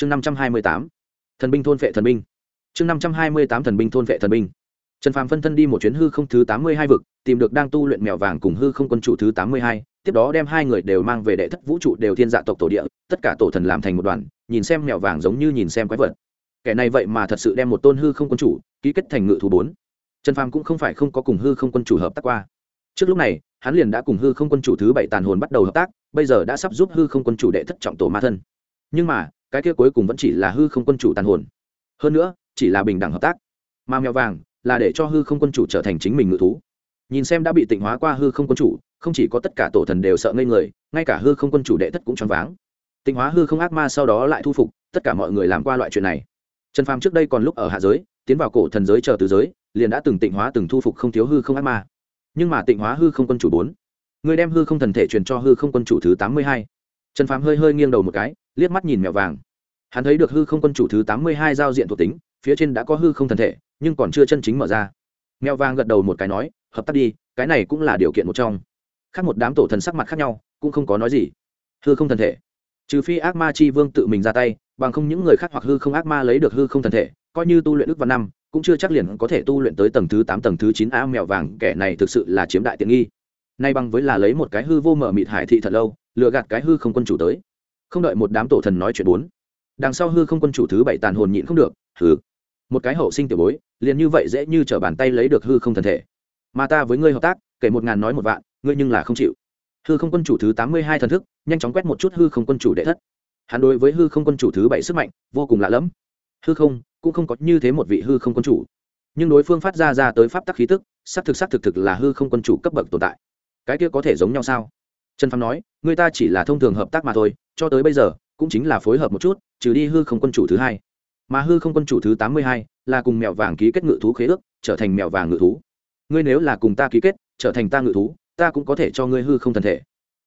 chương năm trăm hai mươi tám. Thần binh thôn vệ thần binh. Chương năm trăm hai mươi tám thần binh thôn vệ thần binh. Trần phàm phân thân đi một chuyến hư không thứ tám mươi hai vực, tìm được đang tu luyện mèo vàng cùng hư không quân chủ thứ tám mươi hai, tiếp đó đem hai người đều mang về đệ thất vũ trụ đều thiên dạ tộc tổ địa, tất cả tổ thần làm thành một đoàn, nhìn xem mèo vàng giống như nhìn xem quái vật. Kẻ này vậy mà thật sự đem một tôn hư không quân chủ ký kết thành ngự thú bốn. Trần phàm cũng không phải không có cùng hư không quân chủ hợp tác qua. Trước lúc này, hắn liền đã cùng hư không quân chủ thứ bảy tàn hồn bắt đầu hợp tác, bây giờ đã sắp giúp hư không quân chủ đệ thất trọng tổ ma thân. Nhưng mà cái kia cuối cùng vẫn chỉ là hư không quân chủ tàn hồn. Hơn nữa, chỉ là bình đẳng hợp tác. Mà mèo vàng là để cho hư không quân chủ trở thành chính mình ngự thú. Nhìn xem đã bị tịnh hóa qua hư không quân chủ, không chỉ có tất cả tổ thần đều sợ ngây người, ngay cả hư không quân chủ đệ thất cũng choáng váng. Tịnh hóa hư không ác ma sau đó lại thu phục, tất cả mọi người làm qua loại chuyện này. Trần phàm trước đây còn lúc ở hạ giới, tiến vào cổ thần giới chờ từ giới, liền đã từng tịnh hóa từng thu phục không thiếu hư không ác ma. Nhưng mà tịnh hóa hư không quân chủ bốn, người đem hư không thần thể truyền cho hư không quân chủ thứ tám mươi hai. Trần phàm hơi hơi nghiêng đầu một cái liếc mắt nhìn mèo vàng. Hắn thấy được hư không quân chủ thứ tám mươi hai giao diện thuộc tính, phía trên đã có hư không thần thể, nhưng còn chưa chân chính mở ra. Mèo vàng gật đầu một cái nói, hợp tác đi, cái này cũng là điều kiện một trong. Khác một đám tổ thần sắc mặt khác nhau, cũng không có nói gì. Hư không thần thể. Trừ phi ác ma chi vương tự mình ra tay, bằng không những người khác hoặc hư không ác ma lấy được hư không thần thể, coi như tu luyện ước văn năm, cũng chưa chắc liền có thể tu luyện tới tầng thứ tám, tầng thứ chín a mèo vàng, kẻ này thực sự là chiếm đại tiện nghi. Nay bằng với là lấy một cái hư vô mở mịt hải thị thật lâu, lừa gạt cái hư không quân chủ tới không đợi một đám tổ thần nói chuyện bốn, đằng sau hư không quân chủ thứ bảy tàn hồn nhịn không được, hừ. Một cái hậu sinh tiểu bối, liền như vậy dễ như t r ở bàn tay lấy được hư không thần thể. Mà ta với ngươi hợp tác, kể một ngàn nói một vạn, ngươi nhưng là không chịu. Hư không quân chủ thứ tám mươi hai thần thức, nhanh chóng quét một chút hư không quân chủ đệ thất. Hắn đối với hư không quân chủ thứ bảy sức mạnh, vô cùng lạ lẫm. Hư không, cũng không có như thế một vị hư không quân chủ. Nhưng đối phương phát ra ra tới pháp tắc khí tức s á c thực s á c thực thực là hư không quân chủ cấp bậc tồn tại. Cái kia có thể giống nhau sao? Trần Phong nói, người ta chỉ là thông thường hợp tác mà thôi cho tới bây giờ, cũng chính là phối hợp một chút, trừ đi hư không quân chủ thứ hai. Mà hư không quân chủ thứ tám mươi hai là cùng mèo vàng ký kết ngự thú khế ước, trở thành mèo vàng ngự thú. Ngươi nếu là cùng ta ký kết, trở thành ta ngự thú, ta cũng có thể cho ngươi hư không thần thể.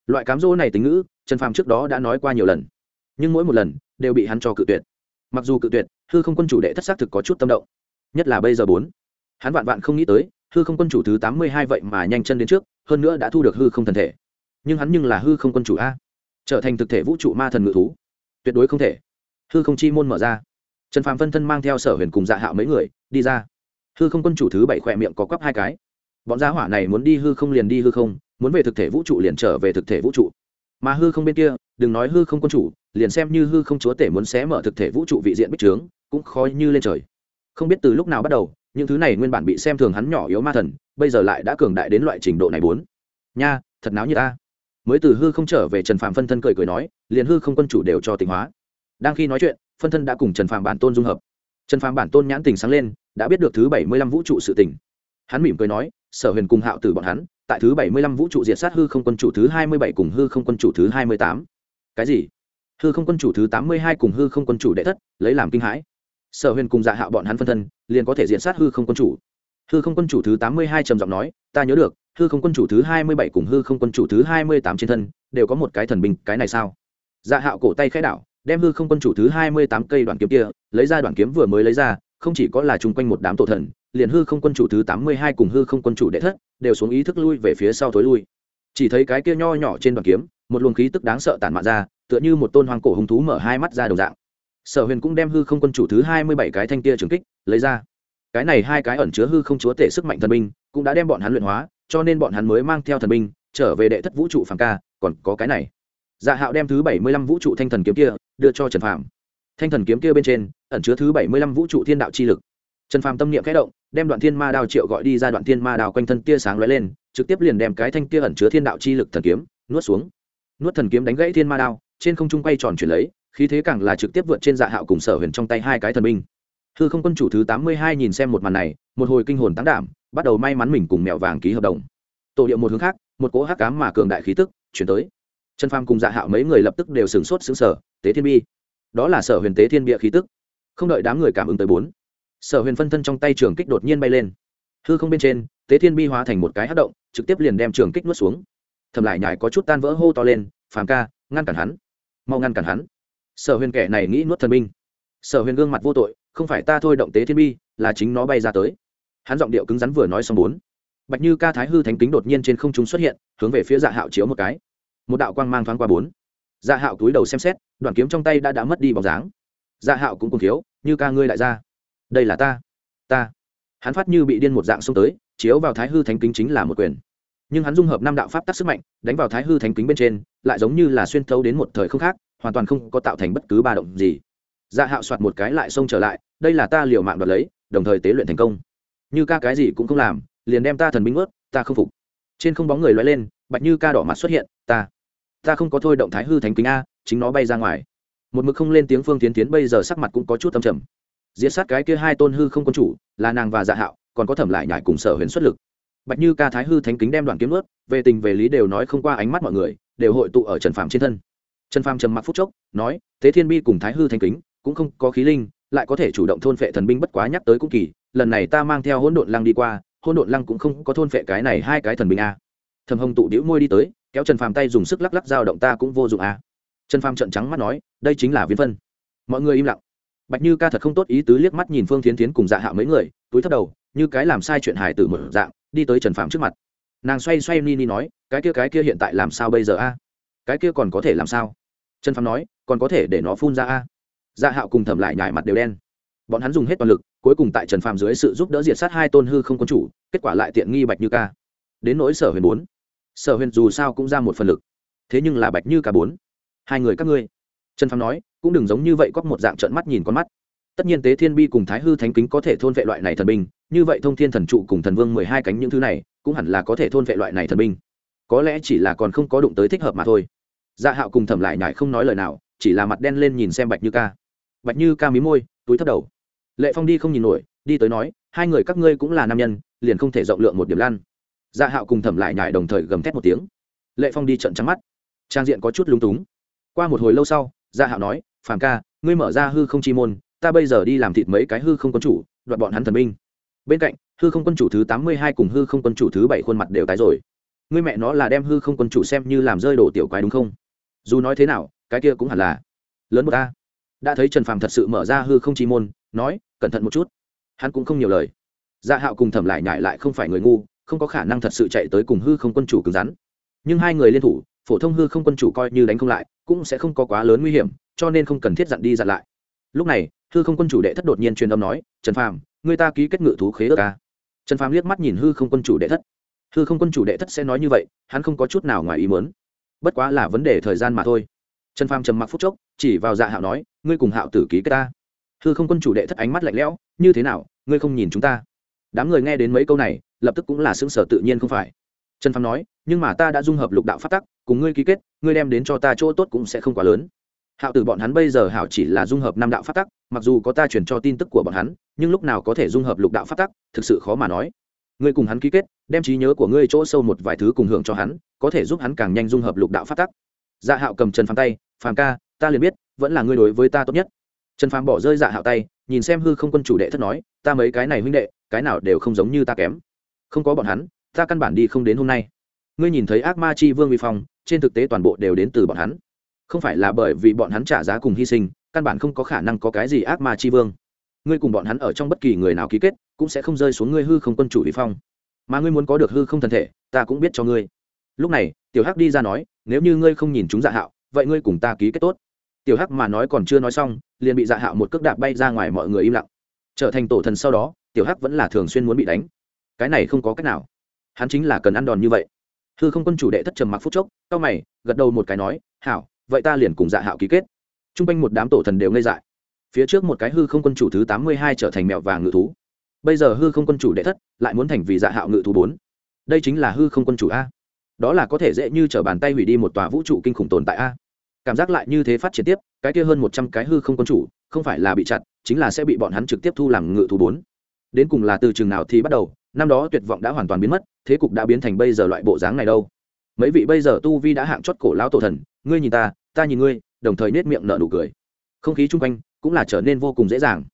Loại cám dỗ này tính ngữ, trần phàm trước đó đã nói qua nhiều lần. Nhưng mỗi một lần, đều bị hắn cho cự tuyệt. Mặc dù cự tuyệt, hư không quân chủ đệ thất xác thực có chút tâm động. Nhất là bây giờ bốn. Hắn vạn vạn không nghĩ tới, hư không quân chủ thứ tám mươi hai vậy mà nhanh chân đến trước, hơn nữa đã thu được hư không thần thể. Nhưng hắn nhưng là hư không quân chủ a trở thành thực thể vũ trụ ma thần ngự thú. Tuyệt đối không thể. Hư không chi môn mở ra. Trần phàm phân thân mang theo sở huyền cùng dạ hạo mấy người, đi ra. Hư không quân chủ thứ bảy khỏe miệng có quắp hai cái. Bọn gia hỏa này muốn đi hư không liền đi hư không, muốn về thực thể vũ trụ liền trở về thực thể vũ trụ. Mà hư không bên kia, đừng nói hư không quân chủ, liền xem như hư không chúa tể muốn xé mở thực thể vũ trụ vị diện bích trướng, cũng khó như lên trời. Không biết từ lúc nào bắt đầu, những thứ này nguyên bản bị xem thường hắn nhỏ yếu ma thần, bây giờ lại đã cường đại đến loại trình độ này bốn. Nha, thật náo như ta mới từ hư không trở về trần phạm phân thân cười cười nói, liền hư không quân chủ đều cho tỉnh hóa. Đang khi nói chuyện, phân thân đã cùng trần phạm bản tôn dung hợp. Trần phạm bản tôn nhãn tình sáng lên, đã biết được thứ bảy mươi lăm vũ trụ sự tỉnh hắn mỉm cười nói, sở huyền cùng hạo từ bọn hắn, tại thứ bảy mươi lăm vũ trụ diệt sát hư không quân chủ thứ hai mươi bảy cùng hư không quân chủ thứ hai mươi tám. Cái gì? Hư không quân chủ thứ tám mươi hai cùng hư không quân chủ đệ thất, lấy làm kinh hãi. Sở huyền cùng dạ hạo bọn hắn phân thân, liền có thể diệt sát hư không quân chủ hư không quân chủ thứ tám mươi hai trầm giọng nói, ta nhớ được, hư không quân chủ thứ hai mươi bảy cùng hư không quân chủ thứ hai mươi tám trên thân, đều có một cái thần binh, cái này sao? Dạ hạo cổ tay khai đảo, đem hư không quân chủ thứ hai mươi tám cây đoạn kiếm kia, lấy ra đoạn kiếm vừa mới lấy ra, không chỉ có là chung quanh một đám tổ thần, liền hư không quân chủ thứ tám mươi hai cùng hư không quân chủ đệ thất, đều xuống ý thức lui về phía sau thối lui. Chỉ thấy cái kia nho nhỏ trên đoạn kiếm, một luồng khí tức đáng sợ tản mạn ra, tựa như một tôn hoàng cổ hung thú mở hai mắt ra đồng dạng. Sở huyền cũng đem hư không quân chủ thứ hai mươi bảy cái thanh kia trừng kích, lấy ra cái này hai cái ẩn chứa hư không chúa tể sức mạnh thần binh, cũng đã đem bọn hắn luyện hóa, cho nên bọn hắn mới mang theo thần binh, trở về đệ thất vũ trụ phàm ca, còn có cái này. Dạ hạo đem thứ bảy mươi lăm vũ trụ thanh thần kiếm kia đưa cho trần phàm. Thanh thần kiếm kia bên trên ẩn chứa thứ bảy mươi lăm vũ trụ thiên đạo chi lực. Trần phàm tâm niệm khẽ động, đem đoạn thiên ma đao triệu gọi đi ra đoạn thiên ma đao quanh thân tia sáng lóe lên, trực tiếp liền đem cái thanh kia ẩn chứa thiên đạo chi lực thần kiếm nuốt xuống. Nuốt thần kiếm đánh gãy thiên ma đao, trên không trung quay tròn chuyển lấy, khí thế càng là trực tiếp vượt trên dạ hạo cùng sở huyền trong tay hai cái thần binh thư không quân chủ thứ tám mươi hai nhìn xem một màn này, một hồi kinh hồn tán đảm, bắt đầu may mắn mình cùng mẹo vàng ký hợp đồng. Tổ điệu một hướng khác, một cỗ hắc cám mà cường đại khí tức chuyển tới. Trần pham cùng dạ hạo mấy người lập tức đều sửng sốt xứng sở tế thiên bi. Đó là sở huyền tế thiên bịa khí tức. Không đợi đám người cảm ứng tới bốn, sở huyền phân thân trong tay trường kích đột nhiên bay lên. Hư không bên trên, tế thiên bi hóa thành một cái hát động, trực tiếp liền đem trường kích nuốt xuống. Thầm lại nhải có chút tan vỡ hô to lên, phàm ca, ngăn cản hắn, mau ngăn cản hắn. Sở huyền kẻ này nghĩ nuốt thần binh. Sở huyền gương mặt vô tội không phải ta thôi động tế thiên bi, là chính nó bay ra tới. Hắn giọng điệu cứng rắn vừa nói xong bốn. Bạch như ca thái hư thánh kính đột nhiên trên không trung xuất hiện, hướng về phía dạ hạo chiếu một cái. Một đạo quang mang thoáng qua bốn. Dạ hạo túi đầu xem xét, đoạn kiếm trong tay đã đã mất đi bóng dáng. Dạ hạo cũng cùng thiếu, như ca ngươi lại ra. Đây là ta ta. Hắn phát như bị điên một dạng xông tới, chiếu vào thái hư thánh kính chính là một quyền. Nhưng hắn dung hợp năm đạo pháp tắc sức mạnh, đánh vào thái hư thánh kính bên trên, lại giống như là xuyên thấu đến một thời không khác, hoàn toàn không có tạo thành bất cứ ba động gì dạ hạo soạt một cái lại xông trở lại, đây là ta liều mạng đoạt lấy, đồng thời tế luyện thành công. Như ca cái gì cũng không làm, liền đem ta thần binh ướt, ta không phục. Trên không bóng người loay lên, bạch như ca đỏ mặt xuất hiện, ta ta không có thôi động thái hư thánh kính a, chính nó bay ra ngoài. Một mực không lên tiếng phương tiến tiến bây giờ sắc mặt cũng có chút tâm trầm. Diễn sát cái kia hai tôn hư không quân chủ, là nàng và dạ hạo, còn có thẩm lại nhải cùng sở huyền xuất lực. Bạch như ca thái hư thánh kính đem đoàn kiếm ướt, về tình về lý đều nói không qua ánh mắt mọi người, đều hội tụ ở trần phạm trên thân. Trần phạm trầm mặc phút chốc, nói, thế thiên bi cùng thái hư thánh kính cũng không có khí linh, lại có thể chủ động thôn phệ thần binh bất quá nhắc tới cũng kỳ, lần này ta mang theo hỗn độn lăng đi qua, hỗn độn lăng cũng không có thôn phệ cái này hai cái thần binh a. Thầm hồng tụ đĩu môi đi tới, kéo trần phàm tay dùng sức lắc lắc dao động ta cũng vô dụng a. Trần phàm trận trắng mắt nói, đây chính là viên phân. Mọi người im lặng. Bạch như ca thật không tốt ý tứ liếc mắt nhìn phương thiến tiến cùng dạ hạ mấy người, túi thấp đầu, như cái làm sai chuyện hài tử một dạng, đi tới trần phàm trước mặt. Nàng xoay xoay ni ni nói, cái kia cái kia hiện tại làm sao bây giờ a? Cái kia còn có thể làm sao? Trần phàm nói, còn có thể để nó phun ra a dạ hạo cùng thẩm lại nhải mặt đều đen. Bọn hắn dùng hết toàn lực, cuối cùng tại trần phàm dưới sự giúp đỡ diệt sát hai tôn hư không quân chủ, kết quả lại tiện nghi bạch như ca. Đến nỗi sở huyền bốn. Sở huyền dù sao cũng ra một phần lực. Thế nhưng là bạch như ca bốn. Hai người các ngươi. Trần phàm nói, cũng đừng giống như vậy có một dạng trợn mắt nhìn con mắt. Tất nhiên tế thiên bi cùng thái hư thánh kính có thể thôn vệ loại này thần binh, như vậy thông thiên thần trụ cùng thần vương mười hai cánh những thứ này, cũng hẳn là có thể thôn vệ loại này thần binh. Có lẽ chỉ là còn không có đụng tới thích hợp mà thôi. Dạ hạo cùng thẩm lại nhải không nói lời nào, chỉ là mặt đen lên nhìn xem bạch như ca bạch như ca mí môi, túi thấp đầu. Lệ phong đi không nhìn nổi, đi tới nói, hai người các ngươi cũng là nam nhân, liền không thể rộng lượng một điểm lan dạ hạo cùng thẩm lại nhải đồng thời gầm thét một tiếng. Lệ phong đi trận trắng mắt. Trang diện có chút lúng túng. Qua một hồi lâu sau dạ hạo nói, phàm ca, ngươi mở ra hư không chi môn, ta bây giờ đi làm thịt mấy cái hư không quân chủ, đoạt bọn hắn thần minh bên cạnh, hư không quân chủ thứ tám mươi hai cùng hư không quân chủ thứ bảy khuôn mặt đều tái rồi. Ngươi mẹ nó là đem hư không quân chủ xem như làm rơi đổ tiểu quái đúng không? Dù nói thế nào, cái kia cũng hẳn là lớn một ta đã thấy trần phàm thật sự mở ra hư không chi môn, nói, cẩn thận một chút. Hắn cũng không nhiều lời. Dạ hạo cùng thẩm lại nhại lại không phải người ngu, không có khả năng thật sự chạy tới cùng hư không quân chủ cứng rắn. Nhưng hai người liên thủ, phổ thông hư không quân chủ coi như đánh không lại, cũng sẽ không có quá lớn nguy hiểm, cho nên không cần thiết dặn đi dặn lại. Lúc này, hư không quân chủ đệ thất đột nhiên truyền âm nói, trần phàm, người ta ký kết ngự thú khế ước ca trần phàm liếc mắt nhìn hư không quân chủ đệ thất. Hư không quân chủ đệ thất sẽ nói như vậy, hắn không có chút nào ngoài ý muốn. Bất quá là vấn đề thời gian mà thôi trần phàm trầm mặc phút chốc, chỉ vào dạ hạo nói, ngươi cùng hạo tử ký kết ta. Hư không quân chủ đệ thất ánh mắt lạnh lẽo, như thế nào, ngươi không nhìn chúng ta? Đám người nghe đến mấy câu này, lập tức cũng là xứng sở tự nhiên không phải. Trần phàm nói, nhưng mà ta đã dung hợp lục đạo phát tắc, cùng ngươi ký kết, ngươi đem đến cho ta chỗ tốt cũng sẽ không quá lớn. Hạo tử bọn hắn bây giờ hảo chỉ là dung hợp năm đạo phát tắc, mặc dù có ta chuyển cho tin tức của bọn hắn, nhưng lúc nào có thể dung hợp lục đạo phát tắc, thực sự khó mà nói. Ngươi cùng hắn ký kết, đem trí nhớ của ngươi chỗ sâu một vài thứ cùng hưởng cho hắn, có thể giúp hắn càng nhanh dung hợp lục đạo phát tắc dạ hạo cầm trần phàm tay, phàm ca, ta liền biết, vẫn là ngươi đối với ta tốt nhất. Trần phàm bỏ rơi dạ hạo tay, nhìn xem hư không quân chủ đệ thất nói, ta mấy cái này huynh đệ, cái nào đều không giống như ta kém. Không có bọn hắn, ta căn bản đi không đến hôm nay. Ngươi nhìn thấy ác ma chi vương vi phong, trên thực tế toàn bộ đều đến từ bọn hắn. Không phải là bởi vì bọn hắn trả giá cùng hy sinh, căn bản không có khả năng có cái gì ác ma chi vương. Ngươi cùng bọn hắn ở trong bất kỳ người nào ký kết, cũng sẽ không rơi xuống ngươi hư không quân chủ vi phong. Mà ngươi muốn có được hư không thân thể, ta cũng biết cho ngươi lúc này, tiểu hắc đi ra nói, nếu như ngươi không nhìn chúng dạ hạo, vậy ngươi cùng ta ký kết tốt. Tiểu hắc mà nói còn chưa nói xong, liền bị dạ hạo một cước đạp bay ra ngoài mọi người im lặng. Trở thành tổ thần sau đó, tiểu hắc vẫn là thường xuyên muốn bị đánh. Cái này không có cách nào. Hắn chính là cần ăn đòn như vậy. Hư không quân chủ đệ thất trầm mặc phút chốc c mày, gật đầu một cái nói, hảo, vậy ta liền cùng dạ hạo ký kết. T r u n g quanh một đám tổ thần đều ngây dại. Phía trước một cái hư không quân chủ thứ tám mươi hai trở thành mẹo vàng ngự thú. Bây giờ hư không quân chủ đệ thất lại muốn thành vì dạ hạo ngự thú bốn. Đây chính là hư không quân chủ a đó là có thể dễ như t r ở bàn tay hủy đi một tòa vũ trụ kinh khủng tồn tại a. Cảm giác lại như thế phát triển tiếp, cái kia hơn một trăm cái hư không quân chủ, không phải là bị chặt, chính là sẽ bị bọn hắn trực tiếp thu làm ngự thú bốn. Đến cùng là từ chừng nào thì bắt đầu, năm đó tuyệt vọng đã hoàn toàn biến mất, thế cục đã biến thành bây giờ loại bộ dáng này đâu. Mấy vị bây giờ tu vi đã hạng chót cổ lão tổ thần, ngươi nhìn ta ta nhìn ngươi, đồng thời nết miệng nở nụ cười. Không khí chung quanh cũng là trở nên vô cùng dễ dàng.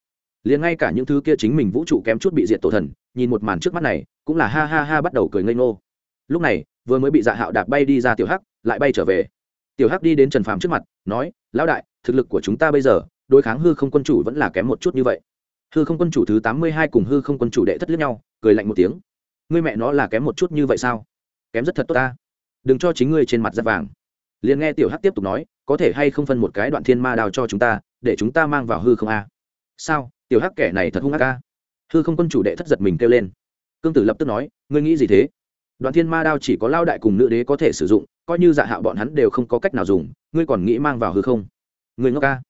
Liền ngay cả những thứ kia chính mình vũ trụ kém chút bị diệt tổ thần, nhìn một màn trước mắt này, cũng là ha ha ha bắt đầu cười ngây ngô. Lúc này vừa mới bị dạ hạo đạp bay đi ra tiểu hắc, lại bay trở về. Tiểu hắc đi đến trần phàm trước mặt, nói, lão đại, thực lực của chúng ta bây giờ, đối kháng hư không quân chủ vẫn là kém một chút như vậy. Hư không quân chủ thứ tám mươi hai cùng hư không quân chủ đệ thất lướt nhau, cười lạnh một tiếng. Ngươi mẹ nó là kém một chút như vậy sao? Kém rất thật tốt ta. Đừng cho chính ngươi trên mặt da vàng. Liền nghe tiểu hắc tiếp tục nói, có thể hay không phân một cái đoạn thiên ma đào cho chúng ta, để chúng ta mang vào hư không a? Sao? Tiểu hắc kẻ này thật hung ác a? Hư không quân chủ đệ thất giật mình kêu lên. Cương tử lập tức nói, ngươi nghĩ gì thế? Đoạn thiên ma đao chỉ có lao đại cùng nữ đế có thể sử dụng, coi như dạ hạo bọn hắn đều không có cách nào dùng, ngươi còn nghĩ mang vào hư không? Người ngốc ca.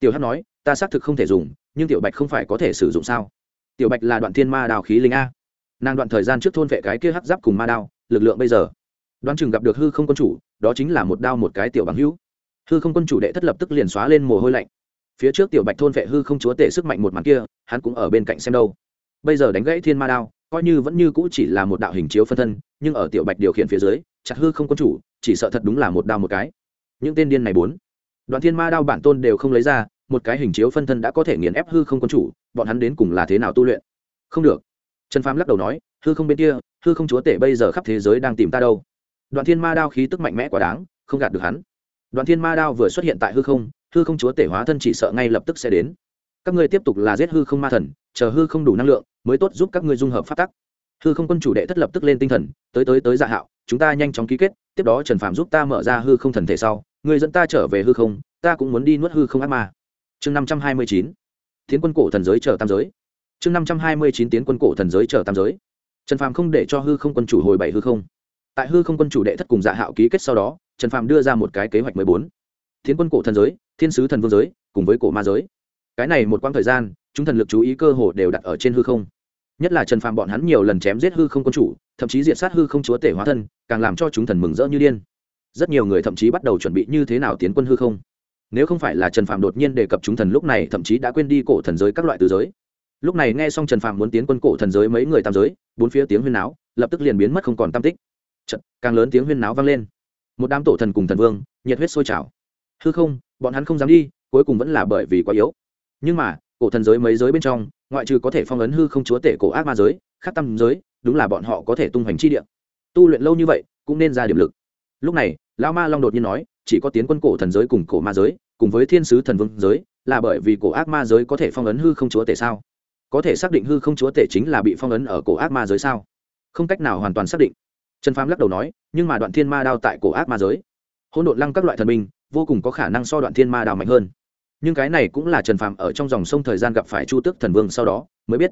Tiểu hắc nói, ta xác thực không thể dùng, nhưng tiểu bạch không phải có thể sử dụng sao? Tiểu bạch là đoạn thiên ma đao khí linh a. Nàng đoạn thời gian trước thôn vệ cái kia hát giáp cùng ma đao, lực lượng bây giờ. Đoán chừng gặp được hư không quân chủ, đó chính là một đao một cái tiểu bằng hữu. Hư không quân chủ đệ thất lập tức liền xóa lên mồ hôi lạnh. Phía trước tiểu bạch thôn vệ hư không chúa tể sức mạnh một màn kia, hắn cũng ở bên cạnh xem đâu. Bây giờ đánh gãy thiên ma đao coi như vẫn như cũ chỉ là một đạo hình chiếu phân thân, nhưng ở tiểu bạch điều khiển phía dưới, chặt hư không quân chủ, chỉ sợ thật đúng là một đao một cái. Những tên điên này bốn, đoạn thiên ma đao bản tôn đều không lấy ra, một cái hình chiếu phân thân đã có thể nghiền ép hư không quân chủ, bọn hắn đến cùng là thế nào tu luyện? Không được. Trần phàm lắc đầu nói, hư không bên kia, hư không chúa tể bây giờ khắp thế giới đang tìm ta đâu. Đoạn thiên ma đao khí tức mạnh mẽ quá đáng, không gạt được hắn. Đoạn thiên ma đao vừa xuất hiện tại hư không hư không chúa tể hóa thân chỉ sợ ngay lập tức sẽ đến. Các ngươi tiếp tục là giết hư không ma thần, chờ hư không đủ năng lượng mới tốt giúp các ngươi dung hợp phát tắc. Hư không quân chủ đệ thất lập tức lên tinh thần, tới tới tới dạ hạo, chúng ta nhanh chóng ký kết, tiếp đó trần phạm giúp ta mở ra hư không thần thể sau, người dẫn ta trở về hư không, ta cũng muốn đi nuốt hư không ác ma. Chương năm trăm hai mươi chín, tiến quân cổ thần giới chờ tam giới. Chương năm trăm hai mươi chín, tiến quân cổ thần giới chờ tam giới. Trần phạm không để cho hư không quân chủ hồi bảy hư không. Tại hư không quân chủ đệ thất cùng dạ hạo ký kết sau đó, trần phạm đưa ra một cái kế hoạch mười bốn. Tiến quân cổ thần giới, thiên sứ thần vương giới, cùng với cổ ma giới. Cái này một quãng thời gian, chúng thần lực chú ý cơ hồ đều đặt ở trên hư không nhất là trần phàm bọn hắn nhiều lần chém giết hư không quân chủ thậm chí diệt sát hư không chúa tể hóa thân càng làm cho chúng thần mừng rỡ như điên. Rất nhiều người thậm chí bắt đầu chuẩn bị như thế nào tiến quân hư không. Nếu không phải là trần phàm đột nhiên đề cập chúng thần lúc này thậm chí đã quên đi cổ thần giới các loại từ giới. Lúc này nghe xong trần phàm muốn tiến quân cổ thần giới mấy người tam giới bốn phía tiếng huyên náo lập tức liền biến mất không còn tam tích. Chật, càng lớn tiếng huyên náo vang lên. Một đám tổ thần cùng thần vương nhiệt huyết sôi trào. Hư không bọn hắn không dám đi cuối cùng vẫn là bởi vì quá yếu. Nhưng mà cổ thần giới mấy giới bên trong ngoại trừ có thể phong ấn hư không chúa tể cổ ác ma giới khắc tâm giới đúng là bọn họ có thể tung hoành chi địa. Tu luyện lâu như vậy cũng nên ra điểm lực. Lúc này lão ma long đột nhiên nói chỉ có tiến quân cổ thần giới cùng cổ ma giới cùng với thiên sứ thần vương giới là bởi vì cổ ác ma giới có thể phong ấn hư không chúa tể sao? Có thể xác định hư không chúa tể chính là bị phong ấn ở cổ ác ma giới sao? Không cách nào hoàn toàn xác định. Trần phám lắc đầu nói nhưng mà đoạn thiên ma đao tại cổ ác ma giới. Hỗn độn lăng các loại thần minh, vô cùng có khả năng so đoạn thiên ma đao mạnh hơn nhưng cái này cũng là trần phàm ở trong dòng sông thời gian gặp phải chu tước thần vương sau đó mới biết.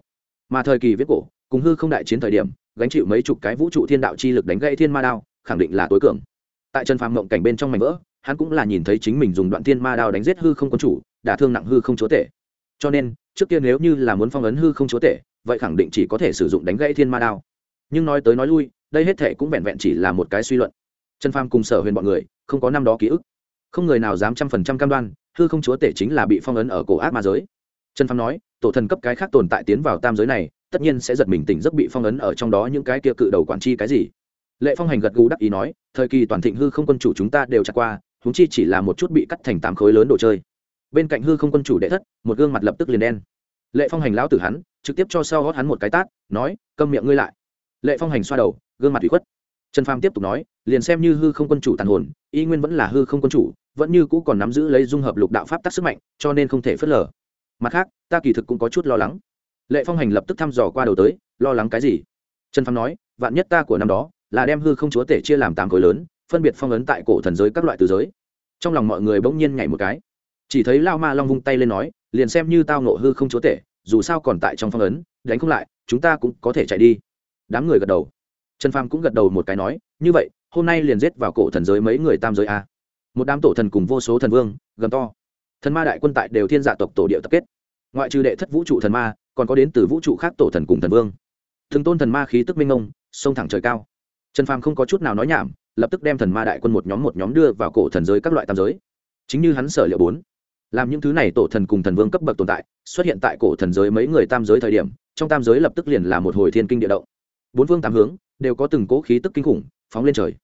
Mà thời kỳ viết cổ, cùng hư không đại chiến thời điểm, gánh chịu mấy chục cái vũ trụ thiên đạo chi lực đánh gãy thiên ma đao, khẳng định là tối cường. Tại trần phàm mộng cảnh bên trong mảnh vỡ, hắn cũng là nhìn thấy chính mình dùng đoạn thiên ma đao đánh giết hư không quân chủ, đả thương nặng hư không chúa tể. Cho nên, trước kia nếu như là muốn phong ấn hư không chúa tể, vậy khẳng định chỉ có thể sử dụng đánh gãy thiên ma đao. Nhưng nói tới nói lui, đây hết thể cũng vẹn vẹn chỉ là một cái suy luận. Trần phàm cùng sở huyền bọn người, không có năm đó ký ức. Không người nào dám trăm phần trăm cam đoan hư không chúa tể chính là bị phong ấn ở cổ ác ma giới. Trần phàm nói, tổ thần cấp cái khác tồn tại tiến vào tam giới này, tất nhiên sẽ giật mình tỉnh giấc bị phong ấn ở trong đó những cái kia cự đầu quản chi cái gì. Lệ phong hành gật gù đắc ý nói, thời kỳ toàn thịnh hư không quân chủ chúng ta đều chặt qua húng chi chỉ là một chút bị cắt thành tám khối lớn đồ chơi. Bên cạnh hư không quân chủ đệ thất, một gương mặt lập tức liền đen. Lệ phong hành lão tử hắn, trực tiếp cho sau gót hắn một cái tát, nói, câm miệng ngươi lại. Lệ phong hành xoa đầu, gương mặt bị khuất. Trần phàm tiếp tục nói, liền xem như hư không quân chủ tàn hồn, y nguyên vẫn là hư không quân chủ vẫn như cũ còn nắm giữ lấy dung hợp lục đạo pháp tắc sức mạnh, cho nên không thể phớt lờ. Mặt khác, ta kỳ thực cũng có chút lo lắng. Lệ phong hành lập tức thăm dò qua đầu tới, lo lắng cái gì? Trần phong nói, vạn nhất ta của năm đó là đem hư không chúa tể chia làm tám khối lớn, phân biệt phong ấn tại cổ thần giới các loại từ giới. Trong lòng mọi người bỗng nhiên nhảy một cái. Chỉ thấy lao ma long vung tay lên nói, liền xem như tao nộ hư không chúa tể, dù sao còn tại trong phong ấn, đánh không lại, chúng ta cũng có thể chạy đi. Đám người gật đầu. Trần phàm cũng gật đầu một cái nói, như vậy, hôm nay liền giết vào cổ thần giới mấy người tam giới a một đám tổ thần cùng vô số thần vương, gầm to. Thần ma đại quân tại đều thiên dạ tộc tổ địa tập kết. Ngoại trừ đệ thất vũ trụ thần ma, còn có đến từ vũ trụ khác tổ thần cùng thần vương. Thường tôn thần ma khí tức minh ông sông thẳng trời cao. Trần phàm không có chút nào nói nhảm, lập tức đem thần ma đại quân một nhóm một nhóm đưa vào cổ thần giới các loại tam giới. Chính như hắn sở liệu bốn, làm những thứ này tổ thần cùng thần vương cấp bậc tồn tại, xuất hiện tại cổ thần giới mấy người tam giới thời điểm, trong tam giới lập tức liền là một hồi thiên kinh địa động. Bốn phương tám hướng, đều có từng cố khí tức kinh khủng, phóng lên trời.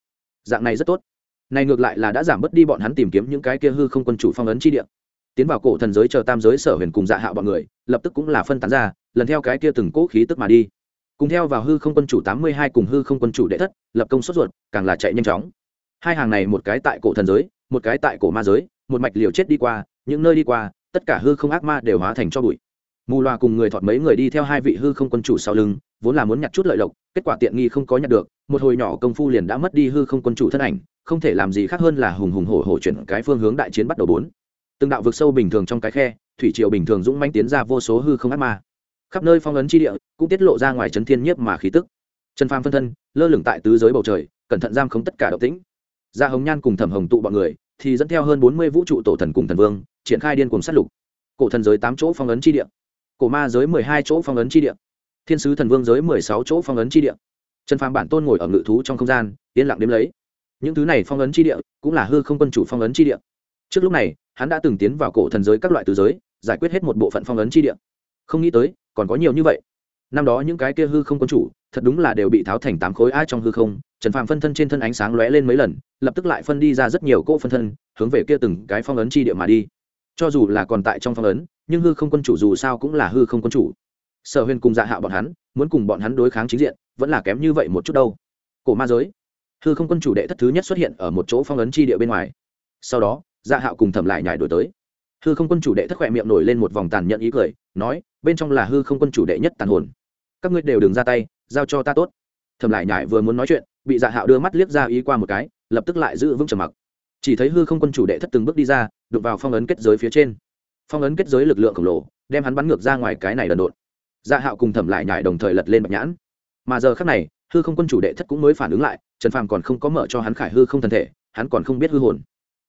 Dạng này rất tốt này ngược lại là đã giảm bớt đi bọn hắn tìm kiếm những cái kia hư không quân chủ phong ấn chi địa. Tiến vào cổ thần giới chờ tam giới sở huyền cùng dạ hạo bọn người, lập tức cũng là phân tán ra, lần theo cái kia từng cỗ khí tức mà đi. Cùng theo vào hư không quân chủ tám mươi hai cùng hư không quân chủ đệ thất, lập công sốt ruột, càng là chạy nhanh chóng. Hai hàng này một cái tại cổ thần giới, một cái tại cổ ma giới, một mạch liều chết đi qua, những nơi đi qua, tất cả hư không ác ma đều hóa thành cho bụi. Mù loà cùng người thọt mấy người đi theo hai vị hư không quân chủ sau lưng, vốn là muốn nhặt chút lợi lộc, kết quả tiện nghi không có nhặt được, một hồi nhỏ công phu liền đã mất đi hư không quân chủ thân ảnh không thể làm gì khác hơn là hùng hùng hổ hổ chuyển cái phương hướng đại chiến bắt đầu bốn. Từng đạo vực sâu bình thường trong cái khe, thủy triều bình thường dũng manh tiến ra vô số hư không ác ma. Khắp nơi phong ấn chi địa cũng tiết lộ ra ngoài chấn thiên nhiếp mà khí tức. Trần phàm phân thân, lơ lửng tại tứ giới bầu trời, cẩn thận giam khống tất cả động tĩnh. Gia hồng nhan cùng thẩm hồng tụ bọn người, thì dẫn theo hơn bốn mươi vũ trụ tổ thần cùng thần vương, triển khai điên cùng sát lục. Cổ thần giới tám chỗ phong ấn chi địa. Cổ ma giới mười hai chỗ phong ấn chi địa. Thiên sứ thần vương giới mười sáu chỗ phong ấn chi địa. Trần phàm bản tôn ngồi ở ngự thú trong không gian, yên lặng đếm lấy những thứ này phong ấn chi địa cũng là hư không quân chủ phong ấn chi địa. Trước lúc này, hắn đã từng tiến vào cổ thần giới các loại từ giới, giải quyết hết một bộ phận phong ấn chi địa. Không nghĩ tới, còn có nhiều như vậy. Năm đó những cái kia hư không quân chủ, thật đúng là đều bị tháo thành tám khối ai trong hư không, trần phàm phân thân trên thân ánh sáng lóe lên mấy lần, lập tức lại phân đi ra rất nhiều cỗ phân thân, hướng về kia từng cái phong ấn chi địa mà đi. Cho dù là còn tại trong phong ấn, nhưng hư không quân chủ dù sao cũng là hư không quân chủ. Sở huyền cùng dạ hạ bọn hắn, muốn cùng bọn hắn đối kháng chính diện, vẫn là kém như vậy một chút đâu. Cổ ma giới hư không quân chủ đệ thất thứ nhất xuất hiện ở một chỗ phong ấn chi địa bên ngoài. Sau đó dạ hạo cùng thẩm lại nhảy đổi tới. Hư không quân chủ đệ thất khỏe miệng nổi lên một vòng tàn nhẫn ý cười, nói, bên trong là hư không quân chủ đệ nhất tàn hồn. Các ngươi đều đừng ra tay, giao cho ta tốt. Thẩm lại nhảy vừa muốn nói chuyện, bị dạ hạo đưa mắt liếc ra ý qua một cái, lập tức lại giữ vững trầm mặc. Chỉ thấy hư không quân chủ đệ thất từng bước đi ra, đụng vào phong ấn kết giới phía trên. Phong ấn kết giới lực lượng khổng lồ, đem hắn bắn ngược ra ngoài cái này đần độn. Dạ hạo cùng thẩm lại nhảy đồng thời lật lên bạch nhãn. Mà giờ khác này hư không quân chủ đệ thất cũng mới phản ứng lại, trần phàm còn không có mở cho hắn khải hư không thân thể, hắn còn không biết hư hồn.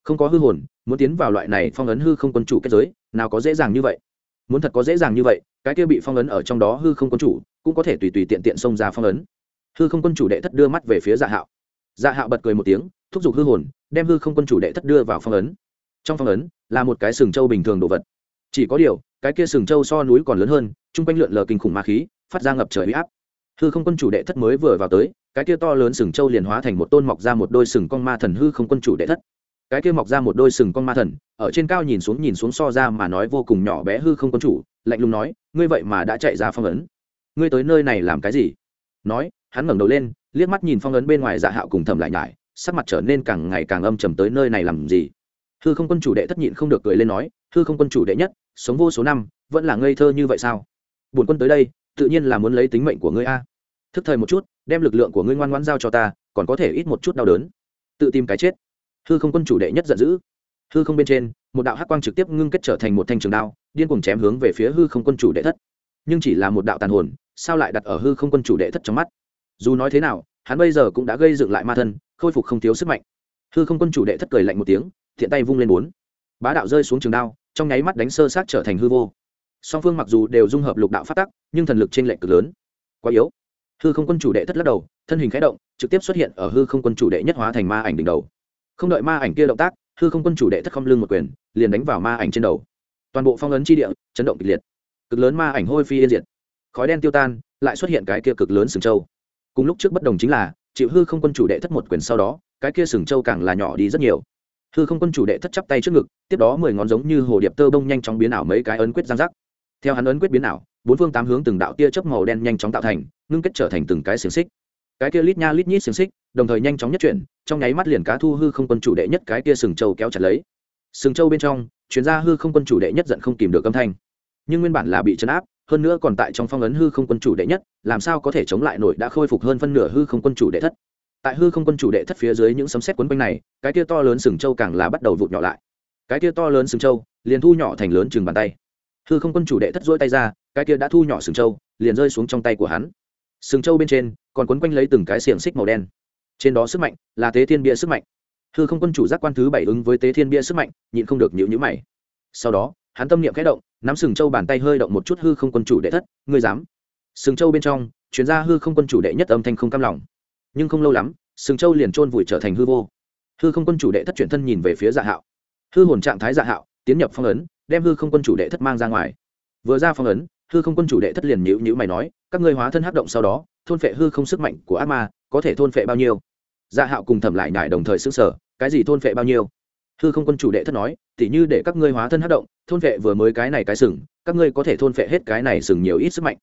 Không có hư hồn, muốn tiến vào loại này phong ấn hư không quân chủ kết giới, nào có dễ dàng như vậy? Muốn thật có dễ dàng như vậy, cái kia bị phong ấn ở trong đó hư không quân chủ cũng có thể tùy tùy tiện tiện xông ra phong ấn. Hư không quân chủ đệ thất đưa mắt về phía dạ hạo. Dạ hạo bật cười một tiếng, thúc giục hư hồn, đem hư không quân chủ đệ thất đưa vào phong ấn. Trong phong ấn là một cái sừng trâu bình thường đồ vật. Chỉ có điều, cái kia sừng trâu so núi còn lớn hơn, chung quanh lượn lờ kinh khủng ma khí, phát ra ngập trời huy áp hư không quân chủ đệ thất mới vừa vào tới, cái kia to lớn sừng châu liền hóa thành một tôn mọc ra một đôi sừng con ma thần hư không quân chủ đệ thất. Cái kia mọc ra một đôi sừng con ma thần, ở trên cao nhìn xuống nhìn xuống so ra mà nói vô cùng nhỏ bé hư không quân chủ, lạnh lùng nói, ngươi vậy mà đã chạy ra phong ấn. Ngươi tới nơi này làm cái gì? Nói, hắn ngẩng đầu lên, liếc mắt nhìn phong ấn bên ngoài dạ hạo cùng thầm lại nhải, sắc mặt trở nên càng ngày càng âm trầm tới nơi này làm gì? Hư không quân chủ đệ thất nhịn không được cười lên nói, hư không quân chủ đệ nhất, sống vô số năm, vẫn là ngây thơ như vậy sao? Bổn quân tới đây tự nhiên là muốn lấy tính mệnh của ngươi a. Thức thời một chút, đem lực lượng của ngươi ngoan ngoãn giao cho ta, còn có thể ít một chút đau đớn. Tự tìm cái chết. Hư không quân chủ đệ nhất giận dữ. Hư không bên trên, một đạo hắc quang trực tiếp ngưng kết trở thành một thanh trường đao, điên cuồng chém hướng về phía hư không quân chủ đệ thất. Nhưng chỉ là một đạo tàn hồn, sao lại đặt ở hư không quân chủ đệ thất trong mắt? Dù nói thế nào, hắn bây giờ cũng đã gây dựng lại ma thân, khôi phục không thiếu sức mạnh. Hư không quân chủ đệ thất cười lạnh một tiếng, thiện tay vung lên bốn. Bá đạo rơi xuống trường đao, trong nháy mắt đánh sơ sát trở thành hư vô song phương mặc dù đều dung hợp lục đạo phát tắc, nhưng thần lực t r ê n lệch cực lớn. Quá yếu. Hư không quân chủ đệ thất lắc đầu, thân hình k h ẽ động, trực tiếp xuất hiện ở hư không quân chủ đệ nhất hóa thành ma ảnh đỉnh đầu. Không đợi ma ảnh kia động tác, hư không quân chủ đệ thất không lưng một quyền, liền đánh vào ma ảnh trên đầu. Toàn bộ phong ấn chi địa, chấn động kịch liệt. Cực lớn ma ảnh hôi phi yên diệt. Khói đen tiêu tan, lại xuất hiện cái kia cực lớn sừng châu cùng lúc trước bất đồng chính là, chịu hư không quân chủ đệ thất một quyền sau đó, cái kia sừng châu càng là nhỏ đi rất nhiều. Hư không quân chủ đệ thất chắp tay trước ngực, tiếp đó mười ngón giống như hồ điệp tơ bông nhanh chóng biến ảo mấy cái ấn quyết giang giác theo hắn ấn quyết biến ảo, bốn phương tám hướng từng đạo tia chớp màu đen nhanh chóng tạo thành, ngưng kết trở thành từng cái xiềng xích. Cái kia lít nha lít nhít xiềng xích, đồng thời nhanh chóng nhất chuyển, trong nháy mắt liền cá thu hư không quân chủ đệ nhất cái kia sừng châu kéo chặt lấy. Sừng châu bên trong chuyến ra hư không quân chủ đệ nhất giận không tìm được âm thanh. Nhưng nguyên bản là bị chấn áp, hơn nữa còn tại trong phong ấn hư không quân chủ đệ nhất, làm sao có thể chống lại nổi đã khôi phục hơn phân nửa hư không quân chủ đệ thất. Tại hư không quân chủ đệ thất phía dưới những sấm xét quấn quanh này, cái kia to lớn sừng châu càng là bắt đầu vụt nhỏ lại. Cái kia to lớn sừng châu, liền thu nhỏ thành lớn chừng bàn tay hư không quân chủ đệ thất rỗi tay ra, cái kia đã thu nhỏ sừng châu liền rơi xuống trong tay của hắn. Sừng châu bên trên, còn quấn quanh lấy từng cái xiềng xích màu đen. Trên đó sức mạnh là tế thiên bia sức mạnh. Hư không quân chủ giác quan thứ bảy ứng với tế thiên bia sức mạnh, nhịn không được nhịu nhữ mày. Sau đó, hắn tâm niệm khẽ động, nắm sừng châu bàn tay hơi động một chút hư không quân chủ đệ thất, ngươi dám. Sừng châu bên trong chuyến ra hư không quân chủ đệ nhất âm thanh không cam lòng. Nhưng không lâu lắm, sừng châu liền trôn vùi trở thành hư vô. Hư không quân chủ đệ thất chuyển thân nhìn về phía dạ hạo. Hư hồn trạng thái dạ hạo, tiến nhập phong ấn đem hư không quân chủ đệ thất mang ra ngoài. Vừa ra phong ấn, hư không quân chủ đệ thất liền nhữ nhữ mày nói, các ngươi hóa thân hắc động sau đó, thôn phệ hư không sức mạnh của ác ma, có thể thôn phệ bao nhiêu? Dạ hạo cùng thẩm lại nhải đồng thời xứng sở cái gì thôn phệ bao nhiêu? Hư không quân chủ đệ thất nói, tỉ như để các ngươi hóa thân hắc động, thôn phệ vừa mới cái này cái sừng, các ngươi có thể thôn phệ hết cái này sừng nhiều ít sức mạnh.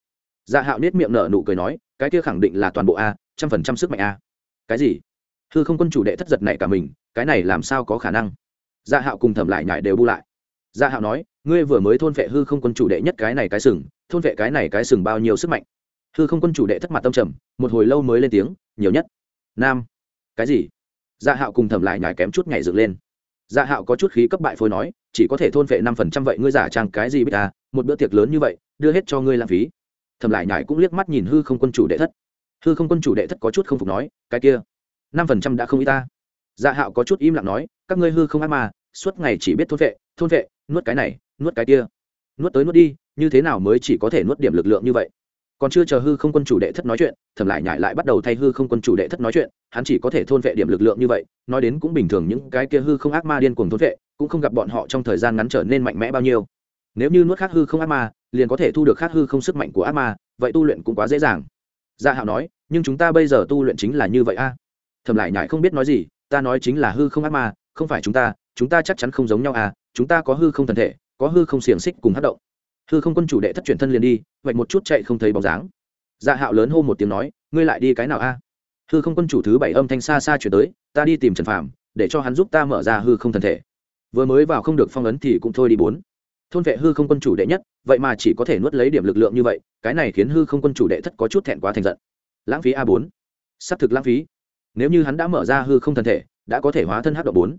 Dạ hạo nết miệng nở nụ cười nói, cái kia khẳng định là toàn bộ a, trăm phần trăm sức mạnh a. Cái gì? Hư không quân chủ đệ thất giật này cả mình, cái này làm sao có khả năng? Dạ hạo cùng thẩm lại nhải đều bu lại dạ hạo nói, ngươi vừa mới thôn vệ hư không quân chủ đệ nhất cái này cái sừng, thôn vệ cái này cái sừng bao nhiêu sức mạnh? Hư không quân chủ đệ thất mặt tâm trầm, một hồi lâu mới lên tiếng, nhiều nhất, nam. Cái gì? Dạ hạo cùng thẩm lại nhải kém chút nhảy dựng lên. Dạ hạo có chút khí cấp bại phôi nói, chỉ có thể thôn vệ năm phần trăm vậy ngươi giả trang cái gì biết ta một bữa tiệc lớn như vậy, đưa hết cho ngươi lãng phí. Thẩm lại nhải cũng liếc mắt nhìn hư không quân chủ đệ thất. Hư không quân chủ đệ thất có chút không phục nói, cái kia, năm phần trăm đã không ý ta. Dạ hạo có chút im lặng nói, các ngươi hư không ác mà suốt ngày chỉ biết thôn vệ thôn vệ nuốt cái này, nuốt cái kia. Nuốt tới nuốt đi, như thế nào mới chỉ có thể nuốt điểm lực lượng như vậy? Còn chưa chờ hư không quân chủ đệ thất nói chuyện, thẩm lại nhải lại bắt đầu thay hư không quân chủ đệ thất nói chuyện, hắn chỉ có thể thôn vệ điểm lực lượng như vậy, nói đến cũng bình thường những cái kia hư không ác ma điên cuồng thôn vệ, cũng không gặp bọn họ trong thời gian ngắn trở nên mạnh mẽ bao nhiêu. Nếu như nuốt khác hư không ác ma, liền có thể thu được khác hư không sức mạnh của ác ma, vậy tu luyện cũng quá dễ dàng. Gia hạo nói, nhưng chúng ta bây giờ tu luyện chính là như vậy a. À? thầm lại nhải không biết nói gì, ta nói chính là hư không ác ma, không phải chúng ta chúng ta chắc chắn không giống nhau à chúng ta có hư không thần thể, có hư không xiềng xích cùng hát động. Hư không quân chủ đệ thất chuyển thân liền đi vậy một chút chạy không thấy bóng dáng. Dạ hạo lớn hô một tiếng nói, ngươi lại đi cái nào a? Hư không quân chủ thứ bảy âm thanh xa xa chuyển tới, ta đi tìm trần phàm, để cho hắn giúp ta mở ra hư không thần thể. Vừa mới vào không được phong ấn thì cũng thôi đi bốn. Thôn vệ hư không quân chủ đệ nhất, vậy mà chỉ có thể nuốt lấy điểm lực lượng như vậy, cái này khiến hư không quân chủ đệ thất có chút thẹn quá thành giận. Lãng phí a bốn. S c thực lãng phí. Nếu như hắn đã mở ra hư không thần thể, đã có thể hóa thân hát độ bốn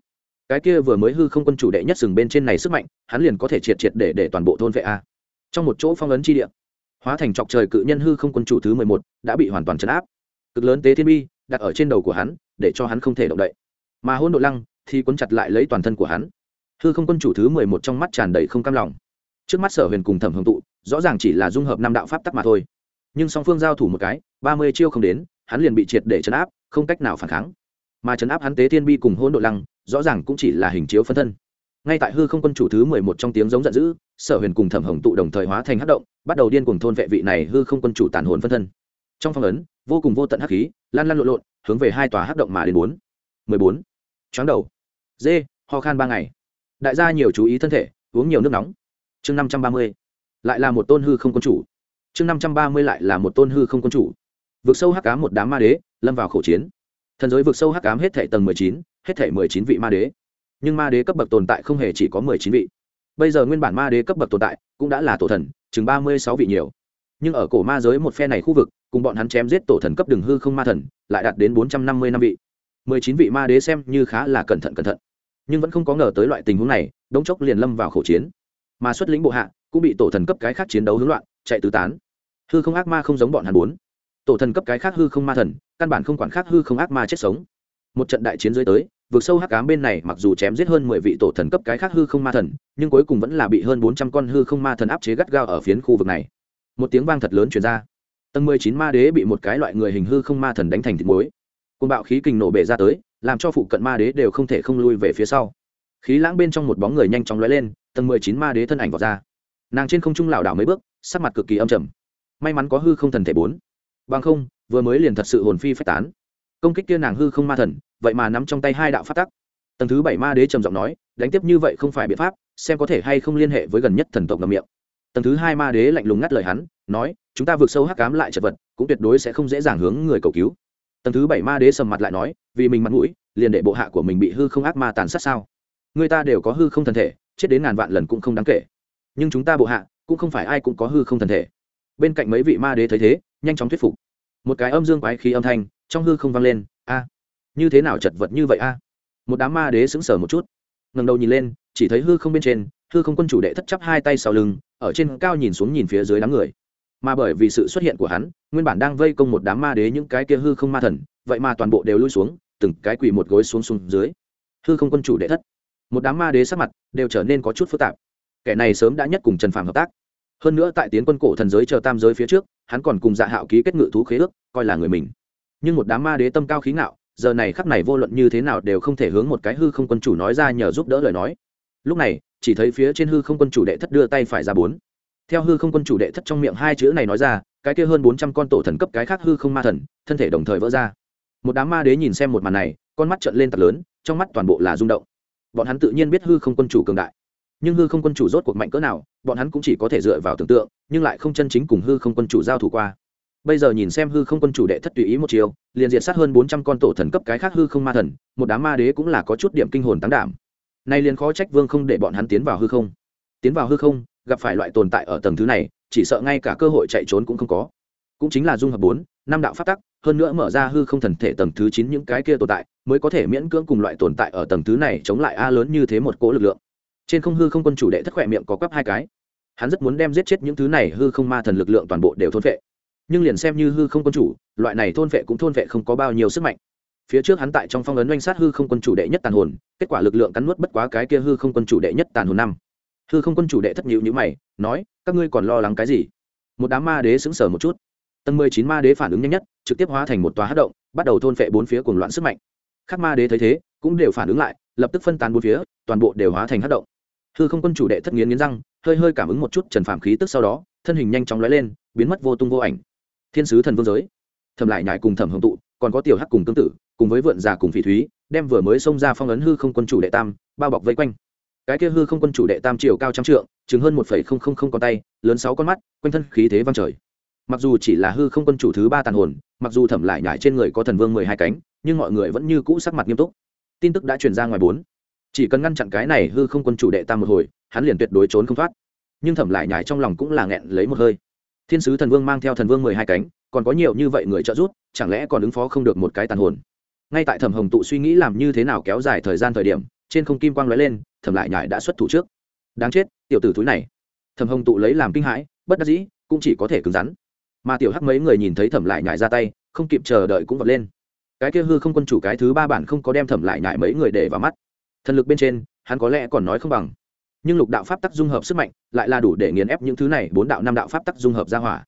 cái kia vừa mới hư không quân chủ đệ nhất sừng bên trên này sức mạnh, hắn liền có thể triệt triệt để để toàn bộ thôn vệ a. Trong một chỗ phong ấn chi địa, hóa thành trọc trời cự nhân hư không quân chủ thứ mười một, đã bị hoàn toàn chấn áp. Cực lớn tế thiên bi, đặt ở trên đầu của hắn, để cho hắn không thể động đậy. Mà hôn đội lăng thì quấn chặt lại lấy toàn thân của hắn. Hư không quân chủ thứ mười một trong mắt tràn đầy không cam lòng. Trước mắt sở huyền cùng thẩm hồng tụ, rõ ràng chỉ là dung hợp năm đạo pháp tắc mà thôi. Nhưng song phương giao thủ một cái, ba mươi chiêu không đến, hắn liền bị triệt để chấn áp, không cách nào phản kháng. Mà chấn áp hắn tế thiên bi cùng hôn đội lăng rõ ràng cũng chỉ là hình chiếu phân thân. Ngay tại hư không quân chủ thứ mười một trong tiếng giống giận dữ, sở huyền cùng thẩm hồng tụ đồng thời hóa thành hát động, bắt đầu điên cùng thôn vệ vị này hư không quân chủ tàn hồn phân thân. Trong phong ấn, vô cùng vô tận hắc khí, lan lan lộn lộn, hướng về hai tòa hát động mà đến bốn. mười bốn. Chóng đầu. Dê ho khan ba ngày. Đại gia nhiều chú ý thân thể, uống nhiều nước nóng. Chương năm trăm ba mươi. Lại là một tôn hư không quân chủ. Chương năm trăm ba mươi lại là một tôn hư không quân chủ. Vượt sâu hắc cám một đám ma đế, lâm vào khẩu chiến. Thần giới vượt sâu hắc cám hết thảy tầng mười chín hết thể mười chín vị ma đế. Nhưng ma đế cấp bậc tồn tại không hề chỉ có mười chín vị. Bây giờ nguyên bản ma đế cấp bậc tồn tại cũng đã là tổ thần, chừng ba mươi sáu vị nhiều. Nhưng ở cổ ma giới một phe này khu vực, cùng bọn hắn chém giết tổ thần cấp đường hư không ma thần, lại đạt đến bốn trăm năm mươi năm vị. Mười chín vị ma đế xem như khá là cẩn thận cẩn thận. Nhưng vẫn không có ngờ tới loại tình huống này, đống chốc liền lâm vào khẩu chiến. Mà xuất lĩnh bộ hạ, cũng bị tổ thần cấp cái khác chiến đấu hỗn loạn, chạy tứ tán. Hư không ác ma không giống bọn hắn bốn tổ thần cấp cái khác hư không ma thần, căn bản không quản khác hư không ác ma chết sống một trận đại chiến dưới tới vượt sâu hắc ám bên này mặc dù chém giết hơn mười vị tổ thần cấp cái khác hư không ma thần, nhưng cuối cùng vẫn là bị hơn bốn trăm con hư không ma thần áp chế gắt gao ở phiến khu vực này. Một tiếng vang thật lớn truyền ra. Tầng mười chín ma đế bị một cái loại người hình hư không ma thần đánh thành thịt muối. Côn bạo khí kình nổ bể ra tới, làm cho phụ cận ma đế đều không thể không lui về phía sau. Khí lãng bên trong một bóng người nhanh chóng lóe lên, tầng mười chín ma đế thân ảnh vọt ra. Nàng trên không trung lảo đảo mấy bước, sắc mặt cực kỳ âm trầm. May mắn có hư không thần thể bốn. Bằng không, vừa mới liền thật sự hồn phi phách tán công kích kia nàng hư không ma thần, vậy mà nắm trong tay hai đạo phát tắc. Tầng thứ bảy ma đế trầm giọng nói, đánh tiếp như vậy không phải biện pháp, xem có thể hay không liên hệ với gần nhất thần tộc ngầm miệng. Tầng thứ hai ma đế lạnh lùng ngắt lời hắn, nói, chúng ta vượt sâu hắc cám lại chật vật, cũng tuyệt đối sẽ không dễ dàng hướng người cầu cứu. Tầng thứ bảy ma đế sầm mặt lại nói, vì mình mặt mũi, liền để bộ hạ của mình bị hư không ác ma tàn sát sao? Người ta đều có hư không thần thể, chết đến ngàn vạn lần cũng không đáng kể. Nhưng chúng ta bộ hạ, cũng không phải ai cũng có hư không thần thể. Bên cạnh mấy vị ma đế thấy thế, nhanh chóng thuyết phục. Một cái âm dương quái khí âm thanh trong hư không vang lên, a, như thế nào chật vật như vậy a? Một đám ma đế sững sờ một chút ngầm đầu nhìn lên, chỉ thấy hư không bên trên, hư không quân chủ đệ thất chấp hai tay sau lưng, ở trên cao nhìn xuống nhìn phía dưới đám người. Mà bởi vì sự xuất hiện của hắn, nguyên bản đang vây công một đám ma đế những cái kia hư không ma thần, vậy mà toàn bộ đều lui xuống, từng cái quỳ một gối xuống xuống dưới. Hư không quân chủ đệ thất. Một đám ma đế sắc mặt đều trở nên có chút phức tạp. Kẻ này sớm đã nhất cùng trần phàm hợp tác. Hơn nữa tại tiến quân cổ thần giới chờ tam giới phía trước, hắn còn cùng dạ hạo ký kết ngự thú khế ước, coi là người mình nhưng một đám ma đế tâm cao khí ngạo, giờ này khắc này vô luận như thế nào đều không thể hướng một cái hư không quân chủ nói ra nhờ giúp đỡ lời nói. Lúc này, chỉ thấy phía trên hư không quân chủ đệ thất đưa tay phải ra bốn. Theo hư không quân chủ đệ thất trong miệng hai chữ này nói ra, cái kia hơn bốn trăm con tổ thần cấp cái khác hư không ma thần, thân thể đồng thời vỡ ra. Một đám ma đế nhìn xem một màn này, con mắt trợn lên thật lớn, trong mắt toàn bộ là rung động. Bọn hắn tự nhiên biết hư không quân chủ cường đại. Nhưng hư không quân chủ rốt cuộc mạnh cỡ nào, bọn hắn cũng chỉ có thể dựa vào tưởng tượng, nhưng lại không chân chính cùng hư không quân chủ giao thủ qua bây giờ nhìn xem hư không quân chủ đệ thất tùy ý một chiều, liền diệt sát hơn bốn trăm con tổ thần cấp cái khác hư không ma thần, một đám ma đế cũng là có chút điểm kinh hồn tán đảm. Nay liền khó trách vương không để bọn hắn tiến vào hư không. Tiến vào hư không, gặp phải loại tồn tại ở tầng thứ này, chỉ sợ ngay cả cơ hội chạy trốn cũng không có. Cũng chính là dung hợp bốn, năm đạo pháp tắc, hơn nữa mở ra hư không thần thể tầng thứ chín những cái kia tồn tại, mới có thể miễn cưỡng cùng loại tồn tại ở tầng thứ này chống lại a lớn như thế một cỗ lực lượng. Trên không hư không quân chủ đệ thất khỏe miệng có quắp hai cái. Hắn rất muốn đem giết chết những thứ này hư không ma thần lực lượng toàn bộ đều thôn vệ nhưng liền xem như hư không quân chủ, loại này thôn vệ cũng thôn vệ không có bao nhiêu sức mạnh. Phía trước hắn tại trong phong ấn oanh sát hư không quân chủ đệ nhất tàn hồn, kết quả lực lượng cắn nuốt bất quá cái kia hư không quân chủ đệ nhất tàn hồn năm. Hư không quân chủ đệ thất nhịu nhữ mày, nói, các ngươi còn lo lắng cái gì? Một đám ma đế sững sờ một chút. Tầng mười chín ma đế phản ứng nhanh nhất, trực tiếp hóa thành một tòa hát động, bắt đầu thôn phệ bốn phía cuồng loạn sức mạnh. Các ma đế thấy thế, cũng đều phản ứng lại, lập tức phân tán bốn phía, toàn bộ đều hóa thành hát động. Hư không quân chủ đệ thất nghiến nghiến răng, hơi hơi cảm ứng một chút trần phạm khí tức sau đó, thân hình nhanh chóng lóe lên, biến mất vô tung vô ảnh thiên sứ thần vương giới. Thầm lại nhải cùng thẩm hồng tụ, còn có tiểu hắc cùng tương tự cùng với vượn già cùng phỉ thúy, đem vừa mới xông ra phong ấn hư không quân chủ đệ tam, bao bọc vây quanh. Cái kia hư không quân chủ đệ tam chiều cao trăm trượng chứng hơn một phẩy không không không con tay, lớn sáu con mắt, quanh thân khí thế vang trời. Mặc dù chỉ là hư không quân chủ thứ ba tàn hồn, mặc dù thẩm lại nhải trên người có thần vương mười hai cánh, nhưng mọi người vẫn như cũ sắc mặt nghiêm túc. Tin tức đã truyền ra ngoài bốn. Chỉ cần ngăn chặn cái này hư không quân chủ đệ tam một hồi, hắn liền tuyệt đối trốn không thoát. Nhưng thẩm lại nhải trong lòng cũng là nghẹn lấy một hơi thiên sứ thần vương mang theo thần vương mười hai cánh, còn có nhiều như vậy người trợ giúp, chẳng lẽ còn ứng phó không được một cái tàn hồn? Ngay tại thẩm hồng tụ suy nghĩ làm như thế nào kéo dài thời gian thời điểm, trên không kim quang lóe lên, thẩm lại nhải đã xuất thủ trước. Đáng chết, tiểu tử thúi này. Thẩm hồng tụ lấy làm kinh hãi, bất đắc dĩ, cũng chỉ có thể cứng rắn. Mà tiểu hắc mấy người nhìn thấy thẩm lại nhải ra tay, không kịp chờ đợi cũng vọt lên. Cái kia hư không quân chủ cái thứ ba bản không có đem thẩm lại nhải mấy người để vào mắt. Thần lực bên trên, hắn có lẽ còn nói không bằng nhưng lục đạo pháp tắc dung hợp sức mạnh lại là đủ để nghiền ép những thứ này, bốn đạo năm đạo pháp tắc dung hợp ra hỏa.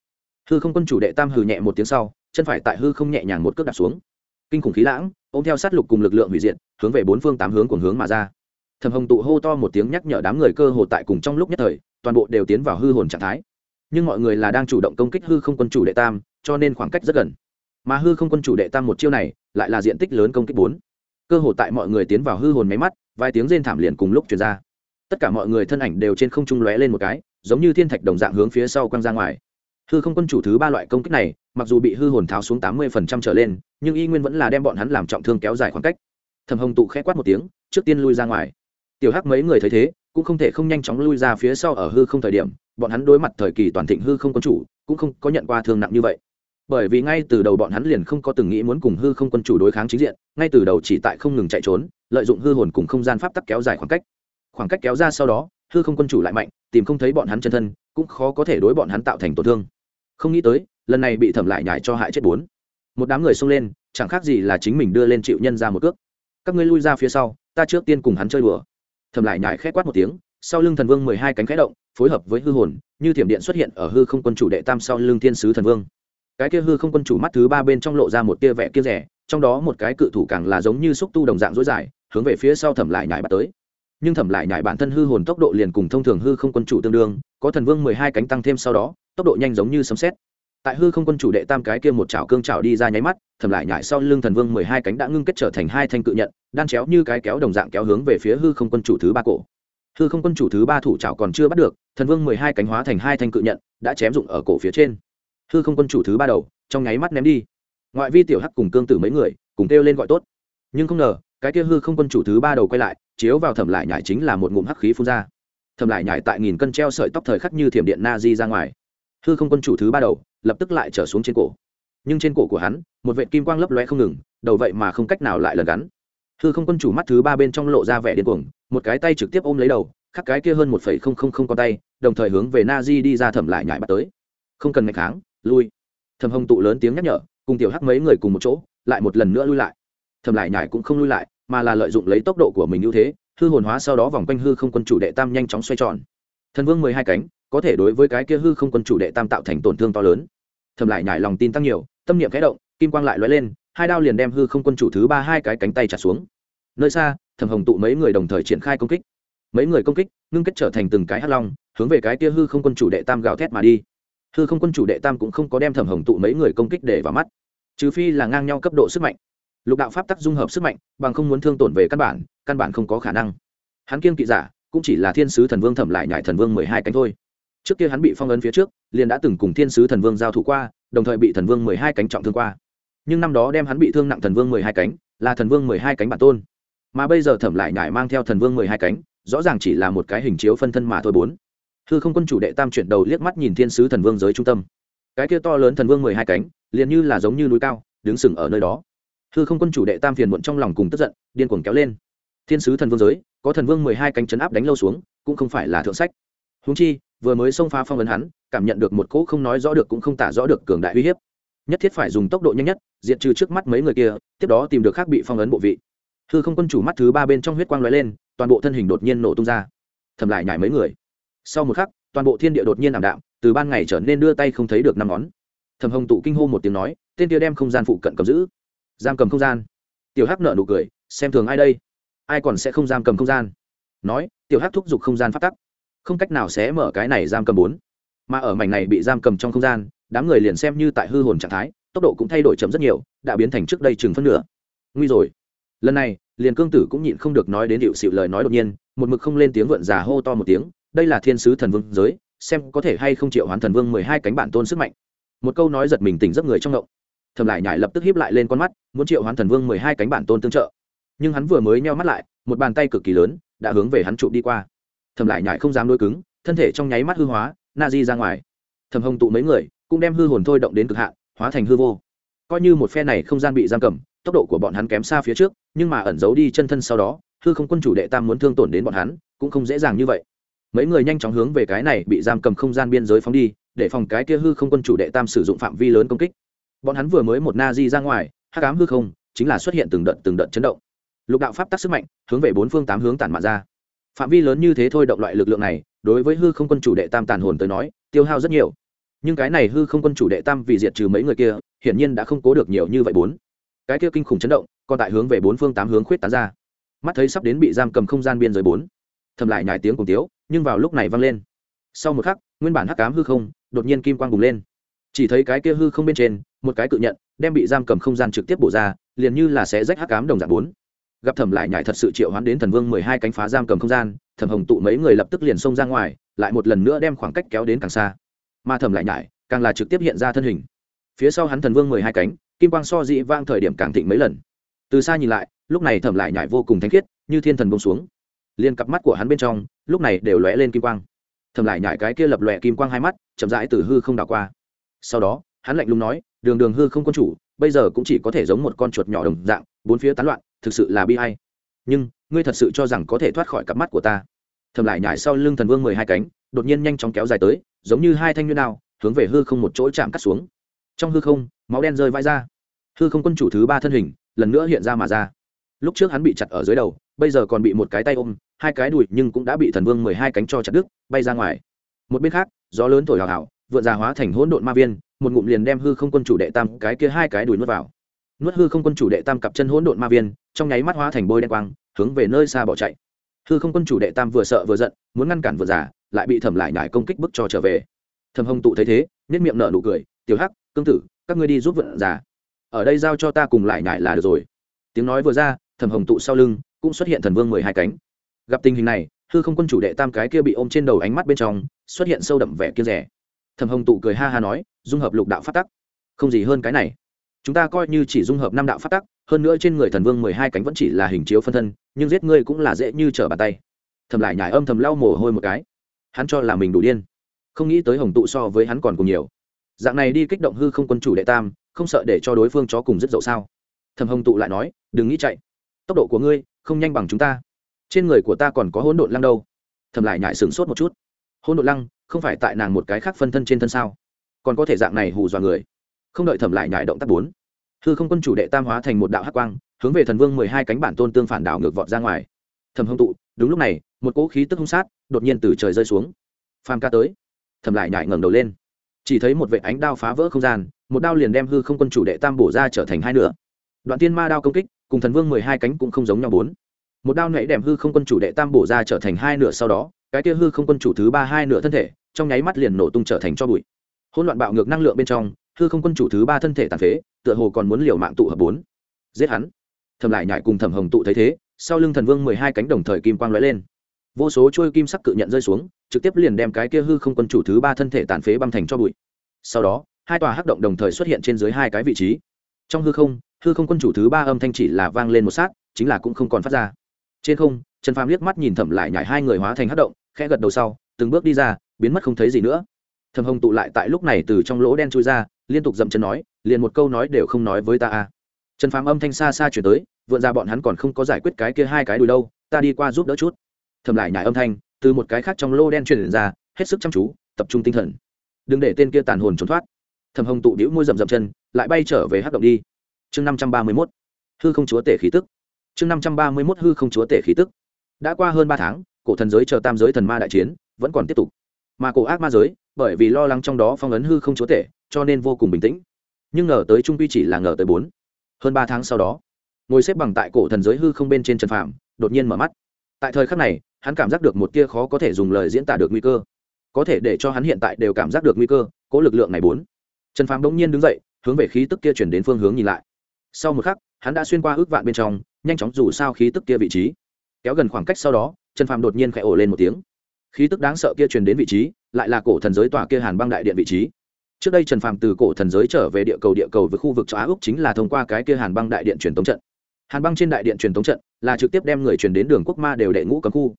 Hư không quân chủ đệ tam hừ nhẹ một tiếng sau, chân phải tại hư không nhẹ nhàng một cước đặt xuống. Kinh khủng khí lãng, ôm theo sát lục cùng lực lượng hủy diệt, hướng về bốn phương tám hướng cùng hướng mà ra. Thầm hồng tụ hô to một tiếng nhắc nhở đám người cơ hồ tại cùng trong lúc nhất thời, toàn bộ đều tiến vào hư hồn trạng thái. Nhưng mọi người là đang chủ động công kích hư không quân chủ đệ tam, cho nên khoảng cách rất gần. Mà hư không quân chủ đệ tam một chiêu này, lại là diện tích lớn công kích bốn. Cơ hồ tại mọi người tiến vào hư hồn máy mắt, vài tiếng rên thảm liền cùng lúc chuyển ra tất cả mọi người thân ảnh đều trên không trung lóe lên một cái, giống như thiên thạch đồng dạng hướng phía sau quăng ra ngoài. Hư không quân chủ thứ ba loại công kích này, mặc dù bị hư hồn tháo xuống tám mươi phần trăm trở lên, nhưng y nguyên vẫn là đem bọn hắn làm trọng thương kéo dài khoảng cách. Thầm hồng tụ k h ẽ quát một tiếng, trước tiên lui ra ngoài. Tiểu hắc mấy người thấy thế, cũng không thể không nhanh chóng lui ra phía sau ở hư không thời điểm, bọn hắn đối mặt thời kỳ toàn thịnh hư không quân chủ, cũng không có nhận qua thương nặng như vậy. Bởi vì ngay từ đầu bọn hắn liền không có từng nghĩ muốn cùng hư không quân chủ đối kháng chính diện, ngay từ đầu chỉ tại không ngừng chạy trốn, lợi dụng hư hồn cùng không gian pháp tắc kéo dài khoảng cách khoảng cách kéo ra sau đó, hư không quân chủ lại mạnh, tìm không thấy bọn hắn chân thân, cũng khó có thể đối bọn hắn tạo thành tổn thương. Không nghĩ tới, lần này bị thẩm lại nhải cho hại chết bốn. Một đám người xông lên, chẳng khác gì là chính mình đưa lên chịu nhân ra một cước. Các ngươi lui ra phía sau, ta trước tiên cùng hắn chơi đùa. Thẩm lại nhải khét quát một tiếng, sau lưng thần vương mười hai cánh khẽ động, phối hợp với hư hồn, như thiểm điện xuất hiện ở hư không quân chủ đệ tam sau lưng thiên sứ thần vương. Cái kia hư không quân chủ mắt thứ ba bên trong lộ ra một tia vẽ kia rẻ, trong đó một cái cự thủ càng là giống như xúc tu đồng dạng dối dài, hướng về phía sau thẩm lại nhải bắt tới nhưng thẩm lại nhải bản thân hư hồn tốc độ liền cùng thông thường hư không quân chủ tương đương, có thần vương mười hai cánh tăng thêm sau đó, tốc độ nhanh giống như sấm xét tại hư không quân chủ đệ tam cái kia một chảo cương chảo đi ra nháy mắt, thẩm lại nhải sau lưng thần vương mười hai cánh đã ngưng kết trở thành hai thanh cự nhận, đan chéo như cái kéo đồng dạng kéo hướng về phía hư không quân chủ thứ ba cổ. Hư không quân chủ thứ ba thủ chảo còn chưa bắt được, thần vương mười hai cánh hóa thành hai thanh cự nhận, đã chém dụng ở cổ phía trên. Hư không quân chủ thứ ba đầu, trong nháy mắt ném đi. Ngoại vi tiểu hắc cùng cương tử mấy người, cùng kêu lên gọi tốt. Nhưng không ngờ, cái kia hư không quân chủ thứ ba đầu quay lại chiếu vào thẩm lại nhải chính là một ngụm hắc khí phun ra. Thẩm lại nhải tại nghìn cân treo sợi tóc thời khắc như thiểm điện na di ra ngoài. Hư không quân chủ thứ ba đầu, lập tức lại trở xuống trên cổ. Nhưng trên cổ của hắn, một vệ kim quang lấp loe không ngừng, đầu vậy mà không cách nào lại lần gắn. Hư không quân chủ mắt thứ ba bên trong lộ ra vẻ điên cuồng, một cái tay trực tiếp ôm lấy đầu, khắc cái kia hơn một phẩy không không không con tay, đồng thời hướng về na di đi ra thẩm lại nhải bắt tới. Không cần ngày kháng, lui. Thầm hồng tụ lớn tiếng nhắc nhở, cùng tiểu hắc mấy người cùng một chỗ, lại một lần nữa lui lại. Thầm lại nhải cũng không lui lại mà là lợi dụng lấy tốc độ của mình ưu thế, hư hồn hóa sau đó vòng quanh hư không quân chủ đệ tam nhanh chóng xoay tròn. Thần vương mười hai cánh, có thể đối với cái kia hư không quân chủ đệ tam tạo thành tổn thương to lớn. Thầm lại nhải lòng tin tăng nhiều, tâm niệm khẽ động, kim quang lại lóe lên, hai đao liền đem hư không quân chủ thứ ba hai cái cánh tay trả xuống. Nơi xa thầm hồng tụ mấy người đồng thời triển khai công kích. Mấy người công kích, ngưng kết trở thành từng cái hắc long, hướng về cái kia hư không quân chủ đệ tam gào thét mà đi. Hư không quân chủ đệ tam cũng không có đem thầm hồng tụ mấy người công kích để vào mắt, trừ phi là ngang nhau cấp độ sức mạnh lục đạo pháp tắc dung hợp sức mạnh, bằng không muốn thương tổn về căn bản căn bản không có khả năng. Hắn kiên kỵ giả, cũng chỉ là thiên sứ thần vương thẩm lại nhải thần vương mười hai cánh thôi. Trước kia hắn bị phong ấn phía trước, liền đã từng cùng thiên sứ thần vương giao thủ qua, đồng thời bị thần vương mười hai cánh trọng thương qua. Nhưng năm đó đem hắn bị thương nặng thần vương mười hai cánh, là thần vương mười hai cánh bản tôn. Mà bây giờ thẩm lại nhải mang theo thần vương mười hai cánh, rõ ràng chỉ là một cái hình chiếu phân thân mà thôi bốn. Hư không quân chủ đệ tam chuyển đầu liếc mắt nhìn thiên sứ thần vương giới trung tâm. Cái kia to lớn thần vương mười hai cánh, liền như là giống như núi cao, đứng sừng ở nơi đó hư không quân chủ đệ tam phiền muộn trong lòng cùng tức giận, điên cuồng kéo lên. Thiên sứ thần vương giới, có thần vương mười hai cánh chấn áp đánh lâu xuống, cũng không phải là thượng sách. Húng chi, vừa mới xông phá phong ấn hắn, cảm nhận được một cỗ không nói rõ được cũng không tả rõ được cường đại uy hiếp. Nhất thiết phải dùng tốc độ nhanh nhất, diệt trừ trước mắt mấy người kia, tiếp đó tìm được khác bị phong ấn bộ vị. Hư không quân chủ mắt thứ ba bên trong huyết quang lóe lên, toàn bộ thân hình đột nhiên nổ tung ra. Thầm lại nhảy mấy người. Sau một khắc, toàn bộ thiên địa đột nhiên ảm đạm, từ ban ngày trở nên đưa tay không thấy được năm ngón. Thầm hồng tụ kinh hô một tiếng nói, tên kia đem không gian phụ cận cầm giữ giam cầm không gian. Tiểu hắc nợ nụ cười, xem thường ai đây? Ai còn sẽ không giam cầm không gian? Nói, tiểu hắc thúc giục không gian phát tắc. Không cách nào sẽ mở cái này giam cầm bốn. Mà ở mảnh này bị giam cầm trong không gian, đám người liền xem như tại hư hồn trạng thái, tốc độ cũng thay đổi chậm rất nhiều, đã biến thành trước đây chừng phân nửa. Nguy rồi. Lần này, liền cương tử cũng nhịn không được nói đến điệu xịu lời nói đột nhiên, một mực không lên tiếng vượn già hô to một tiếng, đây là thiên sứ thần vương giới, xem có thể hay không triệu hoán thần vương mười hai cánh bản tôn sức mạnh. Một câu nói giật mình tỉnh giấc người trong ngộng thầm lại nhải lập tức hiếp lại lên con mắt, muốn triệu hoán thần vương mười hai cánh bản tôn tương trợ. Nhưng hắn vừa mới nheo mắt lại, một bàn tay cực kỳ lớn đã hướng về hắn trụ đi qua. Thầm lại nhải không dám đôi cứng, thân thể trong nháy mắt hư hóa, na di ra ngoài. Thầm hồng tụ mấy người, cũng đem hư hồn thôi động đến cực hạn, hóa thành hư vô. Coi như một phe này không gian bị giam cầm, tốc độ của bọn hắn kém xa phía trước, nhưng mà ẩn giấu đi chân thân sau đó, hư không quân chủ đệ tam muốn thương tổn đến bọn hắn, cũng không dễ dàng như vậy. Mấy người nhanh chóng hướng về cái này bị giam cầm không gian biên giới phóng đi, để phòng cái kia hư không quân chủ đệ tam sử dụng phạm vi lớn công kích bọn hắn vừa mới một na di ra ngoài, hắc ám hư không chính là xuất hiện từng đợt từng đợt chấn động. Lục đạo pháp tắc sức mạnh, hướng về bốn phương tám hướng tản mạn ra. Phạm vi lớn như thế thôi động loại lực lượng này, đối với hư không quân chủ đệ tam tàn hồn tới nói, tiêu hao rất nhiều. Nhưng cái này hư không quân chủ đệ tam vì diệt trừ mấy người kia, hiển nhiên đã không cố được nhiều như vậy bốn. Cái kia kinh khủng chấn động, còn tại hướng về bốn phương tám hướng khuyết tán ra. Mắt thấy sắp đến bị giam cầm không gian biên giới bốn. Thầm lại nhải tiếng cùng tiếu, nhưng vào lúc này vang lên. Sau một khắc, nguyên bản hắc cám hư không đột nhiên kim quang bùng lên. Chỉ thấy cái kia hư không bên trên một cái cự nhận, đem bị giam cầm không gian trực tiếp bổ ra, liền như là sẽ rách hắc cám đồng dạng bốn. Gặp thẩm lại nhải thật sự triệu hoán đến thần vương mười hai cánh phá giam cầm không gian, thẩm hồng tụ mấy người lập tức liền xông ra ngoài, lại một lần nữa đem khoảng cách kéo đến càng xa. Mà thẩm lại nhải, càng là trực tiếp hiện ra thân hình. Phía sau hắn thần vương mười hai cánh, kim quang so dị vang thời điểm càng thịnh mấy lần. Từ xa nhìn lại, lúc này thẩm lại nhải vô cùng thanh khiết, như thiên thần bông xuống. Liền cặp mắt của hắn bên trong, lúc này đều lóe lên kim quang. Thẩm lại nhải cái kia lập lòe kim quang hai mắt, chậm rãi từ hư không đảo qua. Sau đó, hắn lạnh lùng nói đường đường hư không quân chủ, bây giờ cũng chỉ có thể giống một con chuột nhỏ đồng dạng, bốn phía tán loạn, thực sự là bi hay nhưng, ngươi thật sự cho rằng có thể thoát khỏi cặp mắt của ta? Thầm lại nhảy sau lưng thần vương mười hai cánh, đột nhiên nhanh chóng kéo dài tới, giống như hai thanh nguyên nào hướng về hư không một chỗ chạm cắt xuống. Trong hư không, máu đen rơi vãi ra. Hư không quân chủ thứ ba thân hình, lần nữa hiện ra mà ra. Lúc trước hắn bị chặt ở dưới đầu, bây giờ còn bị một cái tay ôm, hai cái đùi nhưng cũng đã bị thần vương mười hai cánh cho chặt đứt, bay ra ngoài. Một bên khác, gió lớn thổi hào hào vượn già hóa thành hỗn độn ma viên, một ngụm liền đem hư không quân chủ đệ tam cái kia hai cái đùi nuốt vào. Nuốt hư không quân chủ đệ tam cặp chân hỗn độn ma viên, trong nháy mắt hóa thành bôi đen quang, hướng về nơi xa bỏ chạy. Hư không quân chủ đệ tam vừa sợ vừa giận, muốn ngăn cản vượn già, lại bị thẩm lại nhải công kích bức cho trở về. Thẩm hồng tụ thấy thế nhất miệng nở nụ cười, tiểu hắc, cương tử, các ngươi đi giúp vượn già. Ở đây giao cho ta cùng lại nhải là được rồi. Tiếng nói vừa ra, thẩm hồng tụ sau lưng, cũng xuất hiện thần vương mười hai cánh. Gặp tình hình này, hư không quân chủ đệ tam cái kia bị ôm trên đầu ánh mắt bên trong, xuất hiện sâu đậm vẻ kia rẻ thẩm hồng tụ cười ha ha nói, dung hợp lục đạo phát tắc. Không gì hơn cái này. Chúng ta coi như chỉ dung hợp năm đạo phát tắc, hơn nữa trên người thần vương mười hai cánh vẫn chỉ là hình chiếu phân thân, nhưng giết ngươi cũng là dễ như trở bàn tay. Thầm lại nhải âm thầm lau mồ hôi một cái. Hắn cho là mình đủ điên. Không nghĩ tới hồng tụ so với hắn còn cùng nhiều. Dạng này đi kích động hư không quân chủ đệ tam, không sợ để cho đối phương chó cùng rất dậu sao? Thầm hồng tụ lại nói, đừng nghĩ chạy. Tốc độ của ngươi, không nhanh bằng chúng ta. Trên người của ta còn có hỗn độn lăng đâu. Thầm lại nhải sửng sốt một chút. Hỗn độn lăng không phải tại nàng một cái khác phân thân trên thân sao? Còn có thể dạng này hù dọa người. Không đợi thẩm lại nhải động tác bốn. Hư không quân chủ đệ tam hóa thành một đạo hắc quang, hướng về thần vương mười hai cánh bản tôn tương phản đảo ngược vọt ra ngoài. Thầm hông tụ, đúng lúc này, một cỗ khí tức hung sát đột nhiên từ trời rơi xuống. Phàm ca tới. Thầm lại nhải ngẩng đầu lên. Chỉ thấy một vệ ánh đao phá vỡ không gian, một đao liền đem hư không quân chủ đệ tam bổ ra trở thành hai nửa. Đoạn tiên ma đao công kích, cùng thần vương mười hai cánh cũng không giống nhau bốn. Một đao nãy đem hư không quân chủ đệ tam bổ ra trở thành hai nửa sau đó, cái kia hư không quân chủ thứ ba hai nửa thân thể trong nháy mắt liền nổ tung trở thành cho bụi. Hỗn loạn bạo ngược năng lượng bên trong, hư không quân chủ thứ ba thân thể tàn phế, tựa hồ còn muốn liều mạng tụ hợp bốn. Giết hắn. Thầm lại nhảy cùng thẩm hồng tụ thấy thế, sau lưng thần vương mười hai cánh đồng thời kim quang lóe lên. Vô số trôi kim sắc cự nhận rơi xuống, trực tiếp liền đem cái kia hư không quân chủ thứ ba thân thể tàn phế băng thành cho bụi. Sau đó, hai tòa hắc động đồng thời xuất hiện trên dưới hai cái vị trí. Trong hư không hư không quân chủ thứ ba âm thanh chỉ là vang lên một sát, chính là cũng không còn phát ra. Trên không, trần phàm liếc mắt nhìn thẩm lại nhảy hai người hóa thành hắc động, khẽ gật đầu sau, từng bước đi ra biến mất không thấy gì nữa. Thầm hồng tụ lại tại lúc này từ trong lỗ đen chui ra, liên tục dậm chân nói, liền một câu nói đều không nói với ta à? trần phàm âm thanh xa xa chuyển tới, vượn ra bọn hắn còn không có giải quyết cái kia hai cái đùi đâu, ta đi qua giúp đỡ chút. Thầm lại nhải âm thanh, từ một cái khác trong lô đen truyền ra, hết sức chăm chú, tập trung tinh thần. Đừng để tên kia tàn hồn trốn thoát. Thầm hồng tụ đĩu môi dậm dậm chân, lại bay trở về hát động đi. Chương năm trăm ba mươi mốt. Hư không chúa tể khí tức. Chương năm trăm ba mươi mốt, hư không chúa tể khí tức. Đã qua hơn ba tháng, cổ thần giới chờ tam giới thần ma đại chiến, vẫn còn tiếp tục mà cổ ác ma giới, bởi vì lo lắng trong đó phong ấn hư không chúa tể, cho nên vô cùng bình tĩnh. Nhưng ngờ tới trung quy chỉ là ngờ tới bốn. Hơn ba tháng sau đó, ngồi xếp bằng tại cổ thần giới hư không bên trên trần phạm đột nhiên mở mắt. Tại thời khắc này, hắn cảm giác được một tia khó có thể dùng lời diễn tả được nguy cơ. Có thể để cho hắn hiện tại đều cảm giác được nguy cơ, cố lực lượng này bốn. Trần phàm đông nhiên đứng dậy, hướng về khí tức kia chuyển đến phương hướng nhìn lại. Sau một khắc, hắn đã xuyên qua ước vạn bên trong, nhanh chóng dù sao khí tức kia vị trí. Kéo gần khoảng cách sau đó, trần phàm đột nhiên khẽ ổ lên một tiếng khí tức đáng sợ kia truyền đến vị trí, lại là cổ thần giới tòa kia hàn băng đại điện vị trí. Trước đây trần phàm từ cổ thần giới trở về địa cầu địa cầu với khu vực châu á úc chính là thông qua cái kia hàn băng đại điện truyền tống trận. Hàn băng trên đại điện truyền tống trận là trực tiếp đem người truyền đến đường quốc ma đều đệ ngũ cấm khu.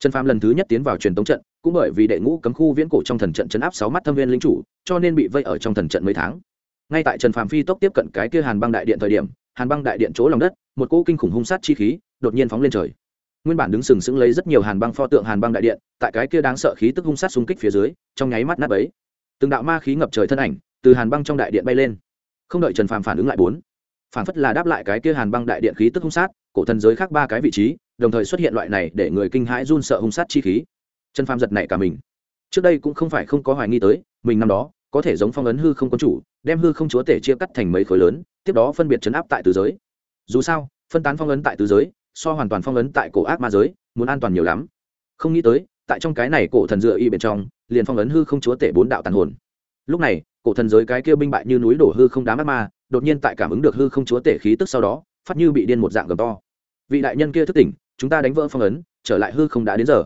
Trần phàm lần thứ nhất tiến vào truyền tống trận, cũng bởi vì đệ ngũ cấm khu viễn cổ trong thần trận chấn áp sáu mắt thâm viên lính chủ, cho nên bị vây ở trong thần trận mấy tháng. Ngay tại trần phàm phi tốc tiếp cận cái kia hàn băng đại điện thời điểm, hàn băng đại điện chỗ lòng đất, một cỗ kinh khủng hung sát chi khí đột nhiên phóng lên trời nguyên bản đứng sừng sững lấy rất nhiều hàn băng pho tượng hàn băng đại điện, tại cái kia đáng sợ khí tức hung sát xung kích phía dưới, trong nháy mắt nát ấy từng đạo ma khí ngập trời thân ảnh, từ hàn băng trong đại điện bay lên. Không đợi trần phàm phản ứng lại bốn, phản phất là đáp lại cái kia hàn băng đại điện khí tức hung sát, cổ thần giới khác ba cái vị trí, đồng thời xuất hiện loại này để người kinh hãi run sợ hung sát chi khí. Trần phàm giật này cả mình. Trước đây cũng không phải không có hoài nghi tới, mình năm đó, có thể giống phong ấn hư không quân chủ, đem hư không chúa tể chia cắt thành mấy khối lớn, tiếp đó phân biệt chấn áp tại tứ giới. Dù sao, phân tán phong ấn tại tứ giới so hoàn toàn phong ấn tại cổ ác ma giới, muốn an toàn nhiều lắm. Không nghĩ tới, tại trong cái này cổ thần dựa y bên trong, liền phong ấn hư không chúa tể bốn đạo tàn hồn. Lúc này, cổ thần giới cái kia binh bại như núi đổ hư không đám ác ma, đột nhiên tại cảm ứng được hư không chúa tể khí tức sau đó, phát như bị điên một dạng gầm to. Vị đại nhân kia thức tỉnh, chúng ta đánh vỡ phong ấn, trở lại hư không đã đến giờ.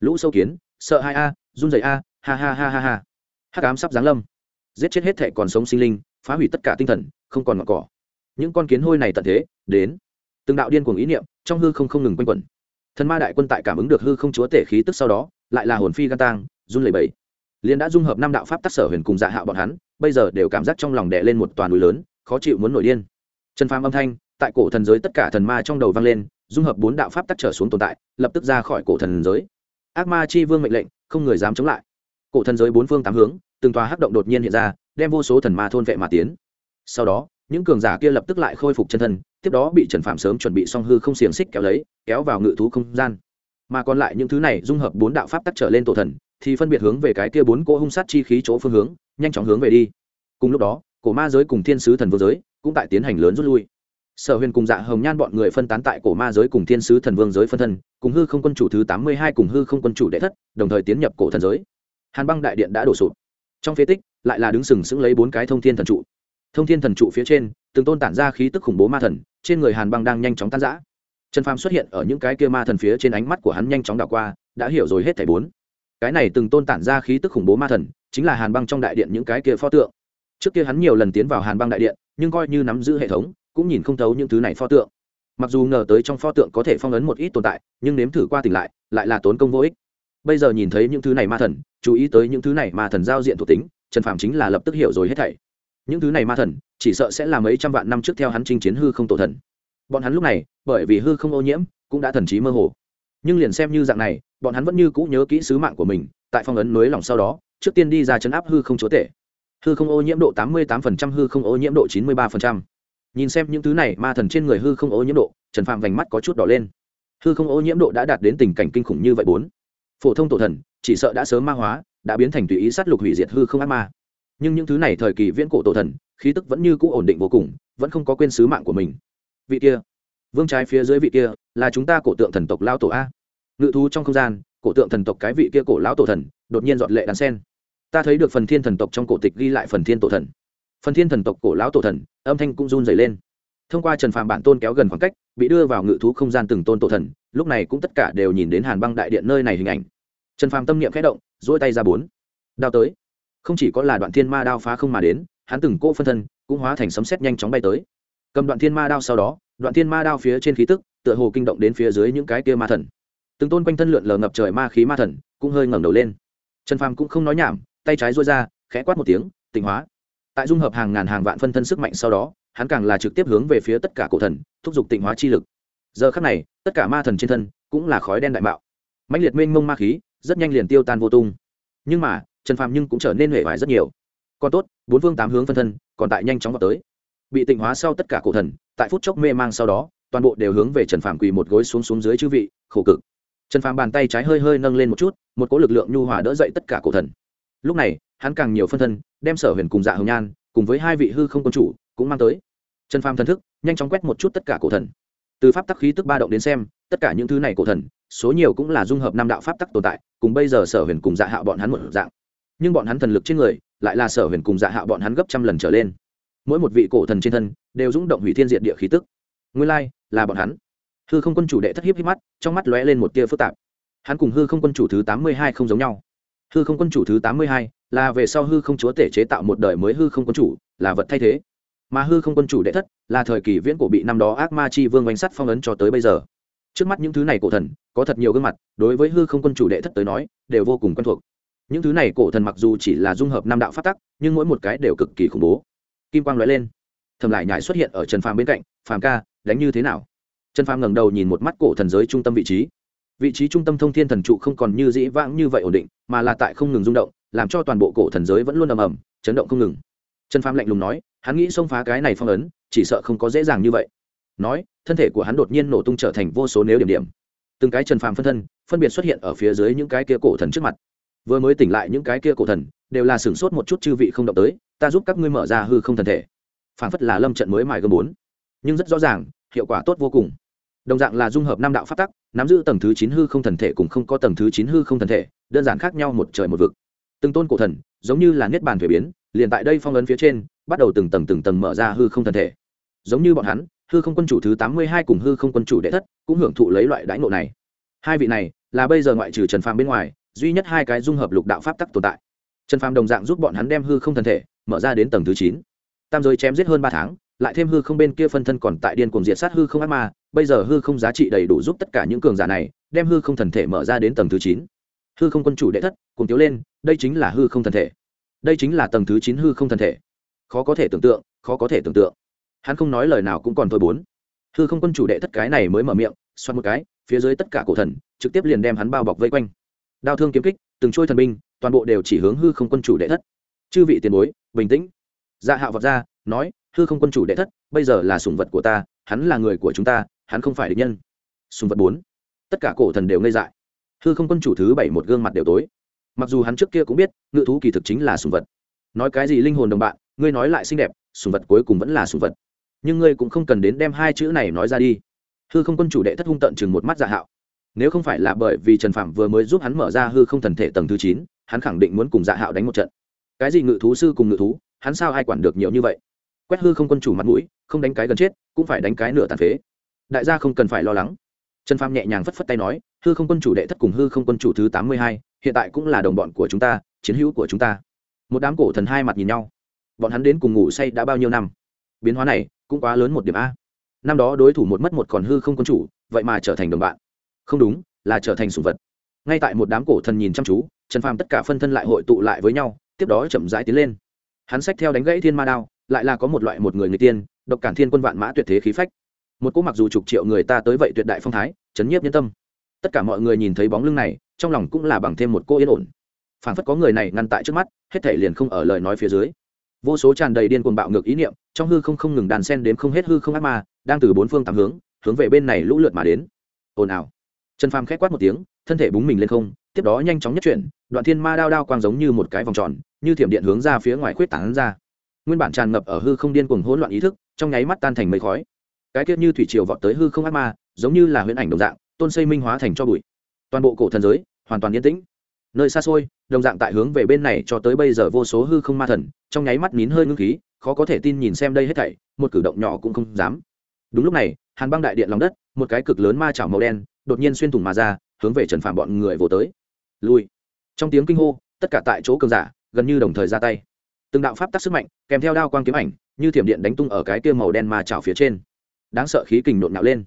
Lũ sâu kiến, sợ hai a, run rẩy a, ha ha ha ha ha. Hắc ám sắp giáng lâm. Giết chết hết thệ còn sống sinh linh, phá hủy tất cả tinh thần, không còn ngọn cỏ. Những con kiến hôi này tận thế, đến. Từng đạo điên cuồng ý niệm trong hư không không ngừng quanh quẩn. Thần ma đại quân tại cảm ứng được hư không chúa tể khí tức sau đó, lại là hồn phi gan tang, run lẩy bẩy. Liền đã dung hợp năm đạo pháp tác sở huyền cùng dạ hạo bọn hắn, bây giờ đều cảm giác trong lòng đè lên một toàn núi lớn, khó chịu muốn nổi điên. Trần phàm âm thanh, tại cổ thần giới tất cả thần ma trong đầu vang lên, dung hợp bốn đạo pháp tắc trở xuống tồn tại, lập tức ra khỏi cổ thần giới. Ác ma chi vương mệnh lệnh, không người dám chống lại. Cổ thần giới bốn phương tám hướng, từng tòa hắc động đột nhiên hiện ra, đem vô số thần ma thôn vệ mà tiến. Sau đó, những cường giả kia lập tức lại khôi phục chân thân tiếp đó bị trần phạm sớm chuẩn bị xong hư không xiềng xích kéo lấy, kéo vào ngự thú không gian. Mà còn lại những thứ này dung hợp bốn đạo pháp tắc trở lên tổ thần, thì phân biệt hướng về cái kia bốn cỗ hung sát chi khí chỗ phương hướng, nhanh chóng hướng về đi. Cùng lúc đó, cổ ma giới cùng thiên sứ thần vô giới cũng tại tiến hành lớn rút lui. Sở huyền cùng dạ hồng nhan bọn người phân tán tại cổ ma giới cùng thiên sứ thần vương giới phân thân, cùng hư không quân chủ thứ tám mươi hai cùng hư không quân chủ đệ thất, đồng thời tiến nhập cổ thần giới. Hàn băng đại điện đã đổ sụp. Trong phế tích, lại là đứng sừng sững lấy bốn cái thông thiên thần trụ thông thiên thần trụ phía trên, từng tôn tản ra khí tức khủng bố ma thần, trên người hàn băng đang nhanh chóng tan rã. Trần phàm xuất hiện ở những cái kia ma thần phía trên ánh mắt của hắn nhanh chóng đảo qua, đã hiểu rồi hết thảy bốn. Cái này từng tôn tản ra khí tức khủng bố ma thần, chính là hàn băng trong đại điện những cái kia pho tượng. Trước kia hắn nhiều lần tiến vào hàn băng đại điện, nhưng coi như nắm giữ hệ thống, cũng nhìn không thấu những thứ này pho tượng. Mặc dù ngờ tới trong pho tượng có thể phong ấn một ít tồn tại, nhưng nếm thử qua tỉnh lại lại là tốn công vô ích. Bây giờ nhìn thấy những thứ này ma thần, chú ý tới những thứ này ma thần giao diện thuộc tính, trần Phàm chính là lập tức hiểu rồi hết thảy những thứ này ma thần, chỉ sợ sẽ là mấy trăm vạn năm trước theo hắn chinh chiến hư không tổ thần. Bọn hắn lúc này, bởi vì hư không ô nhiễm, cũng đã thần trí mơ hồ. Nhưng liền xem như dạng này, bọn hắn vẫn như cũ nhớ kỹ sứ mạng của mình, tại phong ấn nới lỏng sau đó, trước tiên đi ra chấn áp hư không chúa tể. Hư không ô nhiễm độ tám mươi tám hư không ô nhiễm độ chín mươi ba nhìn xem những thứ này, ma thần trên người hư không ô nhiễm độ, trần phạm vành mắt có chút đỏ lên. Hư không ô nhiễm độ đã đạt đến tình cảnh kinh khủng như vậy bốn. Phổ thông tổ thần, chỉ sợ đã sớm ma hóa, đã biến thành tùy ý sát lục hủy diệt hư không ác ma nhưng những thứ này thời kỳ viễn cổ tổ thần, khí tức vẫn như cũ ổn định vô cùng, vẫn không có quên sứ mạng của mình. Vị kia, vương trái phía dưới vị kia, là chúng ta cổ tượng thần tộc lao tổ a. Ngự thú trong không gian, cổ tượng thần tộc cái vị kia cổ lão tổ thần, đột nhiên dọn lệ đàn sen. Ta thấy được phần thiên thần tộc trong cổ tịch ghi lại phần thiên tổ thần. Phần thiên thần tộc cổ lão tổ thần, âm thanh cũng run dày lên. Thông qua trần phàm bản tôn kéo gần khoảng cách, bị đưa vào ngự thú không gian từng tôn tổ thần, lúc này cũng tất cả đều nhìn đến hàn băng đại điện nơi này hình ảnh. Trần phàm tâm niệm khẽ động dỗi tay ra bốn. Đao tới không chỉ có là đoạn thiên ma đao phá không mà đến, hắn từng cỗ phân thân, cũng hóa thành sấm xét nhanh chóng bay tới. Cầm đoạn thiên ma đao sau đó, đoạn thiên ma đao phía trên khí tức, tựa hồ kinh động đến phía dưới những cái kia ma thần. Từng tôn quanh thân lượn lờ ngập trời ma khí ma thần, cũng hơi ngẩng đầu lên. Trần phàm cũng không nói nhảm, tay trái dôi ra, khẽ quát một tiếng, tịnh hóa. Tại dung hợp hàng ngàn hàng vạn phân thân sức mạnh sau đó, hắn càng là trực tiếp hướng về phía tất cả cổ thần, thúc giục tịnh hóa chi lực. Giờ khắc này, tất cả ma thần trên thân cũng là khói đen đại bạo mạnh liệt mênh mông ma khí, rất nhanh liền tiêu tan vô tung. Nhưng mà trần phàm nhưng cũng trở nên huệ vải rất nhiều còn tốt bốn phương tám hướng phân thân còn tại nhanh chóng vào tới bị tịnh hóa sau tất cả cổ thần tại phút chốc mê mang sau đó toàn bộ đều hướng về trần phàm quỳ một gối xuống xuống dưới chư vị khổ cực trần phàm bàn tay trái hơi hơi nâng lên một chút một cỗ lực lượng nhu hòa đỡ dậy tất cả cổ thần lúc này hắn càng nhiều phân thân đem sở huyền cùng dạ hồng nhan cùng với hai vị hư không quân chủ cũng mang tới trần phàm thần thức nhanh chóng quét một chút tất cả cổ thần từ pháp tắc khí tức ba động đến xem tất cả những thứ này cổ thần số nhiều cũng là dung hợp năm đạo pháp tắc tồn tại cùng bây giờ sở huyền cùng dạ hạo bọn hắn một dạng nhưng bọn hắn thần lực trên người lại là sở huyền cùng dạ hạo bọn hắn gấp trăm lần trở lên. Mỗi một vị cổ thần trên thân đều rung động hủy thiên diện địa khí tức. Nguyên lai là bọn hắn. Hư không quân chủ đệ thất hiếp hiếp mắt, trong mắt lóe lên một tia phức tạp. Hắn cùng hư không quân chủ thứ tám mươi hai không giống nhau. Hư không quân chủ thứ tám mươi hai là về sau hư không chúa tể chế tạo một đời mới hư không quân chủ, là vật thay thế. Mà hư không quân chủ đệ thất là thời kỳ viễn cổ bị năm đó ác ma chi vương bánh sắt phong ấn cho tới bây giờ. Trước mắt những thứ này cổ thần có thật nhiều gương mặt, đối với hư không quân chủ đệ thất tới nói, đều vô cùng quen thuộc những thứ này cổ thần mặc dù chỉ là dung hợp năm đạo phát tắc, nhưng mỗi một cái đều cực kỳ khủng bố. Kim quang lóe lên. Thầm lại nhải xuất hiện ở trần phàm bên cạnh, phàm ca, đánh như thế nào? Trần phàm ngẩng đầu nhìn một mắt cổ thần giới trung tâm vị trí. Vị trí trung tâm thông thiên thần trụ không còn như dĩ vãng như vậy ổn định, mà là tại không ngừng rung động, làm cho toàn bộ cổ thần giới vẫn luôn ầm ầm, chấn động không ngừng. Trần phàm lạnh lùng nói, hắn nghĩ xông phá cái này phong ấn, chỉ sợ không có dễ dàng như vậy. Nói, thân thể của hắn đột nhiên nổ tung trở thành vô số nếu điểm điểm. Từng cái trần phàm phân thân, phân biệt xuất hiện ở phía dưới những cái kia cổ thần trước mặt vừa mới tỉnh lại những cái kia cổ thần, đều là sửng sốt một chút chư vị không động tới, ta giúp các ngươi mở ra hư không thần thể. Phản phất là lâm trận mới mài gơm bốn. Nhưng rất rõ ràng, hiệu quả tốt vô cùng. Đồng dạng là dung hợp năm đạo phát tắc, nắm giữ tầng thứ chín hư không thần thể cùng không có tầng thứ chín hư không thần thể, đơn giản khác nhau một trời một vực. Từng tôn cổ thần, giống như là niết bàn thuế biến, liền tại đây phong ấn phía trên, bắt đầu từng tầng từng tầng mở ra hư không thần thể. Giống như bọn hắn, hư không quân chủ thứ tám mươi hai cùng hư không quân chủ đệ thất, cũng hưởng thụ lấy loại đãi ngộ này. Hai vị này, là bây giờ ngoại trừ trần phàm bên ngoài duy nhất hai cái dung hợp lục đạo pháp tắc tồn tại. Trần phàm đồng dạng giúp bọn hắn đem hư không thần thể mở ra đến tầng thứ chín. Tam giới chém giết hơn ba tháng, lại thêm hư không bên kia phân thân còn tại điên cuồng diệt sát hư không ác ma, bây giờ hư không giá trị đầy đủ giúp tất cả những cường giả này đem hư không thần thể mở ra đến tầng thứ chín. Hư không quân chủ đệ thất, cùng tiếu lên, đây chính là hư không thần thể. Đây chính là tầng thứ chín hư không thần thể. Khó có thể tưởng tượng, khó có thể tưởng tượng. Hắn không nói lời nào cũng còn thôi bốn. Hư không quân chủ đệ thất cái này mới mở miệng xoắn một cái, phía dưới tất cả cổ thần, trực tiếp liền đem hắn bao bọc vây quanh đao thương kiếm kích, từng trôi thần binh, toàn bộ đều chỉ hướng hư không quân chủ đệ thất. Chư vị tiền bối, bình tĩnh. Dạ hạo vọt ra, nói, hư không quân chủ đệ thất, bây giờ là sùng vật của ta, hắn là người của chúng ta, hắn không phải địch nhân. Sùng vật bốn. Tất cả cổ thần đều ngây dại. Hư không quân chủ thứ bảy một gương mặt đều tối. Mặc dù hắn trước kia cũng biết, ngự thú kỳ thực chính là sùng vật. Nói cái gì linh hồn đồng bạn, ngươi nói lại xinh đẹp sùng vật cuối cùng vẫn là sùng vật. Nhưng ngươi cũng không cần đến đem hai chữ này nói ra đi. Hư không quân chủ đệ thất hung tận chừng một mắt dạ hạo nếu không phải là bởi vì trần phạm vừa mới giúp hắn mở ra hư không thần thể tầng thứ chín, hắn khẳng định muốn cùng dạ hạo đánh một trận. Cái gì ngự thú sư cùng ngự thú, hắn sao ai quản được nhiều như vậy? Quét hư không quân chủ mặt mũi, không đánh cái gần chết, cũng phải đánh cái nửa tàn phế. Đại gia không cần phải lo lắng. Trần Phạm nhẹ nhàng phất phất tay nói, hư không quân chủ đệ thất cùng hư không quân chủ thứ tám mươi hai, hiện tại cũng là đồng bọn của chúng ta, chiến hữu của chúng ta. Một đám cổ thần hai mặt nhìn nhau. Bọn hắn đến cùng ngủ say đã bao nhiêu năm? Biến hóa này cũng quá lớn một điểm a. Năm đó đối thủ một mất một còn hư không quân chủ, vậy mà trở thành đồng bạn không đúng, là trở thành sùng vật. Ngay tại một đám cổ thần nhìn chăm chú, trần phàm tất cả phân thân lại hội tụ lại với nhau, tiếp đó chậm rãi tiến lên. Hắn sách theo đánh gãy thiên ma đao, lại là có một loại một người người tiên, độc cản thiên quân vạn mã tuyệt thế khí phách. Một cỗ mặc dù chục triệu người ta tới vậy tuyệt đại phong thái, chấn nhiếp nhân tâm. Tất cả mọi người nhìn thấy bóng lưng này, trong lòng cũng là bằng thêm một cô yên ổn. Phản phất có người này ngăn tại trước mắt, hết thể liền không ở lời nói phía dưới. Vô số tràn đầy điên cuồng bạo ngược ý niệm, trong hư không không ngừng đàn sen đến không hết hư không ác ma, đang từ bốn phương tám hướng hướng về bên này lũ lượt mà đến. Ồn ào trần phàm khét quát một tiếng, thân thể búng mình lên không, tiếp đó nhanh chóng nhất chuyển, đoạn thiên ma đao đao quang giống như một cái vòng tròn, như thiểm điện hướng ra phía ngoài khuyết tảng ra. Nguyên bản tràn ngập ở hư không điên cuồng hỗn loạn ý thức, trong nháy mắt tan thành mây khói. Cái tiết như thủy triều vọt tới hư không ác ma, giống như là huyễn ảnh đồng dạng, tôn xây minh hóa thành cho bụi. Toàn bộ cổ thần giới, hoàn toàn yên tĩnh. Nơi xa xôi, đồng dạng tại hướng về bên này cho tới bây giờ vô số hư không ma thần, trong nháy mắt nín hơi ngưng khí, khó có thể tin nhìn xem đây hết thảy, một cử động nhỏ cũng không dám. Đúng lúc này, hàn băng đại điện lòng đất, một cái cực lớn ma chảo màu đen đột nhiên xuyên thủng mà ra, hướng về trần phạm bọn người vồ tới. Lui. Trong tiếng kinh hô, tất cả tại chỗ cường giả, gần như đồng thời ra tay. Từng đạo pháp tắc sức mạnh, kèm theo đao quang kiếm ảnh, như thiểm điện đánh tung ở cái kia màu đen ma trào phía trên. Đáng sợ khí kình nộn nạo lên.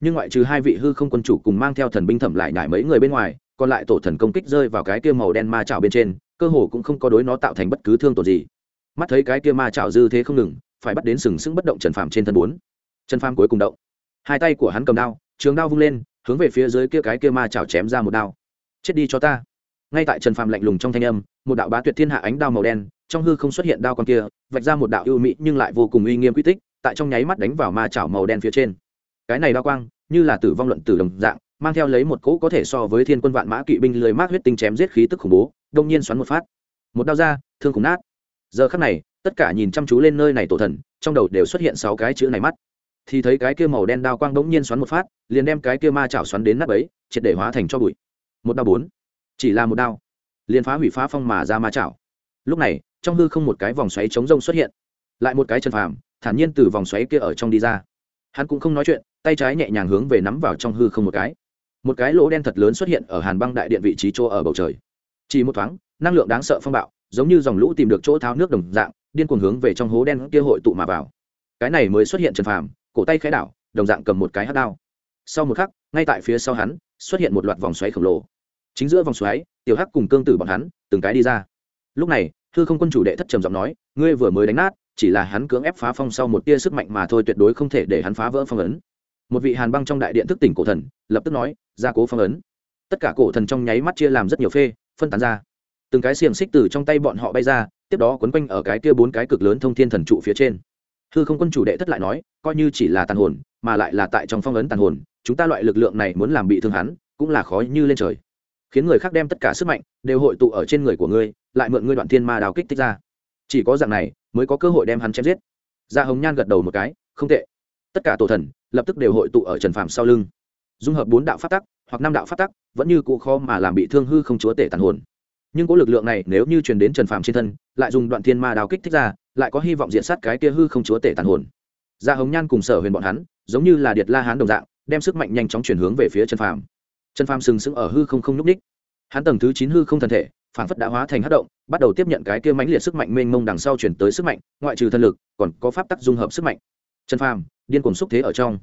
Nhưng ngoại trừ hai vị hư không quân chủ cùng mang theo thần binh thẩm lại nhải mấy người bên ngoài, còn lại tổ thần công kích rơi vào cái kia màu đen ma trào bên trên, cơ hồ cũng không có đối nó tạo thành bất cứ thương tổn gì. Mắt thấy cái kia ma trào dư thế không ngừng, phải bắt đến sừng sững bất động trần phàm trên thân bốn. Trần phàm cuối cùng động. Hai tay của hắn cầm đao, trường đao vung lên hướng về phía dưới kia cái kia ma chảo chém ra một đao. Chết đi cho ta. Ngay tại trần phàm lạnh lùng trong thanh âm, một đạo bá tuyệt thiên hạ ánh đao màu đen, trong hư không xuất hiện đao con kia, vạch ra một đạo ưu mỹ nhưng lại vô cùng uy nghiêm quy tích, tại trong nháy mắt đánh vào ma chảo màu đen phía trên. Cái này đao quang, như là tử vong luận tử đồng dạng, mang theo lấy một cỗ có thể so với thiên quân vạn mã kỵ binh lười mát huyết tinh chém giết khí tức khủng bố, đông nhiên xoắn một phát. Một đao ra, thương khủng nát. Giờ khắc này, tất cả nhìn chăm chú lên nơi này tổ thần, trong đầu đều xuất hiện sáu cái chữ này mắt thì thấy cái kia màu đen đao quang bỗng nhiên xoắn một phát, liền đem cái kia ma chảo xoắn đến nắp ấy, triệt để hóa thành cho bụi. Một đao bốn. Chỉ là một đao. Liền phá hủy phá phong mà ra ma chảo. Lúc này, trong hư không một cái vòng xoáy chống rông xuất hiện. Lại một cái chân phàm, thản nhiên từ vòng xoáy kia ở trong đi ra. Hắn cũng không nói chuyện, tay trái nhẹ nhàng hướng về nắm vào trong hư không một cái. Một cái lỗ đen thật lớn xuất hiện ở hàn băng đại điện vị trí chỗ ở bầu trời. Chỉ một thoáng, năng lượng đáng sợ phong bạo, giống như dòng lũ tìm được chỗ tháo nước đồng dạng, điên cuồng hướng về trong hố đen kia hội tụ mà vào. Cái này mới xuất hiện trần phàm cổ tay khẽ đảo, đồng dạng cầm một cái hát đao. Sau một khắc, ngay tại phía sau hắn, xuất hiện một loạt vòng xoáy khổng lồ. Chính giữa vòng xoáy, tiểu hắc cùng cương tử bọn hắn, từng cái đi ra. Lúc này, thư không quân chủ đệ thất trầm giọng nói, ngươi vừa mới đánh nát, chỉ là hắn cưỡng ép phá phong sau một tia sức mạnh mà thôi, tuyệt đối không thể để hắn phá vỡ phong ấn. Một vị hàn băng trong đại điện thức tỉnh cổ thần, lập tức nói, ra cố phong ấn. Tất cả cổ thần trong nháy mắt chia làm rất nhiều phê, phân tán ra. Từng cái xiềng xích từ trong tay bọn họ bay ra, tiếp đó quấn quanh ở cái kia bốn cái cực lớn thông thiên thần trụ phía trên hư không quân chủ đệ thất lại nói, coi như chỉ là tàn hồn, mà lại là tại trong phong ấn tàn hồn, chúng ta loại lực lượng này muốn làm bị thương hắn, cũng là khó như lên trời. Khiến người khác đem tất cả sức mạnh đều hội tụ ở trên người của ngươi, lại mượn ngươi đoạn thiên ma đào kích thích ra. Chỉ có dạng này mới có cơ hội đem hắn chém giết. Gia hồng nhan gật đầu một cái, không tệ. Tất cả tổ thần lập tức đều hội tụ ở trần phàm sau lưng. Dung hợp bốn đạo phát tắc hoặc năm đạo phát tắc, vẫn như cụ kho mà làm bị thương hư không chúa tể tàn hồn nhưng có lực lượng này nếu như truyền đến trần phàm trên thân, lại dùng đoạn thiên ma đào kích thích ra, lại có hy vọng diện sát cái kia hư không chúa tể tàn hồn. Gia hồng nhan cùng sở huyền bọn hắn, giống như là điệt la hán đồng dạng, đem sức mạnh nhanh chóng chuyển hướng về phía trần phàm. Trần phàm sừng sững ở hư không không nhúc ních hắn tầng thứ chín hư không thần thể, phản phất đã hóa thành hát động, bắt đầu tiếp nhận cái kia mãnh liệt sức mạnh mênh mông đằng sau chuyển tới sức mạnh, ngoại trừ thân lực, còn có pháp tắc dung hợp sức mạnh. Trần phàm, điên cuồng xúc thế ở trong.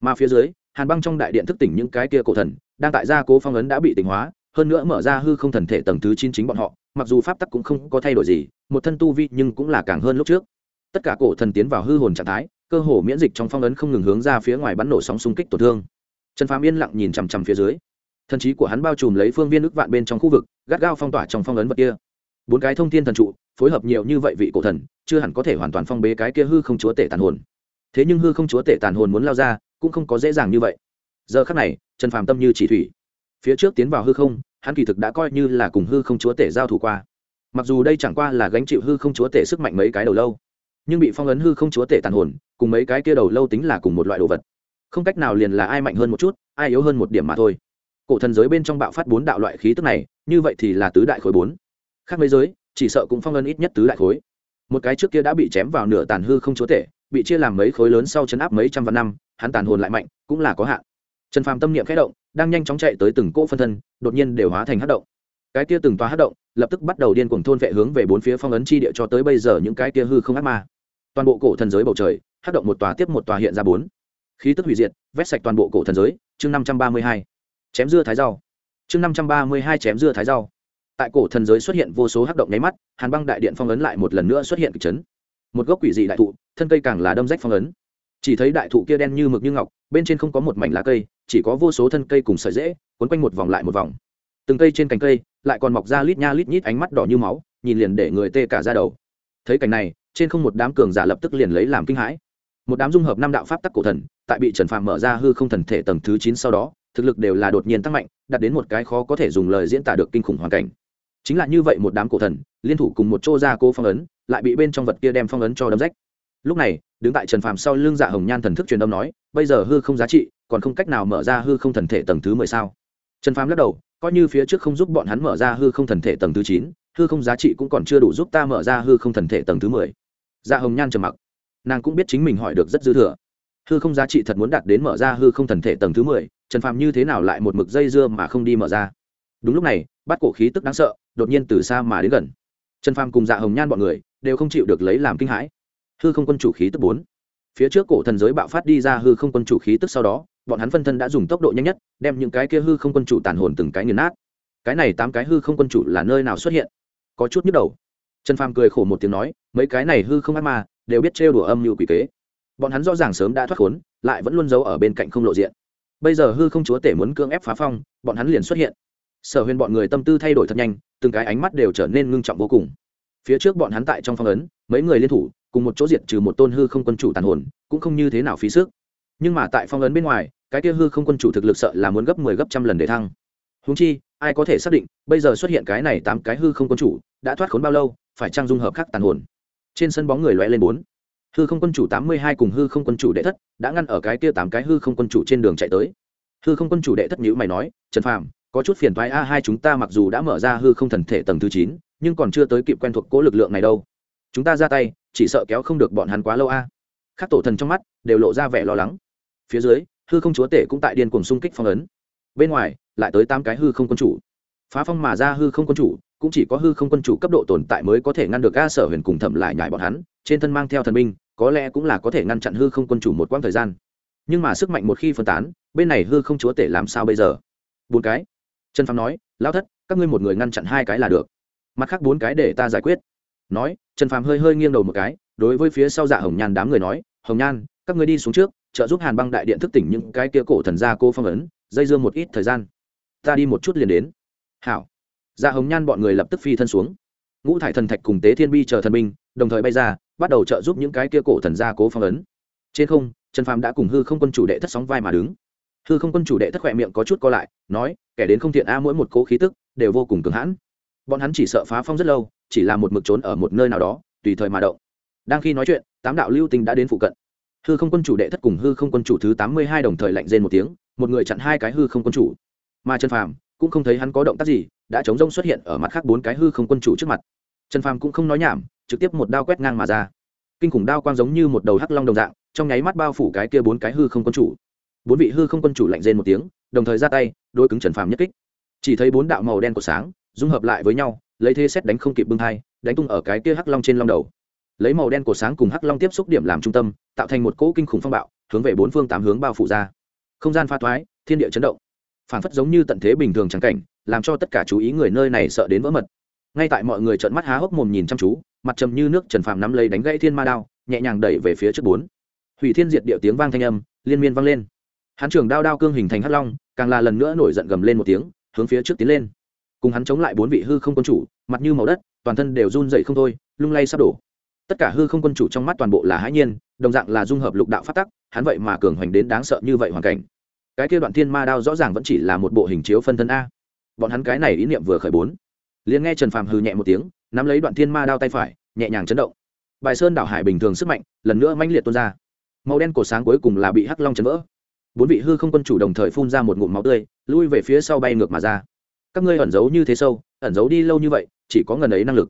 Mà phía dưới, hàn băng trong đại điện thức tỉnh những cái kia cổ thần, đang tại gia cố phong ấn đã bị tỉnh hóa hơn nữa mở ra hư không thần thể tầng thứ chín chính bọn họ, mặc dù pháp tắc cũng không có thay đổi gì, một thân tu vi nhưng cũng là càng hơn lúc trước. Tất cả cổ thần tiến vào hư hồn trạng thái, cơ hồ miễn dịch trong phong ấn không ngừng hướng ra phía ngoài bắn nổ sóng xung kích tổn thương. Trần phàm yên lặng nhìn chằm chằm phía dưới. Thần trí của hắn bao trùm lấy phương viên ức vạn bên trong khu vực, gắt gao phong tỏa trong phong ấn vật kia. Bốn cái thông thiên thần trụ, phối hợp nhiều như vậy vị cổ thần, chưa hẳn có thể hoàn toàn phong bế cái kia hư không chúa tể tàn hồn. Thế nhưng hư không chúa tể tàn hồn muốn lao ra, cũng không có dễ dàng như vậy. Giờ khắc này, trần phàm tâm như chỉ thủy phía trước tiến vào hư không, hắn kỳ thực đã coi như là cùng hư không chúa tể giao thủ qua. Mặc dù đây chẳng qua là gánh chịu hư không chúa tể sức mạnh mấy cái đầu lâu, nhưng bị phong ấn hư không chúa tể tàn hồn, cùng mấy cái kia đầu lâu tính là cùng một loại đồ vật. Không cách nào liền là ai mạnh hơn một chút, ai yếu hơn một điểm mà thôi. Cổ thần giới bên trong bạo phát bốn đạo loại khí tức này, như vậy thì là tứ đại khối bốn. Khác mấy giới, chỉ sợ cũng phong ấn ít nhất tứ đại khối. Một cái trước kia đã bị chém vào nửa tàn hư không chúa tể, bị chia làm mấy khối lớn sau chấn áp mấy trăm vạn năm, hắn tàn hồn lại mạnh, cũng là có hạn. Trần phàm tâm niệm khẽ động đang nhanh chóng chạy tới từng cỗ phân thân, đột nhiên đều hóa thành hát động. Cái kia từng toa hát động lập tức bắt đầu điên cuồng thôn vệ hướng về bốn phía phong ấn chi địa cho tới bây giờ những cái kia hư không ác ma. Toàn bộ cổ thần giới bầu trời hát động một tòa tiếp một tòa hiện ra bốn. Khí tức hủy diệt, vét sạch toàn bộ cổ thần giới, chương năm trăm ba mươi hai. Chém dưa thái rau. Chương năm trăm ba mươi hai chém dưa thái rau. Tại cổ thần giới xuất hiện vô số hắc động nháy mắt, hàn băng đại điện phong ấn lại một lần nữa xuất hiện kịch chấn. Một gốc quỷ dị đại thụ, thân cây càng là đâm rách phong ấn chỉ thấy đại thụ kia đen như mực như ngọc, bên trên không có một mảnh lá cây, chỉ có vô số thân cây cùng sợi rễ quấn quanh một vòng lại một vòng. Từng cây trên cành cây lại còn mọc ra lít nha lít nhít ánh mắt đỏ như máu, nhìn liền để người tê cả ra đầu. Thấy cảnh này, trên không một đám cường giả lập tức liền lấy làm kinh hãi. Một đám dung hợp năm đạo pháp tắc cổ thần, tại bị trần phàm mở ra hư không thần thể tầng thứ chín sau đó, thực lực đều là đột nhiên tăng mạnh, đạt đến một cái khó có thể dùng lời diễn tả được kinh khủng hoàn cảnh. Chính là như vậy một đám cổ thần, liên thủ cùng một chỗ ra cô phong ấn, lại bị bên trong vật kia đem phong ấn cho đấm rách. Lúc này đứng tại trần phàm sau lưng dạ hồng nhan thần thức truyền âm nói, bây giờ hư không giá trị, còn không cách nào mở ra hư không thần thể tầng thứ mười sao? Trần phàm lắc đầu, coi như phía trước không giúp bọn hắn mở ra hư không thần thể tầng thứ chín, hư không giá trị cũng còn chưa đủ giúp ta mở ra hư không thần thể tầng thứ mười. Dạ hồng nhan trầm mặc. Nàng cũng biết chính mình hỏi được rất dư thừa. Hư không giá trị thật muốn đạt đến mở ra hư không thần thể tầng thứ mười, trần phàm như thế nào lại một mực dây dưa mà không đi mở ra? Đúng lúc này bắt cổ khí tức đáng sợ, đột nhiên từ xa mà đến gần. Trần phàm cùng dạ hồng nhan bọn người đều không chịu được lấy làm kinh hãi hư không quân chủ khí tức bốn. Phía trước cổ thần giới bạo phát đi ra hư không quân chủ khí tức sau đó, bọn hắn phân thân đã dùng tốc độ nhanh nhất, đem những cái kia hư không quân chủ tàn hồn từng cái nghiền nát. Cái này tám cái hư không quân chủ là nơi nào xuất hiện? Có chút nhức đầu. Trần phàm cười khổ một tiếng nói, mấy cái này hư không ác ma đều biết trêu đùa âm mưu quỷ kế. Bọn hắn rõ ràng sớm đã thoát khốn, lại vẫn luôn giấu ở bên cạnh không lộ diện. Bây giờ hư không chúa tể muốn cưỡng ép phá phong, bọn hắn liền xuất hiện. Sở huyền bọn người tâm tư thay đổi thật nhanh, từng cái ánh mắt đều trở nên ngưng trọng vô cùng. Phía trước bọn hắn tại trong phong ấn, mấy người liên thủ cùng một chỗ diệt trừ một tôn hư không quân chủ tàn hồn, cũng không như thế nào phí sức. Nhưng mà tại phong ấn bên ngoài, cái kia hư không quân chủ thực lực sợ là muốn gấp mười 10 gấp trăm lần để thăng. Húng chi, ai có thể xác định, bây giờ xuất hiện cái này tám cái hư không quân chủ, đã thoát khốn bao lâu, phải trang dung hợp khắc tàn hồn? Trên sân bóng người loe lên bốn. Hư không quân chủ tám mươi hai cùng hư không quân chủ đệ thất, đã ngăn ở cái kia tám cái hư không quân chủ trên đường chạy tới. Hư không quân chủ đệ thất nhữ mày nói, trần phàm, có chút phiền thoái a hai chúng ta mặc dù đã mở ra hư không thần thể tầng thứ chín, nhưng còn chưa tới kịp quen thuộc cố lực lượng này đâu chúng ta ra tay, chỉ sợ kéo không được bọn hắn quá lâu a. Các tổ thần trong mắt đều lộ ra vẻ lo lắng. Phía dưới, hư không chúa tể cũng tại điên cuồng xung kích phong ấn. Bên ngoài, lại tới tám cái hư không quân chủ. Phá phong mà ra hư không quân chủ, cũng chỉ có hư không quân chủ cấp độ tồn tại mới có thể ngăn được a sở huyền cùng thẩm lại nhải bọn hắn, trên thân mang theo thần binh, có lẽ cũng là có thể ngăn chặn hư không quân chủ một quãng thời gian. Nhưng mà sức mạnh một khi phân tán, bên này hư không chúa tể làm sao bây giờ? Bốn cái. Trần phàm nói lao thất, các ngươi một người ngăn chặn hai cái là được. Mặt khác bốn cái để ta giải quyết nói, trần phàm hơi hơi nghiêng đầu một cái, đối với phía sau dạ hồng nhan đám người nói, hồng nhan, các ngươi đi xuống trước, trợ giúp hàn băng đại điện thức tỉnh những cái kia cổ thần gia cô phong ấn, dây dưa một ít thời gian. Ta đi một chút liền đến. Hảo. Dạ hồng nhan bọn người lập tức phi thân xuống. Ngũ thải thần thạch cùng tế thiên bi chờ thần binh, đồng thời bay ra, bắt đầu trợ giúp những cái kia cổ thần gia cố phong ấn. Trên không, trần phàm đã cùng hư không quân chủ đệ thất sóng vai mà đứng. Hư không quân chủ đệ thất khỏe miệng có chút co lại, nói, kẻ đến không thiện a, mỗi một cố khí tức đều vô cùng cứng hãn. Bọn hắn chỉ sợ phá phong rất lâu chỉ là một mực trốn ở một nơi nào đó, tùy thời mà động. Đang khi nói chuyện, tám đạo lưu tinh đã đến phụ cận. Hư không quân chủ đệ thất cùng hư không quân chủ thứ tám mươi hai đồng thời lạnh rên một tiếng, một người chặn hai cái hư không quân chủ. Mà trần phàm cũng không thấy hắn có động tác gì, đã chống rông xuất hiện ở mặt khác bốn cái hư không quân chủ trước mặt. Trần phàm cũng không nói nhảm, trực tiếp một đao quét ngang mà ra. Kinh khủng đao quang giống như một đầu hắc long đồng dạng, trong nháy mắt bao phủ cái kia bốn cái hư không quân chủ. Bốn vị hư không quân chủ lạnh rên một tiếng, đồng thời ra tay đôi cứng trần phàm nhất kích. Chỉ thấy bốn đạo màu đen của sáng, dung hợp lại với nhau lấy thế xét đánh không kịp bưng hai đánh tung ở cái kia hắc long trên long đầu. Lấy màu đen của sáng cùng hắc long tiếp xúc điểm làm trung tâm, tạo thành một cỗ kinh khủng phong bạo, hướng về bốn phương tám hướng bao phủ ra. Không gian pha thoái, thiên địa chấn động. Phản phất giống như tận thế bình thường trắng cảnh, làm cho tất cả chú ý người nơi này sợ đến vỡ mật. Ngay tại mọi người trợn mắt há hốc mồm nhìn chăm chú, mặt trầm như nước trần phàm nắm lấy đánh gãy thiên ma đao, nhẹ nhàng đẩy về phía trước bốn. Hủy thiên diệt địa tiếng vang thanh âm, liên miên vang lên. Hắn trường đao đao cương hình thành hắc long, càng là lần nữa nổi giận gầm lên một tiếng, hướng phía trước tiến lên cùng hắn chống lại bốn vị hư không quân chủ, mặt như màu đất, toàn thân đều run dậy không thôi, lung lay sắp đổ. Tất cả hư không quân chủ trong mắt toàn bộ là hãi nhiên, đồng dạng là dung hợp lục đạo phát tắc, hắn vậy mà cường hoành đến đáng sợ như vậy hoàn cảnh. Cái kia đoạn thiên ma đao rõ ràng vẫn chỉ là một bộ hình chiếu phân thân a. Bọn hắn cái này ý niệm vừa khởi bốn. Liền nghe trần phàm hư nhẹ một tiếng, nắm lấy đoạn thiên ma đao tay phải, nhẹ nhàng chấn động. Bài sơn đảo hải bình thường sức mạnh, lần nữa mãnh liệt tuôn ra. Màu đen cổ sáng cuối cùng là bị hắc long chấn vỡ. Bốn vị hư không quân chủ đồng thời phun ra một ngụm máu tươi, lui về phía sau bay ngược mà ra các ngươi ẩn giấu như thế sâu, ẩn giấu đi lâu như vậy, chỉ có ngần ấy năng lực.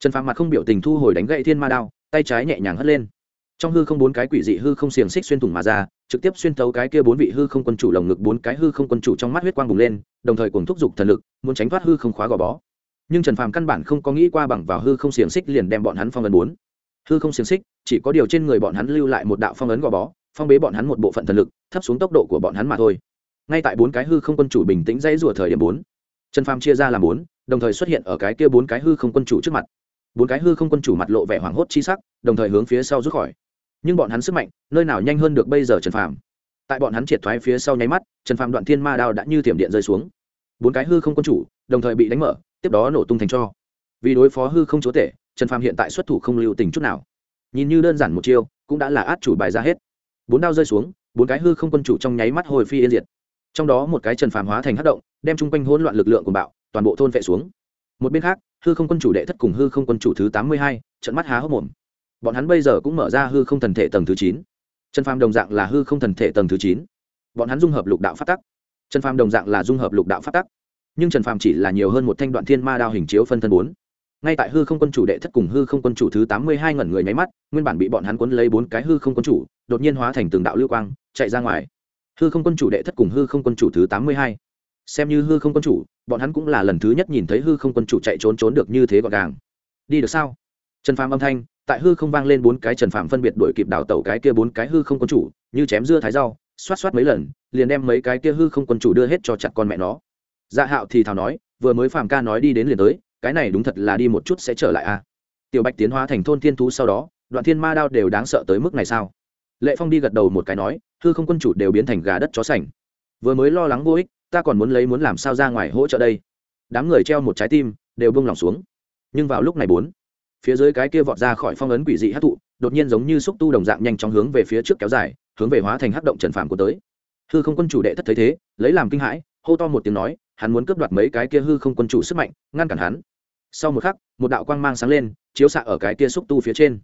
Trần phàm mặt không biểu tình thu hồi đánh gậy thiên ma đao, tay trái nhẹ nhàng hất lên. Trong hư không bốn cái quỷ dị hư không xiềng xích xuyên thủng mà ra, trực tiếp xuyên thấu cái kia bốn vị hư không quân chủ lồng ngực bốn cái hư không quân chủ trong mắt huyết quang bùng lên, đồng thời cùng thúc giục thần lực, muốn tránh thoát hư không khóa gò bó. Nhưng trần phàm căn bản không có nghĩ qua bằng vào hư không xiềng xích liền đem bọn hắn phong ấn bốn. Hư không xiềng xích, chỉ có điều trên người bọn hắn lưu lại một đạo phong ấn gò bó, phong bế bọn hắn một bộ phận thần lực, thấp xuống tốc độ của bọn hắn mà thôi. Ngay tại bốn cái hư không quân chủ bình tĩnh dãy rủa thời điểm bốn trần phàm chia ra làm bốn, đồng thời xuất hiện ở cái kia bốn cái hư không quân chủ trước mặt. Bốn cái hư không quân chủ mặt lộ vẻ hoảng hốt chi sắc, đồng thời hướng phía sau rút khỏi. Nhưng bọn hắn sức mạnh, nơi nào nhanh hơn được bây giờ trần phàm? Tại bọn hắn triệt thoái phía sau nháy mắt, trần phàm đoạn thiên ma đao đã như tiềm điện rơi xuống. Bốn cái hư không quân chủ, đồng thời bị đánh mở, tiếp đó nổ tung thành cho. Vì đối phó hư không chúa tể, trần phàm hiện tại xuất thủ không lưu tình chút nào. Nhìn như đơn giản một chiêu, cũng đã là át chủ bài ra hết. Bốn đao rơi xuống, bốn cái hư không quân chủ trong nháy mắt hồi phi yên diệt. Trong đó một cái trần phàm hóa thành hát động đem chung quanh hỗn loạn lực lượng của bạo, toàn bộ thôn vệ xuống. Một bên khác, hư không quân chủ đệ thất cùng hư không quân chủ thứ tám mươi hai, trận mắt há hốc mồm. Bọn hắn bây giờ cũng mở ra hư không thần thể tầng thứ chín. Trần phàm đồng dạng là hư không thần thể tầng thứ chín. Bọn hắn dung hợp lục đạo phát tắc. Trần phàm đồng dạng là dung hợp lục đạo phát tắc. Nhưng trần phàm chỉ là nhiều hơn một thanh đoạn thiên ma đao hình chiếu phân thân bốn. Ngay tại hư không quân chủ đệ thất cùng hư không quân chủ thứ tám mươi hai ngẩn người nháy mắt, nguyên bản bị bọn hắn quấn lấy bốn cái hư không quân chủ, đột nhiên hóa thành từng đạo lưu quang, chạy ra ngoài. Hư không quân chủ đệ thất cùng hư không quân chủ thứ tám mươi hai xem như hư không quân chủ, bọn hắn cũng là lần thứ nhất nhìn thấy hư không quân chủ chạy trốn trốn được như thế gọn gàng. Đi được sao? Trần phàm âm thanh, tại hư không vang lên bốn cái trần phàm phân biệt đuổi kịp đảo tẩu cái kia bốn cái hư không quân chủ, như chém dưa thái rau, xoát xoát mấy lần, liền đem mấy cái kia hư không quân chủ đưa hết cho chặt con mẹ nó. Dạ hạo thì thào nói, vừa mới phàm ca nói đi đến liền tới, cái này đúng thật là đi một chút sẽ trở lại a tiểu bạch tiến hóa thành thôn thiên thú sau đó, đoạn thiên ma đao đều đáng sợ tới mức này sao? Lệ phong đi gật đầu một cái nói, hư không quân chủ đều biến thành gà đất chó sành. Vừa mới lo lắng vô ích ta còn muốn lấy muốn làm sao ra ngoài hỗ trợ đây? Đám người treo một trái tim, đều bông lòng xuống. Nhưng vào lúc này bốn, phía dưới cái kia vọt ra khỏi phong ấn quỷ dị hát thụ đột nhiên giống như xúc tu đồng dạng nhanh chóng hướng về phía trước kéo dài, hướng về hóa thành hát động trần phàm của tới. Hư không quân chủ đệ thất thấy thế, lấy làm kinh hãi, hô to một tiếng nói, hắn muốn cướp đoạt mấy cái kia hư không quân chủ sức mạnh, ngăn cản hắn. Sau một khắc, một đạo quang mang sáng lên, chiếu xạ ở cái kia xúc tu phía trên.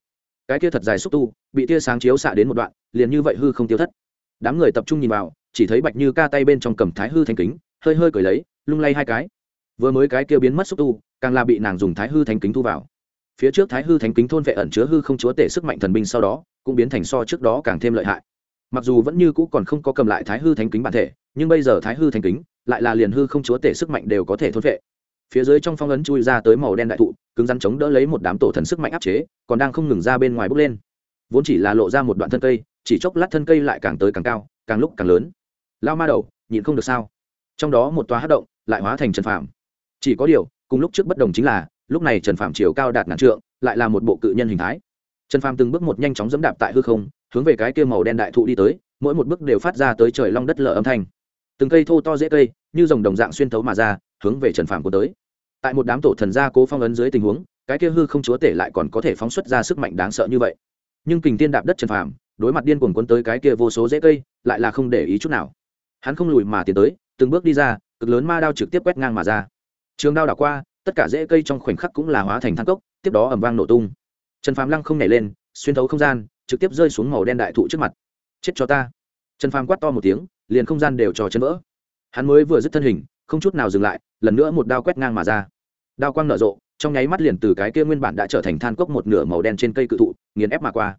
Cái kia thật dài xúc tu, bị tia sáng chiếu xạ đến một đoạn, liền như vậy hư không tiêu thất. Đám người tập trung nhìn vào chỉ thấy bạch như ca tay bên trong cầm thái hư thanh kính, hơi hơi cười lấy, lung lay hai cái. Vừa mới cái kia biến mất xúc tu, càng là bị nàng dùng thái hư thanh kính thu vào. Phía trước thái hư thanh kính thôn vệ ẩn chứa hư không chúa tể sức mạnh thần binh sau đó, cũng biến thành so trước đó càng thêm lợi hại. Mặc dù vẫn như cũ còn không có cầm lại thái hư thanh kính bản thể, nhưng bây giờ thái hư thanh kính lại là liền hư không chúa tể sức mạnh đều có thể thôn vệ. Phía dưới trong phong ấn chui ra tới màu đen đại thụ, cứng rắn chống đỡ lấy một đám tổ thần sức mạnh áp chế, còn đang không ngừng ra bên ngoài bốc lên. Vốn chỉ là lộ ra một đoạn thân cây, chỉ chốc lát thân cây lại càng tới càng cao, càng lúc càng lớn lao ma đầu, nhịn không được sao? Trong đó một tòa hát động lại hóa thành trần phạm chỉ có điều, cùng lúc trước bất đồng chính là, lúc này trần phạm chiều cao đạt ngàn trượng, lại là một bộ cự nhân hình thái. Trần phạm từng bước một nhanh chóng dẫm đạp tại hư không, hướng về cái kia màu đen đại thụ đi tới, mỗi một bước đều phát ra tới trời long đất lở âm thanh. Từng cây thô to dễ cây, như dòng đồng dạng xuyên thấu mà ra, hướng về trần phạm của tới. Tại một đám tổ thần gia cố phong ấn dưới tình huống, cái kia hư không chúa tể lại còn có thể phóng xuất ra sức mạnh đáng sợ như vậy. Nhưng kình tiên đạp đất trần phàm, đối mặt điên cuồng quấn tới cái kia vô số dễ cây, lại là không để ý chút nào hắn không lùi mà tiến tới, từng bước đi ra, cực lớn ma đao trực tiếp quét ngang mà ra. Trường đao đảo qua, tất cả rễ cây trong khoảnh khắc cũng là hóa thành thang cốc, tiếp đó ẩm vang nổ tung. Trần phàm lăng không nhảy lên, xuyên thấu không gian, trực tiếp rơi xuống màu đen đại thụ trước mặt. Chết cho ta! Trần phàm quát to một tiếng, liền không gian đều trò chân vỡ. Hắn mới vừa dứt thân hình, không chút nào dừng lại, lần nữa một đao quét ngang mà ra. Đao quang nở rộ, trong nháy mắt liền từ cái kia nguyên bản đã trở thành than cốc một nửa màu đen trên cây cự thụ, nghiền ép mà qua.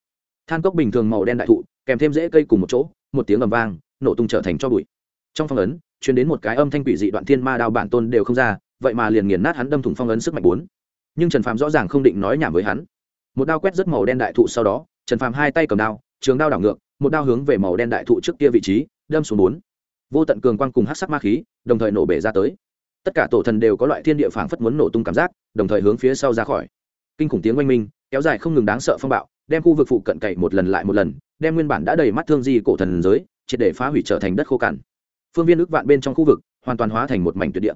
Than cốc bình thường màu đen đại thụ, kèm thêm rễ cây cùng một chỗ, một tiếng ầm vang, nổ tung trở thành cho bụi trong phong ấn chuyển đến một cái âm thanh quỷ dị đoạn thiên ma đao bản tôn đều không ra, vậy mà liền nghiền nát hắn đâm thủng phong ấn sức mạnh bốn. Nhưng trần phàm rõ ràng không định nói nhảm với hắn. Một đao quét rất màu đen đại thụ sau đó, trần phàm hai tay cầm đao, trường đao đảo ngược, một đao hướng về màu đen đại thụ trước kia vị trí, đâm xuống bốn. Vô tận cường quang cùng hát sắc ma khí, đồng thời nổ bể ra tới. Tất cả tổ thần đều có loại thiên địa phảng phất muốn nổ tung cảm giác, đồng thời hướng phía sau ra khỏi. Kinh khủng tiếng oanh minh, kéo dài không ngừng đáng sợ phong bạo, đem khu vực phụ cận cậy một lần lại một lần, đem nguyên bản đã đầy mắt thương di cổ thần giới, triệt để phá hủy trở thành đất khô cằn phương viên ước vạn bên trong khu vực, hoàn toàn hóa thành một mảnh tuyệt địa.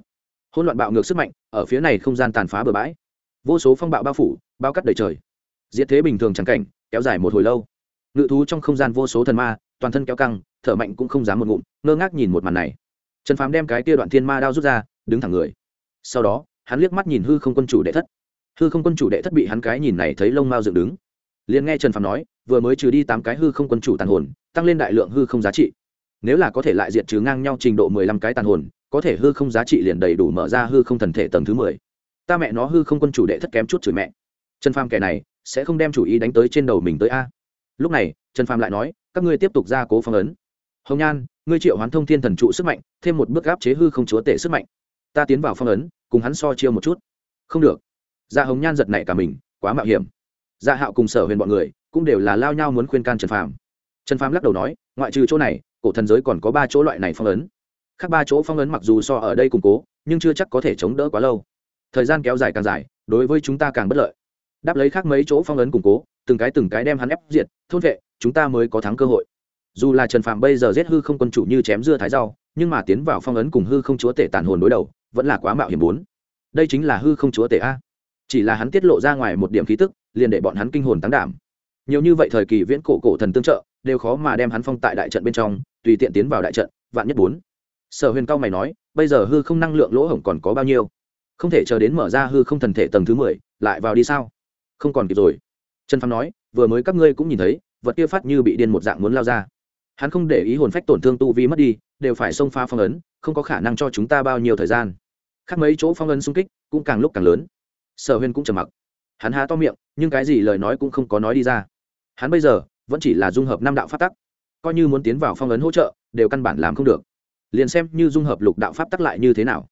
Hỗn loạn bạo ngược sức mạnh, ở phía này không gian tàn phá bừa bãi. Vô số phong bạo bao phủ, bao cắt đầy trời. Diệt thế bình thường chẳng cảnh, kéo dài một hồi lâu. Ngự thú trong không gian vô số thần ma, toàn thân kéo căng, thở mạnh cũng không dám một ngụm, ngơ ngác nhìn một màn này. Trần phàm đem cái kia đoạn thiên ma đao rút ra, đứng thẳng người. Sau đó, hắn liếc mắt nhìn hư không quân chủ đệ thất. Hư không quân chủ đệ thất bị hắn cái nhìn này thấy lông mao dựng đứng. Liền nghe trần phàm nói, vừa mới trừ đi tám cái hư không quân chủ tàn hồn, tăng lên đại lượng hư không giá trị nếu là có thể lại diệt trừ ngang nhau trình độ mười lăm cái tàn hồn, có thể hư không giá trị liền đầy đủ mở ra hư không thần thể tầng thứ mười. Ta mẹ nó hư không quân chủ đệ thất kém chút chửi mẹ. Trần phàm kẻ này sẽ không đem chủ ý đánh tới trên đầu mình tới a. Lúc này, trần phàm lại nói, các ngươi tiếp tục ra cố phong ấn. Hồng nhan, ngươi triệu hoán thông thiên thần trụ sức mạnh, thêm một bước áp chế hư không chúa tể sức mạnh. Ta tiến vào phong ấn, cùng hắn so chiêu một chút. Không được. Dạ hồng nhan giật nảy cả mình, quá mạo hiểm. Dạ hạo cùng sở huyền bọn người cũng đều là lao nhau muốn khuyên can trần phàm. Trần phàm lắc đầu nói, ngoại trừ chỗ này cổ thần giới còn có ba chỗ loại này phong ấn. Khác ba chỗ phong ấn mặc dù so ở đây củng cố, nhưng chưa chắc có thể chống đỡ quá lâu. Thời gian kéo dài càng dài, đối với chúng ta càng bất lợi. Đáp lấy khác mấy chỗ phong ấn củng cố, từng cái từng cái đem hắn ép diệt, thôn vệ, chúng ta mới có thắng cơ hội. Dù là trần phạm bây giờ giết hư không quân chủ như chém dưa thái rau, nhưng mà tiến vào phong ấn cùng hư không chúa tể tàn hồn đối đầu, vẫn là quá mạo hiểm bốn. Đây chính là hư không chúa tể a. Chỉ là hắn tiết lộ ra ngoài một điểm khí tức, liền để bọn hắn kinh hồn tăng đảm. Nhiều như vậy thời kỳ viễn cổ cổ thần tương trợ, đều khó mà đem hắn phong tại đại trận bên trong tùy tiện tiến vào đại trận, vạn nhất bốn. Sở huyền cao mày nói, bây giờ hư không năng lượng lỗ hổng còn có bao nhiêu? Không thể chờ đến mở ra hư không thần thể tầng thứ mười, lại vào đi sao? Không còn kịp rồi. Trần phàm nói, vừa mới các ngươi cũng nhìn thấy, vật kia phát như bị điên một dạng muốn lao ra. Hắn không để ý hồn phách tổn thương tu vi mất đi, đều phải xông pha phong ấn, không có khả năng cho chúng ta bao nhiêu thời gian. Khác mấy chỗ phong ấn xung kích cũng càng lúc càng lớn. Sở huyền cũng trầm mặc. Hắn há to miệng, nhưng cái gì lời nói cũng không có nói đi ra. Hắn bây giờ vẫn chỉ là dung hợp năm đạo phát tắc coi như muốn tiến vào phong ấn hỗ trợ, đều căn bản làm không được. Liền xem như dung hợp lục đạo pháp tắc lại như thế nào.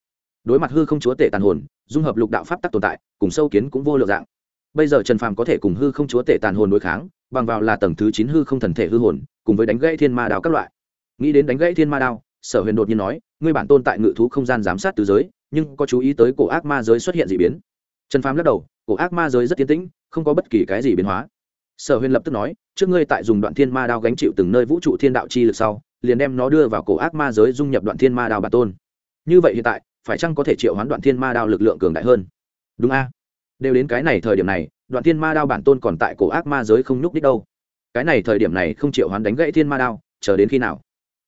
Đối mặt hư không chúa tể tàn hồn, dung hợp lục đạo pháp tắc tồn tại, cùng sâu kiến cũng vô lượng dạng. Bây giờ trần phàm có thể cùng hư không chúa tể tàn hồn đối kháng, bằng vào là tầng thứ chín hư không thần thể hư hồn, cùng với đánh gãy thiên ma đao các loại. Nghĩ đến đánh gãy thiên ma đao, sở huyền đột nhiên nói, ngươi bản tôn tại ngự thú không gian giám sát từ giới, nhưng có chú ý tới cổ ác ma giới xuất hiện d ị biến. Trần phàm lắc đầu, cổ ác ma giới rất tiến tĩnh, không có bất kỳ cái gì biến hóa. Sở huyền lập tức nói trước ngươi tại dùng đoạn thiên ma đao gánh chịu từng nơi vũ trụ thiên đạo chi lực sau, liền đem nó đưa vào cổ ác ma giới dung nhập đoạn thiên ma đao bản tôn. Như vậy hiện tại, phải chăng có thể triệu hoán đoạn thiên ma đao lực lượng cường đại hơn? Đúng a. Đều đến cái này thời điểm này, đoạn thiên ma đao bản tôn còn tại cổ ác ma giới không nhúc đích đâu. Cái này thời điểm này không triệu hoán đánh gãy thiên ma đao, chờ đến khi nào?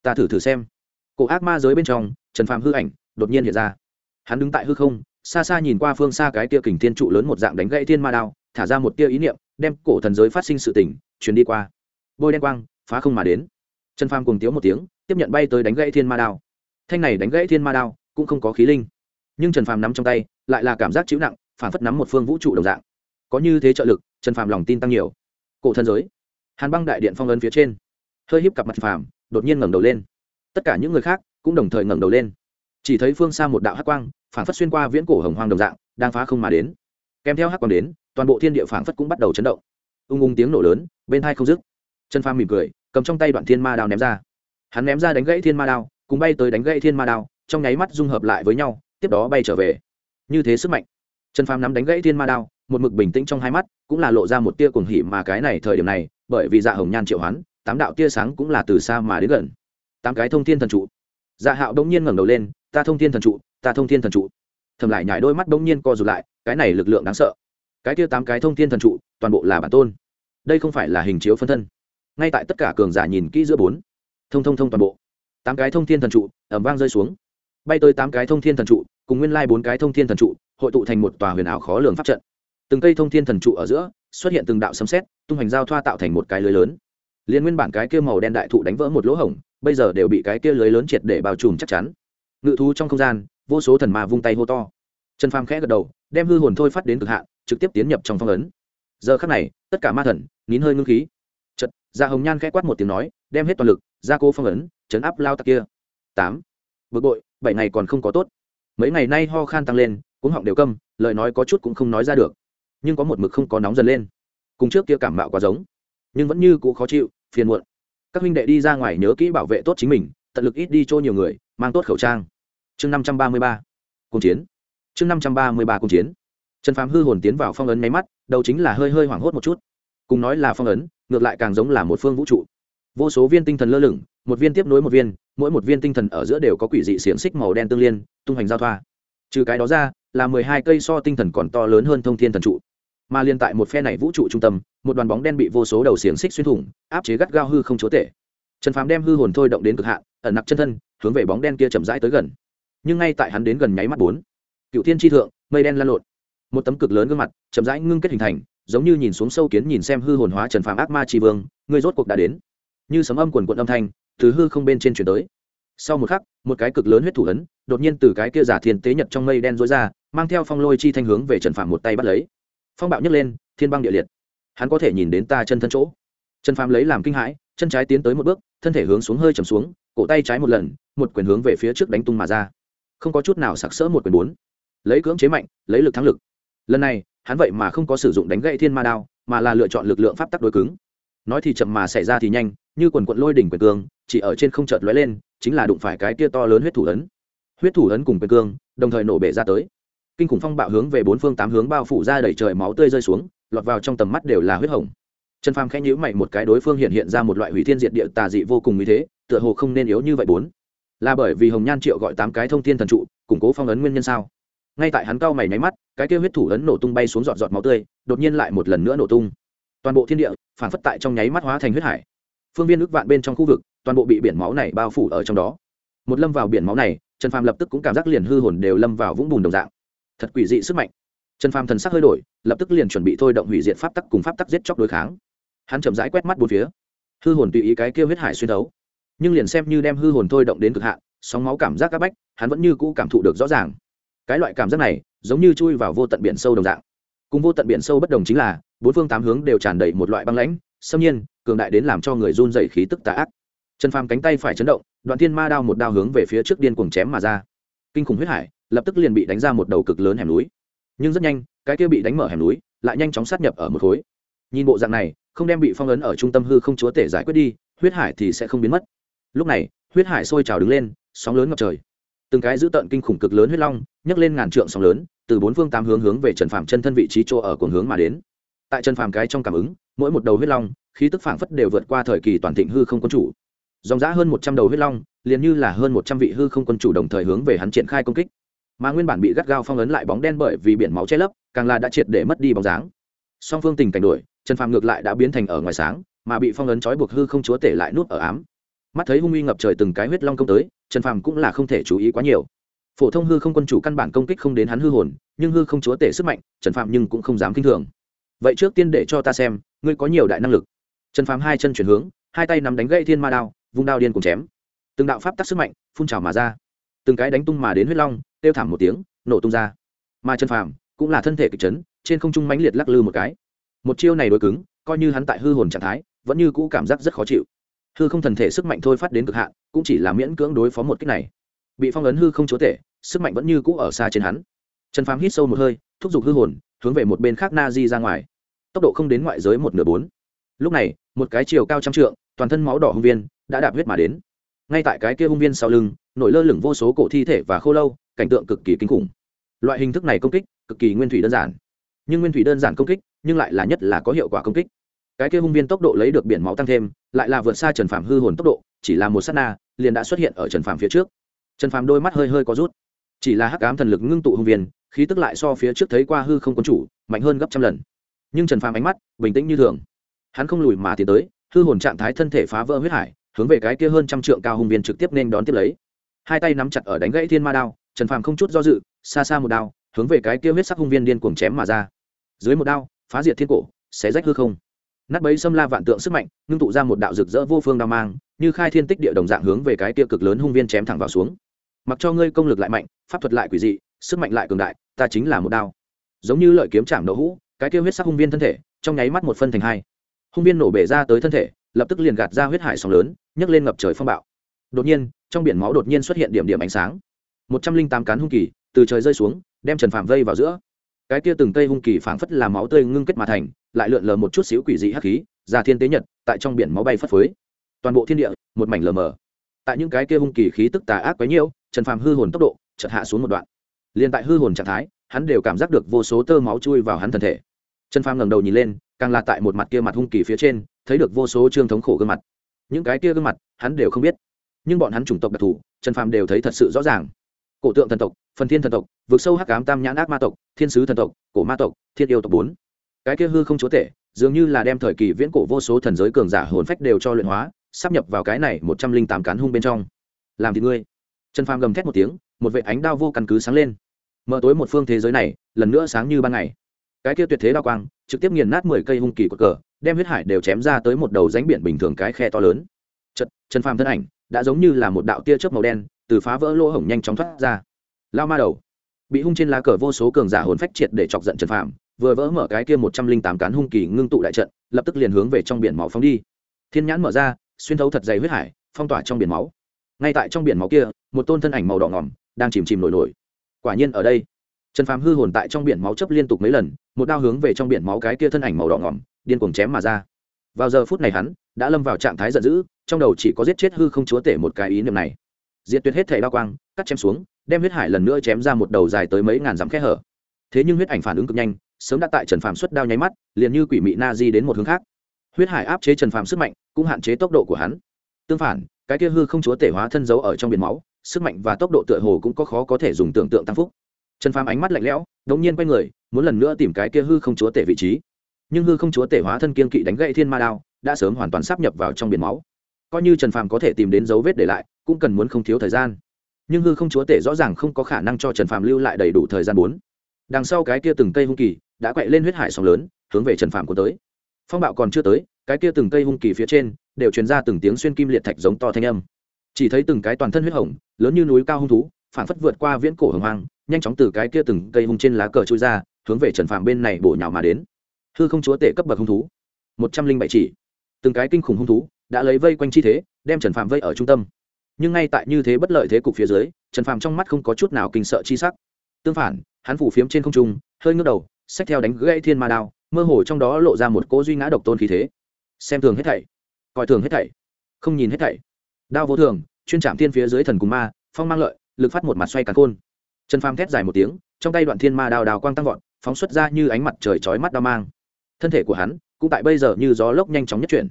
Ta thử thử xem. Cổ ác ma giới bên trong, trần phàm hư ảnh đột nhiên hiện ra. Hắn đứng tại hư không, xa xa nhìn qua phương xa cái tia kình thiên trụ lớn một dạng đánh gãy thiên ma đao, thả ra một tia ý niệm đem cổ thần giới phát sinh sự tỉnh chuyển đi qua. Bôi đen quang, phá không mà đến. Trần phàm cùng tiếu một tiếng, tiếp nhận bay tới đánh gãy thiên ma đao. Thanh này đánh gãy thiên ma đao, cũng không có khí linh. Nhưng trần phàm nắm trong tay, lại là cảm giác chịu nặng, phản phất nắm một phương vũ trụ đồng dạng. Có như thế trợ lực, trần phàm lòng tin tăng nhiều. Cổ thần giới, hàn băng đại điện phong ấn phía trên. Hơi híp cặp mặt phàm, đột nhiên ngẩng đầu lên. Tất cả những người khác cũng đồng thời ngẩng đầu lên. Chỉ thấy phương xa một đạo hắc quang, phản phất xuyên qua viễn cổ hồng hoang đồng dạng, đang phá không mà đến kèm theo hắc quang đến, toàn bộ thiên địa phảng phất cũng bắt đầu chấn động. Ung ung tiếng nổ lớn, bên hai không dứt. Trần phàm mỉm cười, cầm trong tay đoạn thiên ma đao ném ra. Hắn ném ra đánh gãy thiên ma đao, cùng bay tới đánh gãy thiên ma đao, trong nháy mắt dung hợp lại với nhau, tiếp đó bay trở về. Như thế sức mạnh. Trần phàm nắm đánh gãy thiên ma đao, một mực bình tĩnh trong hai mắt, cũng là lộ ra một tia cuồng hỉ mà cái này thời điểm này, bởi vì dạ hồng nhan triệu hoán, tám đạo tia sáng cũng là từ xa mà đến gần. Tám cái thông thiên thần trụ. Dạ hạo đống nhiên ngẩng đầu lên, ta thông thiên thần trụ, ta thông thiên thần trụ. Thầm lại nhảy đôi mắt đống nhiên co rụt lại cái này lực lượng đáng sợ. Cái kia tám cái thông thiên thần trụ, toàn bộ là bản tôn. Đây không phải là hình chiếu phân thân. Ngay tại tất cả cường giả nhìn kỹ giữa bốn. Thông thông thông toàn bộ. Tám cái thông thiên thần trụ ẩm vang rơi xuống. Bay tới tám cái thông thiên thần trụ, cùng nguyên lai bốn cái thông thiên thần trụ, hội tụ thành một tòa huyền ảo khó lường pháp trận. Từng cây thông thiên thần trụ ở giữa, xuất hiện từng đạo sấm xét tung hành giao thoa tạo thành một cái lưới lớn. Liên nguyên bản cái kia màu đen đại thụ đánh vỡ một lỗ hổng, bây giờ đều bị cái kia lưới lớn triệt để bao trùm chắc chắn. Ngự thú trong không gian, vô số thần ma vung tay hô to. Trần phàm khẽ gật đầu đem hư hồn thôi phát đến cực hạn, trực tiếp tiến nhập trong phong ấn. Giờ khắc này, tất cả ma thần, nín hơi ngưng khí. Chật ra dạ hồng nhan khẽ quát một tiếng nói, đem hết toàn lực, ra cô phong ấn, chấn áp lao tặc kia. Tám. Bực bội, bảy ngày còn không có tốt. Mấy ngày nay ho khan tăng lên cũng họng đều câm, lời nói có chút cũng không nói ra được. Nhưng có một mực không có nóng dần lên. Cùng trước kia cảm mạo quá giống, nhưng vẫn như cũ khó chịu, phiền muộn. Các huynh đệ đi ra ngoài nhớ kỹ bảo vệ tốt chính mình, tận lực ít đi cho nhiều người, mang tốt khẩu trang. Chương năm trăm ba mươi ba. Cung chiến chương năm trăm ba mươi ba cung chiến. Trần phàm hư hồn tiến vào phong ấn máy mắt, đầu chính là hơi hơi hoảng hốt một chút. Cùng nói là phong ấn, ngược lại càng giống là một phương vũ trụ. Vô số viên tinh thần lơ lửng, một viên tiếp nối một viên, mỗi một viên tinh thần ở giữa đều có quỷ dị xiềng xích màu đen tương liên, tung hoành giao thoa. Trừ cái đó ra, là mười hai cây so tinh thần còn to lớn hơn thông thiên thần trụ. Mà liên tại một phe này vũ trụ trung tâm, một đoàn bóng đen bị vô số đầu xiềng xích xuyên thủng, áp chế gắt gao hư không chúa tể. Trần phàm đem hư hồn thôi động đến cực hạn, ẩn nặc chân thân, hướng về bóng đen kia chậm rãi tới gần. Nhưng ngay tại hắn đến gần nháy mắt bốn cựu thiên tri thượng, mây đen lan lộn. Một tấm cực lớn gương mặt, chậm rãi ngưng kết hình thành, giống như nhìn xuống sâu kiến nhìn xem hư hồn hóa trần phàm ác ma tri vương, người rốt cuộc đã đến. Như sấm âm quần quận âm thanh thứ hư không bên trên chuyển tới. Sau một khắc, một cái cực lớn huyết thủ ấn, đột nhiên từ cái kia giả thiên tế nhật trong mây đen rối ra, mang theo phong lôi chi thanh hướng về trần phạm một tay bắt lấy. Phong bạo nhấc lên, thiên băng địa liệt. Hắn có thể nhìn đến ta chân thân chỗ. Trần phạm lấy làm kinh hãi, chân trái tiến tới một bước, thân thể hướng xuống hơi chầm xuống, cổ tay trái một lần, một quyền hướng về phía trước đánh tung mà ra. Không có chút nào sặc sỡ một quyền bốn lấy cưỡng chế mạnh, lấy lực thắng lực. Lần này, hắn vậy mà không có sử dụng đánh gậy thiên ma đao, mà là lựa chọn lực lượng pháp tắc đối cứng. Nói thì chậm mà xảy ra thì nhanh, như quần quận lôi đỉnh quyền cương, chỉ ở trên không chợt lóe lên, chính là đụng phải cái tia to lớn huyết thủ ấn. Huyết thủ ấn cùng quyền cương, đồng thời nổ bể ra tới. Kinh khủng phong bạo hướng về bốn phương tám hướng bao phủ ra đẩy trời máu tươi rơi xuống, lọt vào trong tầm mắt đều là huyết hồng. Trần phàm khẽ nhíu mày một cái đối phương hiện hiện ra một loại hủy thiên diệt địa tà dị vô cùng như thế, tựa hồ không nên yếu như vậy bốn. Là bởi vì hồng nhan triệu gọi tám cái thông thiên thần trụ, củng cố phong ấn nguyên nhân sao? Ngay tại hắn cao mày nháy mắt, cái kia huyết thủ ấn nổ tung bay xuống giọt giọt máu tươi, đột nhiên lại một lần nữa nổ tung. Toàn bộ thiên địa phản phất tại trong nháy mắt hóa thành huyết hải. Phương viên ước vạn bên trong khu vực, toàn bộ bị biển máu này bao phủ ở trong đó. Một lâm vào biển máu này, trần phàm lập tức cũng cảm giác liền hư hồn đều lâm vào vũng bùn đồng dạng. Thật quỷ dị sức mạnh. Trần phàm thần sắc hơi đổi, lập tức liền chuẩn bị thôi động hủy diệt pháp tắc cùng pháp tắc giết chóc đối kháng. Hắn chậm rãi quét mắt bốn phía. Hư hồn tùy ý cái kêu huyết hải xuyên đấu nhưng liền xem như đem hư hồn thôi động đến cực hạn, sóng máu cảm giác áp bách, hắn vẫn như cũ cảm thụ được rõ ràng cái loại cảm giác này, giống như chui vào vô tận biển sâu đồng dạng. Cùng vô tận biển sâu bất đồng chính là, bốn phương tám hướng đều tràn đầy một loại băng lãnh, xâm nhiên, cường đại đến làm cho người run dày khí tức tà ác. Trần phàm cánh tay phải chấn động, đoạn thiên ma đao một đao hướng về phía trước điên cuồng chém mà ra. Kinh khủng huyết hải, lập tức liền bị đánh ra một đầu cực lớn hẻm núi. Nhưng rất nhanh, cái kia bị đánh mở hẻm núi, lại nhanh chóng sát nhập ở một khối. Nhìn bộ dạng này, không đem bị phong ấn ở trung tâm hư không chúa tể giải quyết đi, huyết hải thì sẽ không biến mất. Lúc này, huyết hải sôi trào đứng lên, sóng lớn ngập trời từng cái giữ tận kinh khủng cực lớn huyết long, nhấc lên ngàn trượng sóng lớn, từ bốn phương tám hướng hướng về trần phàm chân thân vị trí chỗ ở cuồng hướng mà đến. Tại trần phàm cái trong cảm ứng, mỗi một đầu huyết long, khí tức phảng phất đều vượt qua thời kỳ toàn thịnh hư không quân chủ. Dòng giã hơn một trăm đầu huyết long, liền như là hơn một trăm vị hư không quân chủ đồng thời hướng về hắn triển khai công kích. Mà nguyên bản bị gắt gao phong ấn lại bóng đen bởi vì biển máu che lấp, càng là đã triệt để mất đi bóng dáng. Song phương tình cảnh đổi, trần phàm ngược lại đã biến thành ở ngoài sáng, mà bị phong ấn trói buộc hư không chúa tể lại nuốt ở ám mắt thấy hung uy ngập trời từng cái huyết long công tới, trần phàm cũng là không thể chú ý quá nhiều. Phổ thông hư không quân chủ căn bản công kích không đến hắn hư hồn, nhưng hư không chúa tể sức mạnh, trần phàm nhưng cũng không dám k i n h thường. Vậy trước tiên để cho ta xem, ngươi có nhiều đại năng lực. Trần phàm hai chân chuyển hướng, hai tay nắm đánh gậy thiên ma đao, vung đao điên cùng chém. Từng đạo pháp tắc sức mạnh phun trào mà ra. Từng cái đánh tung mà đến huyết long, kêu thảm một tiếng, nổ tung ra. Mà trần phàm cũng là thân thể kịch chấn, trên không trung mãnh liệt lắc lư một cái. Một chiêu này đối cứng, coi như hắn tại hư hồn trạng thái, vẫn như cũ cảm giác rất khó chịu hư không thần thể sức mạnh thôi phát đến cực hạn, cũng chỉ là miễn cưỡng đối phó một cách này. Bị phong ấn hư không chúa tể, sức mạnh vẫn như cũ ở xa trên hắn. Trần phàm hít sâu một hơi, thúc giục hư hồn, hướng về một bên khác na di ra ngoài. Tốc độ không đến ngoại giới một nửa bốn. Lúc này, một cái chiều cao trăm trượng, toàn thân máu đỏ hung viên, đã đạp huyết mà đến. Ngay tại cái kia hung viên sau lưng, nổi lơ lửng vô số cổ thi thể và khô lâu, cảnh tượng cực kỳ kinh khủng. Loại hình thức này công kích, cực kỳ nguyên thủy đơn giản. Nhưng nguyên thủy đơn giản công kích, nhưng lại là nhất là có hiệu quả công kích cái kia hung viên tốc độ lấy được biển máu tăng thêm, lại là vượt xa trần phạm hư hồn tốc độ, chỉ là một s á t na, liền đã xuất hiện ở trần phạm phía trước. Trần phạm đôi mắt hơi hơi có rút. Chỉ là hắc ám thần lực ngưng tụ hung viên, khí tức lại so phía trước thấy qua hư không quân chủ, mạnh hơn gấp trăm lần. Nhưng trần phạm ánh mắt bình tĩnh như thường. Hắn không lùi mà tiến tới, hư hồn trạng thái thân thể phá vỡ huyết hải, hướng về cái kia hơn trăm trượng cao hung viên trực tiếp nên đón tiếp lấy. Hai tay nắm chặt ở đánh gãy thiên ma đao, trần phạm không chút do dự, xa xa một đao, hướng về cái kia huyết sắc hung viên điên cuồng chém mà ra. Dưới một đao, phá diệt thiên cổ, xé rách hư không nát bấy xâm la vạn tượng sức mạnh, ngưng tụ ra một đạo rực rỡ vô phương đao mang, như khai thiên tích địa đồng dạng hướng về cái tia cực lớn hung viên chém thẳng vào xuống. Mặc cho ngươi công lực lại mạnh, pháp thuật lại quỷ dị, sức mạnh lại cường đại, ta chính là một đao. Giống như lợi kiếm chạm đậu hũ, cái tiêu huyết sắc hung viên thân thể, trong nháy mắt một phân thành hai. Hung viên nổ bể ra tới thân thể, lập tức liền gạt ra huyết hải sóng lớn, nhấc lên ngập trời phong bạo. Đột nhiên, trong biển máu đột nhiên xuất hiện điểm điểm ánh sáng. Một trăm linh tám cán hung kỳ từ trời rơi xuống, đem trần phạm vây vào giữa cái kia từng cây hung kỳ phảng phất là máu tươi ngưng kết mà thành, lại lượn lờ một chút xíu quỷ dị hắc khí, ra thiên tế nhật, tại trong biển máu bay phất phới. Toàn bộ thiên địa, một mảnh lờ mờ. Tại những cái kia hung kỳ khí tức tà ác quấy nhiễu, trần phàm hư hồn tốc độ chợt hạ xuống một đoạn. Liền tại hư hồn trạng thái, hắn đều cảm giác được vô số tơ máu chui vào hắn thân thể. Trần phàm ngẩng đầu nhìn lên, càng là tại một mặt kia mặt hung kỳ phía trên, thấy được vô số trương thống khổ gương mặt. Những cái kia gương mặt, hắn đều không biết. Nhưng bọn hắn chủng tộc đặc thù, trần phàm đều thấy thật sự rõ ràng cổ tượng thần tộc phần thiên thần tộc vượt sâu hắc ám tam nhãn ác ma tộc thiên sứ thần tộc cổ ma tộc thiên yêu tộc bốn. Cái kia hư không chúa tể dường như là đem thời kỳ viễn cổ vô số thần giới cường giả hồn phách đều cho luyện hóa sắp nhập vào cái này một trăm linh tám cán hung bên trong. Làm thì ngươi. Trần phàm gầm thét một tiếng một vệ ánh đao vô căn cứ sáng lên. Mở tối một phương thế giới này lần nữa sáng như ban ngày. Cái kia tuyệt thế đao quang trực tiếp nghiền nát mười cây hung kỳ của cờ đem huyết hải đều chém ra tới một đầu ránh biển bình thường cái khe to lớn. Trật, trần phàm thân ảnh đã giống như là một đạo tia chớp màu đen từ phá vỡ lỗ hổng nhanh chóng thoát ra. Lao ma đầu, bị hung trên lá cờ vô số cường giả hồn phách triệt để chọc giận trần Phạm vừa vỡ mở cái kia một trăm linh tám cán hung kỳ ngưng tụ đại trận, lập tức liền hướng về trong biển máu phóng đi. Thiên nhãn mở ra, xuyên thấu thật dày huyết hải, phong tỏa trong biển máu. Ngay tại trong biển máu kia, một tôn thân ảnh màu đỏ ngỏm, đang chìm chìm nổi nổi. Quả nhiên ở đây, trần phàm hư hồn tại trong biển máu chấp liên tục mấy lần, một đao hướng về trong biển máu cái kia thân ảnh màu đỏ ngỏm, điên cuồng chém mà ra. Vào giờ phút này hắn đã lâm vào trạng thái giận dữ, trong đầu chỉ có giết chết hư không chúa tể một cái ý niệm này diệt tuyệt hết thảy đao quang, cắt chém xuống, đem huyết hải lần nữa chém ra một đầu dài tới mấy ngàn dặm khe hở. Thế nhưng huyết ảnh phản ứng cực nhanh, sớm đã tại trần phàm xuất đao nháy mắt, liền như quỷ mị na di đến một hướng khác. Huyết hải áp chế trần phàm sức mạnh, cũng hạn chế tốc độ của hắn. Tương phản, cái kia hư không chúa tể hóa thân giấu ở trong biển máu, sức mạnh và tốc độ tựa hồ cũng có khó có thể dùng tưởng tượng tăng phúc. Trần phàm ánh mắt lạnh lẽo đống nhiên quay người, muốn lần nữa tìm cái kia hư không chúa tể vị trí. Nhưng hư không chúa tể hóa thân kiên kỵ đánh gãy thiên ma đao, đã sớm hoàn toàn sắp nhập vào trong biển máu coi như trần phàm có thể tìm đến dấu vết để lại, cũng cần muốn không thiếu thời gian. Nhưng hư không chúa tể rõ ràng không có khả năng cho trần phàm lưu lại đầy đủ thời gian bốn. Đằng sau cái kia từng cây hung kỳ đã quậy lên huyết hải sóng lớn, hướng về trần phàm của tới. Phong bạo còn chưa tới, cái kia từng cây hung kỳ phía trên đều truyền ra từng tiếng xuyên kim liệt thạch giống to thanh âm. Chỉ thấy từng cái toàn thân huyết hồng, lớn như núi cao hung thú phản phất vượt qua viễn cổ hồng hoang, nhanh chóng từ cái kia từng cây hung trên lá cờ trôi ra, hướng về trần phàm bên này bổ nhào mà đến. Hư không chúa tể cấp bậc hung thú. Một trăm linh bảy chỉ. Từng cái kinh khủng hung thú đã lấy vây quanh chi thế, đem trần phàm vây ở trung tâm. Nhưng ngay tại như thế bất lợi thế cục phía dưới, trần phàm trong mắt không có chút nào kinh sợ chi sắc. Tương phản, hắn phủ phiếm trên không trung, hơi ngước đầu, xách theo đánh gãy thiên ma đao, mơ hồ trong đó lộ ra một cỗ duy ngã độc tôn khí thế. Xem thường hết thảy. Coi thường hết thảy. Không nhìn hết thảy. Đao vô thường, chuyên trạm thiên phía dưới thần cùng ma, phong mang lợi, lực phát một mặt xoay càn khôn. Trần phàm thét dài một tiếng, trong tay đoạn thiên ma đào đào quang tăng vọt, phóng xuất ra như ánh mặt trời chói mắt đao mang. Thân thể của hắn, cũng tại bây giờ như gió lốc nhanh chóng nhất chuyển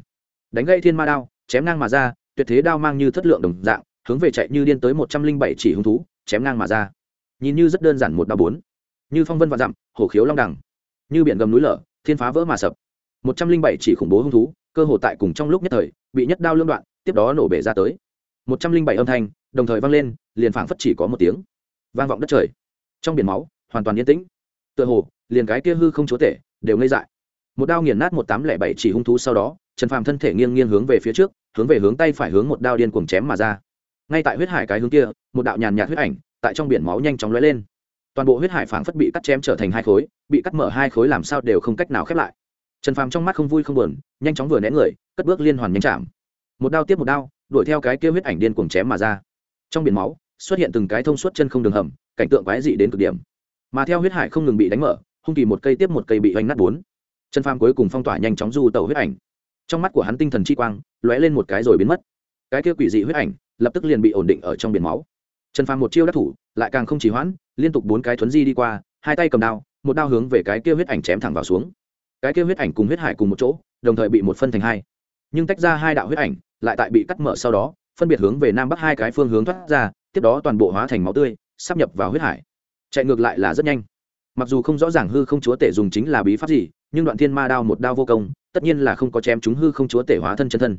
đánh gây thiên ma đao, chém ngang mà ra, tuyệt thế đao mang như thất lượng đồng dạng, hướng về chạy như điên tới một trăm linh bảy chỉ hung thú, chém ngang mà ra. Nhìn như rất đơn giản một đao bốn. Như phong vân và dặm, hổ khiếu long đẳng như biển gầm núi lở, thiên phá vỡ mà sập. Một trăm linh bảy chỉ khủng bố hung thú, cơ hồ tại cùng trong lúc nhất thời, bị nhất đao lương đoạn, tiếp đó nổ bể ra tới. Một trăm linh bảy âm thanh, đồng thời vang lên, liền phảng phất chỉ có một tiếng. Vang vọng đất trời. Trong biển máu, hoàn toàn yên tĩnh. Tựa hồ, liền cái kia hư không chúa tể, đều ngây dại. Một đao nghiền nát một tám lẻ bảy chỉ hung thú sau đó trần phàm thân thể nghiêng nghiêng hướng về phía trước, hướng về hướng tay phải hướng một đao điên cuồng chém mà ra. Ngay tại huyết hải cái hướng kia, một đạo nhàn nhạt huyết ảnh tại trong biển máu nhanh chóng lóe lên. Toàn bộ huyết hải phảng phất bị cắt chém trở thành hai khối, bị cắt mở hai khối làm sao đều không cách nào khép lại. Trần phàm trong mắt không vui không buồn, nhanh chóng vừa né người, cất bước liên hoàn nhanh chạm. Một đao tiếp một đao, đuổi theo cái kia huyết ảnh điên cuồng chém mà ra. Trong biển máu, xuất hiện từng cái thông suốt chân không đường hầm, cảnh tượng quái dị đến cực điểm. Mà theo huyết hải không ngừng bị đánh mở, hung kỳ một cây tiếp một cây bị oanh nát bốn. Trần phàm cuối cùng phong tỏa nhanh chóng du tàu huyết ảnh trong mắt của hắn tinh thần chi quang lóe lên một cái rồi biến mất. Cái kia quỷ dị huyết ảnh lập tức liền bị ổn định ở trong biển máu. Trần phàm một chiêu đắc thủ, lại càng không chỉ hoãn, liên tục bốn cái thuấn di đi qua, hai tay cầm đao, một đao hướng về cái kia huyết ảnh chém thẳng vào xuống. Cái kia huyết ảnh cùng huyết hải cùng một chỗ, đồng thời bị một phân thành hai. Nhưng tách ra hai đạo huyết ảnh lại tại bị cắt mở sau đó, phân biệt hướng về nam bắc hai cái phương hướng thoát ra, tiếp đó toàn bộ hóa thành máu tươi, sắp nhập vào huyết hải. Chạy ngược lại là rất nhanh. Mặc dù không rõ ràng hư không chúa tể dùng chính là bí pháp gì nhưng đoạn thiên ma đao một đao vô công, tất nhiên là không có chém chúng hư không chúa tể hóa thân chân thân.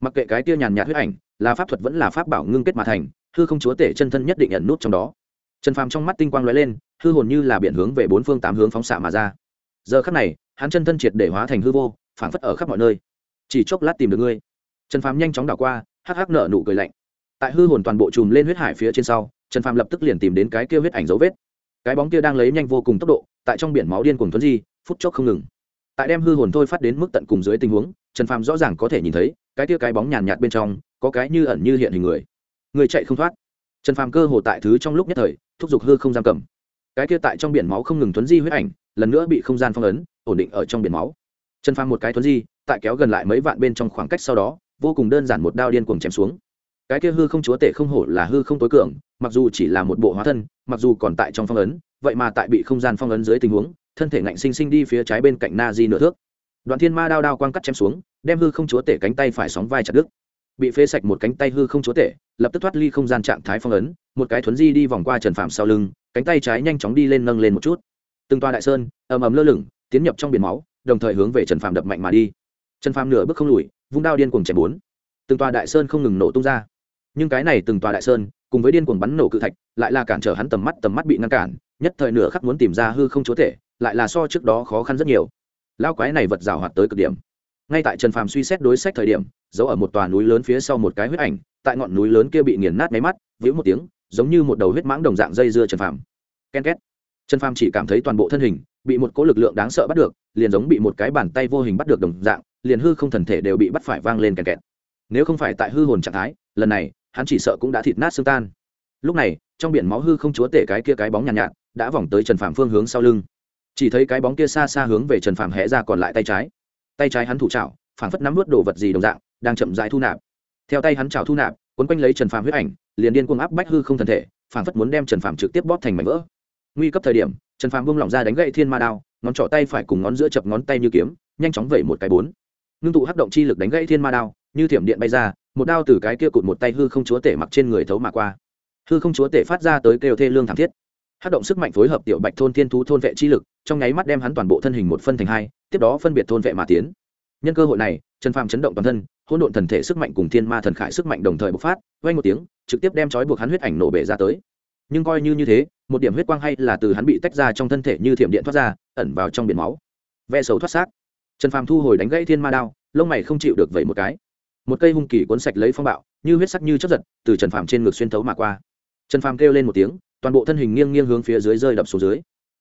Mặc kệ cái kia nhàn nhạt huyết ảnh, là pháp thuật vẫn là pháp bảo ngưng kết mà thành, hư không chúa tể chân thân nhất định ẩn nút trong đó. Trần phàm trong mắt tinh quang lóe lên, hư hồn như là biển hướng về bốn phương tám hướng phóng xạ mà ra. Giờ khắc này, hắn chân thân triệt để hóa thành hư vô, phảng phất ở khắp mọi nơi. Chỉ chốc lát tìm được ngươi. Trần phàm nhanh chóng đảo qua, hắc hắc nở nụ cười lạnh. Tại hư hồn toàn bộ chùm lên huyết hải phía trên sau, trần phàm lập tức liền tìm đến cái kia huyết ảnh dấu vết. Cái bóng kia đang lấy nhanh vô cùng tốc độ, tại trong biển máu điên cùng thuấn di phút chốc không ngừng. Tại đem hư hồn thôi phát đến mức tận cùng dưới tình huống, trần phàm rõ ràng có thể nhìn thấy, cái kia cái bóng nhàn nhạt bên trong, có cái như ẩn như hiện hình người. Người chạy không thoát. Trần phàm cơ hồ tại thứ trong lúc nhất thời, thúc giục hư không giam cầm. Cái kia tại trong biển máu không ngừng thuấn di huyết ảnh, lần nữa bị không gian phong ấn, ổn định ở trong biển máu. Trần phàm một cái thuấn di, tại kéo gần lại mấy vạn bên trong khoảng cách sau đó, vô cùng đơn giản một đao điên cuồng chém xuống. Cái kia hư không chúa tể không hổ là hư không tối cường, mặc dù chỉ là một bộ hóa thân, mặc dù còn tại trong phong ấn, vậy mà tại bị không gian phong ấn dưới tình huống thân thể ngạnh sinh sinh đi phía trái bên cạnh na di nửa thước. Đoạn thiên ma đao đao quang cắt chém xuống, đem hư không chúa tể cánh tay phải sóng vai chặt đứt. Bị phế sạch một cánh tay hư không chúa tể, lập tức thoát ly không gian trạng thái phong ấn, một cái thuấn di đi vòng qua trần phạm sau lưng, cánh tay trái nhanh chóng đi lên nâng lên một chút. Từng toa đại sơn, ầm ầm lơ lửng, tiến nhập trong biển máu, đồng thời hướng về trần phạm đập mạnh mà đi. Trần phạm nửa bước không lùi, vung đao điên cuồng chém bốn. Từng toa đại sơn không ngừng nổ tung ra. Nhưng cái này từng toa đại sơn, cùng với điên cuồng bắn nổ cự thạch, lại là cản trở hắn tầm mắt tầm mắt bị ngăn cản, nhất thời nửa khắc muốn tìm ra hư không chúa tể lại là so trước đó khó khăn rất nhiều. Lao quái này vật rào hoạt tới cực điểm. Ngay tại trần phàm suy xét đối sách thời điểm giấu ở một tòa núi lớn phía sau một cái huyết ảnh tại ngọn núi lớn kia bị nghiền nát máy mắt vĩu một tiếng giống như một đầu huyết mãng đồng dạng dây dưa trần phàm. Ken két. Trần phàm chỉ cảm thấy toàn bộ thân hình bị một cỗ lực lượng đáng sợ bắt được liền giống bị một cái bàn tay vô hình bắt được đồng dạng liền hư không thần thể đều bị bắt phải vang lên kèn kẹt. Nếu không phải tại hư hồn trạng thái lần này hắn chỉ sợ cũng đã thịt nát xương tan. Lúc này trong biển máu hư không chúa tể cái kia cái bóng nhàn nhạt, nhạt đã vòng tới trần Phàm phương hướng sau lưng chỉ thấy cái bóng kia xa xa hướng về trần phạm hẽ ra còn lại tay trái. Tay trái hắn thủ trào phảng phất nắm vớt đồ vật gì đồng dạng, đang chậm rãi thu nạp. Theo tay hắn trào thu nạp quấn quanh lấy trần phạm huyết ảnh, liền điên cuồng áp bách hư không thân thể, phảng phất muốn đem trần phạm trực tiếp bóp thành mảnh vỡ. Nguy cấp thời điểm, trần phạm buông lỏng ra đánh gậy thiên ma đao, ngón trỏ tay phải cùng ngón giữa chập ngón tay như kiếm, nhanh chóng vẩy một cái bốn. Ngưng tụ hắc động chi lực đánh gãy thiên ma đao, như thiểm điện bay ra, một đao từ cái kia cụt một tay hư không chúa tể mặc trên người thấu mà qua. Hư không chúa tể phát ra tới kêu thê lương thảm thiết. Hắc động sức mạnh phối hợp tiểu bạch thôn thiên thú thôn vệ chi lực trong nháy mắt đem hắn toàn bộ thân hình một phân thành hai, tiếp đó phân biệt thôn vệ mà tiến. Nhân cơ hội này, trần phàm chấn động toàn thân, hỗn độn thần thể sức mạnh cùng thiên ma thần khải sức mạnh đồng thời bộc phát vay một tiếng, trực tiếp đem trói buộc hắn huyết ảnh nổ bể ra tới. Nhưng coi như như thế, một điểm huyết quang hay là từ hắn bị tách ra trong thân thể như thiểm điện thoát ra, ẩn vào trong biển máu. Ve sầu thoát xác. Trần phàm thu hồi đánh gãy thiên ma đao, lông mày không chịu được vậy một cái. Một cây hung kỳ cuốn sạch lấy phong bạo, như huyết sắc như chấp giật, từ trần phàm trên ngực xuyên thấu mà qua. Trần phàm kêu lên một tiếng, toàn bộ thân hình nghiêng nghiêng hướng phía dưới rơi đập xuống dưới.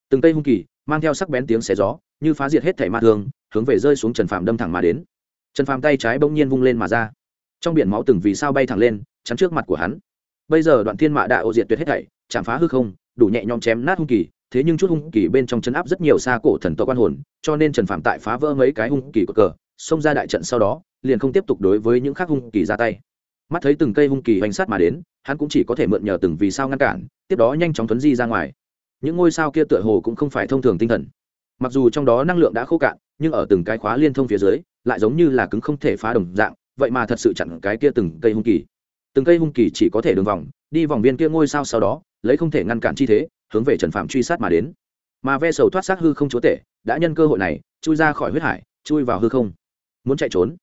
Từng cây hung kỳ mang theo sắc bén tiếng xé gió, như phá diệt hết thảy ma thương, hướng về rơi xuống trần phàm đâm thẳng mà đến. Trần phàm tay trái bỗng nhiên vung lên mà ra. Trong biển máu từng vì sao bay thẳng lên, chắn trước mặt của hắn. Bây giờ đoạn thiên mạ đã ô diệt tuyệt hết thảy, chạm phá hư không, đủ nhẹ nhõm chém nát hung kỳ, thế nhưng chút hung kỳ bên trong chân áp rất nhiều xa cổ thần tộc quan hồn, cho nên trần phạm tại phá vỡ mấy cái hung kỳ của cờ, xông ra đại trận sau đó, liền không tiếp tục đối với những khác hung kỳ ra tay. Mắt thấy từng cây hung kỳ hoành sát mà đến, hắn cũng chỉ có thể mượn nhờ từng vì sao ngăn cản, tiếp đó nhanh chóng tuấn di ra ngoài những ngôi sao kia tựa hồ cũng không phải thông thường tinh thần. Mặc dù trong đó năng lượng đã khô cạn, nhưng ở từng cái khóa liên thông phía dưới, lại giống như là cứng không thể phá đồng dạng, vậy mà thật sự chặn cái kia từng cây hung kỳ. Từng cây hung kỳ chỉ có thể đường vòng, đi vòng viên kia ngôi sao sau đó, lấy không thể ngăn cản chi thế, hướng về trần phạm truy sát mà đến. Mà ve sầu thoát xác hư không chúa tể, đã nhân cơ hội này, chui ra khỏi huyết hải, chui vào hư không. Muốn chạy trốn?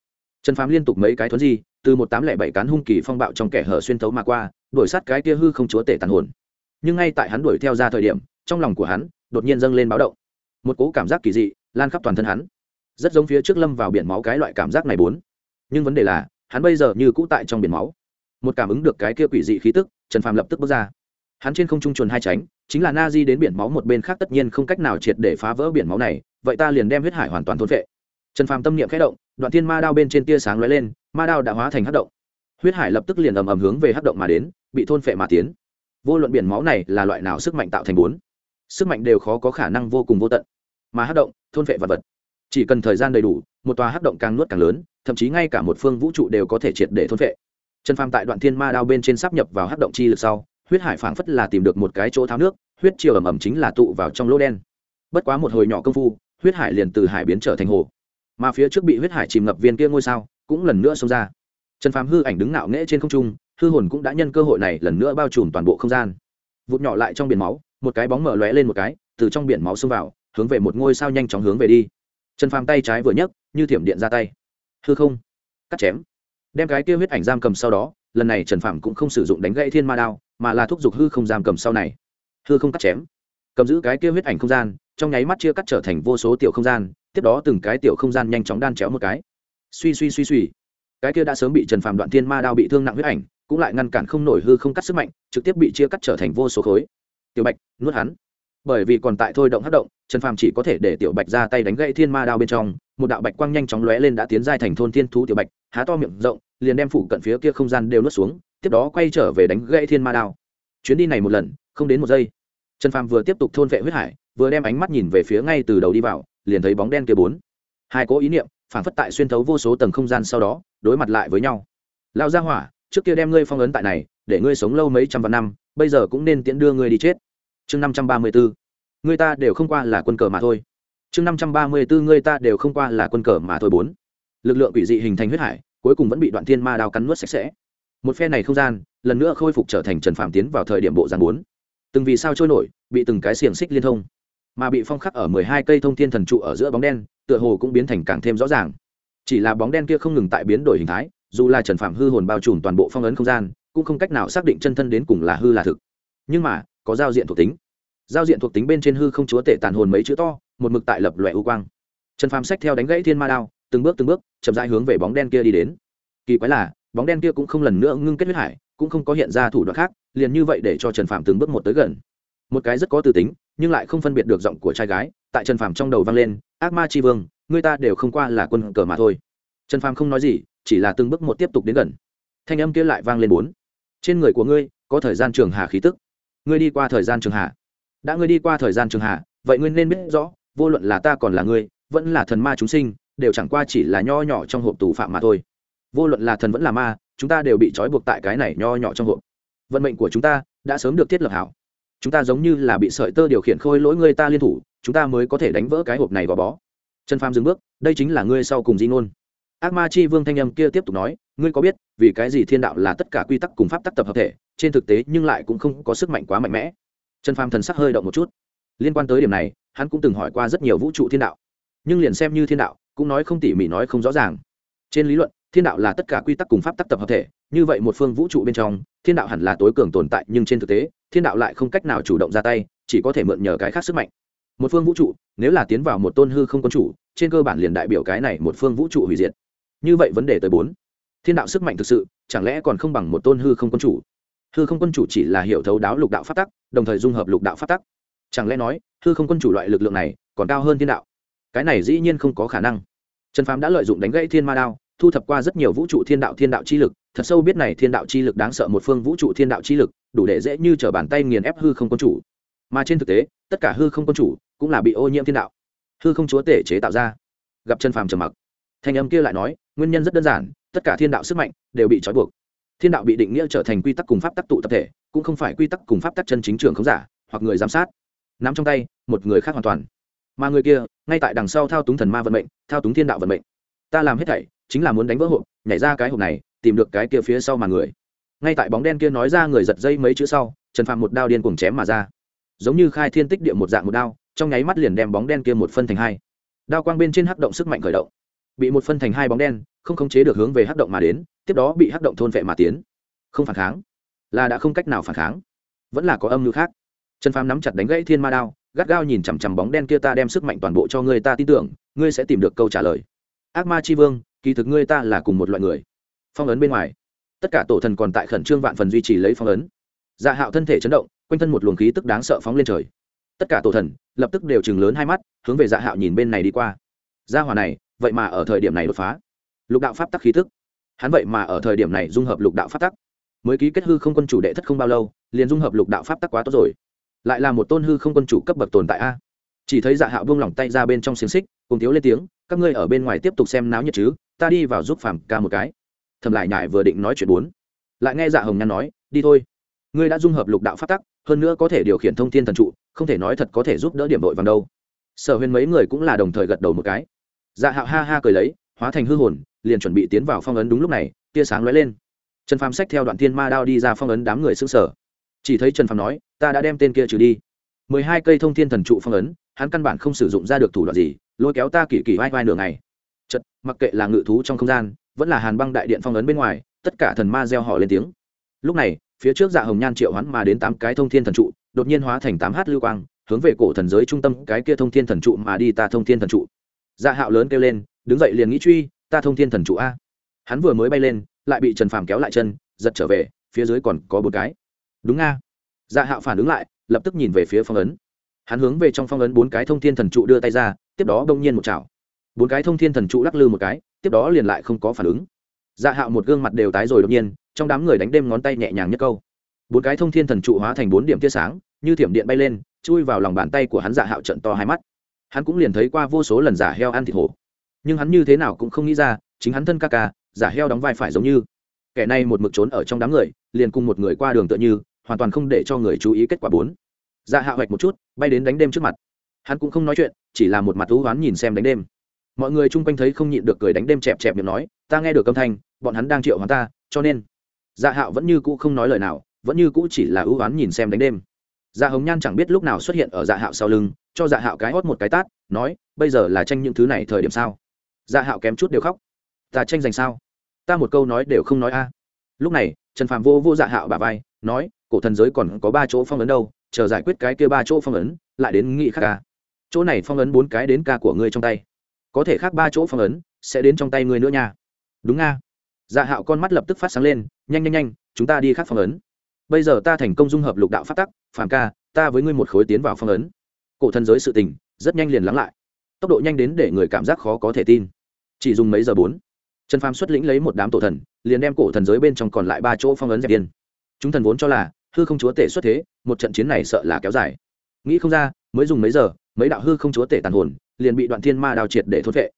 Trần phạm liên tục mấy cái thuấn di, từ một tám lẻ bảy cán hung kỳ phong bạo trong kẻ hở xuyên thấu mà qua, đuổi sát cái kia hư không chúa tể tàn hồn nhưng ngay tại hắn đuổi theo ra thời điểm, trong lòng của hắn đột nhiên dâng lên báo động. Một cố cảm giác kỳ dị lan khắp toàn thân hắn. Rất giống phía trước lâm vào biển máu cái loại cảm giác này bốn. Nhưng vấn đề là, hắn bây giờ như cũ tại trong biển máu. Một cảm ứng được cái kia quỷ dị khí tức, trần phàm lập tức bước ra. Hắn trên không trung chuồn hai tránh, chính là na di đến biển máu một bên khác tất nhiên không cách nào triệt để phá vỡ biển máu này, vậy ta liền đem huyết hải hoàn toàn thôn vệ trần phàm tâm niệm khẽ động, đoạn thiên ma đao bên trên tia sáng lóe lên, ma đao đã hóa thành hắc động. Huyết hải lập tức liền ầm ầm hướng về hắc động mà đến, bị thôn phệ mà tiến vô luận biển máu này là loại nào sức mạnh tạo thành bốn, sức mạnh đều khó có khả năng vô cùng vô tận. Mà hát động, thôn vệ vật vật. Chỉ cần thời gian đầy đủ, một tòa hát động càng nuốt càng lớn, thậm chí ngay cả một phương vũ trụ đều có thể triệt để thôn vệ. trần phàm tại đoạn thiên ma đao bên trên sắp nhập vào hát động chi lực sau, huyết hải phảng phất là tìm được một cái chỗ tháo nước, huyết chiều ẩm ẩm chính là tụ vào trong lỗ đen. Bất quá một hồi nhỏ công phu, huyết hải liền từ hải biến trở thành hồ. Mà phía trước bị huyết hải chìm ngập viên kia ngôi sao cũng lần nữa xông ra. Trần phàm hư ảnh đứng nạo nghễ trên không trung hư hồn cũng đã nhân cơ hội này lần nữa bao trùm toàn bộ không gian. Vụt nhỏ lại trong biển máu, một cái bóng mở lóe lên một cái, từ trong biển máu xông vào, hướng về một ngôi sao nhanh chóng hướng về đi. Trần phàm tay trái vừa nhấc, như thiểm điện ra tay. Hư không. Cắt chém. Đem cái kia huyết ảnh giam cầm sau đó, lần này trần phàm cũng không sử dụng đánh gãy thiên ma đao, mà là thúc giục hư không giam cầm sau này. Hư không cắt chém. Cầm giữ cái kia huyết ảnh không gian, trong nháy mắt chia cắt trở thành vô số tiểu không gian, tiếp đó từng cái tiểu không gian nhanh chóng đan chéo một cái. Suy suy suy suy. Cái kia đã sớm bị trần phàm đoạn thiên ma đao bị thương nặng huyết ảnh cũng lại ngăn cản không nổi hư không cắt sức mạnh, trực tiếp bị chia cắt trở thành vô số khối. Tiểu bạch, nuốt hắn. Bởi vì còn tại thôi động hấp động, trần phàm chỉ có thể để tiểu bạch ra tay đánh gãy thiên ma đao bên trong. Một đạo bạch quang nhanh chóng lóe lên đã tiến giai thành thôn thiên thú tiểu bạch, há to miệng rộng, liền đem phủ cận phía kia không gian đều nuốt xuống, tiếp đó quay trở về đánh gãy thiên ma đao. Chuyến đi này một lần, không đến một giây. Trần phàm vừa tiếp tục thôn vệ huyết hải, vừa đem ánh mắt nhìn về phía ngay từ đầu đi vào, liền thấy bóng đen kia bốn. Hai cố ý niệm, phản phất tại xuyên thấu vô số tầng không gian sau đó, đối mặt lại với nhau. Lao ra hỏa trước kia đem ngươi phong ấn tại này, để ngươi sống lâu mấy trăm vạn năm, bây giờ cũng nên tiễn đưa ngươi đi chết. Chương năm trăm ba mươi bốn người ta đều không qua là quân cờ mà thôi. Chương năm trăm ba mươi bốn người ta đều không qua là quân cờ mà thôi bốn. Lực lượng quỷ dị hình thành huyết hải, cuối cùng vẫn bị đoạn thiên ma đao cắn nuốt sạch sẽ. Một phe này không gian, lần nữa khôi phục trở thành trần phạm tiến vào thời điểm bộ giàn bốn. Từng vì sao trôi nổi, bị từng cái xiềng xích liên thông, mà bị phong khắc ở mười hai cây thông thiên thần trụ ở giữa bóng đen, tựa hồ cũng biến thành càng thêm rõ ràng. Chỉ là bóng đen kia không ngừng tại biến đổi hình thái dù là trần phạm hư hồn bao trùm toàn bộ phong ấn không gian, cũng không cách nào xác định chân thân đến cùng là hư là thực. Nhưng mà, có giao diện thuộc tính. Giao diện thuộc tính bên trên hư không chúa tể tàn hồn mấy chữ to, một mực tại lập loại u quang. Trần Phạm sách theo đánh gãy thiên ma đao, từng bước từng bước, chậm rãi hướng về bóng đen kia đi đến. Kỳ quái là, bóng đen kia cũng không lần nữa ngưng kết huyết hải, cũng không có hiện ra thủ đoạn khác, liền như vậy để cho trần Phạm từng bước một tới gần. Một cái rất có từ tính, nhưng lại không phân biệt được giọng của trai gái, tại trần Phạm trong đầu vang lên, ác ma tri vương, người ta đều không qua là quân cờ mà thôi trần phàm không nói gì, chỉ là từng bước một tiếp tục đến gần. Thanh âm kia lại vang lên bốn. Trên người của ngươi, có thời gian trường hà khí tức. Ngươi đi qua thời gian trường hà. Đã ngươi đi qua thời gian trường hạ vậy ngươi nên biết rõ, vô luận là ta còn là ngươi, vẫn là thần ma chúng sinh, đều chẳng qua chỉ là nho nhỏ trong hộp tù phạm mà thôi. Vô luận là thần vẫn là ma, chúng ta đều bị trói buộc tại cái này nho nhỏ trong hộp. Vận mệnh của chúng ta đã sớm được thiết lập hảo. Chúng ta giống như là bị sợi tơ điều khiển khôi lỗi ngươi ta liên thủ, chúng ta mới có thể đánh vỡ cái hộp này gò bó. Trần phàm dừng bước, đây chính là ngươi sau cùng di ngôn ác ma chi vương thanh âm kia tiếp tục nói, ngươi có biết, vì cái gì thiên đạo là tất cả quy tắc cùng pháp tắc tập hợp thể, trên thực tế nhưng lại cũng không có sức mạnh quá mạnh mẽ? Trần phàm thần sắc hơi động một chút. Liên quan tới điểm này, hắn cũng từng hỏi qua rất nhiều vũ trụ thiên đạo. Nhưng liền xem như thiên đạo, cũng nói không tỉ mỉ nói không rõ ràng. Trên lý luận, thiên đạo là tất cả quy tắc cùng pháp tắc tập hợp thể, như vậy một phương vũ trụ bên trong, thiên đạo hẳn là tối cường tồn tại, nhưng trên thực tế, thiên đạo lại không cách nào chủ động ra tay, chỉ có thể mượn nhờ cái khác sức mạnh. Một phương vũ trụ, nếu là tiến vào một tôn hư không quân chủ, trên cơ bản liền đại biểu cái này một phương vũ trụ hủy diệt như vậy vấn đề tới bốn. Thiên đạo sức mạnh thực sự, chẳng lẽ còn không bằng một tôn hư không quân chủ? Hư không quân chủ chỉ là hiểu thấu đáo lục đạo phát tắc, đồng thời dung hợp lục đạo phát tắc. Chẳng lẽ nói, hư không quân chủ loại lực lượng này còn cao hơn thiên đạo? Cái này dĩ nhiên không có khả năng. Trần phàm đã lợi dụng đánh gãy thiên ma đao, thu thập qua rất nhiều vũ trụ thiên đạo thiên đạo chi lực, thật sâu biết này thiên đạo chi lực đáng sợ một phương vũ trụ thiên đạo chi lực, đủ để dễ như t r ở bàn tay nghiền ép hư không quân chủ. Mà trên thực tế, tất cả hư không quân chủ cũng là bị ô nhiễm thiên đạo. Hư không chúa tể chế tạo ra. Gặp trần phàm trầm mặc thanh âm kia lại nói, nguyên nhân rất đơn giản, tất cả thiên đạo sức mạnh đều bị trói buộc. Thiên đạo bị định nghĩa trở thành quy tắc cùng pháp tắc tụ tập thể, cũng không phải quy tắc cùng pháp tắc chân chính trường không giả, hoặc người giám sát. Nắm trong tay, một người khác hoàn toàn. Mà người kia, ngay tại đằng sau thao túng thần ma vận mệnh, thao túng thiên đạo vận mệnh. Ta làm hết thảy, chính là muốn đánh vỡ hộp, nhảy ra cái hộp này, tìm được cái kia phía sau mà người. Ngay tại bóng đen kia nói ra người giật dây mấy chữ sau, trần phạm một đao điên cuồng chém mà ra. Giống như khai thiên tích địa một dạng một đao, trong nháy mắt liền đem bóng đen kia một phân thành hai. Đao quang bên trên hắc động sức mạnh khởi động bị một phân thành hai bóng đen, không khống chế được hướng về hắc động mà đến, tiếp đó bị hắc động thôn vệ mà tiến. Không phản kháng. Là đã không cách nào phản kháng. Vẫn là có âm mưu khác. Trần phàm nắm chặt đánh gãy thiên ma đao, gắt gao nhìn chằm chằm bóng đen kia ta đem sức mạnh toàn bộ cho ngươi ta tin tưởng, ngươi sẽ tìm được câu trả lời. Ác ma chi vương, kỳ thực ngươi ta là cùng một loại người. Phong ấn bên ngoài. Tất cả tổ thần còn tại khẩn trương vạn phần duy trì lấy phong ấn. Dạ hạo thân thể chấn động, quanh thân một luồng khí tức đáng sợ phóng lên trời. Tất cả tổ thần, lập tức đều chừng lớn hai mắt, hướng về dạ hạo nhìn bên này đi qua. Gia hòa này vậy mà ở thời điểm này đột phá. Lục đạo pháp tắc khí tức hắn vậy mà ở thời điểm này dung hợp lục đạo pháp tắc. Mới ký kết hư không quân chủ đệ thất không bao lâu, liền dung hợp lục đạo pháp tắc quá tốt rồi. Lại là một tôn hư không quân chủ cấp bậc tồn tại a. Chỉ thấy dạ hạo buông lỏng tay ra bên trong xiềng xích, cùng thiếu lên tiếng, các ngươi ở bên ngoài tiếp tục xem náo nhiệt chứ, ta đi vào giúp phàm ca một cái. Thầm lại nhải vừa định nói chuyện bốn, lại nghe dạ hồng nhan nói, đi thôi. Ngươi đã dung hợp lục đạo pháp tắc, hơn nữa có thể điều khiển thông tin thần trụ, không thể nói thật có thể giúp đỡ điểm đội vàng đâu. Sở huyền mấy người cũng là đồng thời gật đầu một cái dạ hạo ha ha cười lấy, hóa thành hư hồn, liền chuẩn bị tiến vào phong ấn đúng lúc này, tia sáng lóe lên. Trần phàm xách theo đoạn thiên ma đao đi ra phong ấn đám người xứng sở chỉ thấy trần phàm nói, ta đã đem tên kia trừ đi. Mười hai cây thông thiên thần trụ phong ấn, hắn căn bản không sử dụng ra được thủ đoạn gì, lôi kéo ta kỳ kỳ vai vai nửa ngày. Chật mặc kệ là ngự thú trong không gian, vẫn là hàn băng đại điện phong ấn bên ngoài, tất cả thần ma gieo họ lên tiếng. Lúc này, phía trước dạ hồng nhan triệu hoán mà đến tám cái thông thiên thần trụ, đột nhiên hóa thành tám h lưu quang, hướng về cổ thần giới trung tâm cái kia thông thiên thần trụ mà đi ta thông thiên thần trụ dạ hạo lớn kêu lên, đứng dậy liền nghĩ truy, ta thông thiên thần trụ a. Hắn vừa mới bay lên, lại bị trần phàm kéo lại chân, giật trở về, phía dưới còn có bốn cái. Đúng a. Dạ hạo phản ứng lại, lập tức nhìn về phía phong ấn. Hắn hướng về trong phong ấn bốn cái thông thiên thần trụ đưa tay ra, tiếp đó đông nhiên một chảo. Bốn cái thông thiên thần trụ lắc lư một cái, tiếp đó liền lại không có phản ứng. Dạ hạo một gương mặt đều tái rồi đột nhiên, trong đám người đánh đêm ngón tay nhẹ nhàng nhất câu. Bốn cái thông thiên thần trụ hóa thành bốn điểm tia sáng, như thiểm điện bay lên, chui vào lòng bàn tay của hắn dạ hạo trận to hai mắt hắn cũng liền thấy qua vô số lần giả heo ăn thịt hổ. Nhưng hắn như thế nào cũng không nghĩ ra, chính hắn thân ca ca, giả heo đóng vai phải giống như. Kẻ này một mực trốn ở trong đám người, liền cùng một người qua đường tựa như, hoàn toàn không để cho người chú ý kết quả bốn. Dạ hạ hoạch một chút, bay đến đánh đêm trước mặt. Hắn cũng không nói chuyện, chỉ là một mặt thú hoán nhìn xem đánh đêm. Mọi người chung quanh thấy không nhịn được cười đánh đêm chẹp chẹp miệng nói, ta nghe được âm thanh, bọn hắn đang triệu hắn ta, cho nên. Dạ hạo vẫn như cũ không nói lời nào, vẫn như cũ chỉ là ưu oán nhìn xem đánh đêm. Dạ hồng nhan chẳng biết lúc nào xuất hiện ở dạ hạo sau lưng cho dạ hạo cái hót một cái tát, nói, bây giờ là tranh những thứ này thời điểm sao? Dạ hạo kém chút đều khóc. Ta tranh giành sao? Ta một câu nói đều không nói a. Lúc này, trần phạm vô vô dạ hạo bà vai, nói, cổ thần giới còn có ba chỗ phong ấn đâu, chờ giải quyết cái kia ba chỗ phong ấn, lại đến nghị khác ca. Chỗ này phong ấn bốn cái đến ca của ngươi trong tay. Có thể khác ba chỗ phong ấn, sẽ đến trong tay ngươi nữa nha. Đúng nga dạ hạo con mắt lập tức phát sáng lên, nhanh nhanh nhanh, chúng ta đi khác phong ấn. Bây giờ ta thành công dung hợp lục đạo phát tắc, phàm ca, ta với ngươi một khối tiến vào phong ấn cổ thần giới sự tình, rất nhanh liền lắng lại. Tốc độ nhanh đến để người cảm giác khó có thể tin. Chỉ dùng mấy giờ bốn, trần phàm xuất lĩnh lấy một đám tổ thần, liền đem cổ thần giới bên trong còn lại ba chỗ phong ấn dẹp điên. Chúng thần vốn cho là, hư không chúa tể xuất thế, một trận chiến này sợ là kéo dài. Nghĩ không ra, mới dùng mấy giờ, mấy đạo hư không chúa tể tàn hồn, liền bị đoạn thiên ma đào triệt để thốt vệ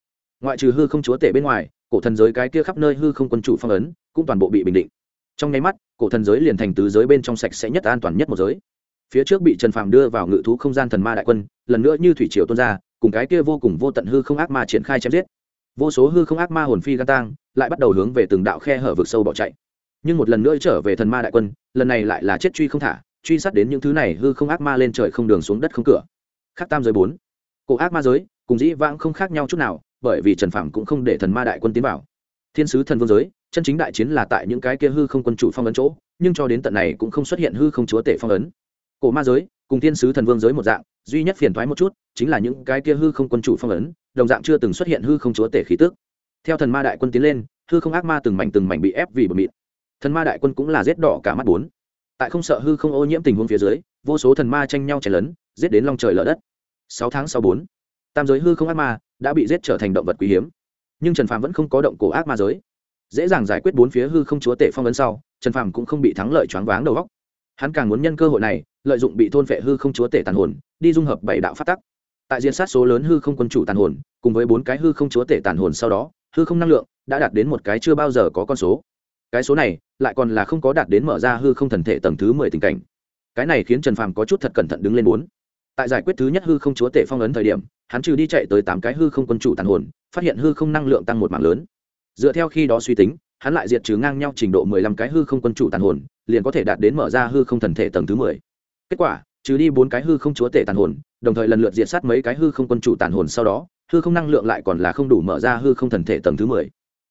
ngoại trừ hư không chúa tể bên ngoài, cổ thần giới cái kia khắp nơi hư không quân chủ phong ấn, cũng toàn bộ bị bình định. Trong nháy mắt, cổ thần giới liền thành tứ giới bên trong sạch sẽ nhất an toàn nhất một giới phía trước bị trần phàm đưa vào ngự thú không gian thần ma đại quân, lần nữa như thủy triều tuôn ra, cùng cái kia vô cùng vô tận hư không ác ma triển khai chém giết. Vô số hư không ác ma hồn phi gan tang, lại bắt đầu hướng về từng đạo khe hở vực sâu bỏ chạy. Nhưng một lần nữa trở về thần ma đại quân, lần này lại là chết truy không thả, truy sát đến những thứ này hư không ác ma lên trời không đường xuống đất không cửa. Khác tam giới bốn. Cổ ác ma giới, cùng dĩ vãng không khác nhau chút nào, bởi vì trần phạm cũng không để thần ma đại quân tiến vào. Thiên sứ thần vương giới, chân chính đại chiến là tại những cái kia hư không quân chủ phong ấn chỗ, nhưng cho đến tận này cũng không xuất hiện hư không chúa tể phong ấn cổ ma giới, cùng thiên sứ thần vương giới một dạng, duy nhất phiền thoái một chút, chính là những cái kia hư không quân chủ phong ấn, đồng dạng chưa từng xuất hiện hư không chúa tể khí tức. Theo thần ma đại quân tiến lên, hư không ác ma từng mảnh từng mảnh bị ép vì bờ mịt. Thần ma đại quân cũng là giết đỏ cả mắt bốn. Tại không sợ hư không ô nhiễm tình huống phía dưới, vô số thần ma tranh nhau chảy lớn giết đến long trời lở đất. Sáu tháng sau bốn, tam giới hư không ác ma đã bị giết trở thành động vật quý hiếm. Nhưng trần phàm vẫn không có động cổ ác ma giới. Dễ dàng giải quyết bốn phía hư không chúa tể phong ấn sau, trần phàm cũng không bị thắng lợi choáng váng đầu góc hắn càng muốn nhân cơ hội này, lợi dụng bị thôn vệ hư không chúa tể tàn hồn, đi dung hợp bảy đạo phát tắc. Tại diện sát số lớn hư không quân chủ tàn hồn, cùng với bốn cái hư không chúa tể tàn hồn sau đó, hư không năng lượng đã đạt đến một cái chưa bao giờ có con số. Cái số này lại còn là không có đạt đến mở ra hư không thần thể tầng thứ mười tình cảnh. Cái này khiến trần phàm có chút thật cẩn thận đứng lên bốn. Tại giải quyết thứ nhất hư không chúa tể phong ấn thời điểm, hắn trừ đi chạy tới tám cái hư không quân chủ tàn hồn, phát hiện hư không năng lượng tăng một mạng lớn. Dựa theo khi đó suy tính hắn lại diệt trừ ngang nhau trình độ mười lăm cái hư không quân chủ tàn hồn, liền có thể đạt đến mở ra hư không thần thể tầng thứ mười. Kết quả, trừ đi bốn cái hư không chúa tể tàn hồn, đồng thời lần lượt diệt sát mấy cái hư không quân chủ tàn hồn sau đó, hư không năng lượng lại còn là không đủ mở ra hư không thần thể tầng thứ mười.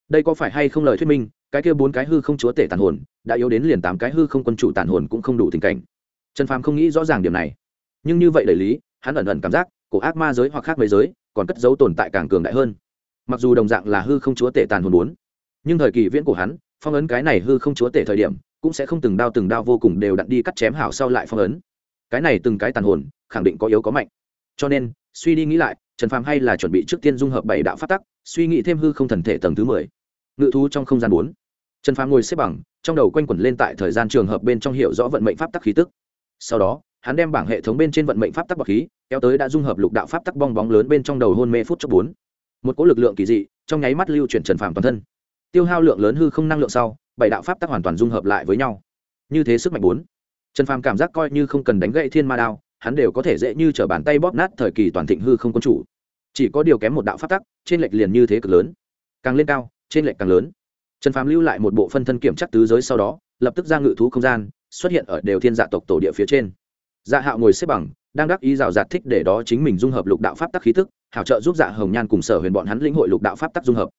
Đây có phải hay không lời thuyết minh, cái kia bốn cái hư không chúa tể tàn hồn, đã yếu đến liền tám cái hư không quân chủ tàn hồn cũng không đủ tình cảnh. Trần phàm không nghĩ rõ ràng điểm này. Nhưng như vậy đẩy lý, hắn ẩn ẩn cảm giác, cổ ác ma giới hoặc khác mấy giới, còn cất dấu tồn tại càng cường đại hơn. Mặc dù đồng dạng là hư không chúa tể tàn hồn bốn nhưng thời kỳ viễn của hắn, phong ấn cái này hư không chúa tể thời điểm, cũng sẽ không từng đao từng đao vô cùng đều đặn đi cắt chém hảo sau lại phong ấn. Cái này từng cái tàn hồn, khẳng định có yếu có mạnh. Cho nên, suy đi nghĩ lại, trần phàm hay là chuẩn bị trước tiên dung hợp bảy đạo phát tắc, suy nghĩ thêm hư không thần thể tầng thứ mười. Ngự thú trong không gian bốn. Trần phàm ngồi xếp bằng, trong đầu quanh quẩn lên tại thời gian trường hợp bên trong hiểu rõ vận mệnh pháp tắc khí tức. Sau đó, hắn đem bảng hệ thống bên trên vận mệnh pháp tắc bọc khí, kéo tới đã dung hợp lục đạo pháp tắc bong bóng lớn bên trong đầu hôn mê phút chốc bốn. Một cỗ lực lượng kỳ dị, trong nháy mắt lưu chuyển trần phàm toàn thân tiêu hao lượng lớn hư không năng lượng sau, bảy đạo pháp tắc hoàn toàn dung hợp lại với nhau. Như thế sức mạnh bốn. Trần phàm cảm giác coi như không cần đánh gậy thiên ma đao, hắn đều có thể dễ như t r ở bàn tay bóp nát thời kỳ toàn thịnh hư không quân chủ. Chỉ có điều kém một đạo pháp tắc, trên lệch liền như thế cực lớn. Càng lên cao, trên lệch càng lớn. Trần phàm lưu lại một bộ phân thân kiểm chắc tứ giới sau đó, lập tức ra ngự thú không gian, xuất hiện ở đều thiên dạ tộc tổ địa phía trên. Dạ hạo ngồi xếp bằng, đang đắc ý rào rạt thích để đó chính mình dung hợp lục đạo pháp tắc khí thức hảo trợ giúp dạ hồng nhan cùng sở huyền bọn hắn lĩnh hội lục đạo pháp tắc dung hợp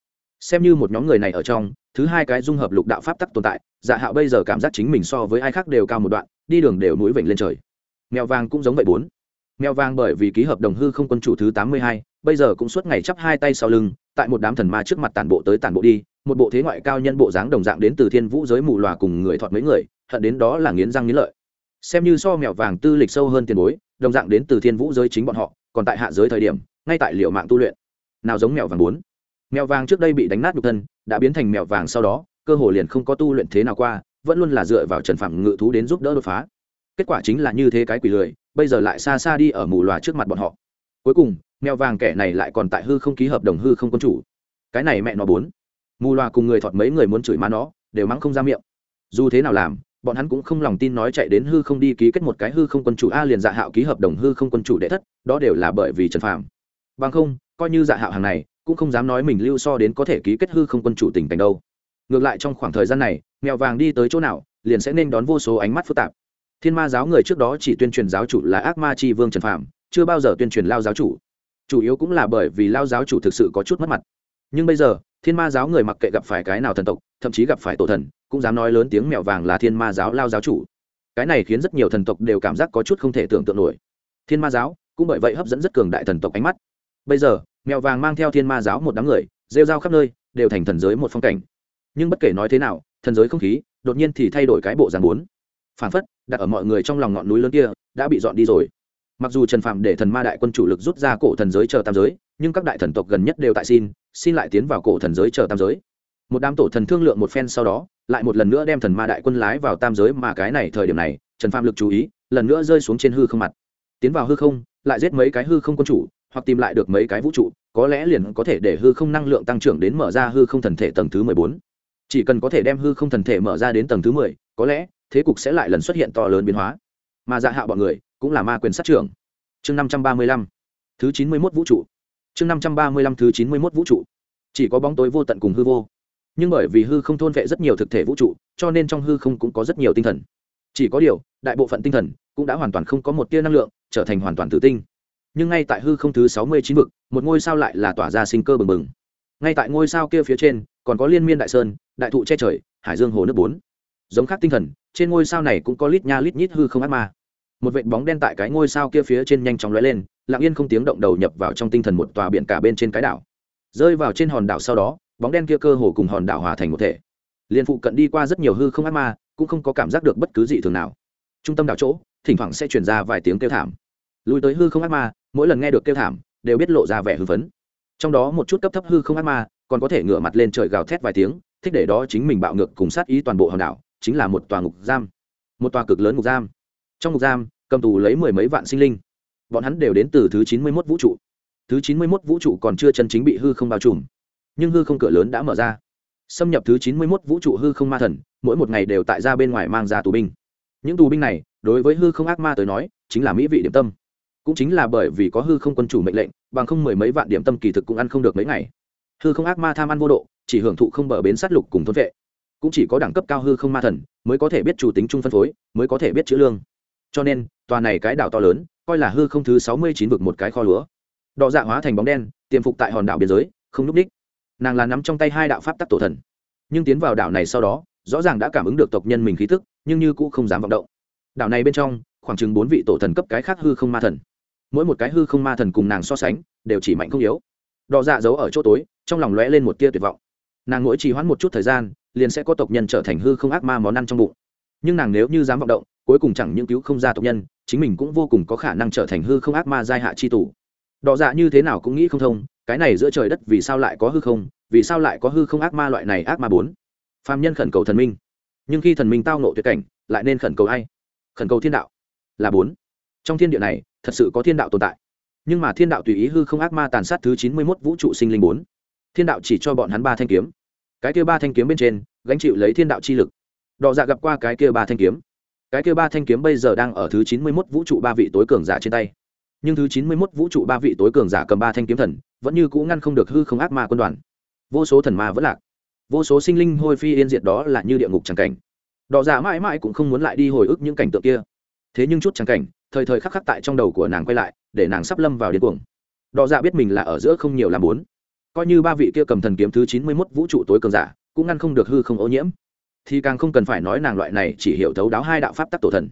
xem như một nhóm người này ở trong, thứ hai cái dung hợp lục đạo pháp tắc tồn tại dạ hạo bây giờ cảm giác chính mình so với ai khác đều cao một đoạn, đi đường đều núi vểnh lên trời. Mèo vàng cũng giống vậy bốn. Mèo vàng bởi vì ký hợp đồng hư không quân chủ thứ tám mươi hai, bây giờ cũng suốt ngày chắp hai tay sau lưng, tại một đám thần ma trước mặt tản bộ tới tản bộ đi, một bộ thế ngoại cao nhân bộ dáng đồng dạng đến từ thiên vũ giới mù lòa cùng người thọt mấy người, hận đến đó là nghiến răng nghiến lợi. Xem như so mèo vàng tư lịch sâu hơn tiền bối, đồng dạng đến từ thiên vũ giới chính bọn họ, còn tại hạ giới thời điểm, ngay tại liệu mạng tu luyện. Nào giống mèo vàng bốn mèo vàng trước đây bị đánh nát nhục thân, đã biến thành mèo vàng sau đó, cơ hồ liền không có tu luyện thế nào qua, vẫn luôn là dựa vào trần phạm ngự thú đến giúp đỡ đột phá. Kết quả chính là như thế cái quỷ lười, bây giờ lại xa xa đi ở mù loà trước mặt bọn họ. Cuối cùng, mèo vàng kẻ này lại còn tại hư không ký hợp đồng hư không quân chủ. Cái này mẹ nó bốn. Mù loà cùng người thọt mấy người muốn chửi má nó, đều mắng không ra miệng. Dù thế nào làm, bọn hắn cũng không lòng tin nói chạy đến hư không đi ký kết một cái hư không quân chủ a liền dạ hạo ký hợp đồng hư không quân chủ đệ thất, đó đều là bởi vì trần phàm. Bằng không, coi như dạ hạo hàng này cũng không dám nói mình lưu so đến có thể ký kết hư không quân chủ tình cảnh đâu. Ngược lại trong khoảng thời gian này, mèo vàng đi tới chỗ nào, liền sẽ nên đón vô số ánh mắt phức tạp. Thiên ma giáo người trước đó chỉ tuyên truyền giáo chủ là ác ma c h i vương trần phạm chưa bao giờ tuyên truyền lao giáo chủ. Chủ yếu cũng là bởi vì lao giáo chủ thực sự có chút mất mặt. Nhưng bây giờ, thiên ma giáo người mặc kệ gặp phải cái nào thần tộc, thậm chí gặp phải tổ thần, cũng dám nói lớn tiếng mèo vàng là thiên ma giáo lao giáo chủ. Cái này khiến rất nhiều thần tộc đều cảm giác có chút không thể tưởng tượng nổi. Thiên ma giáo cũng bởi vậy hấp dẫn rất cường đại thần tộc ánh mắt. Bây giờ mèo vàng mang theo thiên ma giáo một đám người, rêu rao khắp nơi, đều thành thần giới một phong cảnh. Nhưng bất kể nói thế nào, thần giới không khí, đột nhiên thì thay đổi cái bộ dàn bốn. Phản phất, đặt ở mọi người trong lòng ngọn núi lớn kia, đã bị dọn đi rồi. Mặc dù trần phạm để thần ma đại quân chủ lực rút ra cổ thần giới chờ tam giới, nhưng các đại thần tộc gần nhất đều tại xin xin lại tiến vào cổ thần giới chờ tam giới. Một đám tổ thần thương lượng một phen sau đó, lại một lần nữa đem thần ma đại quân lái vào tam giới mà cái này thời điểm này, trần phạm lực chú ý, lần nữa rơi xuống trên hư không mặt. Tiến vào hư không, lại giết mấy cái hư không quân chủ hoặc tìm lại được mấy cái vũ trụ, có lẽ liền có thể để hư không năng lượng tăng trưởng đến mở ra hư không thần thể tầng thứ mười bốn. Chỉ cần có thể đem hư không thần thể mở ra đến tầng thứ mười, có lẽ thế cục sẽ lại lần xuất hiện to lớn biến hóa. Mà dạ hạo bọn người cũng là ma quyền sát trưởng. Chương năm trăm ba mươi lăm, thứ chín mươi mốt vũ trụ. Chương năm trăm ba mươi lăm, thứ chín mươi mốt vũ trụ. Chỉ có bóng tối vô tận cùng hư vô. Nhưng bởi vì hư không thôn vệ rất nhiều thực thể vũ trụ, cho nên trong hư không cũng có rất nhiều tinh thần. Chỉ có điều, đại bộ phận tinh thần cũng đã hoàn toàn không có một tia năng lượng, trở thành hoàn toàn tự tinh nhưng ngay tại hư không thứ sáu mươi chín vực, một ngôi sao lại là tỏa ra sinh cơ bừng bừng. Ngay tại ngôi sao kia phía trên, còn có liên miên đại sơn, đại thụ che trời, hải dương hồ nước bốn. Giống khác tinh thần, trên ngôi sao này cũng có lít nha lít nhít hư không ác ma. Một vệt bóng đen tại cái ngôi sao kia phía trên nhanh chóng lóe lên, lặng yên không tiếng động đầu nhập vào trong tinh thần một tòa biển cả bên trên cái đảo. Rơi vào trên hòn đảo sau đó, bóng đen kia cơ hồ cùng hòn đảo hòa thành một thể. Liên phụ cận đi qua rất nhiều hư không ác ma, cũng không có cảm giác được bất cứ gì thường nào. Trung tâm đảo chỗ, thỉnh thoảng sẽ chuyển ra vài tiếng kêu thảm lùi tới hư không ác ma, mỗi lần nghe được kêu thảm, đều biết lộ ra vẻ hư phấn. Trong đó một chút cấp thấp hư không ác ma, còn có thể ngửa mặt lên trời gào thét vài tiếng, thích để đó chính mình bạo ngược cùng sát ý toàn bộ hòn đảo, chính là một tòa ngục giam. Một tòa cực lớn ngục giam. Trong ngục giam, cầm tù lấy mười mấy vạn sinh linh. Bọn hắn đều đến từ thứ chín mươi mốt vũ trụ. Thứ chín mươi mốt vũ trụ còn chưa chân chính bị hư không bao trùm. Nhưng hư không cửa lớn đã mở ra. Xâm nhập thứ chín mươi mốt vũ trụ hư không ma thần, mỗi một ngày đều tại ra bên ngoài mang ra tù binh. Những tù binh này, đối với hư không ác ma tới nói, chính là mỹ vị điểm tâm cũng chính là bởi vì có hư không quân chủ mệnh lệnh, bằng không mười mấy vạn điểm tâm kỳ thực cũng ăn không được mấy ngày. Hư không ác ma tham ăn vô độ, chỉ hưởng thụ không bờ bến sát lục cùng thôn vệ. Cũng chỉ có đẳng cấp cao hư không ma thần mới có thể biết chủ tính chung phân phối, mới có thể biết chữ lương. Cho nên, tòa này cái đảo to lớn, coi là hư không thứ sáu mươi chín vực một cái kho lúa. Đọ dạ hóa thành bóng đen, tiềm phục tại hòn đảo biên giới, không núp đích. Nàng là nắm trong tay hai đạo pháp tắc tổ thần. Nhưng tiến vào đảo này sau đó, rõ ràng đã cảm ứng được tộc nhân mình khí thức nhưng như cũng không dám vọng động. Đảo này bên trong, khoảng chừng bốn vị tổ thần cấp cái khác hư không ma thần mỗi một cái hư không ma thần cùng nàng so sánh, đều chỉ mạnh không yếu. Đọ dạ giấu ở chỗ tối, trong lòng lóe lên một tia tuyệt vọng. Nàng mỗi trì hoãn một chút thời gian, liền sẽ có tộc nhân trở thành hư không ác ma món ăn trong bụng. Nhưng nàng nếu như dám vọng động, cuối cùng chẳng những cứu không ra tộc nhân, chính mình cũng vô cùng có khả năng trở thành hư không ác ma giai hạ chi tủ đọ dạ như thế nào cũng nghĩ không thông, cái này giữa trời đất vì sao lại có hư không, vì sao lại có hư không ác ma loại này ác ma bốn? Phàm nhân khẩn cầu thần minh, nhưng khi thần minh tao nộ tuyệt cảnh, lại nên khẩn cầu ai? Khẩn cầu thiên đạo là bốn trong thiên địa này, thật sự có thiên đạo tồn tại. Nhưng mà thiên đạo tùy ý hư không ác ma tàn sát thứ chín mươi mốt vũ trụ sinh linh bốn. Thiên đạo chỉ cho bọn hắn ba thanh kiếm. Cái kia ba thanh kiếm bên trên, gánh chịu lấy thiên đạo chi lực. Đọ dạ gặp qua cái kia ba thanh kiếm. Cái kia ba thanh kiếm bây giờ đang ở thứ chín mươi mốt vũ trụ ba vị tối cường giả trên tay. Nhưng thứ chín mươi mốt vũ trụ ba vị tối cường giả cầm ba thanh kiếm thần, vẫn như cũ ngăn không được hư không ác ma quân đoàn. Vô số thần ma vẫn lạc. Vô số sinh linh hôi phi yên diệt đó là như địa ngục tràng cảnh. Đọ dạ mãi mãi cũng không muốn lại đi hồi ức những cảnh tượng kia. Thế nhưng chút tràng cảnh thời thời khắc khắc tại trong đầu của nàng quay lại, để nàng sắp lâm vào điên cuồng. Đọ dạ biết mình là ở giữa không nhiều làm bốn. Coi như ba vị kia cầm thần kiếm thứ chín mươi mốt vũ trụ tối cường giả, cũng ngăn không được hư không ô nhiễm. Thì càng không cần phải nói nàng loại này chỉ hiểu thấu đáo hai đạo pháp tắc tổ thần.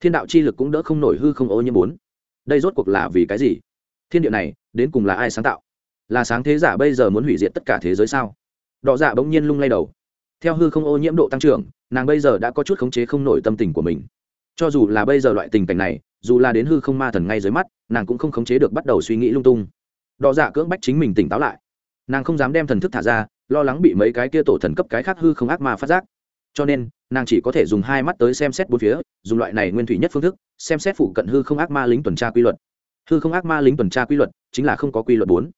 Thiên đạo chi lực cũng đỡ không nổi hư không ô nhiễm bốn. Đây rốt cuộc là vì cái gì? Thiên địa này, đến cùng là ai sáng tạo? Là sáng thế giả bây giờ muốn hủy diệt tất cả thế giới sao? Đọ dạ bỗng nhiên lung lay đầu. Theo hư không ô nhiễm độ tăng trưởng, nàng bây giờ đã có chút khống chế không nổi tâm tình của mình. Cho dù là bây giờ loại tình cảnh này dù là đến hư không ma thần ngay dưới mắt, nàng cũng không khống chế được bắt đầu suy nghĩ lung tung. Đọ dạ cưỡng bách chính mình tỉnh táo lại. Nàng không dám đem thần thức thả ra, lo lắng bị mấy cái kia tổ thần cấp cái khác hư không ác ma phát giác. Cho nên, nàng chỉ có thể dùng hai mắt tới xem xét bốn phía, dùng loại này nguyên thủy nhất phương thức, xem xét phụ cận hư không ác ma lính tuần tra quy luật. Hư không ác ma lính tuần tra quy luật chính là không có quy luật bốn.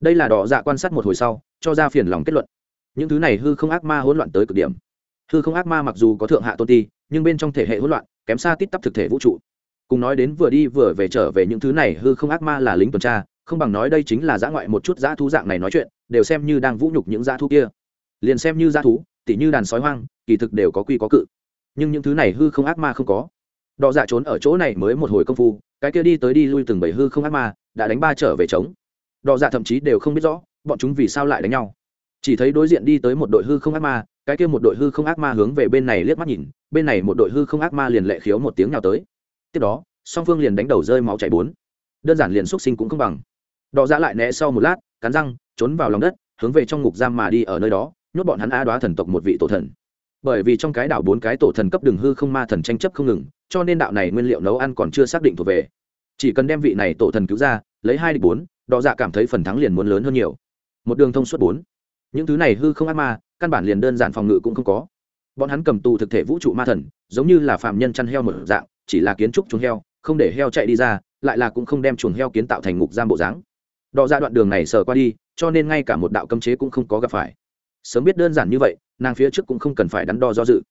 Đây là đỏ dạ quan sát một hồi sau, cho ra phiền lòng kết luận. Những thứ này hư không ác ma hỗn loạn tới cực điểm. Hư không ác ma mặc dù có thượng hạ tôn ti, nhưng bên trong thể hệ hỗn loạn, kém xa tít tắp thực thể vũ trụ cùng nói đến vừa đi vừa về trở về những thứ này, hư không ác ma là lính tuần tra, không bằng nói đây chính là dã ngoại một chút dã thú dạng này nói chuyện, đều xem như đang vũ nhục những dã thú kia. Liền xem như dã thú, tỉ như đàn sói hoang, kỳ thực đều có quy có cự. Nhưng những thứ này hư không ác ma không có. Đọ dạ trốn ở chỗ này mới một hồi công phu, cái kia đi tới đi lui từng bảy hư không ác ma, đã đánh ba trở về trống. Đọ dạ thậm chí đều không biết rõ, bọn chúng vì sao lại đánh nhau. Chỉ thấy đối diện đi tới một đội hư không ác ma, cái kia một đội hư không ác ma hướng về bên này liếc mắt nhìn, bên này một đội hư không ác ma liền lệ khiếu một tiếng nào tới tiếp đó, song phương liền đánh đầu rơi máu chảy bốn. Đơn giản liền xúc sinh cũng không bằng. Đọ dã lại né sau một lát, cắn răng, trốn vào lòng đất, hướng về trong ngục giam mà đi ở nơi đó, nhốt bọn hắn a đoá thần tộc một vị tổ thần. Bởi vì trong cái đảo bốn cái tổ thần cấp đường hư không ma thần tranh chấp không ngừng, cho nên đạo này nguyên liệu nấu ăn còn chưa xác định thuộc về. Chỉ cần đem vị này tổ thần cứu ra, lấy hai địch bốn, đọ dạ cảm thấy phần thắng liền muốn lớn hơn nhiều. Một đường thông suốt bốn. Những thứ này hư không ác ma, căn bản liền đơn giản phòng ngự cũng không có bọn hắn cầm tù thực thể vũ trụ ma thần, giống như là phạm nhân chăn heo một dạng, chỉ là kiến trúc chuồng heo, không để heo chạy đi ra, lại là cũng không đem chuồng heo kiến tạo thành ngục giam bộ dáng. Đọ ra đoạn đường này sờ qua đi, cho nên ngay cả một đạo cấm chế cũng không có gặp phải. Sớm biết đơn giản như vậy, nàng phía trước cũng không cần phải đắn đo do dự.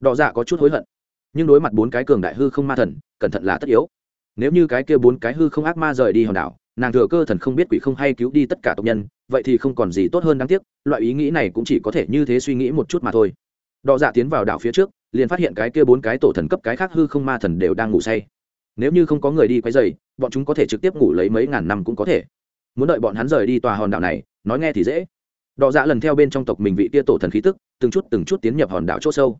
Đọ dạ có chút hối hận. Nhưng đối mặt bốn cái cường đại hư không ma thần, cẩn thận là tất yếu. Nếu như cái kia bốn cái hư không ác ma rời đi hòn đảo, nàng thừa cơ thần không biết quỷ không hay cứu đi tất cả tộc nhân, vậy thì không còn gì tốt hơn đáng tiếc, loại ý nghĩ này cũng chỉ có thể như thế suy nghĩ một chút mà thôi đọ dạ tiến vào đảo phía trước, liền phát hiện cái kia bốn cái tổ thần cấp cái khác hư không ma thần đều đang ngủ say. Nếu như không có người đi quấy dày bọn chúng có thể trực tiếp ngủ lấy mấy ngàn năm cũng có thể. Muốn đợi bọn hắn rời đi tòa hòn đảo này, nói nghe thì dễ. Đọ dạ lần theo bên trong tộc mình vị tia tổ thần khí tức, từng chút từng chút tiến nhập hòn đảo chỗ sâu.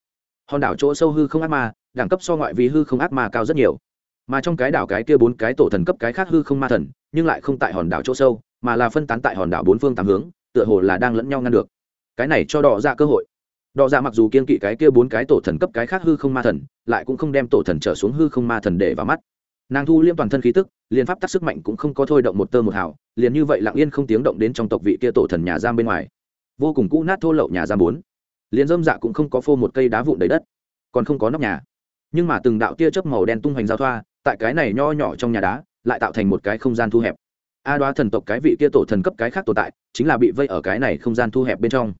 Hòn đảo chỗ sâu hư không ác ma, đẳng cấp so ngoại vì hư không ác ma cao rất nhiều. Mà trong cái đảo cái kia bốn cái tổ thần cấp cái khác hư không ma thần, nhưng lại không tại hòn đảo chỗ sâu, mà là phân tán tại hòn đảo bốn phương tám hướng, tựa hồ là đang lẫn nhau ngăn được. Cái này cho đỏ dạ cơ hội đọ dạ mặc dù kiên kỵ cái kia bốn cái tổ thần cấp cái khác hư không ma thần, lại cũng không đem tổ thần trở xuống hư không ma thần để vào mắt. Nàng thu liêm toàn thân khí tức, liền pháp tắc sức mạnh cũng không có thôi động một tơ một hào, liền như vậy lặng yên không tiếng động đến trong tộc vị kia tổ thần nhà giam bên ngoài. Vô cùng cũ nát thô lậu nhà giam bốn. Liền dơm dạ cũng không có phô một cây đá vụn đầy đất, còn không có nóc nhà. Nhưng mà từng đạo tia chớp màu đen tung hoành giao thoa, tại cái này nho nhỏ trong nhà đá, lại tạo thành một cái không gian thu hẹp. A đoá thần tộc cái vị kia tổ thần cấp cái khác tồn tại, chính là bị vây ở cái này không gian thu hẹp bên trong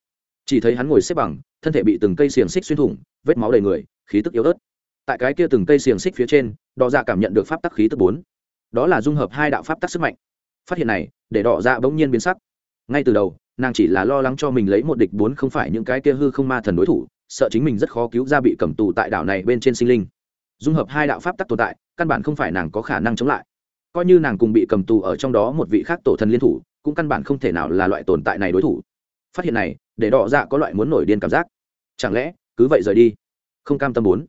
chỉ thấy hắn ngồi xếp bằng, thân thể bị từng cây xiềng xích xuyên thủng, vết máu đầy người, khí tức yếu ớt. Tại cái kia từng cây xiềng xích phía trên, đỏ dạ cảm nhận được pháp tắc khí tức bốn. Đó là dung hợp hai đạo pháp tắc sức mạnh. Phát hiện này, để đỏ dạ bỗng nhiên biến sắc. Ngay từ đầu, nàng chỉ là lo lắng cho mình lấy một địch bốn không phải những cái kia hư không ma thần đối thủ, sợ chính mình rất khó cứu ra bị cầm tù tại đảo này bên trên sinh linh. Dung hợp hai đạo pháp tắc tồn tại, căn bản không phải nàng có khả năng chống lại. Coi như nàng cùng bị cầm tù ở trong đó một vị khác tổ thần liên thủ, cũng căn bản không thể nào là loại tồn tại này đối thủ phát hiện này, để đỏ dạ có loại muốn nổi điên cảm giác. Chẳng lẽ, cứ vậy rời đi? Không cam tâm bốn.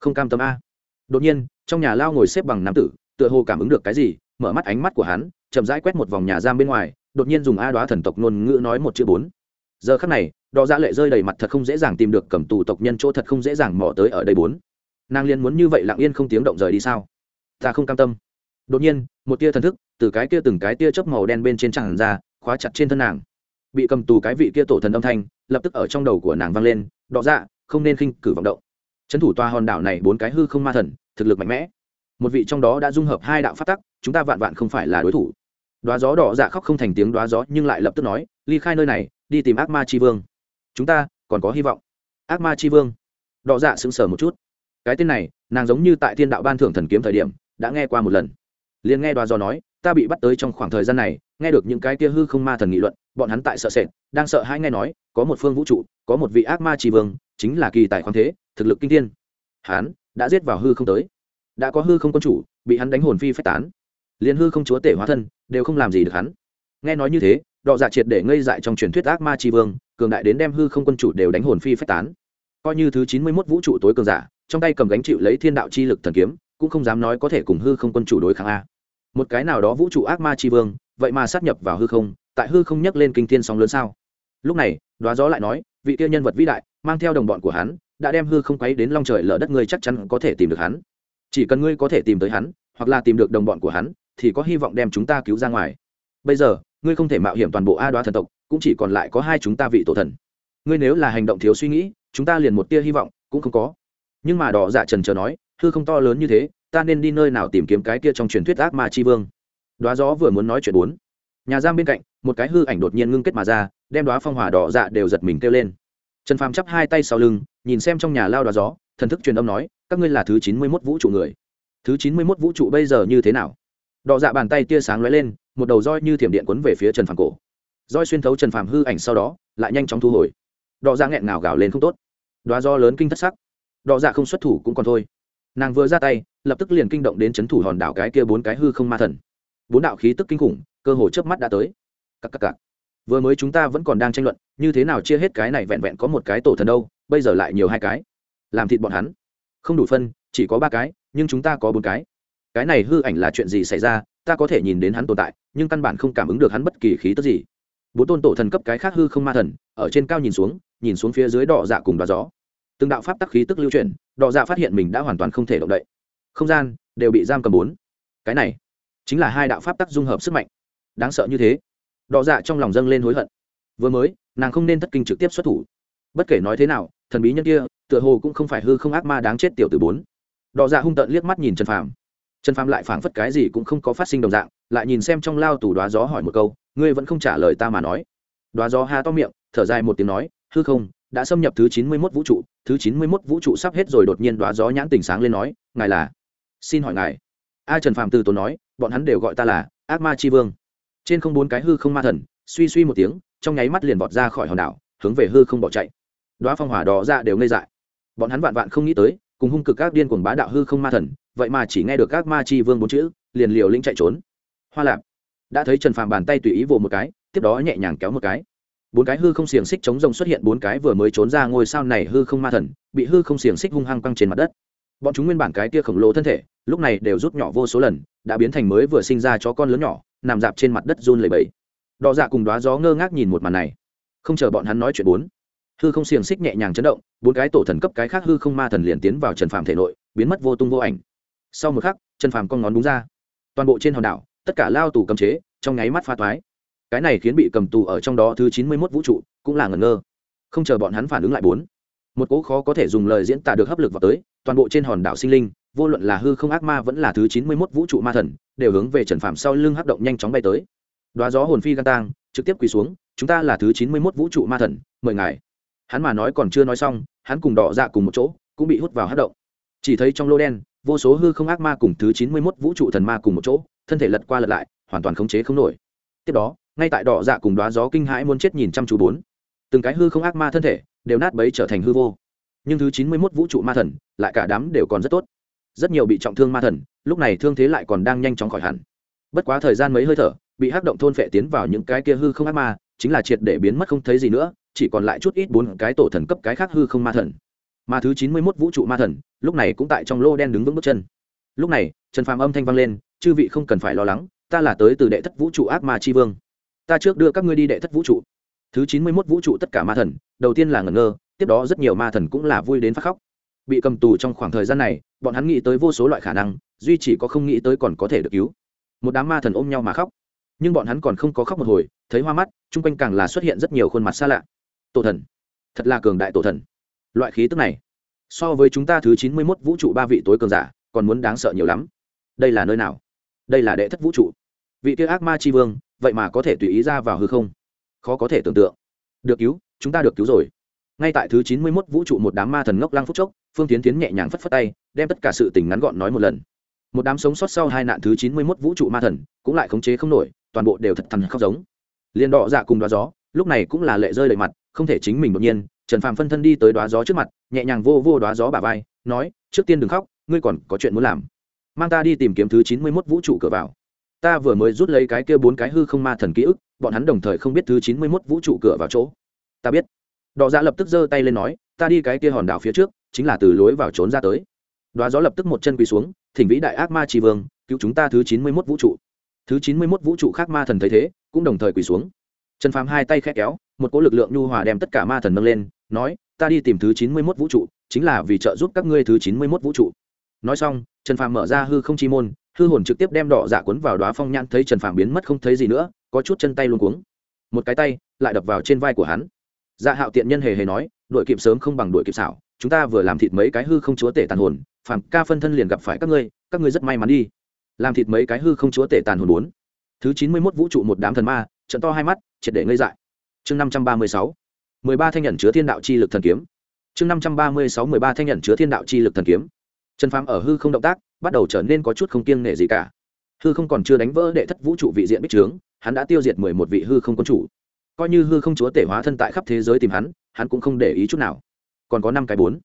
Không cam tâm a. Đột nhiên, trong nhà lao ngồi xếp bằng nam tử, tựa hồ cảm ứng được cái gì, mở mắt ánh mắt của hắn, chậm rãi quét một vòng nhà giam bên ngoài, đột nhiên dùng a đoá thần tộc ngôn ngữ nói một chữ bốn. Giờ khắc này, đỏ dạ lệ rơi đầy mặt thật không dễ dàng tìm được cầm tù tộc nhân chỗ thật không dễ dàng mò tới ở đây bốn. Nàng liên muốn như vậy lặng yên không tiếng động rời đi sao? Ta không cam tâm. Đột nhiên, một tia thần thức từ cái tia từng cái tia chớp màu đen bên trên tràn ra, khóa chặt trên thân nàng bị cầm tù cái vị kia tổ thần âm thanh, lập tức ở trong đầu của nàng vang lên, đọ dạ không nên khinh cử vọng động. Trấn thủ toa hòn đảo này bốn cái hư không ma thần, thực lực mạnh mẽ. Một vị trong đó đã dung hợp hai đạo phát tắc, chúng ta vạn vạn không phải là đối thủ. Đoá gió đỏ dạ khóc không thành tiếng đoá gió, nhưng lại lập tức nói, ly khai nơi này, đi tìm ác ma tri vương. Chúng ta còn có hy vọng. Ác ma tri vương? Đỏ dạ sững sờ một chút. Cái tên này, nàng giống như tại thiên đạo ban thưởng thần kiếm thời điểm, đã nghe qua một lần. Liền nghe đoá gió nói, ta bị bắt tới trong khoảng thời gian này, nghe được những cái kia hư không ma thần nghị luận bọn hắn tại sợ sệt, đang sợ hai nghe nói, có một phương vũ trụ, có một vị ác ma tri vương, chính là kỳ tài khoáng thế, thực lực kinh thiên. Hắn đã giết vào hư không tới. Đã có hư không quân chủ, bị hắn đánh hồn phi phách tán. Liền hư không chúa tể hóa thân, đều không làm gì được hắn. Nghe nói như thế, đọ dạ triệt để ngây dại trong truyền thuyết ác ma tri vương, cường đại đến đem hư không quân chủ đều đánh hồn phi phách tán. Coi như thứ chín mươi mốt vũ trụ tối cường giả, trong tay cầm gánh chịu lấy thiên đạo chi lực thần kiếm, cũng không dám nói có thể cùng hư không quân chủ đối kháng a. Một cái nào đó vũ trụ ác ma tri vương vậy mà sát nhập vào hư không, tại hư không nhắc lên kinh thiên sóng lớn sao? Lúc này đoá gió lại nói, vị kia nhân vật vĩ đại, mang theo đồng bọn của hắn, đã đem hư không quấy đến long trời lở đất ngươi chắc chắn có thể tìm được hắn. Chỉ cần ngươi có thể tìm tới hắn, hoặc là tìm được đồng bọn của hắn, thì có hy vọng đem chúng ta cứu ra ngoài. Bây giờ, ngươi không thể mạo hiểm toàn bộ a đoá thần tộc, cũng chỉ còn lại có hai chúng ta vị tổ thần. Ngươi nếu là hành động thiếu suy nghĩ, chúng ta liền một tia hy vọng, cũng không có. Nhưng mà đỏ dạ trần chờ nói, hư không to lớn như thế, ta nên đi nơi nào tìm kiếm cái kia trong truyền thuyết ác ma chi vương? Đoá gió vừa muốn nói chuyện bốn. Nhà giam bên cạnh, một cái hư ảnh đột nhiên ngưng kết mà ra, đem đoá phong hỏa đỏ dạ đều giật mình kêu lên. Trần phàm chắp hai tay sau lưng, nhìn xem trong nhà lao đoá gió, thần thức truyền âm nói, các ngươi là thứ chín mươi mốt vũ trụ người. Thứ chín mươi mốt vũ trụ bây giờ như thế nào? Đỏ dạ bàn tay tia sáng lóe lên, một đầu roi như thiểm điện quấn về phía trần phàm cổ. Roi xuyên thấu trần phàm hư ảnh sau đó, lại nhanh chóng thu hồi. Đỏ dạ nghẹn ngào gào lên không tốt. Đoá do lớn kinh thất sắc. Đỏ dạ không xuất thủ cũng còn thôi. Nàng vừa ra tay, lập tức liền kinh động đến c h ấ n thủ hòn đảo cái kia bốn cái hư không ma thần bốn đạo khí tức kinh khủng, cơ hồ chớp mắt đã tới. Cặp cặp cặp vừa mới chúng ta vẫn còn đang tranh luận, như thế nào chia hết cái này vẹn vẹn có một cái tổ thần đâu, bây giờ lại nhiều hai cái. Làm thịt bọn hắn. Không đủ phân, chỉ có ba cái, nhưng chúng ta có bốn cái. Cái này hư ảnh là chuyện gì xảy ra, ta có thể nhìn đến hắn tồn tại, nhưng căn bản không cảm ứng được hắn bất kỳ khí tức gì. Bốn tôn tổ thần cấp cái khác hư không ma thần, ở trên cao nhìn xuống nhìn xuống phía dưới đỏ dạ cùng đoá gió. Từng đạo pháp tắc khí tức lưu chuyển, đỏ dạ phát hiện mình đã hoàn toàn không thể động đậy. Không gian đều bị giam cầm bốn. Cái này chính là hai đạo pháp tắc dung hợp sức mạnh. Đáng sợ như thế đọ dạ trong lòng dâng lên hối hận. Vừa mới, nàng không nên thất kinh trực tiếp xuất thủ. Bất kể nói thế nào, thần bí nhân kia, tựa hồ cũng không phải hư không ác ma đáng chết tiểu từ bốn. Đọ dạ hung tợn liếc mắt nhìn trần phàm. Trần phàm lại phảng phất cái gì cũng không có phát sinh đồng dạng, lại nhìn xem trong lao tủ đoá gió hỏi một câu, ngươi vẫn không trả lời ta mà nói? Đoá gió ha to miệng, thở dài một tiếng nói, hư không, đã xâm nhập thứ chín mươi mốt vũ trụ, thứ chín mươi mốt vũ trụ sắp hết rồi đột nhiên đoá gió nhãn tỉnh sáng lên nói, ngài là? Xin hỏi ngài. A trần phàm từ tốn nói bọn hắn đều gọi ta là ác ma chi vương. Trên không bốn cái hư không ma thần, suy suy một tiếng, trong nháy mắt liền vọt ra khỏi hòn đảo, hướng về hư không bỏ chạy. Đoá phong hỏa đỏ ra đều ngây dại. Bọn hắn vạn vạn không nghĩ tới, cùng hung cực các điên cuồng bá đạo hư không ma thần, vậy mà chỉ nghe được các ma chi vương bốn chữ, liền liều lĩnh chạy trốn. Hoa lạp, đã thấy trần phàm bàn tay tùy ý vồ một cái, tiếp đó nhẹ nhàng kéo một cái. Bốn cái hư không xiềng xích chống rồng xuất hiện, bốn cái vừa mới trốn ra ngôi sao này hư không ma thần, bị hư không xiềng xích hung hăng căng trên mặt đất bọn chúng nguyên bản cái kia khổng lồ thân thể, lúc này đều rút nhỏ vô số lần, đã biến thành mới vừa sinh ra chó con lớn nhỏ, nằm dạp trên mặt đất run lầy bẫy đỏ dạ cùng đoá gió ngơ ngác nhìn một màn này. Không chờ bọn hắn nói chuyện bốn, hư không xiềng xích nhẹ nhàng chấn động, bốn cái tổ thần cấp cái khác hư không ma thần liền tiến vào trần phàm thể nội, biến mất vô tung vô ảnh. Sau một khắc, trần phàm con ngón đúng ra. Toàn bộ trên hòn đảo, tất cả lao tù cầm chế, trong nháy mắt pha toái. Cái này khiến bị cầm tù ở trong đó thứ chín mươi mốt vũ trụ cũng là ngẩn ngơ. Không chờ bọn hắn phản ứng lại bốn, một cỗ khó có thể dùng lời diễn tả được hấp lực vào tới toàn bộ trên hòn đảo sinh linh, vô luận là hư không ác ma vẫn là thứ chín mươi mốt vũ trụ ma thần, đều hướng về trần phàm sau lưng hắc động nhanh chóng bay tới. Đoá gió hồn phi gan tang, trực tiếp quỳ xuống, chúng ta là thứ chín mươi mốt vũ trụ ma thần, mời ngài. Hắn mà nói còn chưa nói xong, hắn cùng đỏ dạ cùng một chỗ, cũng bị hút vào hắc động. Chỉ thấy trong lô đen, vô số hư không ác ma cùng thứ chín mươi mốt vũ trụ thần ma cùng một chỗ, thân thể lật qua lật lại, hoàn toàn khống chế không nổi. Tiếp đó, ngay tại đỏ dạ cùng đoá gió kinh hãi muốn chết nhìn chăm chú bốn, từng cái hư không ác ma thân thể đều nát bấy trở thành hư vô nhưng thứ chín mươi mốt vũ trụ ma thần, lại cả đám đều còn rất tốt. Rất nhiều bị trọng thương ma thần, lúc này thương thế lại còn đang nhanh chóng khỏi hẳn. Bất quá thời gian mấy hơi thở, bị hắc động thôn phệ tiến vào những cái kia hư không ác ma, chính là triệt để biến mất không thấy gì nữa, chỉ còn lại chút ít bốn cái tổ thần cấp cái khác hư không ma thần. Mà thứ chín mươi mốt vũ trụ ma thần, lúc này cũng tại trong lô đen đứng vững bước chân. Lúc này, trần phàm âm thanh vang lên, chư vị không cần phải lo lắng, ta là tới từ đệ thất vũ trụ ác ma tri vương. Ta trước đưa các ngươi đi đệ thất vũ trụ. Thứ chín mươi mốt vũ trụ tất cả ma thần, đầu tiên là ngẩn ngơ tiếp đó rất nhiều ma thần cũng là vui đến phát khóc. Bị cầm tù trong khoảng thời gian này, bọn hắn nghĩ tới vô số loại khả năng, duy chỉ có không nghĩ tới còn có thể được cứu. Một đám ma thần ôm nhau mà khóc. Nhưng bọn hắn còn không có khóc một hồi, thấy hoa mắt, chung quanh càng là xuất hiện rất nhiều khuôn mặt xa lạ. Tổ thần. Thật là cường đại tổ thần. Loại khí tức này, so với chúng ta thứ chín mươi mốt vũ trụ ba vị tối cường giả, còn muốn đáng sợ nhiều lắm. Đây là nơi nào? Đây là đệ thất vũ trụ. Vị kia ác ma tri vương, vậy mà có thể tùy ý ra vào hư không? Khó có thể tưởng tượng. Được cứu, chúng ta được cứu rồi ngay tại thứ chín mươi mốt vũ trụ một đám ma thần ngốc lăng phút chốc, phương tiến tiến nhẹ nhàng phất phất tay, đem tất cả sự tình ngắn gọn nói một lần. Một đám sống sót sau hai nạn thứ chín mươi mốt vũ trụ ma thần, cũng lại khống chế không nổi, toàn bộ đều thật thằn khóc giống. Liền đỏ dạ cùng đoá gió, lúc này cũng là lệ rơi đầy mặt, không thể chính mình đột nhiên, trần phàm phân thân đi tới đoá gió trước mặt, nhẹ nhàng vô vô đoá gió bà vai, nói, trước tiên đừng khóc, ngươi còn có chuyện muốn làm. Mang ta đi tìm kiếm thứ chín mươi mốt vũ trụ cửa vào. Ta vừa mới rút lấy cái kia bốn cái hư không ma thần ký ức, bọn hắn đồng thời không biết thứ chín mươi mốt vũ trụ cửa vào chỗ. Ta biết đọ dạ lập tức giơ tay lên nói, ta đi cái kia hòn đảo phía trước, chính là từ lối vào trốn ra tới. Đoá gió lập tức một chân quỳ xuống, thỉnh vĩ đại ác ma tri vương, cứu chúng ta thứ chín mươi mốt vũ trụ. Thứ chín mươi mốt vũ trụ khác ma thần thấy thế, cũng đồng thời quỳ xuống. Trần phàm hai tay khẽ kéo, một cỗ lực lượng nhu hòa đem tất cả ma thần nâng lên, nói, ta đi tìm thứ chín mươi mốt vũ trụ, chính là vì trợ giúp các ngươi thứ chín mươi mốt vũ trụ. Nói xong, trần phàm mở ra hư không chi môn, hư hồn trực tiếp đem đỏ dạ cuốn vào đoá phong nhãn thấy trần phàm biến mất không thấy gì nữa, có chút chân tay luôn cuống. Một cái tay lại đập vào trên vai của hắn dạ hạo tiện nhân hề hề nói đội kịp sớm không bằng đội kịp xảo, chúng ta vừa làm thịt mấy cái hư không chúa tể tàn hồn, phàm ca phân thân liền gặp phải các ngươi các ngươi rất may mắn đi. Làm thịt mấy cái hư không chúa tể tàn hồn bốn. Thứ chín mươi mốt vũ trụ một đám thần ma, trận to hai mắt, triệt để ngây dại. Chương năm trăm ba mươi sáu, mười ba thanh nhận chứa thiên đạo chi lực thần kiếm. Chương năm trăm ba mươi sáu, mười ba thanh nhận chứa thiên đạo chi lực thần kiếm. Trần phàm ở hư không động tác, bắt đầu trở nên có chút không kiêng nể gì cả. Hư không còn chưa đánh vỡ đệ thất vũ trụ vị diện bích trướng, hắn đã tiêu diệt mười một vị hư không quân chủ coi như hư không chúa tể hóa thân tại khắp thế giới tìm hắn hắn cũng không để ý chút nào. Còn có năm cái bốn.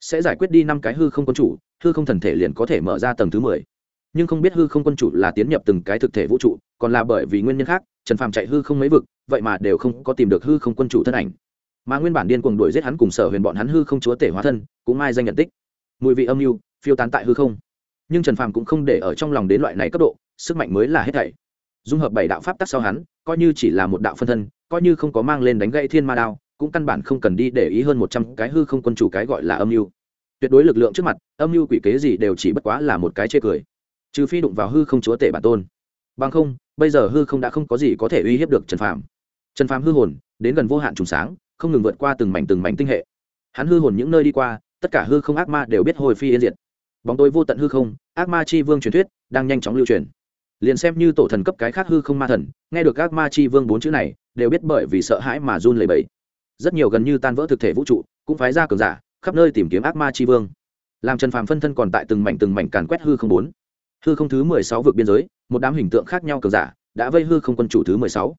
Sẽ giải quyết đi năm cái hư không quân chủ, hư không thần thể liền có thể mở ra tầng thứ mười. Nhưng không biết hư không quân chủ là tiến nhập từng cái thực thể vũ trụ, còn là bởi vì nguyên nhân khác, trần phàm chạy hư không mấy vực, vậy mà đều không có tìm được hư không quân chủ thân ảnh. Mà nguyên bản điên cuồng đuổi giết hắn cùng sở huyền bọn hắn hư không chúa tể hóa thân, cũng ai danh nhận tích. Mùi vị âm mưu, phiêu tán tại hư không. Nhưng trần phàm cũng không để ở trong lòng đến loại này cấp độ, sức mạnh mới là hết thảy. Dung hợp bảy đạo pháp tắc sau hắn, coi như chỉ là một đạo phân thân coi như không có mang lên đánh gãy thiên ma đao, cũng căn bản không cần đi để ý hơn một trăm cái hư không quân chủ cái gọi là âm mưu. Tuyệt đối lực lượng trước mặt, âm mưu quỷ kế gì đều chỉ bất quá là một cái chê cười. Trừ phi đụng vào hư không chúa tể bản tôn. Bằng không, bây giờ hư không đã không có gì có thể uy hiếp được trần phàm. Trần phàm hư hồn, đến gần vô hạn trùng sáng, không ngừng vượt qua từng mảnh từng mảnh tinh hệ. Hắn hư hồn những nơi đi qua, tất cả hư không ác ma đều biết hồi phi yên diệt. Bóng tối vô tận hư không, ác ma chi vương truyền thuyết, đang nhanh chóng lưu truyền. Liền xem như tổ thần cấp cái khác hư không ma thần, nghe được ác ma chi vương bốn chữ này đều biết bởi vì sợ hãi mà run lẩy bẩy. Rất nhiều gần như tan vỡ thực thể vũ trụ, cũng phái ra cường giả, khắp nơi tìm kiếm ác ma chi vương. Làm trần phàm phân thân còn tại từng mảnh từng mảnh càn quét hư không bốn. Hư không thứ mười sáu vực biên giới, một đám hình tượng khác nhau cường giả, đã vây hư không quân chủ thứ mười sáu.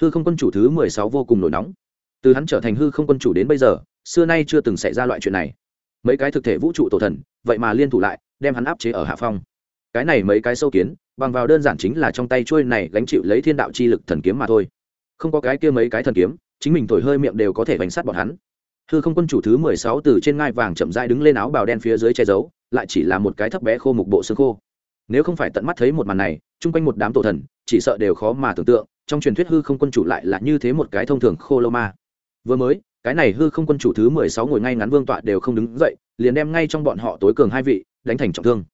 Hư không quân chủ thứ mười sáu vô cùng nổi nóng. Từ hắn trở thành hư không quân chủ đến bây giờ, xưa nay chưa từng xảy ra loại chuyện này. Mấy cái thực thể vũ trụ tổ thần, vậy mà liên thủ lại, đem hắn áp chế ở hạ phong. Cái này mấy cái sâu kiến, bằng vào đơn giản chính là trong tay trôi này gánh chịu lấy thiên đạo chi lực thần kiếm mà thôi không có cái kia mấy cái thần kiếm, chính mình thổi hơi miệng đều có thể bánh sát bọn hắn. Hư không quân chủ thứ mười sáu từ trên ngai vàng chậm dai đứng lên áo bào đen phía dưới che giấu, lại chỉ là một cái thấp bé khô mục bộ xương khô. Nếu không phải tận mắt thấy một màn này, chung quanh một đám tổ thần, chỉ sợ đều khó mà tưởng tượng, trong truyền thuyết hư không quân chủ lại là như thế một cái thông thường khô lô ma. Vừa mới, cái này hư không quân chủ thứ mười sáu ngồi ngay ngắn vương tọa đều không đứng dậy, liền đem ngay trong bọn họ tối cường hai vị, đánh thành trọng thương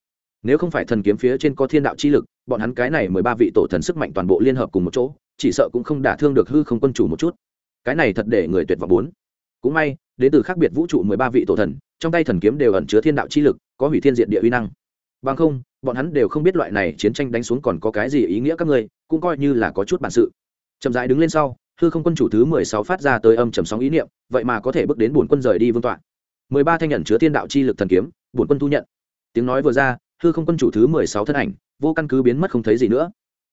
nếu không phải thần kiếm phía trên có thiên đạo chi lực, bọn hắn cái này mười ba vị tổ thần sức mạnh toàn bộ liên hợp cùng một chỗ, chỉ sợ cũng không đả thương được hư không quân chủ một chút. Cái này thật để người tuyệt vọng bốn. Cũng may, đến từ khác biệt vũ trụ mười ba vị tổ thần, trong tay thần kiếm đều ẩn chứa thiên đạo chi lực, có hủy thiên diện địa uy năng. Bằng không, bọn hắn đều không biết loại này chiến tranh đánh xuống còn có cái gì ý nghĩa các ngươi, cũng coi như là có chút bản sự. Chậm rãi đứng lên sau, hư không quân chủ thứ mười sáu phát ra tới âm trầm sóng ý niệm, vậy mà có thể bước đến bổn quân rời đi vương tọa. Mười ba thanh nhận chứa thiên đạo chi lực thần kiếm, bổn quân thu nhận. Tiếng nói vừa ra hư không quân chủ thứ mười sáu thân ảnh, vô căn cứ biến mất không thấy gì nữa.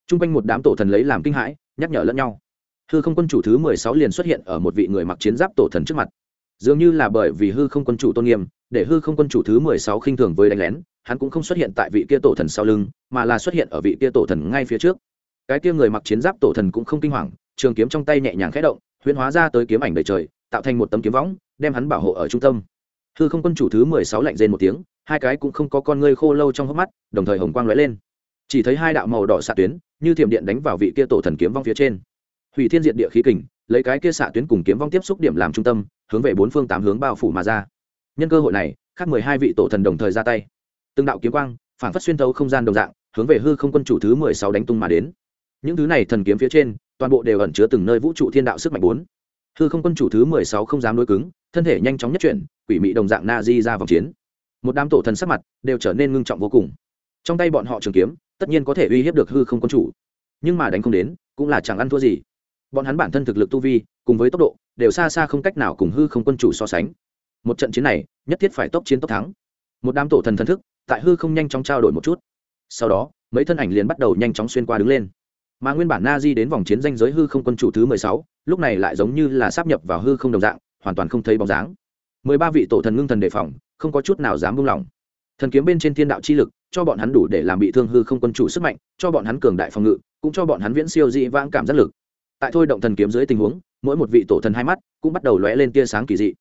T r u n g quanh một đám tổ thần lấy làm kinh hãi, nhắc nhở lẫn nhau. Hư không quân chủ thứ mười sáu liền xuất hiện ở một vị người mặc chiến giáp tổ thần trước mặt. Dường như là bởi vì hư không quân chủ tôn nghiêm, để hư không quân chủ thứ mười sáu khinh thường với đánh lén, hắn cũng không xuất hiện tại vị kia tổ thần sau lưng, mà là xuất hiện ở vị kia tổ thần ngay phía trước. Cái kia người mặc chiến giáp tổ thần cũng không kinh hoàng, trường kiếm trong tay nhẹ nhàng khẽ động, huyễn hóa ra tới kiếm ảnh đầy trời, tạo thành một tấm kiếm võng, đem hắn bảo hộ ở trung tâm. Hư không quân chủ thứ mười sáu lạnh rên một tiếng hai cái cũng không có con ngươi khô lâu trong hốc mắt, đồng thời hồng quang lóe lên. Chỉ thấy hai đạo màu đỏ xạ tuyến, như thiểm điện đánh vào vị kia tổ thần kiếm vong phía trên. Hủy thiên diệt địa khí kình, lấy cái kia xạ tuyến cùng kiếm vong tiếp xúc điểm làm trung tâm, hướng về bốn phương tám hướng bao phủ mà ra. Nhân cơ hội này, khác mười hai vị tổ thần đồng thời ra tay. Từng đạo kiếm quang phản phát xuyên thấu không gian đồng dạng, hướng về hư không quân chủ thứ mười sáu đánh tung mà đến. Những thứ này thần kiếm phía trên, toàn bộ đều ẩn chứa từng nơi vũ trụ thiên đạo sức mạnh bốn. Hư không quân chủ thứ mười sáu không dám đối cứng, thân thể nhanh chóng nhất chuyển, quỷ mị đồng dạng na di ra vòng chiến một đám tổ thần sắc mặt đều trở nên ngưng trọng vô cùng. Trong tay bọn họ trường kiếm, tất nhiên có thể uy hiếp được hư không quân chủ. Nhưng mà đánh không đến, cũng là chẳng ăn thua gì. Bọn hắn bản thân thực lực tu vi, cùng với tốc độ, đều xa xa không cách nào cùng hư không quân chủ so sánh. Một trận chiến này, nhất thiết phải tốc chiến tốc thắng. Một đám tổ thần thần thức, tại hư không nhanh chóng trao đổi một chút. Sau đó, mấy thân ảnh liền bắt đầu nhanh chóng xuyên qua đứng lên. Mà nguyên bản na di đến vòng chiến danh giới hư không quân chủ thứ mười sáu, lúc này lại giống như là sắp nhập vào hư không đồng dạng, hoàn toàn không thấy bóng dáng. Mười ba vị tổ thần ngưng thần đề phòng không có chút nào dám buông lỏng. Thần kiếm bên trên thiên đạo chi lực, cho bọn hắn đủ để làm bị thương hư không quân chủ sức mạnh, cho bọn hắn cường đại phòng ngự, cũng cho bọn hắn viễn siêu dị vãng cảm giác lực. Tại thôi động thần kiếm dưới tình huống, mỗi một vị tổ thần hai mắt cũng bắt đầu lóe lên tia sáng kỳ dị.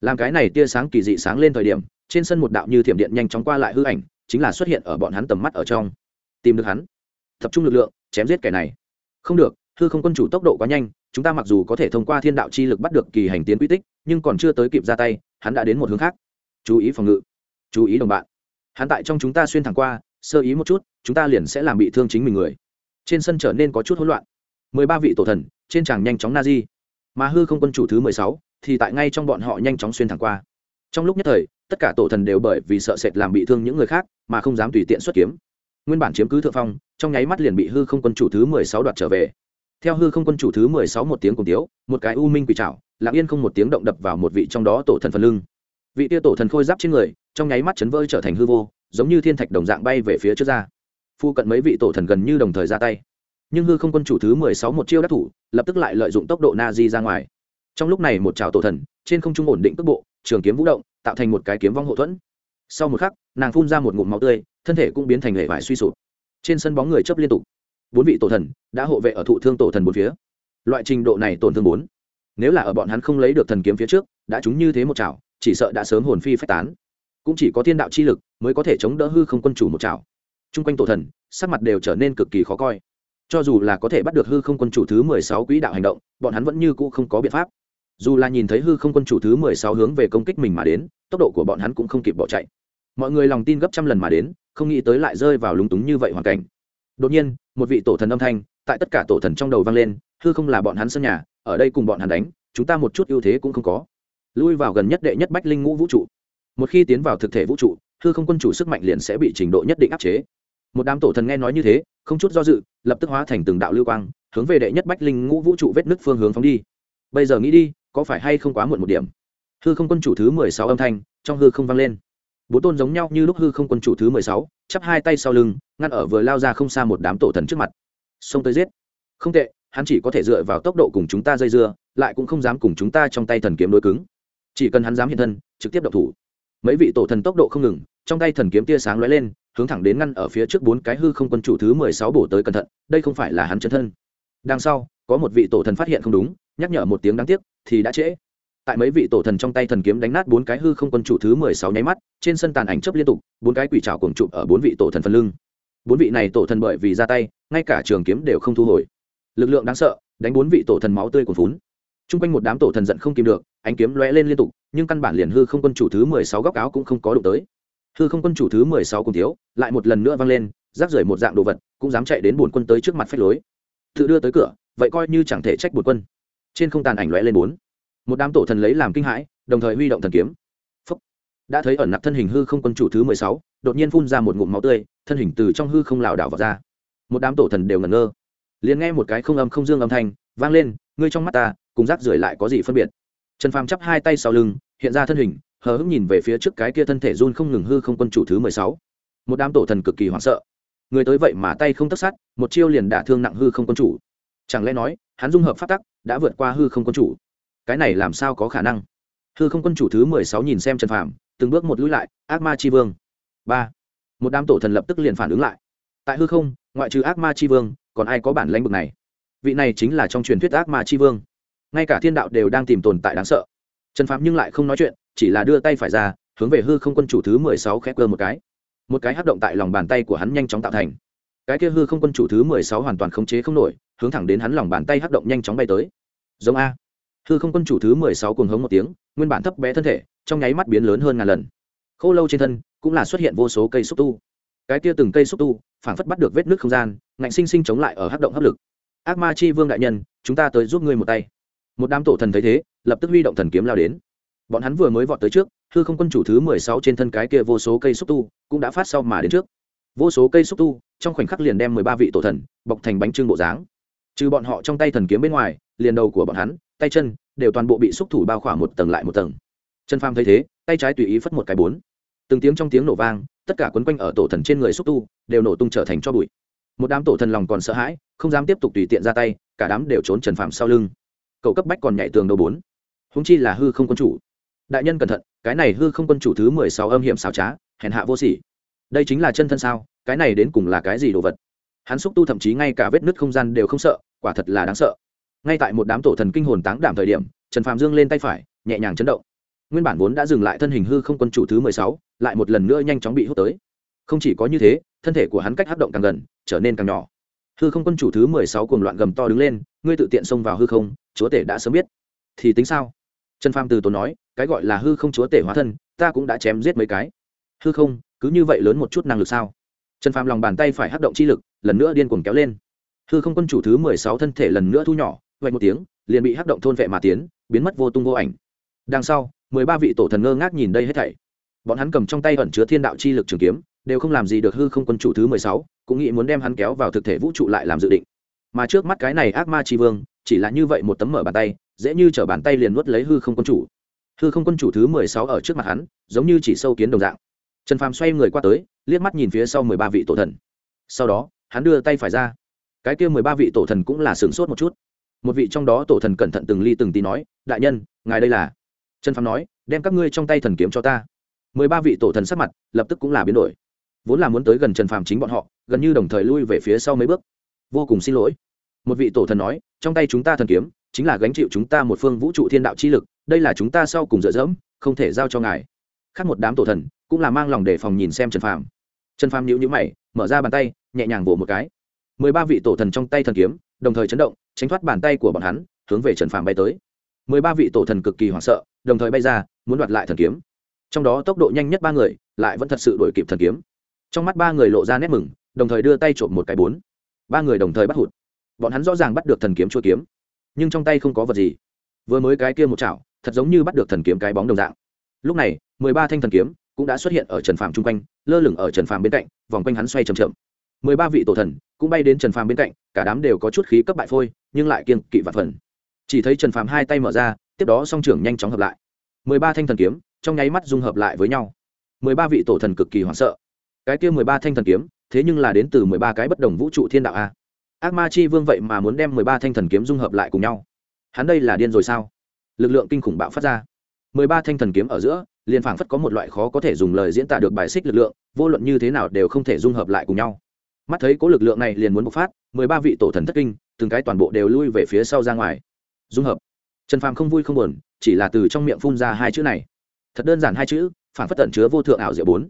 Làm cái này tia sáng kỳ dị sáng lên thời điểm, trên sân một đạo như thiểm điện nhanh chóng qua lại hư ảnh, chính là xuất hiện ở bọn hắn tầm mắt ở trong. Tìm được hắn. Tập trung lực lượng, chém giết kẻ này. Không được, hư không quân chủ tốc độ quá nhanh, chúng ta mặc dù có thể thông qua thiên đạo chi lực bắt được kỳ hành tiến quy tích, nhưng còn chưa tới kịp ra tay, hắn đã đến một hướng khác chú ý phòng ngự, chú ý đồng bạn. Hắn tại trong chúng ta xuyên thẳng qua, sơ ý một chút, chúng ta liền sẽ làm bị thương chính mình người. Trên sân trở nên có chút hỗn loạn. Mười ba vị tổ thần, trên tràng nhanh chóng na di mà hư không quân chủ thứ mười sáu, thì tại ngay trong bọn họ nhanh chóng xuyên thẳng qua. Trong lúc nhất thời, tất cả tổ thần đều bởi vì sợ sệt làm bị thương những người khác, mà không dám tùy tiện xuất kiếm. Nguyên bản chiếm cứ thượng phong, trong nháy mắt liền bị hư không quân chủ thứ mười sáu đoạt trở về. Theo hư không quân chủ thứ mười sáu một tiếng cùng tiếu, một cái u minh quỷ trảo, lặng yên không một tiếng động đập vào một vị trong đó tổ thần phần lưng vị tia tổ thần khôi giáp trên người, trong nháy mắt chấn vơi trở thành hư vô, giống như thiên thạch đồng dạng bay về phía trước ra. Phu cận mấy vị tổ thần gần như đồng thời ra tay. Nhưng hư không quân chủ thứ mười sáu một chiêu đắc thủ, lập tức lại lợi dụng tốc độ na di ra ngoài. Trong lúc này một trào tổ thần, trên không trung ổn định cước bộ, trường kiếm vũ động, tạo thành một cái kiếm vong hậu thuẫn. Sau một khắc, nàng phun ra một ngụm máu tươi, thân thể cũng biến thành hệ vải suy sụp. Trên sân bóng người chấp liên tục. Bốn vị tổ thần đã hộ vệ ở thụ thương tổ thần bốn phía. Loại trình độ này tổn thương bốn. Nếu là ở bọn hắn không lấy được thần kiếm phía trước, đã chúng như thế một chảo chỉ sợ đã sớm hồn phi phách tán. Cũng chỉ có thiên đạo chi lực mới có thể chống đỡ hư không quân chủ một chảo. Chung quanh tổ thần, sắc mặt đều trở nên cực kỳ khó coi. Cho dù là có thể bắt được hư không quân chủ thứ mười sáu quỹ đạo hành động, bọn hắn vẫn như cũ không có biện pháp. Dù là nhìn thấy hư không quân chủ thứ mười sáu hướng về công kích mình mà đến, tốc độ của bọn hắn cũng không kịp bỏ chạy. Mọi người lòng tin gấp trăm lần mà đến, không nghĩ tới lại rơi vào lúng túng như vậy hoàn cảnh. Đột nhiên, một vị tổ thần âm thanh tại tất cả tổ thần trong đầu vang lên, hư không là bọn hắn sân nhà, ở đây cùng bọn hắn đánh, chúng ta một chút ưu thế cũng không có lui vào gần nhất đệ nhất bách linh ngũ vũ trụ. Một khi tiến vào thực thể vũ trụ, hư không quân chủ sức mạnh liền sẽ bị trình độ nhất định áp chế. Một đám tổ thần nghe nói như thế, không chút do dự, lập tức hóa thành từng đạo lưu quang, hướng về đệ nhất bách linh ngũ vũ trụ vết nứt phương hướng phóng đi. Bây giờ nghĩ đi, có phải hay không quá muộn một điểm? Hư không quân chủ thứ mười sáu âm thanh trong hư không vang lên. Bốn tôn giống nhau như lúc hư không quân chủ thứ mười sáu, chắp hai tay sau lưng, ngăn ở vừa lao ra không xa một đám tổ thần trước mặt. Xông tới giết. Không tệ, hắn chỉ có thể dựa vào tốc độ cùng chúng ta dây dưa, lại cũng không dám cùng chúng ta trong tay thần kiếm đối cứng chỉ cần hắn dám hiện thân, trực tiếp đậu thủ. Mấy vị tổ thần tốc độ không ngừng, trong tay thần kiếm tia sáng lóe lên, hướng thẳng đến ngăn ở phía trước bốn cái hư không quân chủ thứ mười sáu bổ tới cẩn thận, đây không phải là hắn chân thân. Đằng sau, có một vị tổ thần phát hiện không đúng, nhắc nhở một tiếng đáng tiếc, thì đã trễ. Tại mấy vị tổ thần trong tay thần kiếm đánh nát bốn cái hư không quân chủ thứ mười sáu nháy mắt, trên sân tàn ảnh chấp liên tục, bốn cái quỷ trào cùng chụp ở bốn vị tổ thần phần lưng. Bốn vị này tổ thần bởi vì ra tay, ngay cả trường kiếm đều không thu hồi. Lực lượng đáng sợ, đánh bốn vị tổ thần máu tươi còn phún t r u n g quanh một đám tổ thần giận không kìm được, ánh kiếm lóe lên liên tục, nhưng căn bản liền hư không quân chủ thứ mười sáu góc áo cũng không có đụng tới. Hư không quân chủ thứ mười sáu cùng thiếu, lại một lần nữa vang lên, rác rưởi một dạng đồ vật, cũng dám chạy đến bồn quân tới trước mặt phách lối. Tự đưa tới cửa, vậy coi như chẳng thể trách bồn quân. Trên không tàn ảnh lóe lên bốn. Một đám tổ thần lấy làm kinh hãi, đồng thời huy động thần kiếm. Phúc. đã thấy ẩn nặc thân hình hư không quân chủ thứ mười sáu, đột nhiên phun ra một ngụm máu tươi, thân hình từ trong hư không lảo đảo vào ra. Một đám tổ thần đều ngẩn ngơ. Liền nghe một cái không âm không dương âm thanh, vang lên ngươi trong mắt ta, cùng rác rưởi lại có gì phân biệt? Trần phàm chắp hai tay sau lưng, hiện ra thân hình, hờ hững nhìn về phía trước cái kia thân thể run không ngừng hư không quân chủ thứ mười sáu. Một đám tổ thần cực kỳ hoảng sợ. Người tới vậy mà tay không tất sát, một chiêu liền đả thương nặng hư không quân chủ. Chẳng lẽ nói, hắn dung hợp phát tắc, đã vượt qua hư không quân chủ? Cái này làm sao có khả năng? Hư không quân chủ thứ mười sáu nhìn xem trần phàm, từng bước một lũi lại, ác ma chi vương. Ba. Một đám tổ thần lập tức liền phản ứng lại. Tại hư không, ngoại trừ ác ma chi vương, còn ai có bản lãnh bực này? Vị này chính là trong truyền thuyết ác ma chi vương. Ngay cả thiên đạo đều đang tìm tồn tại đáng sợ. Trần phạm nhưng lại không nói chuyện, chỉ là đưa tay phải ra, hướng về hư không quân chủ thứ mười sáu khép cơ một cái. Một cái hát động tại lòng bàn tay của hắn nhanh chóng tạo thành. Cái kia hư không quân chủ thứ mười sáu hoàn toàn khống chế không nổi, hướng thẳng đến hắn lòng bàn tay hát động nhanh chóng bay tới. Giống a. Hư không quân chủ thứ mười sáu cuồng hống một tiếng, nguyên bản thấp bé thân thể, trong nháy mắt biến lớn hơn ngàn lần. Khô lâu trên thân, cũng là xuất hiện vô số cây xúc tu. Cái kia từng cây xúc tu phản phất bắt được vết nước không gian, ngạnh sinh sinh chống lại ở hát động hấp lực ác ma chi vương đại nhân, chúng ta tới giúp ngươi một tay. Một đám tổ thần thấy thế, lập tức huy động thần kiếm lao đến. Bọn hắn vừa mới vọt tới trước, hư không quân chủ thứ mười sáu trên thân cái kia vô số cây xúc tu, cũng đã phát sau mà đến trước. Vô số cây xúc tu, trong khoảnh khắc liền đem mười ba vị tổ thần, bọc thành bánh trưng bộ dáng. Trừ bọn họ trong tay thần kiếm bên ngoài, liền đầu của bọn hắn, tay chân, đều toàn bộ bị xúc thủ bao khỏa một tầng lại một tầng. Chân pham thấy thế, tay trái tùy ý phất một cái bốn. Từng tiếng trong tiếng nổ vang, tất cả quấn quanh ở tổ thần trên người xúc tu, đều nổ tung trở thành cho bụi một đám tổ thần lòng còn sợ hãi, không dám tiếp tục tùy tiện ra tay, cả đám đều trốn trần phạm sau lưng. Cậu cấp bách còn nhảy tường đầu bốn. Húng chi là hư không quân chủ. Đại nhân cẩn thận, cái này hư không quân chủ thứ mười sáu âm hiểm xảo trá, hèn hạ vô sỉ. Đây chính là chân thân sao, cái này đến cùng là cái gì đồ vật? Hắn xúc tu thậm chí ngay cả vết nứt không gian đều không sợ, quả thật là đáng sợ. Ngay tại một đám tổ thần kinh hồn táng đảm thời điểm, trần phạm dương lên tay phải, nhẹ nhàng chấn động. Nguyên bản vốn đã dừng lại thân hình hư không quân chủ thứ mười sáu, lại một lần nữa nhanh chóng bị hút tới. Không chỉ có như thế thân thể của hắn cách hấp động càng gần, trở nên càng nhỏ. Hư không quân chủ thứ mười sáu cuồng loạn gầm to đứng lên, ngươi tự tiện xông vào hư không, chúa tể đã sớm biết. Thì tính sao? Trần pham từ tốn nói, cái gọi là hư không chúa tể hóa thân, ta cũng đã chém giết mấy cái. Hư không, cứ như vậy lớn một chút năng lực sao? Trần pham lòng bàn tay phải hấp động chi lực, lần nữa điên cuồng kéo lên. Hư không quân chủ thứ mười sáu thân thể lần nữa thu nhỏ, vạch một tiếng, liền bị hấp động thôn vệ mà tiến, biến mất vô tung vô ảnh. Đằng sau, mười ba vị tổ thần ngơ ngác nhìn đây hết thảy. Bọn hắn cầm trong tay ẩn chứa thiên đạo chi lực trường kiếm đều không làm gì được hư không quân chủ thứ mười sáu, cũng nghĩ muốn đem hắn kéo vào thực thể vũ trụ lại làm dự định. Mà trước mắt cái này ác ma tri vương, chỉ là như vậy một tấm mở bàn tay, dễ như t bàn tay liền nuốt lấy hư không quân chủ. Hư không quân chủ thứ mười sáu ở trước mặt hắn, giống như chỉ sâu kiến đồng dạng. Trần phàm xoay người qua tới, liếc mắt nhìn phía sau mười ba vị tổ thần. Sau đó, hắn đưa tay phải ra. Cái kia mười ba vị tổ thần cũng là sửng sốt một chút. Một vị trong đó tổ thần cẩn thận từng ly từng tí nói, đại nhân, ngài đây là trần phàm nói, đem các ngươi trong tay thần kiếm cho ta. Mười ba vị tổ thần sắc mặt lập tức cũng là biến đổi vốn là muốn tới gần trần phàm chính bọn họ, gần như đồng thời lui về phía sau mấy bước. Vô cùng xin lỗi. Một vị tổ thần nói, trong tay chúng ta thần kiếm, chính là gánh chịu chúng ta một phương vũ trụ thiên đạo chi lực, đây là chúng ta sau cùng dựa dẫm, không thể giao cho ngài. Khác một đám tổ thần, cũng là mang lòng đề phòng nhìn xem trần phàm. Trần phàm nhịu nhữ mày, mở ra bàn tay, nhẹ nhàng vỗ một cái. Mười ba vị tổ thần trong tay thần kiếm, đồng thời chấn động, tránh thoát bàn tay của bọn hắn, hướng về trần phàm bay tới. Mười ba vị tổ thần cực kỳ hoảng sợ, đồng thời bay ra, muốn đoạt lại thần kiếm. Trong đó tốc độ nhanh nhất ba người, lại vẫn thật sự đuổi kịp thần kiếm trong mắt ba người lộ ra nét mừng, đồng thời đưa tay trộm một cái bốn. Ba người đồng thời bắt hụt. Bọn hắn rõ ràng bắt được thần kiếm chua kiếm, nhưng trong tay không có vật gì. Vừa mới cái kia một chảo, thật giống như bắt được thần kiếm cái bóng đồng dạng. Lúc này, mười ba thanh thần kiếm cũng đã xuất hiện ở trần phàm chung quanh, lơ lửng ở trần phàm bên cạnh, vòng quanh hắn xoay chầm chậm. Mười ba vị tổ thần cũng bay đến trần phàm bên cạnh, cả đám đều có chút khí cấp bại phôi, nhưng lại kiên kỵ và phần. Chỉ thấy trần phàm hai tay mở ra, tiếp đó song trưởng nhanh chóng hợp lại. Mười ba thanh thần kiếm trong nháy mắt dung hợp lại với nhau. Mười ba vị tổ thần cực kỳ hoảng sợ cái kia mười ba thanh thần kiếm, thế nhưng là đến từ mười ba cái bất đồng vũ trụ thiên đạo a. Ác ma chi vương vậy mà muốn đem mười ba thanh thần kiếm dung hợp lại cùng nhau. Hắn đây là điên rồi sao? Lực lượng kinh khủng bạo phát ra. Mười ba thanh thần kiếm ở giữa, liền phảng phất có một loại khó có thể dùng lời diễn tả được bài xích lực lượng, vô luận như thế nào đều không thể dung hợp lại cùng nhau. Mắt thấy cố lực lượng này liền muốn bộc phát, mười ba vị tổ thần thất kinh, từng cái toàn bộ đều lui về phía sau ra ngoài. Dung hợp. Trần phàm không vui không buồn, chỉ là từ trong miệng phun ra hai chữ này. Thật đơn giản hai chữ phản phất tận chứa vô thượng ảo diệu bốn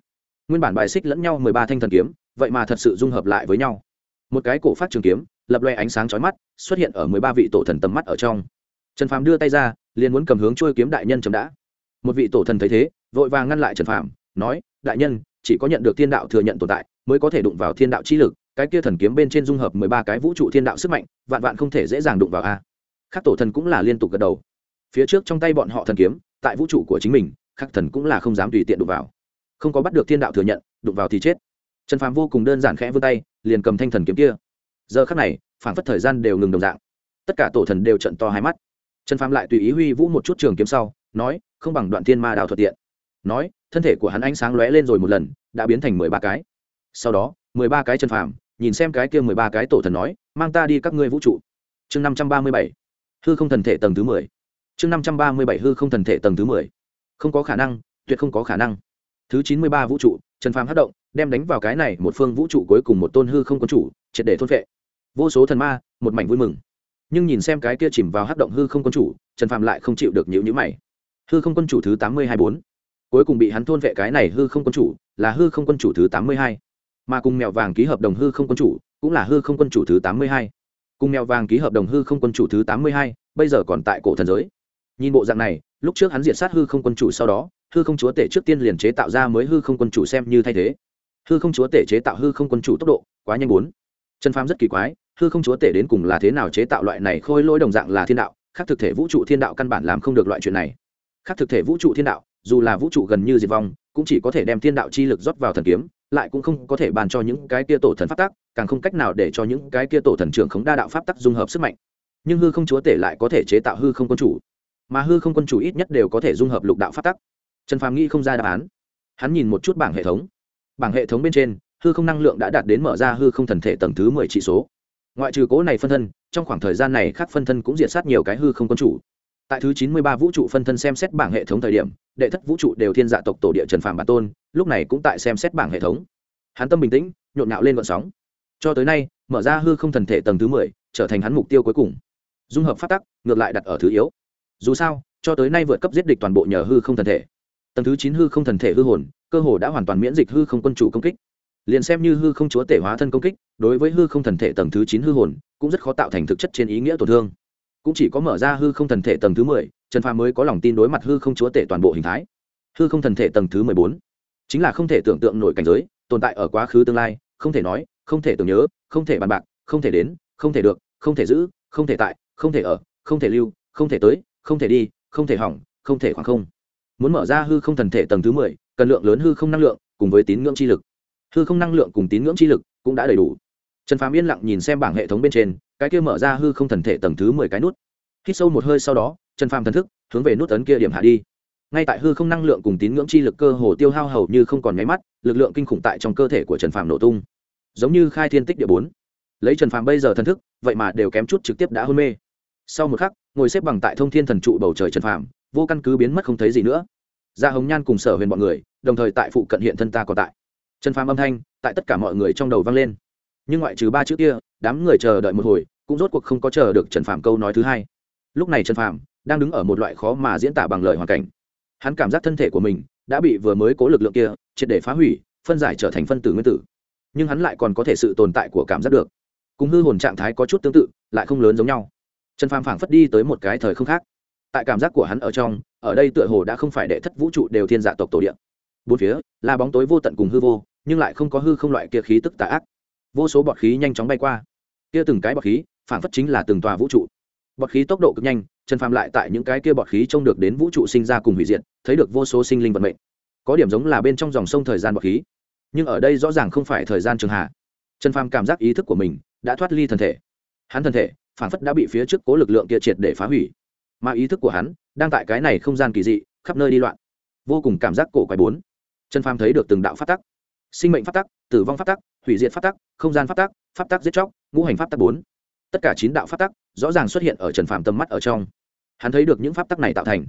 nguyên bản bài xích lẫn nhau mười ba thanh thần kiếm, vậy mà thật sự dung hợp lại với nhau. Một cái cổ phát trường kiếm, lập loe ánh sáng chói mắt, xuất hiện ở mười ba vị tổ thần tầm mắt ở trong. Trần phàm đưa tay ra, liền muốn cầm hướng trôi kiếm đại nhân chấm đã. Một vị tổ thần thấy thế, vội vàng ngăn lại trần phàm, nói, đại nhân, chỉ có nhận được thiên đạo thừa nhận tồn tại, mới có thể đụng vào thiên đạo chi lực, cái kia thần kiếm bên trên dung hợp mười ba cái vũ trụ thiên đạo sức mạnh, vạn vạn không thể dễ dàng đụng vào a. Các tổ thần cũng là liên tục gật đầu. Phía trước trong tay bọn họ thần kiếm, tại vũ trụ của chính mình, khắc thần cũng là không dám tùy tiện đụng vào không có bắt được thiên đạo thừa nhận, đụng vào thì chết. Trần phàm vô cùng đơn giản khẽ vươn tay, liền cầm thanh thần kiếm kia. Giờ khắc này phản phất thời gian đều ngừng đồng dạng. Tất cả tổ thần đều trận to hai mắt. Trần phàm lại tùy ý huy vũ một chút trường kiếm sau, nói, không bằng đoạn thiên ma đào thuật tiện. Nói, thân thể của hắn ánh sáng lóe lên rồi một lần, đã biến thành mười ba cái. Sau đó, mười ba cái trần phàm, nhìn xem cái kia mười ba cái tổ thần nói, mang ta đi các ngươi vũ trụ. Chương năm trăm ba mươi bảy. Hư không thần thể tầng thứ mười. Chương năm trăm ba mươi bảy, hư không thần thể tầng thứ mười. Không có khả năng, tuyệt không có khả năng thứ chín mươi ba vũ trụ, trần phàm hát động, đem đánh vào cái này, một phương vũ trụ cuối cùng một tôn hư không quân chủ, triệt để thôn vệ vô số thần ma, một mảnh vui mừng. Nhưng nhìn xem cái kia chìm vào hát động hư không quân chủ, trần phàm lại không chịu được nhữ nhữ mày. Hư không quân chủ thứ tám mươi hai bốn. Cuối cùng bị hắn thôn vệ cái này hư không quân chủ, là hư không quân chủ thứ tám mươi hai. Mà cùng mèo vàng ký hợp đồng hư không quân chủ, cũng là hư không quân chủ thứ tám mươi hai. Cùng mèo vàng ký hợp đồng hư không quân chủ thứ tám mươi hai, bây giờ còn tại cổ thần giới. Nhìn bộ dạng này, lúc trước hắn diệt sát hư không quân chủ sau đó hư không chúa tể trước tiên liền chế tạo ra mới hư không quân chủ xem như thay thế. Hư không chúa tể chế tạo hư không quân chủ tốc độ quá nhanh bốn. Trần phàm rất kỳ quái, hư không chúa tể đến cùng là thế nào chế tạo loại này khôi lỗi đồng dạng là thiên đạo, khác thực thể vũ trụ thiên đạo căn bản làm không được loại chuyện này. Khác thực thể vũ trụ thiên đạo, dù là vũ trụ gần như diệt vong, cũng chỉ có thể đem thiên đạo chi lực rót vào thần kiếm, lại cũng không có thể bàn cho những cái kia tổ thần pháp tắc, càng không cách nào để cho những cái kia tổ thần trưởng khống đa đạo pháp tắc dung hợp sức mạnh. Nhưng hư không chúa tể lại có thể chế tạo hư không quân chủ. Mà hư không quân chủ ít nhất đều có thể dung hợp lục đạo pháp tắc trần phàm nghĩ không ra đáp án. Hắn nhìn một chút bảng hệ thống. Bảng hệ thống bên trên, hư không năng lượng đã đạt đến mở ra hư không thần thể tầng thứ mười trị số. Ngoại trừ cố này phân thân, trong khoảng thời gian này khác phân thân cũng diệt sát nhiều cái hư không quân chủ. Tại thứ chín mươi ba vũ trụ phân thân xem xét bảng hệ thống thời điểm, đệ thất vũ trụ đều thiên dạ tộc tổ địa trần phàm bản tôn, lúc này cũng tại xem xét bảng hệ thống. Hắn tâm bình tĩnh, nhộn nhạo lên vận sóng. Cho tới nay, mở ra hư không thần thể tầng thứ mười, trở thành hắn mục tiêu cuối cùng. Dung hợp phát tắc, ngược lại đặt ở thứ yếu. Dù sao, cho tới nay vượt cấp giết địch toàn bộ nhờ hư không thần thể tầng thứ chín hư không thần thể hư hồn cơ hồ đã hoàn toàn miễn dịch hư không quân chủ công kích liền xem như hư không chúa tể hóa thân công kích đối với hư không thần thể tầng thứ chín hư hồn cũng rất khó tạo thành thực chất trên ý nghĩa tổn thương cũng chỉ có mở ra hư không thần thể tầng thứ mười trần phàm mới có lòng tin đối mặt hư không chúa tể toàn bộ hình thái hư không thần thể tầng thứ mười bốn chính là không thể tưởng tượng nổi cảnh giới tồn tại ở quá khứ tương lai không thể nói không thể tưởng nhớ không thể bàn bạc không thể đến không thể được không thể giữ không thể tại không thể ở không thể lưu không thể tới không thể đi không thể hỏng không thể khoảng không muốn mở ra hư không thần thể tầng thứ mười, cần lượng lớn hư không năng lượng, cùng với tín ngưỡng chi lực. Hư không năng lượng cùng tín ngưỡng chi lực cũng đã đầy đủ. Trần phàm yên lặng nhìn xem bảng hệ thống bên trên, cái kia mở ra hư không thần thể tầng thứ mười cái nút. Hít sâu một hơi sau đó, trần phàm thần thức hướng về nút ấn kia điểm hạ đi. Ngay tại hư không năng lượng cùng tín ngưỡng chi lực cơ hồ tiêu hao hầu như không còn nháy mắt, lực lượng kinh khủng tại trong cơ thể của trần phàm nổ tung. Giống như khai thiên tích địa bốn. Lấy trần phàm bây giờ thần thức, vậy mà đều kém chút trực tiếp đã hôn mê. Sau một khắc, ngồi xếp bằng tại thông thiên thần trụ bầu trời trần phàm vô căn cứ biến mất không thấy gì nữa. Gia hồng nhan cùng sở huyền bọn người, đồng thời tại phụ cận hiện thân ta còn tại. Trần phàm âm thanh, tại tất cả mọi người trong đầu vang lên. Nhưng ngoại trừ ba chữ kia, đám người chờ đợi một hồi, cũng rốt cuộc không có chờ được trần phàm câu nói thứ hai. Lúc này trần phàm đang đứng ở một loại khó mà diễn tả bằng lời hoàn cảnh. Hắn cảm giác thân thể của mình đã bị vừa mới cố lực lượng kia triệt để phá hủy, phân giải trở thành phân tử nguyên tử. Nhưng hắn lại còn có thể sự tồn tại của cảm giác được. Cùng hư hồn trạng thái có chút tương tự, lại không lớn giống nhau. Trần phàm phảng phất đi tới một cái thời không khác tại cảm giác của hắn ở trong, ở đây tựa hồ đã không phải đệ thất vũ trụ đều thiên dạ tộc tổ điện bốn phía, là bóng tối vô tận cùng hư vô, nhưng lại không có hư không loại kia khí tức tà ác. Vô số bọt khí nhanh chóng bay qua. Kia từng cái bọt khí, phản phất chính là từng tòa vũ trụ. Bọt khí tốc độ cực nhanh, trần phàm lại tại những cái kia bọt khí trông được đến vũ trụ sinh ra cùng hủy diệt, thấy được vô số sinh linh vận mệnh. Có điểm giống là bên trong dòng sông thời gian bọt khí. Nhưng ở đây rõ ràng không phải thời gian trường hạ. Trần phàm cảm giác ý thức của mình đã thoát ly thân thể. Hắn thân thể, phản phất đã bị phía trước cố lực lượng kia triệt để phá hủy mà ý thức của hắn đang tại cái này không gian kỳ dị, khắp nơi đi loạn. Vô cùng cảm giác cổ quái bốn. Trần phàm thấy được từng đạo phát tắc. Sinh mệnh phát tắc, tử vong phát tắc, hủy diệt phát tắc, không gian phát tắc phát tắc giết chóc, ngũ hành phát tắc bốn. Tất cả chín đạo phát tắc rõ ràng xuất hiện ở trần phàm tầm mắt ở trong. Hắn thấy được những pháp tắc này tạo thành,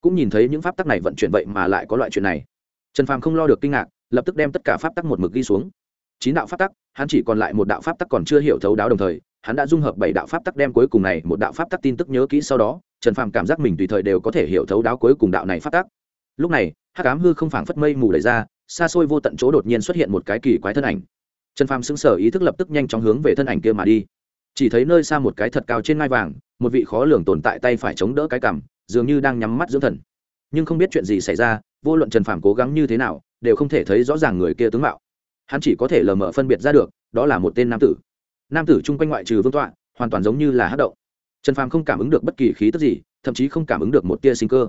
cũng nhìn thấy những pháp tắc này vận chuyển vậy mà lại có loại chuyện này. Trần phàm không lo được kinh ngạc, lập tức đem tất cả pháp tắc một mực ghi xuống. Chín đạo pháp tắc, hắn chỉ còn lại một đạo pháp tắc còn chưa hiểu thấu đáo đồng thời, hắn đã dung hợp bảy đạo pháp tắc đem cuối cùng này, một đạo pháp tắc tin tức nhớ kỹ sau đó trần phàm cảm giác mình tùy thời đều có thể hiểu thấu đáo cuối cùng đạo này phát tác. lúc này, hắc ám hư không phảng phất mây mù đẩy ra, xa xôi vô tận chỗ đột nhiên xuất hiện một cái kỳ quái thân ảnh. Trần phàm sững sờ ý thức lập tức nhanh chóng hướng về thân ảnh kia mà đi. Chỉ thấy nơi xa một cái thật cao trên ngai vàng, một vị khó lường tồn tại tay phải chống đỡ cái cằm, dường như đang nhắm mắt dưỡng thần. Nhưng không biết chuyện gì xảy ra, vô luận trần phàm cố gắng như thế nào, đều không thể thấy rõ ràng người kia tướng mạo. Hắn chỉ có thể lờ mờ phân biệt ra được, đó là một tên nam tử. Nam tử chung quanh ngoại trừ vương tọa, hoàn toàn giống như là hát động trần phàm không cảm ứng được bất kỳ khí tức gì, thậm chí không cảm ứng được một tia sinh cơ.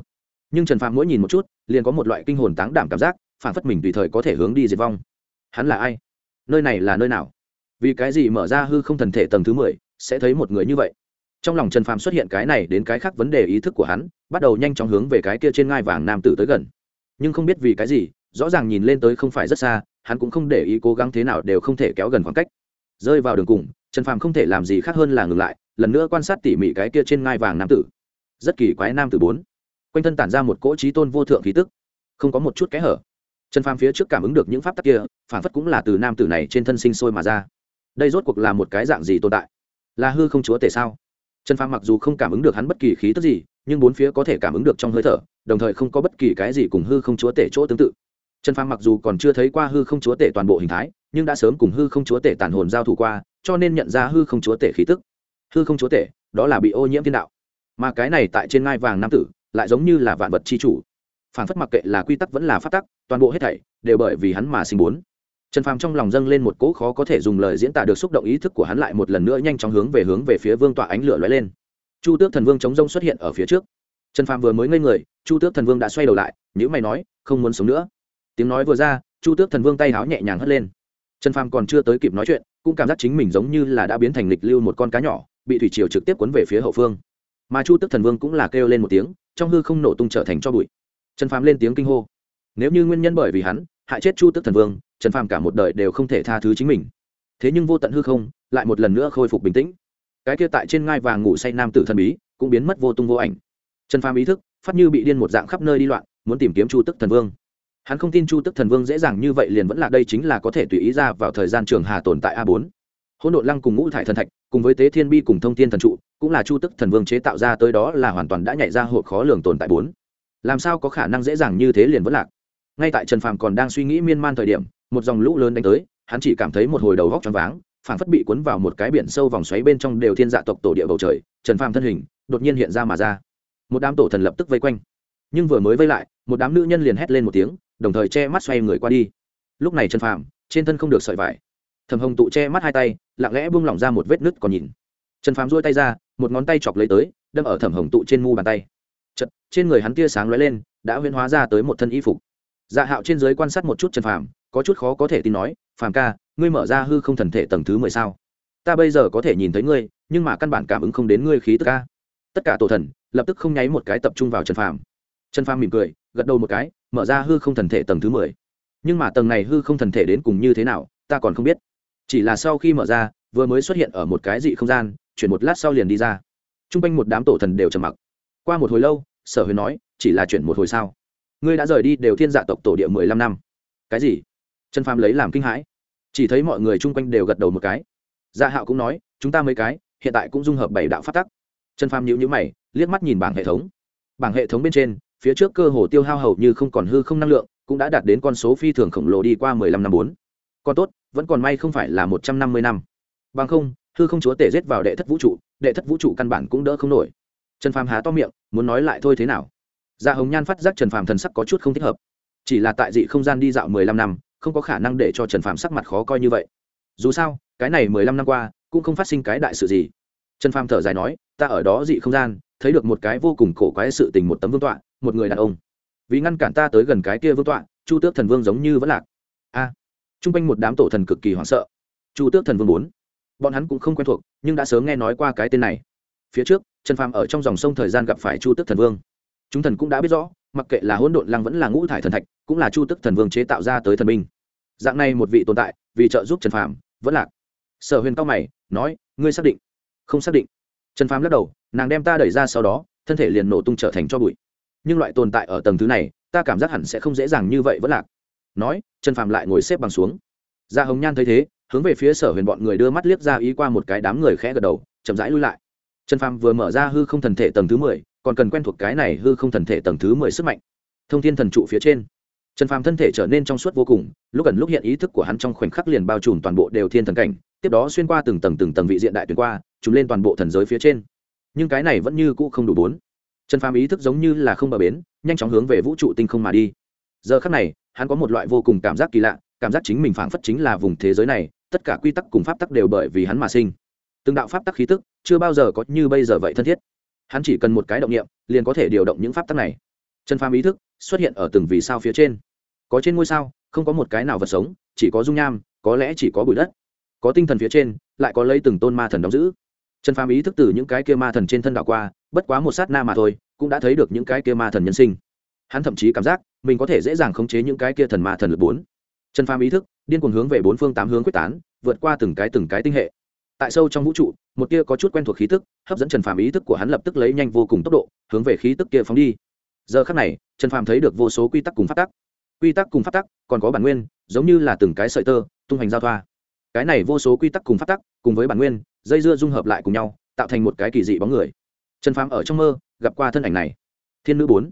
Nhưng trần phàm mỗi nhìn một chút, liền có một loại kinh hồn táng đảm cảm giác, phản phất mình tùy thời có thể hướng đi diệt vong. Hắn là ai? Nơi này là nơi nào? Vì cái gì mở ra hư không thần thể tầng thứ mười, sẽ thấy một người như vậy? Trong lòng trần phàm xuất hiện cái này đến cái khác vấn đề ý thức của hắn, bắt đầu nhanh chóng hướng về cái kia trên ngai vàng nam tử tới gần. Nhưng không biết vì cái gì, rõ ràng nhìn lên tới không phải rất xa, hắn cũng không để ý cố gắng thế nào đều không thể kéo gần khoảng cách. Rơi vào đường cùng, trần phàm không thể làm gì khác hơn là ngừng lại lần nữa quan sát tỉ mỉ cái kia trên ngai vàng nam tử. Rất kỳ quái nam tử bốn. Quanh thân tản ra một cỗ trí tôn vô thượng khí tức. Không có một chút kẽ hở. Trần phàm phía trước cảm ứng được những pháp tắc kia, phản phất cũng là từ nam tử này trên thân sinh sôi mà ra. Đây rốt cuộc là một cái dạng gì tồn tại? Là hư không chúa tể sao? Trần phàm mặc dù không cảm ứng được hắn bất kỳ khí tức gì, nhưng bốn phía có thể cảm ứng được trong hơi thở, đồng thời không có bất kỳ cái gì cùng hư không chúa tể chỗ tương tự. Trần phàm mặc dù còn chưa thấy qua hư không chúa tể toàn bộ hình thái, nhưng đã sớm cùng hư không chúa tể tàn hồn giao thủ qua, cho nên nhận ra hư không chúa tể khí tức hư không chúa tể, đó là bị ô nhiễm thiên đạo. Mà cái này tại trên ngai vàng nam tử, lại giống như là vạn vật c h i chủ. Phản phất mặc kệ là quy tắc vẫn là phát tắc, toàn bộ hết thảy đều bởi vì hắn mà sinh bốn. Trần phàm trong lòng dâng lên một cỗ khó có thể dùng lời diễn tả được xúc động ý thức của hắn lại một lần nữa nhanh chóng hướng về hướng về phía vương tọa ánh lửa lóe lên. Chu tước thần vương chống rông xuất hiện ở phía trước. Trần phàm vừa mới ngây người, chu tước thần vương đã xoay đầu lại nhữ mày nói, không muốn sống nữa. Tiếng nói vừa ra, chu tước thần vương tay háo nhẹ nhàng hất lên. Trần phàm còn chưa tới kịp nói chuyện, cũng cảm giác chính mình giống như là đã biến thành lịch lưu một con cá nhỏ bị thủy triều trực tiếp cuốn về phía hậu phương. Mà chu tước thần vương cũng là kêu lên một tiếng, trong hư không nổ tung trở thành cho bụi. Trần phàm lên tiếng kinh hô. Nếu như nguyên nhân bởi vì hắn, hại chết chu tước thần vương, trần phàm cả một đời đều không thể tha thứ chính mình. Thế nhưng vô tận hư không lại một lần nữa khôi phục bình tĩnh. Cái kia tại trên ngai vàng ngủ say nam tử thần bí cũng biến mất vô tung vô ảnh. Trần phàm ý thức, phát như bị điên một dạng khắp nơi đi loạn, muốn tìm kiếm chu tức thần vương. Hắn không tin chu tức thần vương dễ dàng như vậy liền vẫn là đây chính là có thể tùy ý ra vào thời gian trường hà tồn tại a bốn hỗn độn lăng cùng ngũ thải thần thạch, cùng với tế thiên bi cùng thông thiên thần trụ, cũng là chu tức thần vương chế tạo ra tới đó là hoàn toàn đã nhảy ra hộp khó lường tồn tại bốn. Làm sao có khả năng dễ dàng như thế liền vẫn lạc? Ngay tại trần phàm còn đang suy nghĩ miên man thời điểm, một dòng lũ lớn đánh tới, hắn chỉ cảm thấy một hồi đầu góc choáng váng, phảng phất bị cuốn vào một cái biển sâu vòng xoáy bên trong đều thiên dạ tộc tổ địa bầu trời, trần phàm thân hình đột nhiên hiện ra mà ra. Một đám tổ thần lập tức vây quanh. Nhưng vừa mới vây lại, một đám nữ nhân liền hét lên một tiếng, đồng thời che mắt xoay người qua đi. Lúc này trần phàm trên thân không được sợi vải thầm hồng tụ che mắt hai tay lặng lẽ buông lỏng ra một vết nứt còn nhìn. Trần phàm duỗi tay ra một ngón tay chọc lấy tới đâm ở thẩm hồng tụ trên mu bàn tay. Chật, trên người hắn tia sáng lóe lên đã huyễn hóa ra tới một thân y phục. Dạ hạo trên dưới quan sát một chút trần phàm có chút khó có thể tin nói phàm ca ngươi mở ra hư không thần thể tầng thứ mười sao? Ta bây giờ có thể nhìn thấy ngươi nhưng mà căn bản cảm ứng không đến ngươi khí tức ca tất cả tổ thần lập tức không nháy một cái tập trung vào trần phàm. Trần phàm mỉm cười gật đầu một cái mở ra hư không thần thể tầng thứ mười. Nhưng mà tầng này hư không thần thể đến cùng như thế nào ta còn không biết chỉ là sau khi mở ra, vừa mới xuất hiện ở một cái dị không gian, chuyển một lát sau liền đi ra. T r u n g quanh một đám tổ thần đều trầm mặc. Qua một hồi lâu, sở huyền nói, chỉ là chuyển một hồi sao? Ngươi đã rời đi đều thiên dạ tộc tổ địa mười lăm năm. Cái gì? Trần phàm lấy làm kinh hãi. Chỉ thấy mọi người chung quanh đều gật đầu một cái. Dạ hạo cũng nói, chúng ta mấy cái, hiện tại cũng dung hợp bảy đạo phát tắc. Trần phàm nhữ nhữ mày, liếc mắt nhìn bảng hệ thống. Bảng hệ thống bên trên, phía trước cơ hồ tiêu hao hầu như không còn hư không năng lượng, cũng đã đạt đến con số phi thường khổng lồ đi qua mười lăm năm bốn. Còn tốt vẫn còn may không phải là một trăm năm mươi năm. Bằng không, hư không chúa tể giết vào đệ thất vũ trụ, đệ thất vũ trụ căn bản cũng đỡ không nổi. Trần phàm há to miệng, muốn nói lại thôi thế nào? Gia dạ hồng nhan phát giác trần phàm thần sắc có chút không thích hợp. Chỉ là tại dị không gian đi dạo mười lăm năm, không có khả năng để cho trần phàm sắc mặt khó coi như vậy. Dù sao, cái này mười lăm năm qua, cũng không phát sinh cái đại sự gì. Trần phàm thở dài nói, ta ở đó dị không gian, thấy được một cái vô cùng cổ quái sự tình một tấm vương tọa, một người đàn ông. Vì ngăn cản ta tới gần cái kia vương tọa, chu tước thần vương giống như vẫn lạc. A t r u n g quanh một đám tổ thần cực kỳ hoảng sợ. Chu tước thần vương bốn. Bọn hắn cũng không quen thuộc, nhưng đã sớm nghe nói qua cái tên này. Phía trước, trần phàm ở trong dòng sông thời gian gặp phải chu tước thần vương. Chúng thần cũng đã biết rõ, mặc kệ là hỗn độn lăng vẫn là ngũ thải thần thạch, cũng là chu tước thần vương chế tạo ra tới thần minh. dạng này một vị tồn tại, vì trợ giúp trần phàm, vẫn lạc. Sở huyền cao mày, nói, ngươi xác định? Không xác định. Trần phàm lắc đầu, nàng đem ta đẩy ra sau đó, thân thể liền nổ tung trở thành cho bụi. Nhưng loại tồn tại ở tầng thứ này, ta cảm giác hẳn sẽ không dễ dàng như vậy vẫn lạc nói, trần phàm lại ngồi xếp bằng xuống. Gia hồng nhan thấy thế, hướng về phía sở huyền bọn người đưa mắt liếc ra ý qua một cái đám người khẽ gật đầu, chậm rãi lui lại. Trần phàm vừa mở ra hư không thần thể tầng thứ mười, còn cần quen thuộc cái này hư không thần thể tầng thứ mười sức mạnh. Thông thiên thần trụ phía trên. Trần phàm thân thể trở nên trong suốt vô cùng, lúc gần lúc hiện ý thức của hắn trong khoảnh khắc liền bao trùm toàn bộ đều thiên thần cảnh, tiếp đó xuyên qua từng tầng từng tầng vị diện đại tuyến qua chúng lên toàn bộ thần giới phía trên. Nhưng cái này vẫn như cũ không đủ bốn. Trần phàm ý thức giống như là không bờ bến, nhanh chóng hướng về vũ trụ tinh không mà đi. Giờ khắc này hắn có một loại vô cùng cảm giác kỳ lạ, cảm giác chính mình phảng phất chính là vùng thế giới này, tất cả quy tắc cùng pháp tắc đều bởi vì hắn mà sinh. Từng đạo pháp tắc khí tức, chưa bao giờ có như bây giờ vậy thân thiết. Hắn chỉ cần một cái động niệm, liền có thể điều động những pháp tắc này. Trần phàm ý thức xuất hiện ở từng vì sao phía trên. Có trên ngôi sao, không có một cái nào vật sống, chỉ có dung nham, có lẽ chỉ có bụi đất. Có tinh thần phía trên, lại có lấy từng tôn ma thần đóng giữ. Trần phàm ý thức từ những cái kia ma thần trên thân đạo qua, bất quá một sát na mà thôi, cũng đã thấy được những cái kia ma thần nhân sinh hắn thậm chí cảm giác mình có thể dễ dàng khống chế những cái kia thần ma thần lực bốn. Trần phàm ý thức, điên cuồng hướng về bốn phương tám hướng quyết tán, vượt qua từng cái từng cái tinh hệ. Tại sâu trong vũ trụ, một kia có chút quen thuộc khí tức hấp dẫn trần phàm ý thức của hắn lập tức lấy nhanh vô cùng tốc độ, hướng về khí tức kia phóng đi. Giờ khắc này, trần phàm thấy được vô số quy tắc cùng phát tắc. Quy tắc cùng phát tắc còn có bản nguyên, giống như là từng cái sợi tơ, tung hành giao thoa. Cái này vô số quy tắc cùng phát tắc cùng với bản nguyên, dây dưa dung hợp lại cùng nhau, tạo thành một cái kỳ dị bóng người. Trần phàm ở trong mơ gặp qua thân ảnh này. Thiên nữ bốn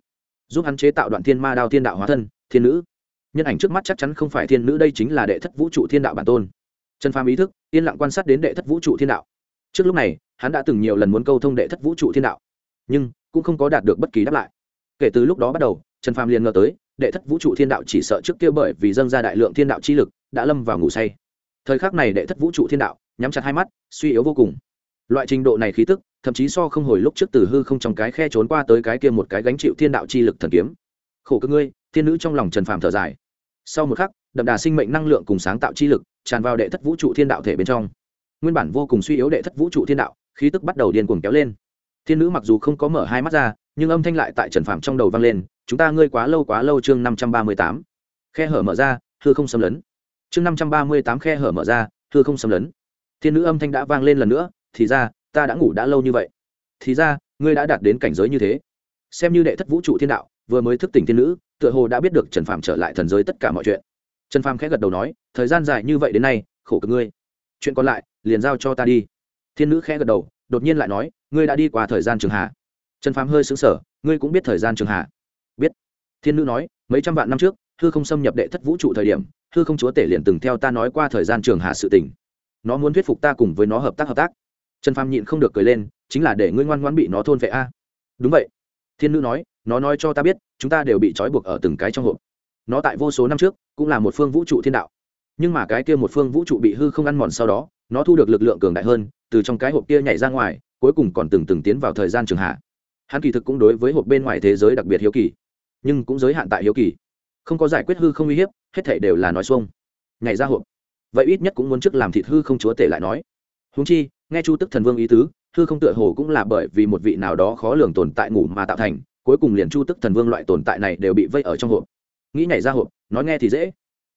giúp hắn chế tạo đoạn thiên ma đao thiên đạo hóa thân, thiên nữ. Nhân ảnh trước mắt chắc chắn không phải thiên nữ, đây chính là đệ thất vũ trụ thiên đạo bản tôn. Trần phàm ý thức, yên lặng quan sát đến đệ thất vũ trụ thiên đạo. Trước lúc này, hắn đã từng nhiều lần muốn câu thông đệ thất vũ trụ thiên đạo, nhưng cũng không có đạt được bất kỳ đáp lại. Kể từ lúc đó bắt đầu, trần phàm liền ngờ tới, đệ thất vũ trụ thiên đạo chỉ sợ trước kia bởi vì dâng ra đại lượng thiên đạo chi lực, đã lâm vào ngủ say. Thời khắc này đệ thất vũ trụ thiên đạo, nhắm chặt hai mắt, suy yếu vô cùng. Loại trình độ này khí tức thậm chí so không hồi lúc trước từ hư không trong cái khe trốn qua tới cái kia một cái gánh chịu thiên đạo chi lực thần kiếm. Khổ cơ ngươi, thiên nữ trong lòng trần phàm thở dài. Sau một khắc, đậm đà sinh mệnh năng lượng cùng sáng tạo chi lực tràn vào đệ thất vũ trụ thiên đạo thể bên trong. Nguyên bản vô cùng suy yếu đệ thất vũ trụ thiên đạo, khí tức bắt đầu điên cuồng kéo lên. Thiên nữ mặc dù không có mở hai mắt ra, nhưng âm thanh lại tại trần phàm trong đầu vang lên, chúng ta ngươi quá lâu quá lâu chương năm trăm ba mươi tám. Khe hở mở ra thưa không xâm lấn. Chương năm trăm ba mươi tám khe hở mở ra thưa không xâm lấn. Thiên nữ âm thanh đã vang lên lần nữa, thì ra ta đã ngủ đã lâu như vậy. Thì ra, ngươi đã đạt đến cảnh giới như thế. Xem như đệ thất vũ trụ thiên đạo, vừa mới thức tỉnh thiên nữ, tựa hồ đã biết được trần phàm trở lại thần giới tất cả mọi chuyện. Trần phàm khẽ gật đầu nói, thời gian dài như vậy đến nay, khổ cực ngươi. Chuyện còn lại, liền giao cho ta đi. Thiên nữ khẽ gật đầu, đột nhiên lại nói, ngươi đã đi qua thời gian trường hạ. Trần phàm hơi xứng sở ngươi cũng biết thời gian trường hạ. Biết. Thiên nữ nói, mấy trăm vạn năm trước, hư không xâm nhập đệ thất vũ trụ thời điểm, hư không chúa tể liền từng theo ta nói qua thời gian trường hạ sự tình. Nó muốn thuyết phục ta cùng với nó hợp tác hợp tác trần phàm nhịn không được cười lên, chính là để ngươi ngoan ngoan bị nó thôn vệ a. Đúng vậy. Thiên nữ nói, nó nói cho ta biết, chúng ta đều bị trói buộc ở từng cái trong hộp. Nó tại vô số năm trước, cũng là một phương vũ trụ thiên đạo. Nhưng mà cái kia một phương vũ trụ bị hư không ăn mòn sau đó, nó thu được lực lượng cường đại hơn, từ trong cái hộp kia nhảy ra ngoài, cuối cùng còn từng từng tiến vào thời gian trường hạ. Hắn kỳ thực cũng đối với hộp bên ngoài thế giới đặc biệt hiếu kỳ, nhưng cũng giới hạn tại hiếu kỳ. Không có giải quyết hư không uy hiếp, hết thể đều là nói xuông. Nhảy ra hộp. Vậy ít nhất cũng muốn trước làm thịt hư không chúa tể lại nói. Húng chi nghe chu tức thần vương ý tứ thư không tựa hồ cũng là bởi vì một vị nào đó khó lường tồn tại ngủ mà tạo thành, cuối cùng liền chu tức thần vương loại tồn tại này đều bị vây ở trong hộp. Nghĩ nhảy ra hộp, nói nghe thì dễ.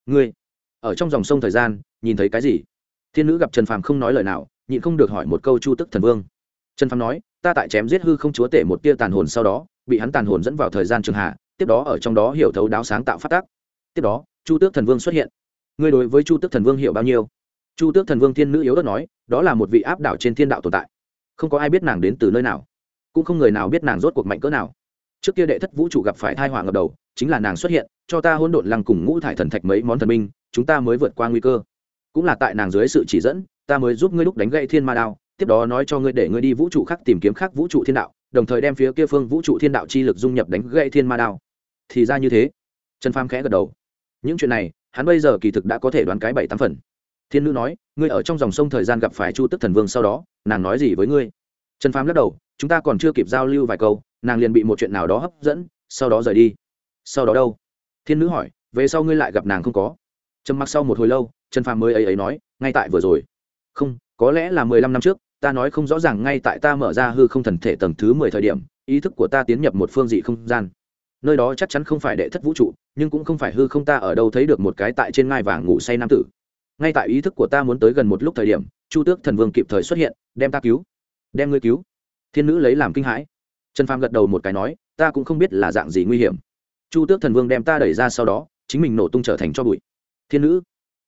Ngươi, ở trong dòng sông thời gian, nhìn thấy cái gì? Thiên nữ gặp trần phàm không nói lời nào, nhịn không được hỏi một câu chu tức thần vương. Trần phàm nói, ta tại chém giết hư không chúa tể một tia tàn hồn sau đó, bị hắn tàn hồn dẫn vào thời gian trường hạ, tiếp đó ở trong đó hiểu thấu đáo sáng tạo phát tác. Tiếp đó, chu tước thần vương xuất hiện. Ngươi đối với chu tước thần vương hiểu bao nhiêu? Chu tước thần vương thiên nữ yếu đất nói, đó là một vị áp đảo trên thiên đạo tồn tại. Không có ai biết nàng đến từ nơi nào, cũng không người nào biết nàng rốt cuộc mạnh cỡ nào. Trước kia đệ thất vũ trụ gặp phải thai họa ngập đầu, chính là nàng xuất hiện, cho ta hỗn độn lăng cùng ngũ thải thần thạch mấy món thần minh chúng ta mới vượt qua nguy cơ. Cũng là tại nàng dưới sự chỉ dẫn, ta mới giúp ngươi lúc đánh gậy thiên ma đao, tiếp đó nói cho ngươi để ngươi đi vũ trụ khác tìm kiếm khác vũ trụ thiên đạo, đồng thời đem phía kia phương vũ trụ thiên đạo chi lực dung nhập đánh gậy thiên ma đao. Thì ra như thế. Trần pham khẽ gật đầu. Những chuyện này, hắn bây giờ kỳ thực đã có thể đoán cái bảy tám phần thiên nữ nói, ngươi ở trong dòng sông thời gian gặp phải chu tức thần vương sau đó, nàng nói gì với ngươi? Trần Phàm lắc đầu, chúng ta còn chưa kịp giao lưu vài câu, nàng liền bị một chuyện nào đó hấp dẫn, sau đó rời đi. Sau đó đâu? Thiên nữ hỏi, về sau ngươi lại gặp nàng không có? Trầm mặc sau một hồi lâu, trần phàm mới ấy ấy nói, ngay tại vừa rồi. Không, có lẽ là mười lăm năm trước, ta nói không rõ ràng ngay tại ta mở ra hư không thần thể tầng thứ mười thời điểm, ý thức của ta tiến nhập một phương dị không gian. Nơi đó chắc chắn không phải đệ thất vũ trụ, nhưng cũng không phải hư không ta ở đâu thấy được một cái tại trên ngai vàng ngủ say nam tử ngay tại ý thức của ta muốn tới gần một lúc thời điểm, chu tước thần vương kịp thời xuất hiện, đem ta cứu. Đem ngươi cứu. Thiên nữ lấy làm kinh hãi. Trần phàm gật đầu một cái nói, ta cũng không biết là dạng gì nguy hiểm. Chu tước thần vương đem ta đẩy ra sau đó, chính mình nổ tung trở thành cho bụi. Thiên nữ,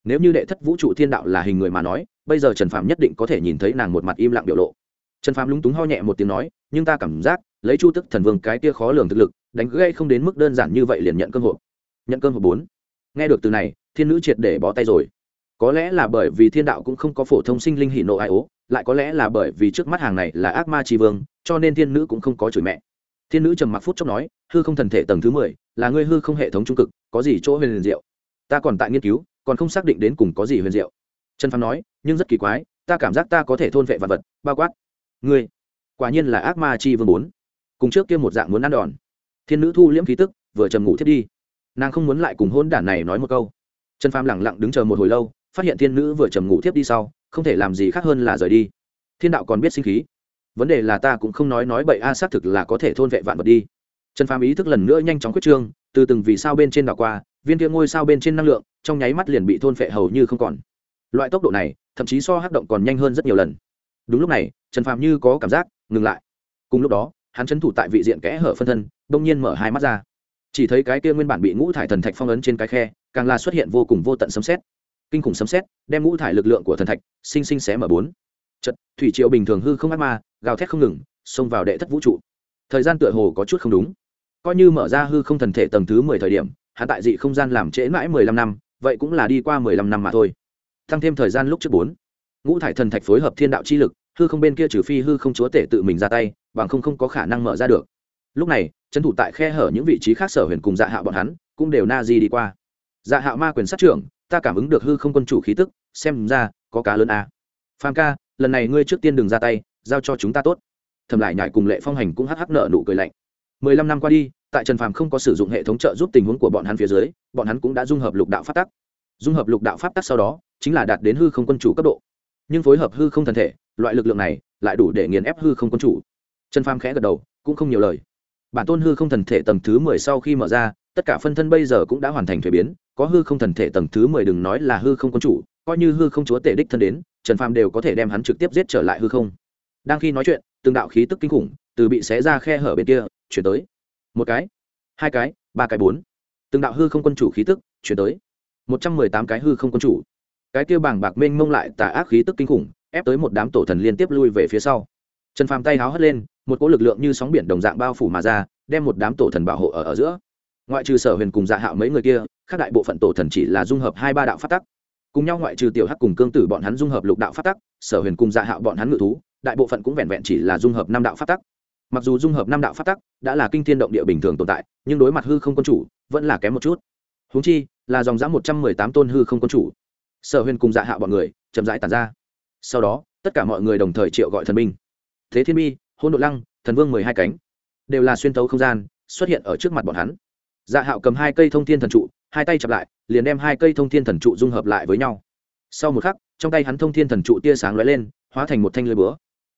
nếu như đệ thất vũ trụ thiên đạo là hình người mà nói, bây giờ trần phạm nhất định có thể nhìn thấy nàng một mặt im lặng biểu lộ. Trần phạm lúng túng ho nhẹ một tiếng nói, nhưng ta cảm giác, lấy chu tức thần vương cái kia khó lường thực lực, đánh gây không đến mức đơn giản như vậy liền nhận cơn hộp nhận cơn hộp bốn. Nghe được từ này, thiên nữ triệt để bó tay rồi có lẽ là bởi vì thiên đạo cũng không có phổ thông sinh linh hỉ nộ ai ố, lại có lẽ là bởi vì trước mắt hàng này là ác ma tri vương, cho nên thiên nữ cũng không có chửi mẹ. Thiên nữ trầm mặc phút chốc nói, hư không thần thể tầng thứ mười, là ngươi hư không hệ thống trung cực, có gì chỗ huyền diệu? Ta còn tại nghiên cứu, còn không xác định đến cùng có gì huyền diệu. Trần phán nói, nhưng rất kỳ quái, ta cảm giác ta có thể thôn vệ vật vật, bao quát ngươi. Quả nhiên là ác ma chi vương bốn. Cùng trước kia một dạng muốn ăn đòn. Thiên nữ thu liễm khí tức, vừa trầm ngủ thiết đi. Nàng không muốn lại cùng hôn đản này nói một câu. Trần phàm lẳng lặng đứng chờ một hồi lâu phát hiện thiên nữ vừa trầm ngủ thiếp đi sau, không thể làm gì khác hơn là rời đi. Thiên đạo còn biết sinh khí. Vấn đề là ta cũng không nói nói bậy a, xác thực là có thể thôn vệ vạn vật đi. Trần phàm ý thức lần nữa nhanh chóng quyết trương, từ từng vì sao bên trên đảo qua, viên kia ngôi sao bên trên năng lượng, trong nháy mắt liền bị thôn phệ hầu như không còn. Loại tốc độ này, thậm chí so hắc động còn nhanh hơn rất nhiều lần. Đúng lúc này, trần phàm như có cảm giác, ngừng lại. Cùng lúc đó, hắn trấn thủ tại vị diện kẽ hở phân thân bỗng nhiên mở hai mắt ra. Chỉ thấy cái kia nguyên bản bị ngũ thải thần thạch phong ấn trên cái khe, càng là xuất hiện vô cùng vô tận sấm xét kinh khủng sấm xét đem ngũ thải lực lượng của thần thạch, sinh sinh xé mở bốn. Chật thủy triệu bình thường hư không ác ma, gào thét không ngừng, xông vào đệ thất vũ trụ. Thời gian tựa hồ có chút không đúng. Coi như mở ra hư không thần thể tầng thứ mười thời điểm hạ tại dị không gian làm trễ mãi mười lăm năm, vậy cũng là đi qua mười lăm năm mà thôi. Tăng thêm thời gian lúc trước bốn. Ngũ thải thần thạch phối hợp thiên đạo chi lực, hư không bên kia trừ phi hư không chúa tể tự mình ra tay, bằng không không có khả năng mở ra được. Lúc này, trấn thủ tại khe hở những vị trí khác sở huyền cùng dạ hạ bọn hắn, cũng đều na di đi qua. Dạ hạ ma quyền sát trưởng ta cảm ứng được hư không quân chủ khí tức, xem ra, có cá lớn a à. phàm ca, lần này ngươi trước tiên đừng ra tay, giao cho chúng ta tốt. Thầm lại nhảy cùng lệ phong hành cũng hắc hắc nợ nụ cười lạnh. Mười lăm năm qua đi, tại trần phàm không có sử dụng hệ thống trợ giúp tình huống của bọn hắn phía dưới, bọn hắn cũng đã dung hợp lục đạo pháp tắc. Dung hợp lục đạo pháp tắc sau đó, chính là đạt đến hư không quân chủ cấp độ. Nhưng phối hợp hư không thần thể, loại lực lượng này lại đủ để nghiền ép hư không quân chủ. Trần phàm khẽ gật đầu, cũng không nhiều lời. Bản tôn hư không thần thể tầng thứ mười sau khi mở ra tất cả phân thân bây giờ cũng đã hoàn thành thuế biến có hư không thần thể tầng thứ mười đừng nói là hư không quân chủ coi như hư không chúa tể đích thân đến trần phàm đều có thể đem hắn trực tiếp giết trở lại hư không. Đang khi nói chuyện từng đạo khí tức kinh khủng từ bị xé ra khe hở bên kia chuyển tới. Một cái hai cái ba cái bốn. Từng đạo hư không quân chủ khí tức chuyển tới. Một trăm mười tám cái hư không quân chủ. Cái kia bảng bạc mênh mông lại tà ác khí tức kinh khủng ép tới một đám tổ thần liên tiếp lui về phía sau. Trần phàm tay háo hất lên một cỗ lực lượng như sóng biển đồng dạng bao phủ mà ra đem một đám tổ thần bảo hộ ở, ở giữa ngoại trừ sở huyền cùng dạ hạo mấy người kia, khác đại bộ phận tổ thần chỉ là dung hợp hai ba đạo phát tắc. Cùng nhau ngoại trừ tiểu hắc cùng cương tử bọn hắn dung hợp lục đạo phát tắc, sở huyền cùng dạ hạo bọn hắn ngự thú, đại bộ phận cũng vẹn vẹn chỉ là dung hợp năm đạo phát tắc. Mặc dù dung hợp năm đạo phát tắc đã là kinh thiên động địa bình thường tồn tại, nhưng đối mặt hư không quân chủ, vẫn là kém một chút. Húng chi, là dòng dã một trăm mười tám tôn hư không quân chủ. Sở huyền cùng dạ hạo bọn người, chậm rãi tàn ra. Sau đó, tất cả mọi người đồng thời triệu gọi thần binh. Thế thiên bi hôn đ lăng, thần vương mười hai cánh, đều là xuyên tấu không gian, xuất hiện ở trước mặt bọn hắn dạ hạo cầm hai cây thông thiên thần trụ, hai tay chặp lại, liền đem hai cây thông thiên thần trụ dung hợp lại với nhau. Sau một khắc, trong tay hắn thông thiên thần trụ tia sáng lóe lên, hóa thành một thanh lưới búa.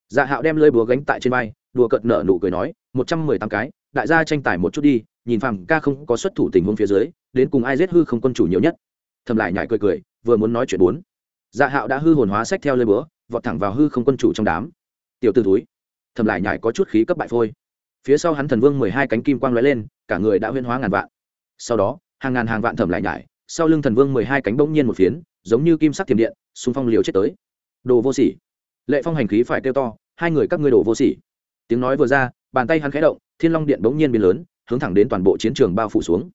Dạ hạo đem lưới búa gánh tại trên vai, đùa cợt nở nụ cười nói, một trăm mười tám cái, đại gia tranh tài một chút đi, nhìn phàm ca không có xuất thủ tình huống phía dưới, đến cùng ai giết hư không quân chủ nhiều nhất. Thầm lại nhải cười cười, vừa muốn nói chuyện bốn. Dạ hạo đã hư hồn hóa sách theo lưới búa, vọt thẳng vào hư không quân chủ trong đám. Tiểu t ử túi thầm lại nhải có chút khí cấp bại phôi. Phía sau hắn thần vương mười hai cánh kim quang lóe lên cả người đã huyên hóa ngàn vạn. Sau đó, hàng ngàn hàng vạn thẩm lại nhải, sau lưng thần vương mười hai cánh bỗng nhiên một phiến, giống như kim sắc thiểm điện, xung phong liều chết tới. Đồ vô sỉ. Lệ phong hành khí phải kêu to, hai người các ngươi đồ vô sỉ. Tiếng nói vừa ra, bàn tay hắn khẽ động, thiên long điện bỗng nhiên biến lớn, hướng thẳng đến toàn bộ chiến trường bao phủ xuống.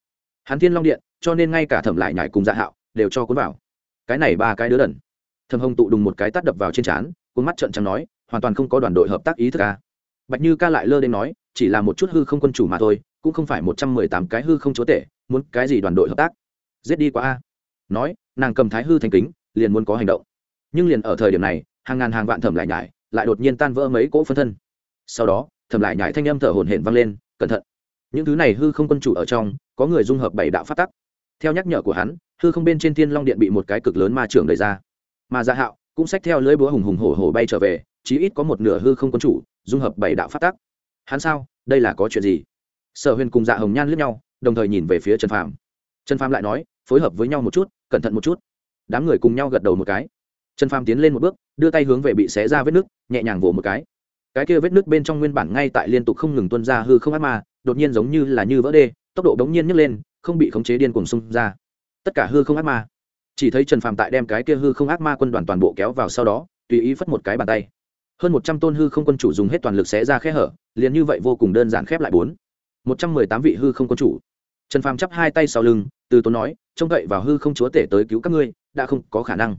Hắn thiên long điện, cho nên ngay cả thẩm lại nhải cùng dạ hạo, đều cho cuốn vào. Cái này ba cái đứa đần. Thầm hồng tụ đùng một cái tắt đập vào trên trán, cuốn mắt trận trắng nói, hoàn toàn không có đoàn đội hợp tác ý thức ca bạch như ca lại lơ đến nói, chỉ là một chút hư không quân chủ mà thôi cũng không phải một trăm mười tám cái hư không chúa tể, muốn cái gì đoàn đội hợp tác? Giết đi quá a. Nói, nàng cầm thái hư thành kính, liền muốn có hành động. Nhưng liền ở thời điểm này, hàng ngàn hàng vạn thẩm lại nhải, lại đột nhiên tan vỡ mấy cỗ phân thân. Sau đó, thẩm lại nhải thanh âm thở hổn hển vang lên, cẩn thận. Những thứ này hư không quân chủ ở trong, có người dung hợp bảy đạo phát tắc. Theo nhắc nhở của hắn, hư không bên trên thiên long điện bị một cái cực lớn ma trưởng đẩy ra. Mà gia dạ hạo cũng xách theo lưỡi búa hùng hùng hổ hổ bay trở về, chí ít có một nửa hư không quân chủ dung hợp bảy đạo phát tắc. Hắn sao? Đây là có chuyện gì? Sở huyền cùng dạ hồng nhan lướt nhau, đồng thời nhìn về phía trần phàm. Trần phàm lại nói, phối hợp với nhau một chút, cẩn thận một chút. Đám người cùng nhau gật đầu một cái. Trần phàm tiến lên một bước, đưa tay hướng về bị xé ra vết nước nhẹ nhàng vỗ một cái. Cái kia vết nước bên trong nguyên bản ngay tại liên tục không ngừng tuân ra hư không ác ma, đột nhiên giống như là như vỡ đê, tốc độ đống nhiên nhấc lên, không bị khống chế điên cuồng xung ra. Tất cả hư không ác ma. Chỉ thấy trần phàm tại đem cái kia hư không ác ma quân đoàn toàn bộ kéo vào sau đó, tùy ý phất một cái bàn tay. Hơn một trăm tôn hư không quân chủ dùng hết toàn lực xé ra khe hở, liền như vậy vô cùng đơn giản khép lại bốn một trăm mười tám vị hư không quân chủ. Trần phàm chắp hai tay sau lưng, từ tốn nói, trông cậy vào hư không chúa tể tới cứu các ngươi, đã không có khả năng.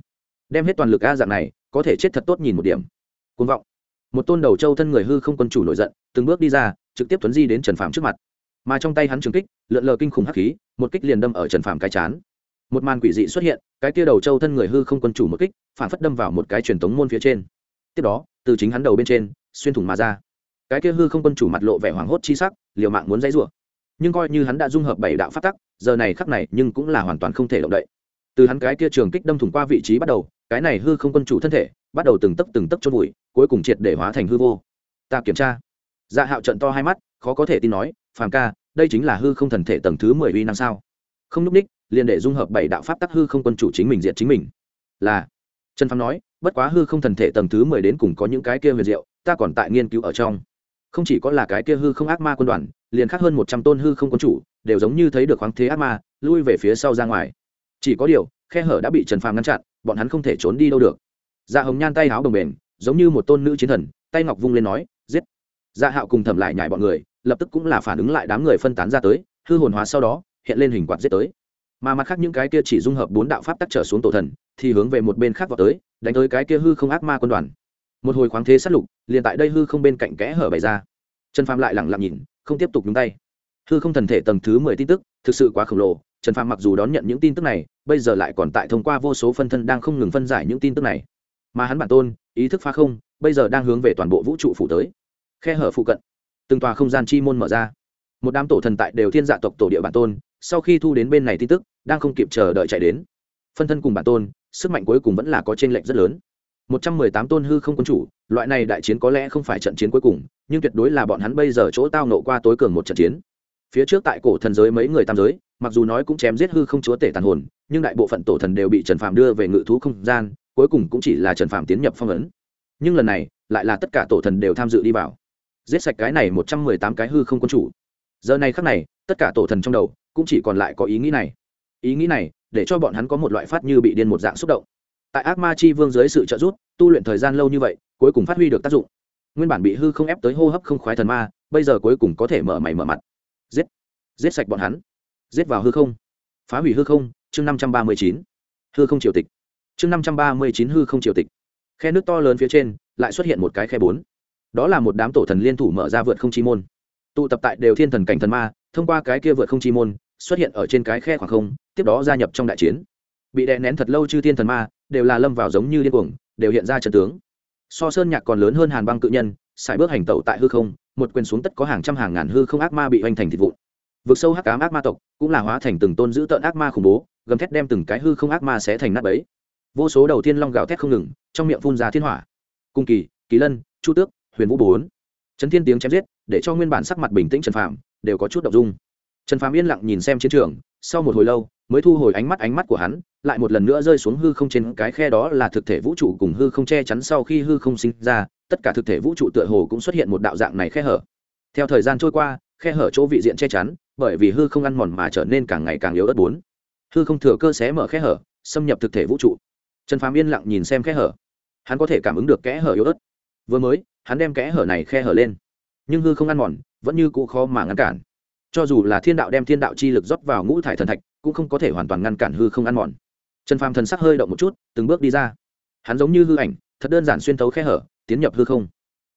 Đem hết toàn lực a dạng này, có thể chết thật tốt nhìn một điểm. Côn vọng. Một tôn đầu châu thân người hư không quân chủ nổi giận, từng bước đi ra, trực tiếp tuấn di đến trần phàm trước mặt. Mà trong tay hắn trường kích, lượn lờ kinh khủng hắc khí, một kích liền đâm ở trần phàm cái chán. Một màn quỷ dị xuất hiện, cái tia đầu châu thân người hư không quân chủ một kích, phản phất đâm vào một cái truyền tống môn phía trên. Tiếp đó, từ chính hắn đầu bên trên, xuyên thủng mà ra cái kia hư không quân chủ mặt lộ vẻ hoảng hốt chi sắc, liều mạng muốn dãy rủa. Nhưng coi như hắn đã dung hợp bảy đạo phát tắc, giờ này khắc này nhưng cũng là hoàn toàn không thể động đậy. Từ hắn cái kia trường kích đâm thủng qua vị trí bắt đầu, cái này hư không quân chủ thân thể bắt đầu từng tấc từng tấc chôn vùi, cuối cùng triệt để hóa thành hư vô. Ta kiểm tra. Dạ hạo trận to hai mắt, khó có thể tin nói, phàm ca, đây chính là hư không thần thể tầng thứ mười uy năm sao? Không núp ních, liền để dung hợp bảy đạo pháp tắc hư không quân chủ chính mình diện chính mình. Là. Trần phàm nói, bất quá hư không thần thể tầng thứ mười đến cùng có những cái kia huyền diệu, ta còn tại nghiên cứu ở trong không chỉ có là cái kia hư không ác ma quân đoàn, liền khác hơn một trăm tôn hư không quân chủ, đều giống như thấy được khoáng thế ác ma, lui về phía sau ra ngoài. Chỉ có điều, khe hở đã bị trần phàm ngăn chặn, bọn hắn không thể trốn đi đâu được. Dạ hồng nhan tay háo đồng bền, giống như một tôn nữ chiến thần, tay ngọc vung lên nói, giết. Dạ hạo cùng thẩm lại nhảy bọn người, lập tức cũng là phản ứng lại đám người phân tán ra tới, hư hồn hóa sau đó, hiện lên hình quạt giết tới. Mà mặt khác những cái kia chỉ dung hợp bốn đạo pháp tắc trở xuống tổ thần, thì hướng về một bên khác vào tới, đánh tới cái kia hư không ác ma quân đoàn một hồi khoáng thế sát lục, liền tại đây hư không bên cạnh kẽ hở bày ra. Trần phàm lại lẳng lặng nhìn, không tiếp tục nhúng tay. Hư không thần thể tầng thứ mười tin tức, thực sự quá khổng lồ, trần phàm mặc dù đón nhận những tin tức này, bây giờ lại còn tại thông qua vô số phân thân đang không ngừng phân giải những tin tức này. Mà hắn bản tôn, ý thức phá không, bây giờ đang hướng về toàn bộ vũ trụ phụ tới. Khe hở phụ cận, từng tòa không gian chi môn mở ra. Một đám tổ thần tại đều thiên dạ tộc tổ địa bản tôn, sau khi thu đến bên này tin tức, đang không kịp chờ đợi chạy đến. Phân thân cùng bản tôn, sức mạnh cuối cùng vẫn là có t r ê n lệch rất lớn một trăm mười tám tôn hư không quân chủ, loại này đại chiến có lẽ không phải trận chiến cuối cùng, nhưng tuyệt đối là bọn hắn bây giờ chỗ tao nộ qua tối cường một trận chiến. Phía trước tại cổ thần giới mấy người tam giới, mặc dù nói cũng chém giết hư không chúa tể tàn hồn, nhưng đại bộ phận tổ thần đều bị trần phàm đưa về ngự thú không gian, cuối cùng cũng chỉ là trần phàm tiến nhập phong ấn. Nhưng lần này, lại là tất cả tổ thần đều tham dự đi vào. Giết sạch cái này một trăm mười tám cái hư không quân chủ. Giờ này khắc này, tất cả tổ thần trong đầu cũng chỉ còn lại có ý nghĩ này. Ý nghĩ này, để cho bọn hắn có một loại phát như bị điên một dạng xúc động tại ác ma chi vương dưới sự trợ giúp, tu luyện thời gian lâu như vậy, cuối cùng phát huy được tác dụng. Nguyên bản bị hư không ép tới hô hấp không khoái thần ma, bây giờ cuối cùng có thể mở mày mở mặt. Giết. Giết sạch bọn hắn. Giết vào hư không. Phá hủy hư không, chương năm trăm ba mươi chín. Hư không triều tịch. Chương năm trăm ba mươi chín hư không triều tịch. Khe nước to lớn phía trên, lại xuất hiện một cái khe bốn. Đó là một đám tổ thần liên thủ mở ra vượt không chi môn. Tụ tập tại đều thiên thần cảnh thần ma, thông qua cái kia vượt không chi môn, xuất hiện ở trên cái khe khoảng không, tiếp đó gia nhập trong đại chiến bị đè nén thật lâu chư thiên thần ma, đều là lâm vào giống như điên cuồng, đều hiện ra trận tướng. So sơn nhạc còn lớn hơn hàn băng cự nhân, sải bước hành tẩu tại hư không, một quyền xuống tất có hàng trăm hàng ngàn hư không ác ma bị hoành thành thịt vụn. Vực sâu hắc cám ác ma tộc cũng là hóa thành từng tôn giữ tợn ác ma khủng bố, gầm thét đem từng cái hư không ác ma sẽ thành nát bấy. Vô số đầu tiên long gào thét không ngừng, trong miệng phun ra thiên hỏa. Cung kỳ kỳ lân, chu tước, huyền vũ bốn. Trấn thiên tiếng chém giết, để cho nguyên bản sắc mặt bình tĩnh trần phạm đều có chút động dung. Trần phàm yên lặng nhìn xem chiến trường, sau một hồi lâu, mới thu hồi ánh mắt ánh mắt của hắn lại một lần nữa rơi xuống hư không trên cái khe đó là thực thể vũ trụ cùng hư không che chắn sau khi hư không sinh ra, tất cả thực thể vũ trụ tựa hồ cũng xuất hiện một đạo dạng này khe hở. Theo thời gian trôi qua, khe hở chỗ vị diện che chắn, bởi vì hư không ăn mòn mà trở nên càng ngày càng yếu ớt bốn. Hư không thừa cơ xé mở khe hở, xâm nhập thực thể vũ trụ. Trần phàm yên lặng nhìn xem khe hở. Hắn có thể cảm ứng được kẽ hở yếu ớt. Vừa mới, hắn đem kẽ hở này khe hở lên. Nhưng hư không ăn mòn, vẫn như cũ khó mà ngăn cản. Cho dù là thiên đạo đem thiên đạo chi lực rót vào ngũ thải thần thạch, cũng không có thể hoàn toàn ngăn cản hư không ăn mòn trần phàm thần sắc hơi động một chút, từng bước đi ra. Hắn giống như hư ảnh, thật đơn giản xuyên thấu khe hở, tiến nhập hư không.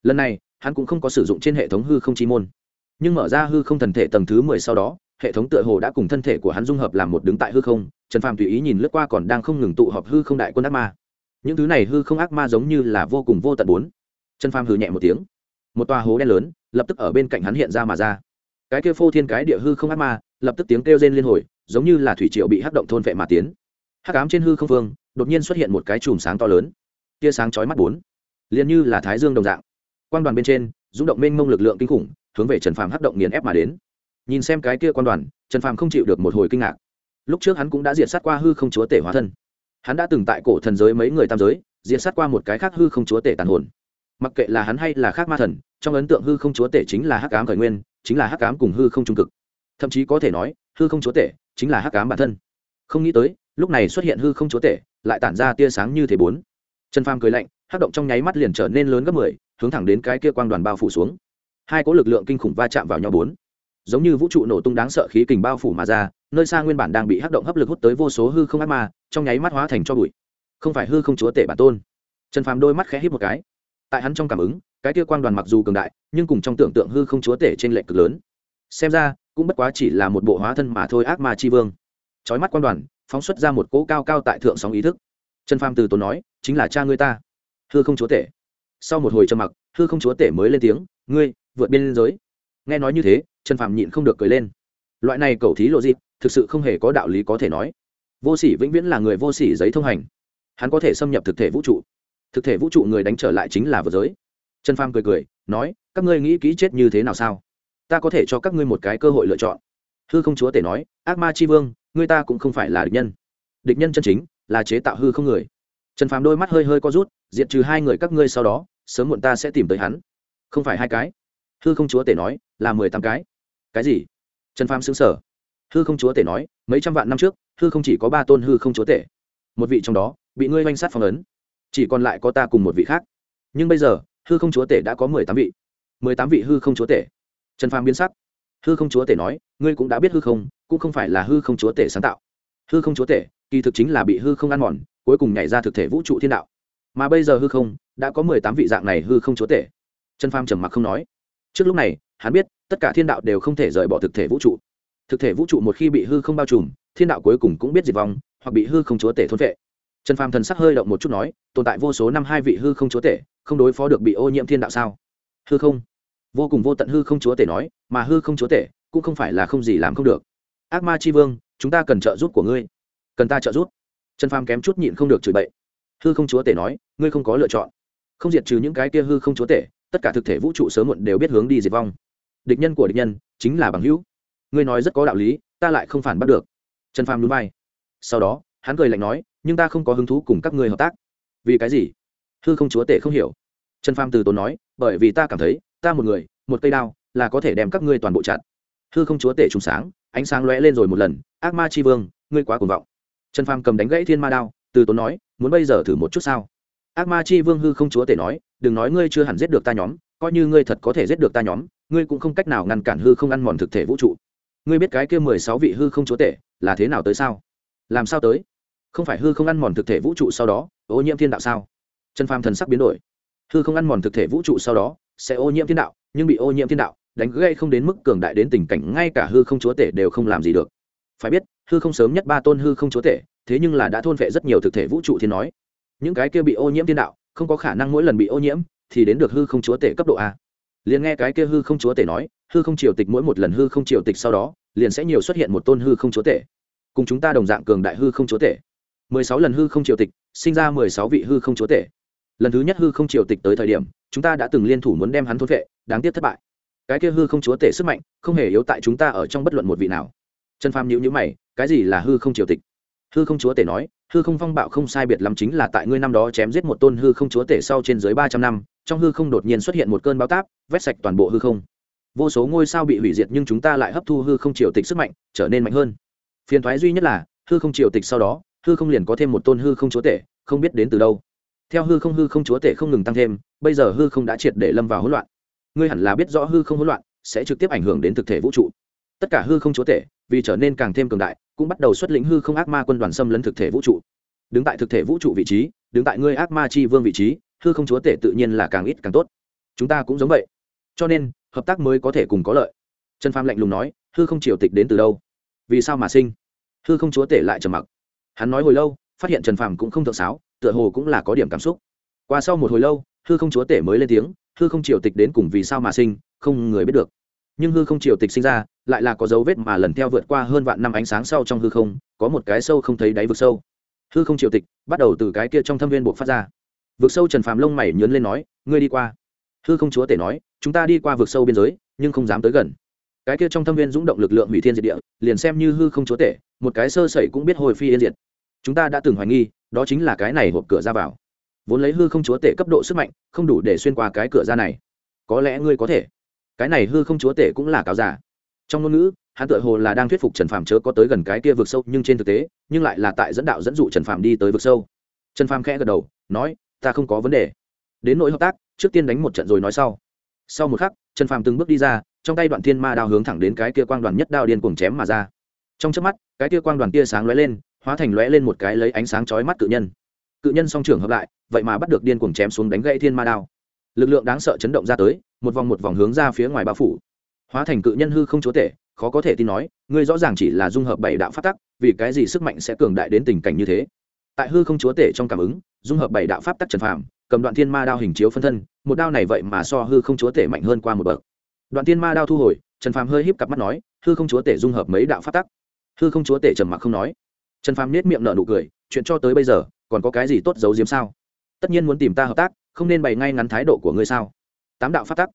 Lần này, hắn cũng không có sử dụng trên hệ thống hư không chi môn. Nhưng mở ra hư không thần thể tầng thứ mười sau đó, hệ thống tựa hồ đã cùng thân thể của hắn dung hợp làm một đứng tại hư không, trần phàm tùy ý nhìn lướt qua còn đang không ngừng tụ họp hư không đại quân ác ma. Những thứ này hư không ác ma giống như là vô cùng vô tận bốn. Trần phàm hừ nhẹ một tiếng. Một tòa hố đen lớn, lập tức ở bên cạnh hắn hiện ra mà ra. Cái kia phô thiên cái địa hư không ác ma, lập tức tiếng kêu rên liên hồi, giống như là thủy triệu bị hắc động thôn vệ mà tiến hắc ám trên hư không phương đột nhiên xuất hiện một cái chùm sáng to lớn. Tia sáng chói mắt bốn. Liền như là thái dương đồng dạng. Quan đoàn bên trên, rung động mênh mông lực lượng kinh khủng, hướng về trần phàm hắc động nghiền ép mà đến. Nhìn xem cái kia quan đoàn, trần phàm không chịu được một hồi kinh ngạc. Lúc trước hắn cũng đã diệt sát qua hư không chúa tể hóa thân. Hắn đã từng tại cổ thần giới mấy người tam giới, diệt sát qua một cái khác hư không chúa tể tàn hồn. Mặc kệ là hắn hay là khác ma thần, trong ấn tượng hư không chúa tể chính là hắc ám khởi nguyên, chính là hắc ám cùng hư không trung cực. Thậm chí có thể nói, hư không chúa tể chính là hắc ám bản thân. Không nghĩ tới lúc này xuất hiện hư không chúa tể, lại tản ra tia sáng như thế bốn. Trần phàm cười lạnh hát động trong nháy mắt liền trở nên lớn gấp mười, hướng thẳng đến cái kia quang đoàn bao phủ xuống. Hai cỗ lực lượng kinh khủng va chạm vào nhau bốn. Giống như vũ trụ nổ tung đáng sợ khí kình bao phủ mà ra, nơi xa nguyên bản đang bị hát động hấp lực hút tới vô số hư không ác ma, trong nháy mắt hóa thành cho bụi. Không phải hư không chúa tể bản tôn. Trần phàm đôi mắt khẽ hít một cái. Tại hắn trong cảm ứng, cái kia quang đoàn mặc dù cường đại, nhưng cùng trong tưởng tượng hư không chúa tể trên lệ cực lớn. Xem ra, cũng bất quá chỉ là một bộ hóa thân mà thôi ác ma chi vương. Trói mắt quang đoàn phóng xuất ra một cỗ cao cao tại thượng sóng ý thức. Trần phàm từ tốn nói, chính là cha ngươi ta. Hư không chúa tể. Sau một hồi trầm mặc, hư không chúa tể mới lên tiếng, ngươi, vượt biên giới. Nghe nói như thế, trần phàm nhịn không được cười lên. Loại này cầu thí lộ dịp, thực sự không hề có đạo lý có thể nói. Vô sỉ vĩnh viễn là người vô sỉ giấy thông hành. Hắn có thể xâm nhập thực thể vũ trụ. Thực thể vũ trụ người đánh trở lại chính là vượt giới. Trần phàm cười cười, nói, các ngươi nghĩ kỹ chết như thế nào sao? Ta có thể cho các ngươi một cái cơ hội lựa chọn. Hư không chúa tể nói, ác ma c h i vương người ta cũng không phải là địch nhân. Địch nhân chân chính là chế tạo hư không người. Trần phàm đôi mắt hơi hơi co rút, diệt trừ hai người các ngươi sau đó, sớm muộn ta sẽ tìm tới hắn. Không phải hai cái. Hư không chúa tể nói là mười tám cái. Cái gì? Trần phàm xứng sở hư không chúa tể nói, mấy trăm vạn năm trước, hư không chỉ có ba tôn hư không chúa tể. Một vị trong đó, bị ngươi oanh sát phong ấn. Chỉ còn lại có ta cùng một vị khác. Nhưng bây giờ, hư không chúa tể đã có mười tám vị. Mười tám vị hư không chúa tể. Trần phàm biến sắc hư không chúa tể nói, ngươi cũng đã biết hư không, cũng không phải là hư không chúa tể sáng tạo. Hư không chúa tể, kỳ thực chính là bị hư không ăn mòn, cuối cùng nhảy ra thực thể vũ trụ thiên đạo. Mà bây giờ hư không, đã có mười tám vị dạng này hư không chúa tể. Trần pham trầm mặc không nói. Trước lúc này, hắn biết, tất cả thiên đạo đều không thể rời bỏ thực thể vũ trụ. Thực thể vũ trụ một khi bị hư không bao trùm, thiên đạo cuối cùng cũng biết diệt vong, hoặc bị hư không chúa tể thôn vệ. Trần phàm thần sắc hơi động một chút nói, tồn tại vô số năm hai vị hư không chúa tể, không đối phó được bị ô nhiễm thiên đạo sao? Hư không? Vô cùng vô tận hư không chúa tể nói, mà hư không chúa tể cũng không phải là không gì làm không được. Ác ma c h i vương, chúng ta cần trợ giúp của ngươi. Cần ta trợ giúp. Trần phàm kém chút nhịn không được chửi bậy. Hư không chúa tể nói, ngươi không có lựa chọn. Không diệt trừ những cái kia hư không chúa tể, tất cả thực thể vũ trụ sớm muộn đều biết hướng đi diệt vong. Địch nhân của địch nhân chính là bằng hữu. Ngươi nói rất có đạo lý, ta lại không phản bắt được. Trần phàm núi bay. sau đó, hắn cười lạnh nói, nhưng ta không có hứng thú cùng các ngươi hợp tác. Vì cái gì? Hư không chúa tể không hiểu. Trần phàm từ tốn nói, bởi vì ta cảm thấy ta một người, một cây đao, là có thể đem các ngươi toàn bộ chặn hư không chúa tể trùng sáng, ánh sáng lóe lên rồi một lần, ác ma c vương, ngươi quá cuồng vọng. Trần phàm cầm đánh gãy thiên ma đao, từ tốn nói, muốn bây giờ thử một chút sao? Ác ma chi vương hư không chúa tể nói, đừng nói ngươi chưa hẳn giết được ta nhóm, coi như ngươi thật có thể giết được ta nhóm, ngươi cũng không cách nào ngăn cản hư không ăn mòn thực thể vũ trụ. Ngươi biết cái kia mười sáu vị hư không chúa tể là thế nào tới sao? Làm sao tới? Không phải hư không ăn mòn thực thể vũ trụ sau đó, ô nhiễm thiên đạo sao? Trần phàm thần sắc biến đổi hư không ăn mòn thực thể vũ trụ sau đó sẽ ô nhiễm thiên đạo nhưng bị ô nhiễm thiên đạo đánh gây không đến mức cường đại đến tình cảnh ngay cả hư không chúa tể đều không làm gì được phải biết hư không sớm nhất ba tôn hư không chúa tể thế nhưng là đã thôn vệ rất nhiều thực thể vũ trụ thiên nói những cái kia bị ô nhiễm thiên đạo không có khả năng mỗi lần bị ô nhiễm thì đến được hư không chúa tể cấp độ a liền nghe cái kia hư không chúa tể nói hư không triều tịch mỗi một lần hư không triều tịch sau đó liền sẽ nhiều xuất hiện một tôn hư không chúa tể cùng chúng ta đồng dạng cường đại hư không chúa tể mười sáu lần hư không triều tịch sinh ra mười sáu vị hư không chúa tể lần thứ nhất hư không triều tịch tới thời điểm chúng ta đã từng liên thủ muốn đem hắn thôn vệ đáng tiếc thất bại cái kia hư không chúa tể sức mạnh không hề yếu tại chúng ta ở trong bất luận một vị nào trần phàm nhữ nhữ mày cái gì là hư không triều tịch hư không chúa tể nói hư không phong bạo không sai biệt lắm chính là tại ngươi năm đó chém giết một tôn hư không chúa tể sau trên dưới ba trăm năm trong hư không đột nhiên xuất hiện một cơn bão táp vét sạch toàn bộ hư không vô số ngôi sao bị hủy diệt nhưng chúng ta lại hấp thu hư không triều tịch sức mạnh trở nên mạnh hơn phiền thoái duy nhất là hư không triều tịch sau đó hư không liền có thêm một tôn hư không chúa tể không biết đến từ đâu theo hư không hư không chúa tể không ngừng tăng thêm, bây giờ hư không đã triệt để lâm vào hỗn loạn. Ngươi hẳn là biết rõ hư không hỗn loạn sẽ trực tiếp ảnh hưởng đến thực thể vũ trụ. Tất cả hư không chúa tể, vì trở nên càng thêm cường đại, cũng bắt đầu xuất lĩnh hư không ác ma quân đoàn xâm lấn thực thể vũ trụ. Đứng tại thực thể vũ trụ vị trí, đứng tại ngươi ác ma chi vương vị trí, hư không chúa tể tự nhiên là càng ít càng tốt. Chúng ta cũng giống vậy. Cho nên, hợp tác mới có thể cùng có lợi. Trần phàm lạnh lùng nói, hư không triều tịch đến từ đâu? Vì sao mà sinh? Hư không chúa tể lại trầm mặc. Hắn nói hồi lâu, phát hiện trần phàm cũng không thượng sáo tựa hồ cũng là có điểm cảm xúc. Qua sau một hồi lâu, hư không chúa tể mới lên tiếng, hư không triều tịch đến cùng vì sao mà sinh, không người biết được. Nhưng hư không triều tịch sinh ra, lại là có dấu vết mà lần theo vượt qua hơn vạn năm ánh sáng sau trong hư không, có một cái sâu không thấy đáy vực sâu. Hư không triều tịch bắt đầu từ cái kia trong thâm viên buộc phát ra. Vực sâu trần phàm lông mày nhớn lên nói, ngươi đi qua. Hư không chúa tể nói, chúng ta đi qua vực sâu biên giới, nhưng không dám tới gần. Cái kia trong thâm viên dũng động lực lượng hủy thiên diệt địa, liền xem như hư không chúa tể, một cái sơ sẩy cũng biết hồi phi yên diệt. Chúng ta đã từng hoài nghi đó chính là cái này hộp cửa ra vào. Vốn lấy hư không chúa tể cấp độ sức mạnh, không đủ để xuyên qua cái cửa ra này. Có lẽ ngươi có thể. Cái này hư không chúa tể cũng là cáo giả. Trong ngôn ngữ, hắn tự hồ là đang thuyết phục trần phạm chớ có tới gần cái kia vực sâu, nhưng trên thực tế, nhưng lại là tại dẫn đạo dẫn dụ trần phạm đi tới vực sâu. Trần phạm khẽ gật đầu, nói, ta không có vấn đề. Đến nỗi hợp tác, trước tiên đánh một trận rồi nói sau. Sau một khắc, trần phạm từng bước đi ra, trong tay đoạn thiên ma đao hướng thẳng đến cái kia quang đoàn nhất đao điên cuồng chém mà ra. Trong trước mắt, cái kia quang đoàn tia sáng lóe lên hóa thành lóe lên một cái lấy ánh sáng chói mắt cự nhân. Cự nhân song trưởng hợp lại, vậy mà bắt được điên cuồng chém xuống đánh gãy thiên ma đao. Lực lượng đáng sợ chấn động ra tới, một vòng một vòng hướng ra phía ngoài bao phủ. Hóa thành cự nhân hư không chúa tể, khó có thể tin nói, ngươi rõ ràng chỉ là dung hợp bảy đạo phát tắc, vì cái gì sức mạnh sẽ cường đại đến tình cảnh như thế? Tại hư không chúa tể trong cảm ứng, dung hợp bảy đạo pháp tắc trần phàm, cầm đoạn thiên ma đao hình chiếu phân thân, một đao này vậy mà so hư không chúa tể mạnh hơn qua một bậc. Đoạn thiên ma đao thu hồi, trần phàm hơi híp cặp mắt nói, hư không chúa tể dung hợp mấy đạo pháp tắc? Hư không chúa tể trầm mặc không nói trần phàm nết miệng nở nụ cười, chuyện cho tới bây giờ, còn có cái gì tốt giấu giếm sao? Tất nhiên muốn tìm ta hợp tác, không nên bày ngay ngắn thái độ của ngươi sao? Tám đạo phát tắc.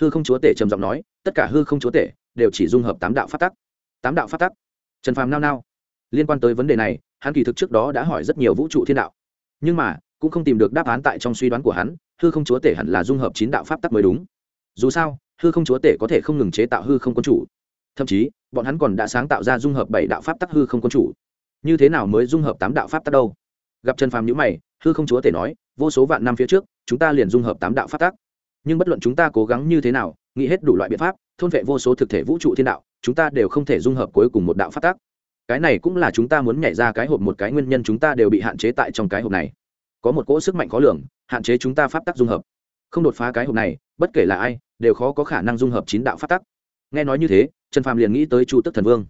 Hư không chúa tể trầm giọng nói, tất cả hư không chúa tể đều chỉ dung hợp tám đạo phát tắc. Tám đạo phát tắc. Trần phàm nao nao. Liên quan tới vấn đề này, hắn kỳ thực trước đó đã hỏi rất nhiều vũ trụ thiên đạo. Nhưng mà, cũng không tìm được đáp án tại trong suy đoán của hắn, hư không chúa tể hẳn là dung hợp chín đạo pháp tắc mới đúng. Dù sao, hư không chúa tể có thể không ngừng chế tạo hư không quân chủ. Thậm chí, bọn hắn còn đã sáng tạo ra dung hợp bảy đạo pháp tắc hư không quân chủ như thế nào mới dung hợp tám đạo pháp tắc đâu? Gặp trần phàm nhữ mày, hư không chúa tể nói, vô số vạn năm phía trước, chúng ta liền dung hợp tám đạo pháp tắc. Nhưng bất luận chúng ta cố gắng như thế nào, nghĩ hết đủ loại biện pháp, thôn vệ vô số thực thể vũ trụ thiên đạo, chúng ta đều không thể dung hợp cuối cùng một đạo pháp tắc. Cái này cũng là chúng ta muốn nhảy ra cái hộp một cái nguyên nhân chúng ta đều bị hạn chế tại trong cái hộp này. Có một cỗ sức mạnh khó lường, hạn chế chúng ta pháp tắc dung hợp. Không đột phá cái hộp này, bất kể là ai, đều khó có khả năng dung hợp chín đạo pháp tắc. Nghe nói như thế, trần phàm liền nghĩ tới chu tức thần vương.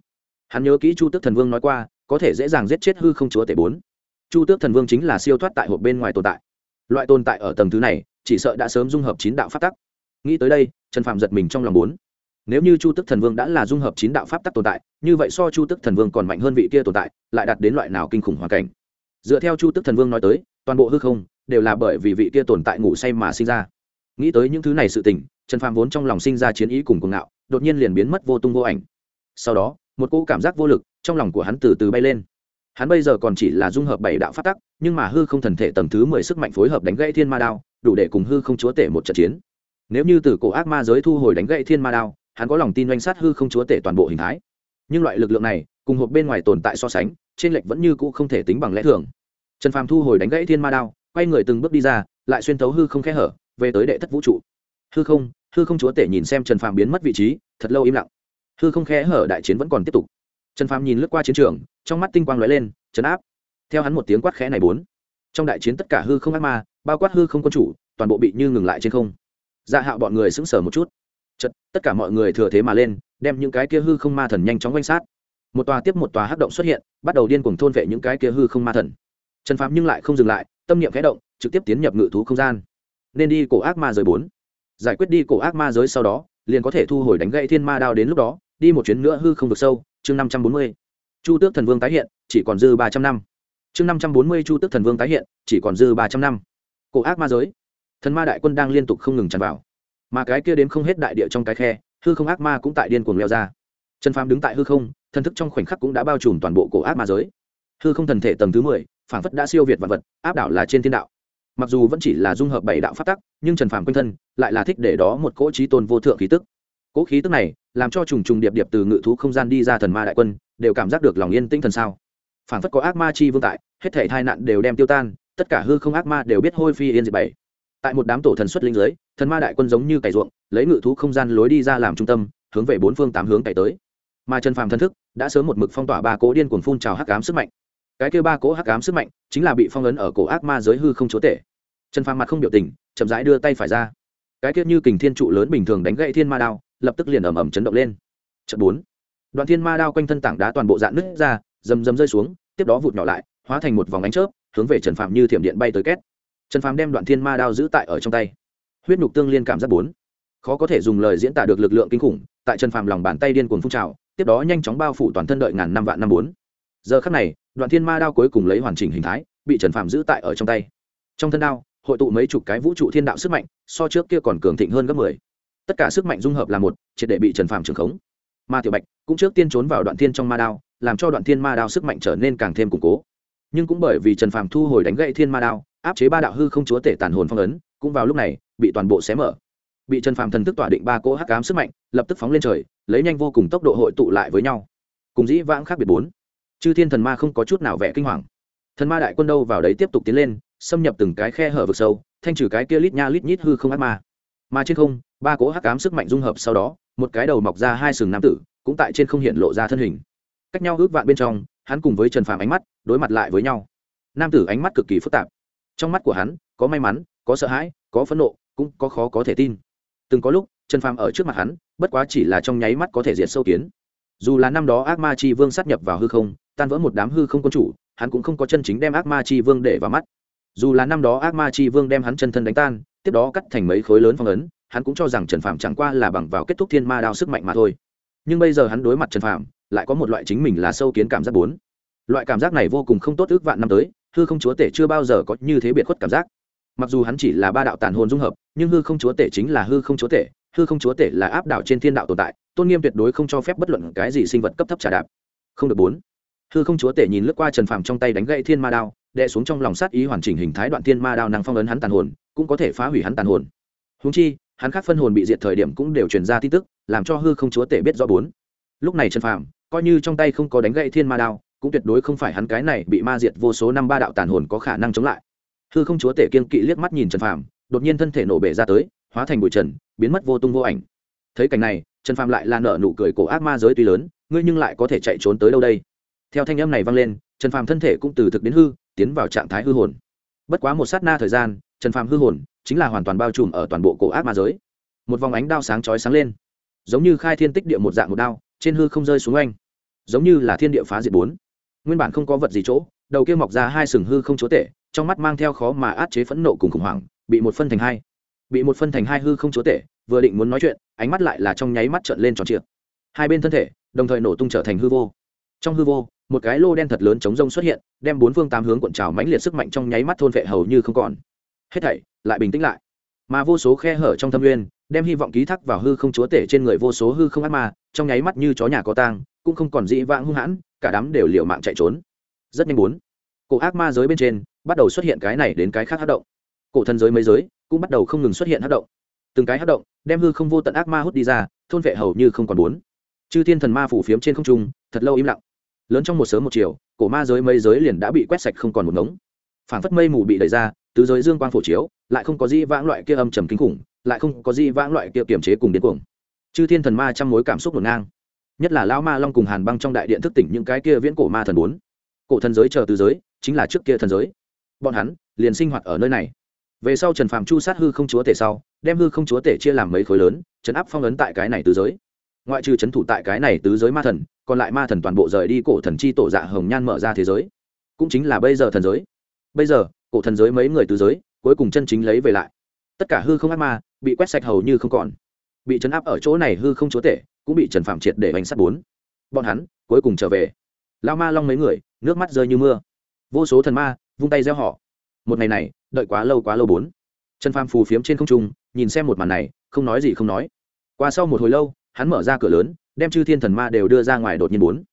Hắn nhớ kỹ chu tức thần vương nói qua có thể dễ dàng giết chết hư không chúa tể bốn. Chu tước thần vương chính là siêu thoát tại hộp bên ngoài tồn tại. Loại tồn tại ở tầng thứ này, chỉ sợ đã sớm dung hợp chín đạo pháp tắc. Nghĩ tới đây, trần phạm giật mình trong lòng bốn. Nếu như chu tước thần vương đã là dung hợp chín đạo pháp tắc tồn tại, như vậy so chu tước thần vương còn mạnh hơn vị kia tồn tại, lại đạt đến loại nào kinh khủng hoàn cảnh? Dựa theo chu tước thần vương nói tới, toàn bộ hư không đều là bởi vì vị kia tồn tại ngủ say mà sinh ra. Nghĩ tới những thứ này sự tình, trần phạm vốn trong lòng sinh ra chiến ý cùng cuồng ngạo, đột nhiên liền biến mất vô tung vô ảnh. Sau đó một cỗ cảm giác vô lực trong lòng của hắn từ từ bay lên. Hắn bây giờ còn chỉ là dung hợp bảy đạo phát tắc, nhưng mà hư không thần thể tầng thứ mười sức mạnh phối hợp đánh gãy thiên ma đao, đủ để cùng hư không chúa tể một trận chiến. Nếu như từ cổ ác ma giới thu hồi đánh gãy thiên ma đao, hắn có lòng tin doanh sát hư không chúa tể toàn bộ hình thái. Nhưng loại lực lượng này, cùng hộp bên ngoài tồn tại so sánh, trên lệch vẫn như cũ không thể tính bằng lẽ thường. Trần phàm thu hồi đánh gãy thiên ma đao, quay người từng bước đi ra, lại xuyên thấu hư không khe hở, về tới đệ thất vũ trụ. Hư không hư không chúa tể nhìn xem trần phàm biến mất vị trí, thật lâu im lặng hư không khẽ hở, đại chiến vẫn còn tiếp tục. Trần phàm nhìn lướt qua chiến trường, trong mắt tinh quang lóe lên chấn áp. Theo hắn một tiếng quát khẽ này bốn, trong đại chiến tất cả hư không ác ma, bao quát hư không quân chủ, toàn bộ bị như ngừng lại trên không. Dạ hạo bọn người sững sờ một chút. Chật tất cả mọi người thừa thế mà lên, đem những cái kia hư không ma thần nhanh chóng quanh sát. Một tòa tiếp một tòa hắc động xuất hiện, bắt đầu điên cuồng thôn vệ những cái kia hư không ma thần. Trần phàm nhưng lại không dừng lại, tâm niệm khẽ động, trực tiếp tiến nhập ngự thú không gian. Nên đi cổ ác ma giới bốn. Giải quyết đi cổ ác ma giới sau đó, liền có thể thu hồi đánh gậy thiên ma đao đến lúc đó đi một chuyến nữa hư không được sâu, chương năm trăm bốn mươi. Chu tước thần vương tái hiện, chỉ còn dư ba trăm năm. Chương năm trăm bốn mươi chu tước thần vương tái hiện, chỉ còn dư ba trăm năm. Cổ ác ma giới. Thần ma đại quân đang liên tục không ngừng tràn vào. Mà cái kia đến không hết đại địa trong cái khe, hư không ác ma cũng tại điên cuồng leo ra. Trần phàm đứng tại hư không, thần thức trong khoảnh khắc cũng đã bao trùm toàn bộ cổ ác ma giới. Hư không thần thể tầng thứ mười phản phất đã siêu việt vật vật, áp đảo là trên thiên đạo. Mặc dù vẫn chỉ là dung hợp bảy đạo phát tắc, nhưng trần phàm quanh thân lại là thích để đó một cỗ trí tôn vô thượng khí tức. Cỗ khí tức này làm cho trùng trùng điệp điệp từ ngự thú không gian đi ra thần ma đại quân, đều cảm giác được lòng yên tĩnh thần sao. Phản phất có ác ma chi vương tại, hết thể tai nạn đều đem tiêu tan, tất cả hư không ác ma đều biết hôi phi yên diệt bảy tại một đám tổ thần xuất linh giới thần ma đại quân giống như cày ruộng, lấy ngự thú không gian lối đi ra làm trung tâm, hướng về bốn phương tám hướng cày tới. Mà trần phàm thân thức, đã sớm một mực phong tỏa ba cố điên cuồng phun trào hắc ám sức mạnh. Cái kêu ba cố hắc ám sức mạnh, chính là bị phong ấn ở cổ ác ma giới hư không chúa tể. Trần phàm mặt không biểu tình, chậm rãi đưa tay phải ra. Cái kia như kình thiên trụ lớn bình thường đánh gậy thiên ma đao lập tức liền ầm ầm chấn động lên. Chợt bốn. Đoạn thiên ma đao quanh thân tảng đá toàn bộ dạn nứt ra, rầm rầm rơi xuống, tiếp đó vụt nhỏ lại, hóa thành một vòng ánh chớp, hướng về trần phạm như thiểm điện bay tới két. Trần phạm đem đoạn thiên ma đao giữ tại ở trong tay. Huyết nhục tương liên cảm giác bốn. Khó có thể dùng lời diễn tả được lực lượng kinh khủng, tại trần phạm lòng bàn tay điên cuồng phun trào, tiếp đó nhanh chóng bao phủ toàn thân đợi ngàn năm vạn năm bốn. Giờ khắc này, đoạn thiên ma đao cuối cùng lấy hoàn chỉnh hình thái, bị trần phạm giữ tại ở trong tay. Trong thân đao, hội tụ mấy chục cái vũ trụ thiên đạo sức mạnh, so trước kia còn cường thịnh hơn gấp mười tất cả sức mạnh dung hợp là một, triệt để bị trần Phàm trường khống. Ma tiểu bạch cũng trước tiên trốn vào đoạn thiên trong ma đao, làm cho đoạn thiên ma đao sức mạnh trở nên càng thêm củng cố. Nhưng cũng bởi vì trần Phàm thu hồi đánh gậy thiên ma đao, áp chế ba đạo hư không chúa tể tàn hồn phong ấn, cũng vào lúc này, bị toàn bộ xé mở. Bị trần Phàm thần thức tỏa định ba cỗ hắc cám sức mạnh, lập tức phóng lên trời, lấy nhanh vô cùng tốc độ hội tụ lại với nhau. Cùng dĩ vãng khác biệt bốn. Chư thiên thần ma không có chút nào vẻ kinh hoàng. Thần ma đại quân đâu vào đấy tiếp tục tiến lên, xâm nhập từng cái khe hở vực sâu, thanh trừ cái kia lít nha lít nhít hư không ác ma mà trên không, ba cỗ hắc ám sức mạnh dung hợp sau đó, một cái đầu mọc ra hai sừng nam tử, cũng tại trên không hiện lộ ra thân hình. Cách nhau ước vạn bên trong, hắn cùng với trần phàm ánh mắt, đối mặt lại với nhau. Nam tử ánh mắt cực kỳ phức tạp. Trong mắt của hắn, có may mắn, có sợ hãi, có phẫn nộ, cũng có khó có thể tin. Từng có lúc, trần phàm ở trước mặt hắn, bất quá chỉ là trong nháy mắt có thể diệt sâu kiến. Dù là năm đó ác ma chi vương sát nhập vào hư không, tan vỡ một đám hư không quân chủ, hắn cũng không có chân chính đem ác ma chi vương để vào mắt. Dù là năm đó ác ma chi vương đem hắn chân thân đánh tan tiếp đó cắt thành mấy khối lớn phong ấn, hắn cũng cho rằng trần phạm chẳng qua là bằng vào kết thúc thiên ma đao sức mạnh mà thôi. Nhưng bây giờ hắn đối mặt trần phạm lại có một loại chính mình là sâu kiến cảm giác bốn. Loại cảm giác này vô cùng không tốt ước vạn năm tới, hư không chúa tể chưa bao giờ có như thế biệt khuất cảm giác. Mặc dù hắn chỉ là ba đạo tàn hồn dung hợp, nhưng hư không chúa tể chính là hư không chúa tể, hư không chúa tể là áp đảo trên thiên đạo tồn tại, tôn nghiêm tuyệt đối không cho phép bất luận cái gì sinh vật cấp thấp trả đạp. Không được bốn. Hư không chúa tể nhìn lướt qua trần phàm trong tay đánh gậy thiên ma đao đệ xuống trong lòng sát ý hoàn chỉnh hình thái đoạn thiên ma đao năng phong ấn hắn tàn hồn cũng có thể phá hủy hắn tàn hồn. Húng chi, hắn khác phân hồn bị diệt thời điểm cũng đều truyền ra tin tức, làm cho hư không chúa tể biết rõ bốn. Lúc này trần phàm, coi như trong tay không có đánh gậy thiên ma đao, cũng tuyệt đối không phải hắn cái này bị ma diệt vô số năm ba đạo tàn hồn có khả năng chống lại. Hư không chúa tể kiên kỵ liếc mắt nhìn trần phàm, đột nhiên thân thể nổ bể ra tới, hóa thành bụi trần, biến mất vô tung vô ảnh. Thấy cảnh này, trần phàm lại là nở nụ cười cổ ác ma giới tuy lớn, ngươi nhưng lại có thể chạy trốn tới đâu đây? Theo thanh âm này vang lên, trần phàm thân thể cũng từ thực đến hư, tiến vào trạng thái hư hồn bất quá một sát na thời gian, trần phàm hư hồn, chính là hoàn toàn bao trùm ở toàn bộ cổ ác ma giới. Một vòng ánh đao sáng chói sáng lên, giống như khai thiên tích địa một dạng một đao, trên hư không rơi xuống oanh, giống như là thiên địa phá diệt bốn. Nguyên bản không có vật gì chỗ, đầu kia mọc ra hai sừng hư không chúa tể, trong mắt mang theo khó mà át chế phẫn nộ cùng khủng hoảng, bị một phân thành hai. Bị một phân thành hai hư không chúa tể, vừa định muốn nói chuyện, ánh mắt lại là trong nháy mắt trợn lên tròn trịa. Hai bên thân thể, đồng thời nổ tung trở thành hư vô trong hư vô, một cái lô đen thật lớn chống rông xuất hiện, đem bốn phương tám hướng cuộn trào mãnh liệt sức mạnh trong nháy mắt thôn vệ hầu như không còn. Hết thảy lại bình tĩnh lại. Mà vô số khe hở trong thâm nguyên, đem hy vọng ký thác vào hư không chúa tể trên người vô số hư không ác ma, trong nháy mắt như chó nhà có tang, cũng không còn dĩ vãng hung hãn, cả đám đều liều mạng chạy trốn. Rất nhanh bốn, cổ ác ma giới bên trên bắt đầu xuất hiện cái này đến cái khác hát động. Cổ thần giới mấy giới cũng bắt đầu không ngừng xuất hiện hát động. Từng cái hát động đem hư không vô tận ác ma hút đi ra, thôn vệ hầu như không còn bốn. Chư thiên thần ma phủ phiếm trên không trung, thật lâu im lặng lớn trong một sớm một chiều, cổ ma giới mây giới liền đã bị quét sạch không còn một ngống. Phản phất mây mù bị đẩy ra, tứ giới dương quang phổ chiếu, lại không có di vãng loại kia âm trầm kinh khủng, lại không có di vãng loại kia kiềm chế cùng điên cuồng. Chư thiên thần ma trăm mối cảm xúc ngổn ngang. Nhất là lão ma long cùng hàn băng trong đại điện thức tỉnh những cái kia viễn cổ ma thần bốn. Cổ thần giới chờ từ giới, chính là trước kia thần giới. Bọn hắn liền sinh hoạt ở nơi này. Về sau trần phàm chu sát hư không chúa tể sau, đem hư không chúa tể chia làm mấy khối lớn chấn áp phong ấn tại cái này tứ giới ngoại trừ trấn thủ tại cái này tứ giới ma thần, còn lại ma thần toàn bộ rời đi cổ thần chi tổ dạ hồng nhan mở ra thế giới. Cũng chính là bây giờ thần giới. Bây giờ, cổ thần giới mấy người tứ giới, cuối cùng chân chính lấy về lại. Tất cả hư không ác ma bị quét sạch hầu như không còn. Bị chấn áp ở chỗ này hư không chúa tể cũng bị trần phạm triệt để bánh sắt bốn. Bọn hắn cuối cùng trở về. Lao ma long mấy người, nước mắt rơi như mưa. Vô số thần ma vung tay gieo họ. Một ngày này, đợi quá lâu quá lâu bốn. Trần phàm phù phiếm trên không trung, nhìn xem một màn này, không nói gì không nói. Qua sau một hồi lâu hắn mở ra cửa lớn, đem chư thiên thần ma đều đưa ra ngoài đột nhiên bốn.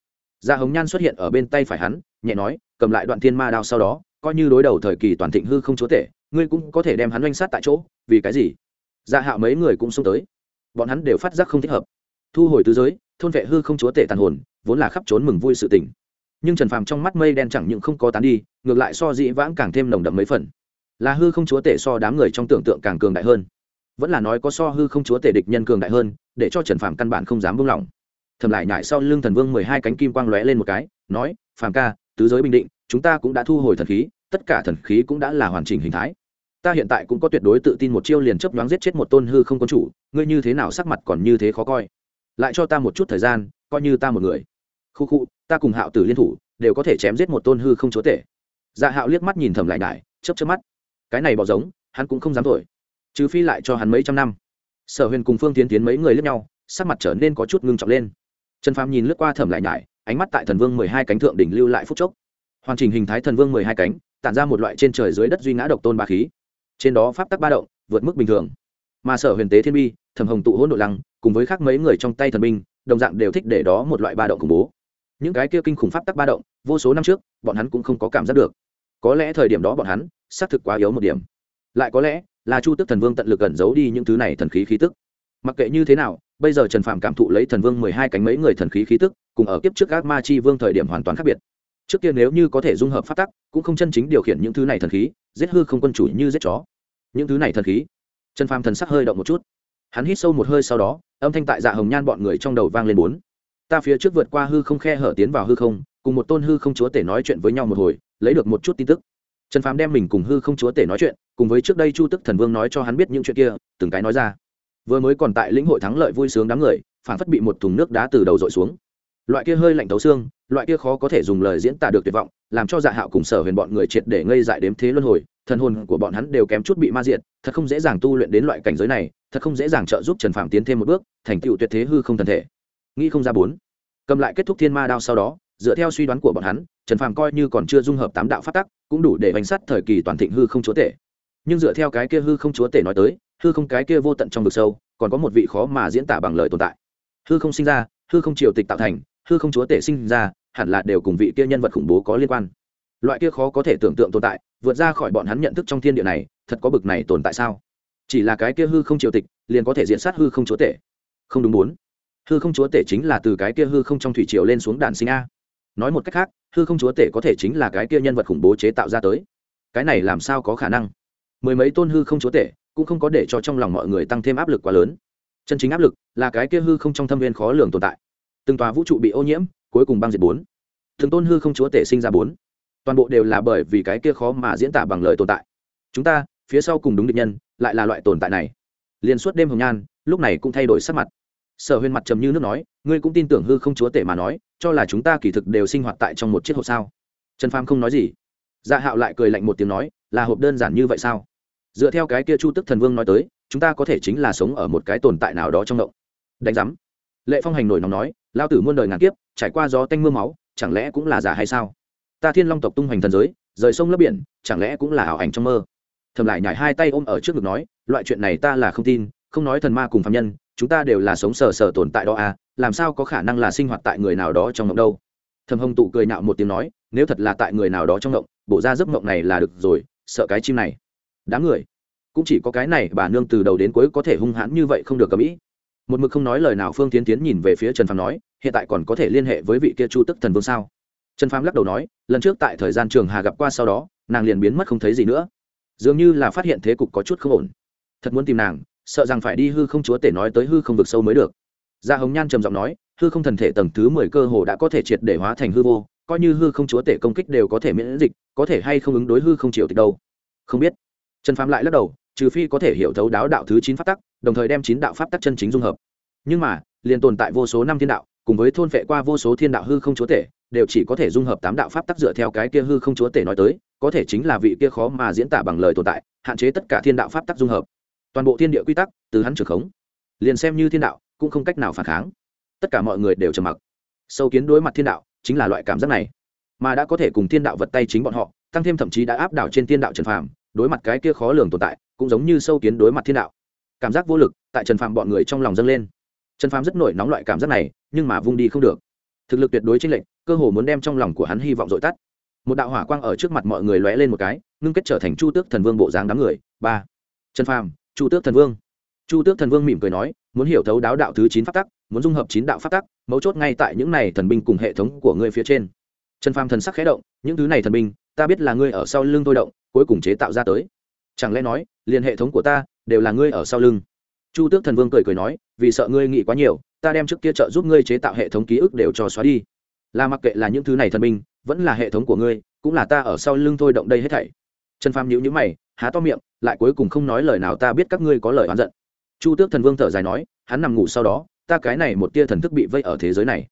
Da hồng nhan xuất hiện ở bên tay phải hắn, nhẹ nói, cầm lại đoạn thiên ma đao sau đó, coi như đối đầu thời kỳ toàn thịnh hư không chúa tể, ngươi cũng có thể đem hắn oanh sát tại chỗ, vì cái gì? Dạ hạo mấy người cũng xông tới. Bọn hắn đều phát giác không thích hợp. Thu hồi tứ giới, thôn vệ hư không chúa tể tàn hồn, vốn là khắp trốn mừng vui sự tình. Nhưng trần phàm trong mắt mây đen chẳng những không có tán đi, ngược lại so dĩ vãng càng thêm nồng đậm mấy phần. Là hư không chúa tể so đám người trong tưởng tượng càng cường đại hơn vẫn là nói có so hư không chúa tể địch nhân cường đại hơn, để cho trần phàm căn bản không dám buông lỏng. Thầm lại nhại sau lưng thần vương mười hai cánh kim quang lóe lên một cái, nói, phàm ca, tứ giới bình định, chúng ta cũng đã thu hồi thần khí, tất cả thần khí cũng đã là hoàn chỉnh hình thái. Ta hiện tại cũng có tuyệt đối tự tin một chiêu liền chấp nhoáng giết chết một tôn hư không quân chủ, ngươi như thế nào sắc mặt còn như thế khó coi. Lại cho ta một chút thời gian, coi như ta một người. Khu khu, ta cùng hạo tử liên thủ, đều có thể chém giết một tôn hư không chúa tể. Dạ hạo liếc mắt nhìn thầm lại đại chấp chấp mắt. Cái này bỏ giống, hắn cũng không dám thổi trừ phi lại cho hắn mấy trăm năm. Sở huyền cùng phương tiến tiến mấy người lướt nhau, sắc mặt trở nên có chút ngưng trọng lên. Trần phàm nhìn lướt qua thẩm lại nhải, ánh mắt tại thần vương mười hai cánh thượng đỉnh lưu lại phút chốc. Hoàn chỉnh hình thái thần vương mười hai cánh, tản ra một loại trên trời dưới đất duy ngã độc tôn ba khí. Trên đó pháp tắc ba động, vượt mức bình thường. Mà sở huyền tế thiên bi, thẩm hồng tụ hỗn độ lăng, cùng với khác mấy người trong tay thần binh, đồng dạng đều thích để đó một loại ba động khủng bố. Những cái kia kinh khủng pháp tắc ba động, vô số năm trước, bọn hắn cũng không có cảm giác được. Có lẽ thời điểm đó bọn hắn, xác thực quá yếu một điểm. Lại có lẽ là chu tức thần vương tận lực ẩn giấu đi những thứ này thần khí khí tức. Mặc kệ như thế nào, bây giờ trần phạm cảm thụ lấy thần vương mười hai cánh mấy người thần khí khí tức, cùng ở kiếp trước ác ma chi vương thời điểm hoàn toàn khác biệt. Trước kia nếu như có thể dung hợp phát tắc, cũng không chân chính điều khiển những thứ này thần khí, giết hư không quân chủ như giết chó. Những thứ này thần khí. Trần phàm thần sắc hơi động một chút. Hắn hít sâu một hơi sau đó, âm thanh tại dạ hồng nhan bọn người trong đầu vang lên bốn. Ta phía trước vượt qua hư không khe hở tiến vào hư không, cùng một tôn hư không chúa tể nói chuyện với nhau một hồi, lấy được một chút tin tức. Trần phàm đem mình cùng hư không chúa tể nói chuyện cùng với trước đây chu tức thần vương nói cho hắn biết những chuyện kia, từng cái nói ra. Vừa mới còn tại lĩnh hội thắng lợi vui sướng đám người phản phất bị một thùng nước đá từ đầu dội xuống. Loại kia hơi lạnh tấu xương, loại kia khó có thể dùng lời diễn tả được tuyệt vọng, làm cho dạ hạo cùng sở huyền bọn người triệt để ngây dại đếm thế luân hồi, thần hồn của bọn hắn đều kém chút bị ma diện thật không dễ dàng tu luyện đến loại cảnh giới này, thật không dễ dàng trợ giúp trần phạm tiến thêm một bước, thành tựu tuyệt thế hư không thần thể. Nghĩ không ra bốn, cầm lại kết thúc thiên ma đao sau đó, dựa theo suy đoán của bọn hắn, trần phạm coi như còn chưa dung hợp tám đạo phát tắc, cũng đủ để bánh sắt thời kỳ toàn thịnh hư không chúa tể nhưng dựa theo cái kia hư không chúa tể nói tới, hư không cái kia vô tận trong vực sâu, còn có một vị khó mà diễn tả bằng lời tồn tại. Hư không sinh ra, hư không triều tịch tạo thành, hư không chúa tể sinh ra, hẳn là đều cùng vị kia nhân vật khủng bố có liên quan. Loại kia khó có thể tưởng tượng tồn tại, vượt ra khỏi bọn hắn nhận thức trong thiên địa này, thật có bực này tồn tại sao? Chỉ là cái kia hư không triều tịch, liền có thể diễn sát hư không chúa tể. Không đúng bốn. Hư không chúa tể chính là từ cái kia hư không trong thủy triều lên xuống đàn sinh a. Nói một cách khác, hư không chúa tể có thể chính là cái kia nhân vật khủng bố chế tạo ra tới. Cái này làm sao có khả năng? Mười mấy tôn hư không chúa tể cũng không có để cho trong lòng mọi người tăng thêm áp lực quá lớn. Chân chính áp lực là cái kia hư không trong thâm viên khó lường tồn tại. Từng tòa vũ trụ bị ô nhiễm, cuối cùng băng diệt bốn. Từng tôn hư không chúa tể sinh ra bốn. Toàn bộ đều là bởi vì cái kia khó mà diễn tả bằng lời tồn tại. Chúng ta, phía sau cùng đúng định nhân, lại là loại tồn tại này. Liền suốt đêm hồng nhan, lúc này cũng thay đổi sắc mặt. Sở huyền mặt trầm như nước nói, ngươi cũng tin tưởng hư không chúa tể mà nói, cho là chúng ta kỳ thực đều sinh hoạt tại trong một chiếc hộp sao? Trần pham không nói gì. Dạ hạo lại cười lạnh một tiếng nói, là hộp đơn giản như vậy sao? Dựa theo cái kia chu tức thần vương nói tới, chúng ta có thể chính là sống ở một cái tồn tại nào đó trong động. Đánh giám. Lệ phong hành nổi nóng nói, lao tử muôn đời ngàn kiếp, trải qua gió tanh m ư a máu, chẳng lẽ cũng là giả hay sao? Ta thiên long tộc tung hoành thần giới, rời sông lấp biển, chẳng lẽ cũng là ảo ảnh trong mơ? Thầm lại nhảy hai tay ôm ở trước ngực nói, loại chuyện này ta là không tin, không nói thần ma cùng phạm nhân, chúng ta đều là sống sờ sờ tồn tại đó à làm sao có khả năng là sinh hoạt tại người nào đó trong ngộng đâu? Thầm hồng tụ cười nạo một tiếng nói, nếu thật là tại người nào đó trong ngộng bộ ra giấc ngộng này là được rồi, sợ cái chim này đám người. Cũng chỉ có cái này bà nương từ đầu đến cuối có thể hung hãn như vậy không được cầm ý. Một mực không nói lời nào phương tiến tiến nhìn về phía trần phàm nói, hiện tại còn có thể liên hệ với vị kia chu tức thần vương sao? Trần phàm lắc đầu nói, lần trước tại thời gian trường hà gặp qua sau đó, nàng liền biến mất không thấy gì nữa. Dường như là phát hiện thế cục có chút không ổn. Thật muốn tìm nàng, sợ rằng phải đi hư không chúa tể nói tới hư không vực sâu mới được. Gia hồng nhan trầm giọng nói, hư không thần thể tầng thứ mười cơ hồ đã có thể triệt để hóa thành hư vô, coi như hư không chúa tể công kích đều có thể miễn dịch, có thể hay không ứng đối hư không triều tịch đâu. Không biết trần phàm lại lắc đầu, trừ phi có thể hiểu thấu đáo đạo thứ chín pháp tắc, đồng thời đem chín đạo pháp tắc chân chính dung hợp. Nhưng mà, liền tồn tại vô số năm thiên đạo, cùng với thôn vệ qua vô số thiên đạo hư không chúa tể, đều chỉ có thể dung hợp tám đạo pháp tắc dựa theo cái kia hư không chúa tể nói tới, có thể chính là vị kia khó mà diễn tả bằng lời tồn tại, hạn chế tất cả thiên đạo pháp tắc dung hợp. Toàn bộ thiên địa quy tắc, từ hắn trưởng khống, liền xem như thiên đạo, cũng không cách nào phản kháng. Tất cả mọi người đều trầm mặc. Sâu kiến đối mặt thiên đạo, chính là loại cảm giác này. Mà đã có thể cùng thiên đạo vật tay chính bọn họ, tăng thêm thậm chí đã áp đảo trên thiên đạo trần phàm đối mặt cái kia khó lường tồn tại, cũng giống như sâu kiến đối mặt thiên đạo. Cảm giác vô lực tại trần phàm bọn người trong lòng dâng lên. Trần phàm rất nổi nóng loại cảm giác này, nhưng mà vung đi không được. Thực lực tuyệt đối chênh lệch, cơ hồ muốn đem trong lòng của hắn hy vọng dội tắt. Một đạo hỏa quang ở trước mặt mọi người lóe lên một cái, ngưng kết trở thành chu tước thần vương bộ dáng đám người. Ba. Trần phàm, chu tước thần vương. Chu tước thần vương mỉm cười nói, muốn hiểu thấu đáo đạo thứ chín pháp tắc, muốn dung hợp chín đạo pháp tắc, mấu chốt ngay tại những này thần binh cùng hệ thống của ngươi phía trên. Trần phàm thần sắc khẽ động, những thứ này thần binh ta biết là ngươi ở sau lưng tôi động cuối cùng chế tạo ra tới. Chẳng lẽ nói liền hệ thống của ta đều là ngươi ở sau lưng? Chu tước thần vương cười cười nói vì sợ ngươi nghĩ quá nhiều ta đem trước kia trợ giúp ngươi chế tạo hệ thống ký ức đều cho xóa đi. Là mặc kệ là những thứ này thần minh, vẫn là hệ thống của ngươi cũng là ta ở sau lưng thôi động đây hết thảy. Trần phàm nhíu nhíu mày há to miệng lại cuối cùng không nói lời nào ta biết các ngươi có lời oán giận. Chu tước thần vương thở dài nói hắn nằm ngủ sau đó ta cái này một tia thần thức bị vây ở thế giới này.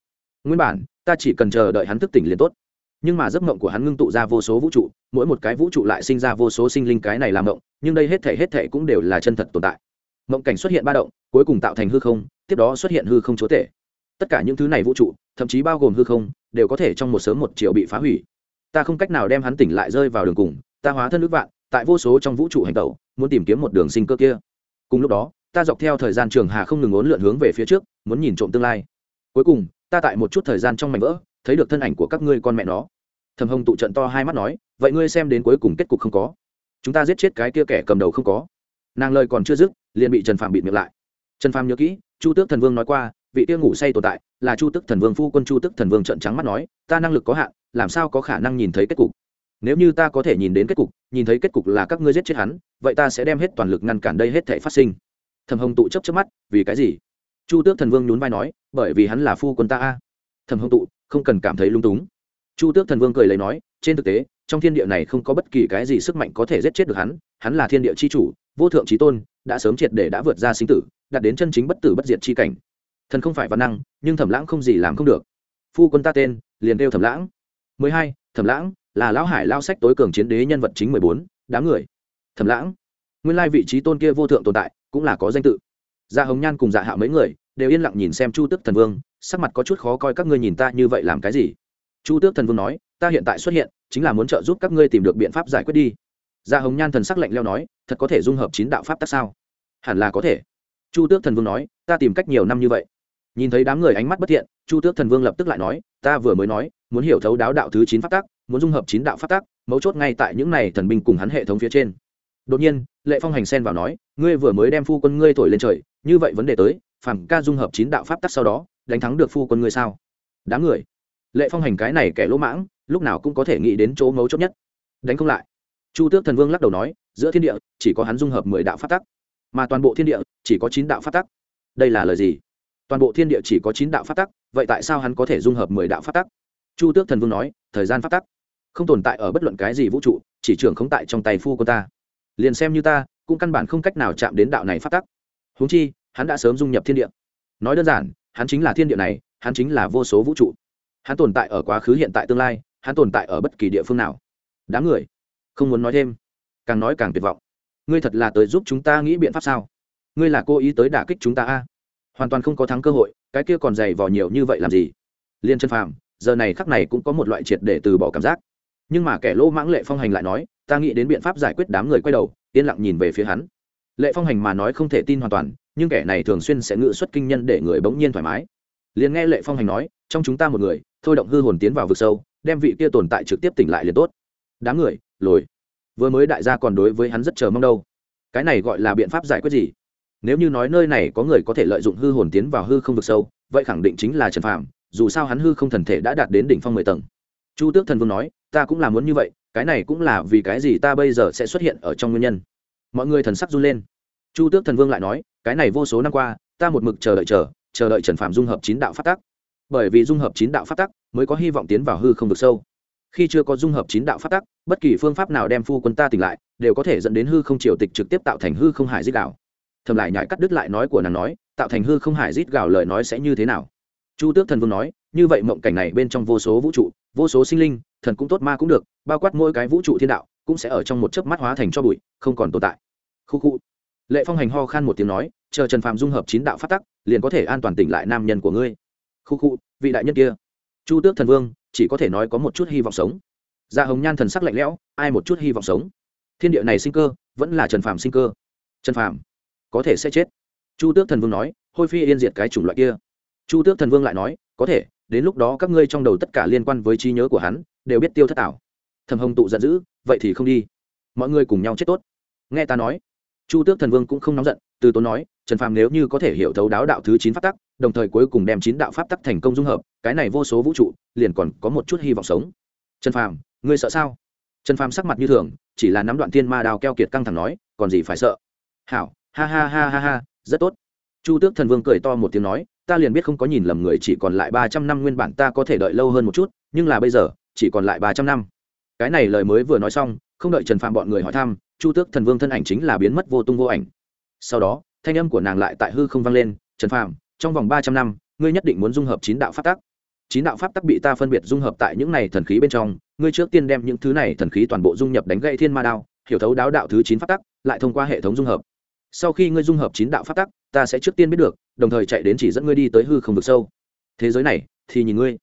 Nguyên bản ta chỉ cần chờ đợi hắn thức tỉnh liền tốt nhưng mà giấc mộng của hắn ngưng tụ ra vô số vũ trụ, mỗi một cái vũ trụ lại sinh ra vô số sinh linh, cái này làm mộng, nhưng đây hết thể hết thể cũng đều là chân thật tồn tại. Mộng cảnh xuất hiện ba động, cuối cùng tạo thành hư không, tiếp đó xuất hiện hư không chúa tể. Tất cả những thứ này vũ trụ, thậm chí bao gồm hư không, đều có thể trong một sớm một chiều bị phá hủy. Ta không cách nào đem hắn tỉnh lại rơi vào đường cùng, ta hóa thân nước vạn, tại vô số trong vũ trụ hành tẩu, muốn tìm kiếm một đường sinh cơ kia. Cùng lúc đó, ta dọc theo thời gian trường hà không ngừng ốn lượn hướng về phía trước, muốn nhìn trộm tương lai. Cuối cùng, ta tại một chút thời gian trong mảnh vỡ thấy được thân ảnh của các ngươi con mẹ nó. Thầm hồng tụ trận to hai mắt nói, vậy ngươi xem đến cuối cùng kết cục không có. Chúng ta giết chết cái kia kẻ cầm đầu không có. Nàng lời còn chưa dứt, liền bị trần phàm bịt miệng lại. Trần phàm nhớ kỹ, chu tước thần vương nói qua, vị kia ngủ say tồn tại, là chu tước thần vương phu quân chu tước thần vương trận trắng mắt nói, ta năng lực có hạn, làm sao có khả năng nhìn thấy kết cục? Nếu như ta có thể nhìn đến kết cục, nhìn thấy kết cục là các ngươi giết chết hắn, vậy ta sẽ đem hết toàn lực ngăn cản đây hết thể phát sinh. Thầm hồng tụ chấp chấp mắt, vì cái gì? Chu tước thần vương nhún vai nói, bởi vì hắn là phu quân ta a. Thầm hồng tụ không cần cảm thấy lung túng. Chu tước thần vương cười lấy nói, trên thực tế, trong thiên địa này không có bất kỳ cái gì sức mạnh có thể giết chết được hắn hắn là thiên địa c h i chủ, vô thượng trí tôn, đã sớm triệt để đã vượt ra sinh tử, đạt đến chân chính bất tử bất diệt c h i cảnh. Thần không phải văn năng, nhưng thẩm lãng không gì làm không được. Phu quân ta tên, liền kêu thẩm lãng. Mười hai, thẩm lãng, là lão hải lao sách tối cường chiến đế nhân vật chính mười bốn, đám người. Thẩm lãng, nguyên lai vị trí tôn kia vô thượng tồn tại, cũng là có danh tự. Gia hồng nhan cùng dạ hạ mấy người, đều yên lặng nhìn xem chu tức thần vương sắc mặt có chút khó coi, các ngươi nhìn ta như vậy làm cái gì? Chu tước thần vương nói, ta hiện tại xuất hiện, chính là muốn trợ giúp các ngươi tìm được biện pháp giải quyết đi. Gia hồng nhan thần sắc lạnh leo nói, thật có thể dung hợp chín đạo pháp tắc sao? Hẳn là có thể. Chu tước thần vương nói, ta tìm cách nhiều năm như vậy. Nhìn thấy đám người ánh mắt bất thiện, chu tước thần vương lập tức lại nói, ta vừa mới nói, muốn hiểu thấu đáo đạo thứ chín pháp tắc, muốn dung hợp chín đạo pháp tắc, mấu chốt ngay tại những này thần binh cùng hắn hệ thống phía trên. Đột nhiên, lệ phong hành sen vào nói, ngươi vừa mới đem phu quân ngươi thổi lên trời, như vậy vấn đề tới, phàm ca dung hợp chín đạo pháp tắc sau đó đánh thắng được phu quân ngươi sao? Đám người, lệ phong hành cái này kẻ lỗ mãng, lúc nào cũng có thể nghĩ đến chỗ ngấu chốt nhất. Đánh không lại. Chu tước thần vương lắc đầu nói, giữa thiên địa, chỉ có hắn dung hợp mười đạo pháp tắc, mà toàn bộ thiên địa, chỉ có chín đạo pháp tắc. Đây là lời gì? Toàn bộ thiên địa chỉ có chín đạo pháp tắc, vậy tại sao hắn có thể dung hợp mười đạo pháp tắc? Chu tước thần vương nói, thời gian pháp tắc không tồn tại ở bất luận cái gì vũ trụ, chỉ trưởng không tại trong tay phu của ta. Liền xem như ta, cũng căn bản không cách nào chạm đến đạo này pháp tắc. Huống chi, hắn đã sớm dung nhập thiên địa. Nói đơn giản hắn chính là thiên địa này, hắn chính là vô số vũ trụ. Hắn tồn tại ở quá khứ, hiện tại tương lai, hắn tồn tại ở bất kỳ địa phương nào. Đám người, không muốn nói thêm, càng nói càng tuyệt vọng. Ngươi thật là tới giúp chúng ta nghĩ biện pháp sao? Ngươi là cố ý tới đả kích chúng ta a? Hoàn toàn không có thắng cơ hội, cái kia còn dày vò nhiều như vậy làm gì? Liên chân phàm, giờ này khắc này cũng có một loại triệt để từ bỏ cảm giác. Nhưng mà kẻ lỗ mãng lệ phong hành lại nói, ta nghĩ đến biện pháp giải quyết đám người quay đầu, yên lặng nhìn về phía hắn. Lệ phong hành mà nói không thể tin hoàn toàn nhưng kẻ này thường xuyên sẽ ngự xuất kinh nhân để người bỗng nhiên thoải mái. Liền nghe lệ phong hành nói, trong chúng ta một người, thôi động hư hồn tiến vào vực sâu, đem vị kia tồn tại trực tiếp tỉnh lại liền tốt. Đám người, lồi. Vừa mới đại gia còn đối với hắn rất chờ mong đâu. Cái này gọi là biện pháp giải quyết gì? Nếu như nói nơi này có người có thể lợi dụng hư hồn tiến vào hư không vực sâu, vậy khẳng định chính là trần phạm dù sao hắn hư không thần thể đã đạt đến đỉnh phong mười tầng. Chu tước thần vương nói, ta cũng là muốn như vậy, cái này cũng là vì cái gì ta bây giờ sẽ xuất hiện ở trong nguyên nhân. Mọi người thần sắc run lên chu tước thần vương lại nói, cái này vô số năm qua, ta một mực chờ đợi chờ chờ đợi trần phạm dung hợp chín đạo phát tắc. Bởi vì dung hợp chín đạo phát tắc mới có hy vọng tiến vào hư không vực sâu. Khi chưa có dung hợp chín đạo phát tắc, bất kỳ phương pháp nào đem phu quân ta tỉnh lại, đều có thể dẫn đến hư không triều tịch trực tiếp tạo thành hư không hải dít gạo. Thầm lại nhại cắt đứt lại nói của nàng nói, tạo thành hư không hải rít gào lời nói sẽ như thế nào? Chu tước thần vương nói, như vậy mộng cảnh này bên trong vô số vũ trụ, vô số sinh linh, thần cũng tốt ma cũng được, bao quát mỗi cái vũ trụ thiên đạo, cũng sẽ ở trong một chớp mắt hóa thành cho bụi, không còn tồn tại. Khu khu lệ phong hành ho khan một tiếng nói, chờ trần phạm dung hợp chín đạo phát tắc, liền có thể an toàn tỉnh lại nam nhân của ngươi. Khu khu, vị đại nhân kia. Chu tước thần vương, chỉ có thể nói có một chút hy vọng sống. Da dạ hồng nhan thần sắc lạnh lẽo, ai một chút hy vọng sống? Thiên địa này sinh cơ, vẫn là trần phạm sinh cơ. Trần phạm có thể sẽ chết. Chu tước thần vương nói, hôi phi yên diệt cái chủng loại kia. Chu tước thần vương lại nói, có thể, đến lúc đó các ngươi trong đầu tất cả liên quan với trí nhớ của hắn, đều biết tiêu thất ảo. Thầm hồng tụ giận dữ, vậy thì không đi. Mọi người cùng nhau chết tốt. Nghe ta nói chu tước thần vương cũng không nóng giận, từ tốn nói, trần phàm nếu như có thể hiểu thấu đáo đạo thứ chín pháp tắc, đồng thời cuối cùng đem chín đạo pháp tắc thành công dung hợp, cái này vô số vũ trụ, liền còn có một chút hy vọng sống. Trần phàm, ngươi sợ sao? Trần phàm sắc mặt như thường, chỉ là nắm đoạn tiên ma đào keo kiệt căng thẳng nói, còn gì phải sợ? Hảo, ha ha ha ha ha, rất tốt. Chu tước thần vương cười to một tiếng nói, ta liền biết không có nhìn lầm người chỉ còn lại ba trăm năm nguyên bản ta có thể đợi lâu hơn một chút, nhưng là bây giờ, chỉ còn lại ba trăm năm. Cái này lời mới vừa nói xong, không đợi trần Phàm bọn người hỏi thăm chu tước thần vương thân ảnh chính là biến mất vô tung vô ảnh. Sau đó thanh âm của nàng lại tại hư không vang lên trần Phàm, trong vòng ba trăm năm ngươi nhất định muốn dung hợp chín đạo pháp tắc. Chín đạo pháp tắc bị ta phân biệt dung hợp tại những này thần khí bên trong ngươi trước tiên đem những thứ này thần khí toàn bộ dung nhập đánh gậy thiên ma đao hiểu thấu đáo đạo thứ chín pháp tắc lại thông qua hệ thống dung hợp. Sau khi ngươi dung hợp chín đạo pháp tắc ta sẽ trước tiên biết được đồng thời chạy đến chỉ dẫn ngươi đi tới hư không vực sâu. Thế giới này thì nhìn ngươi.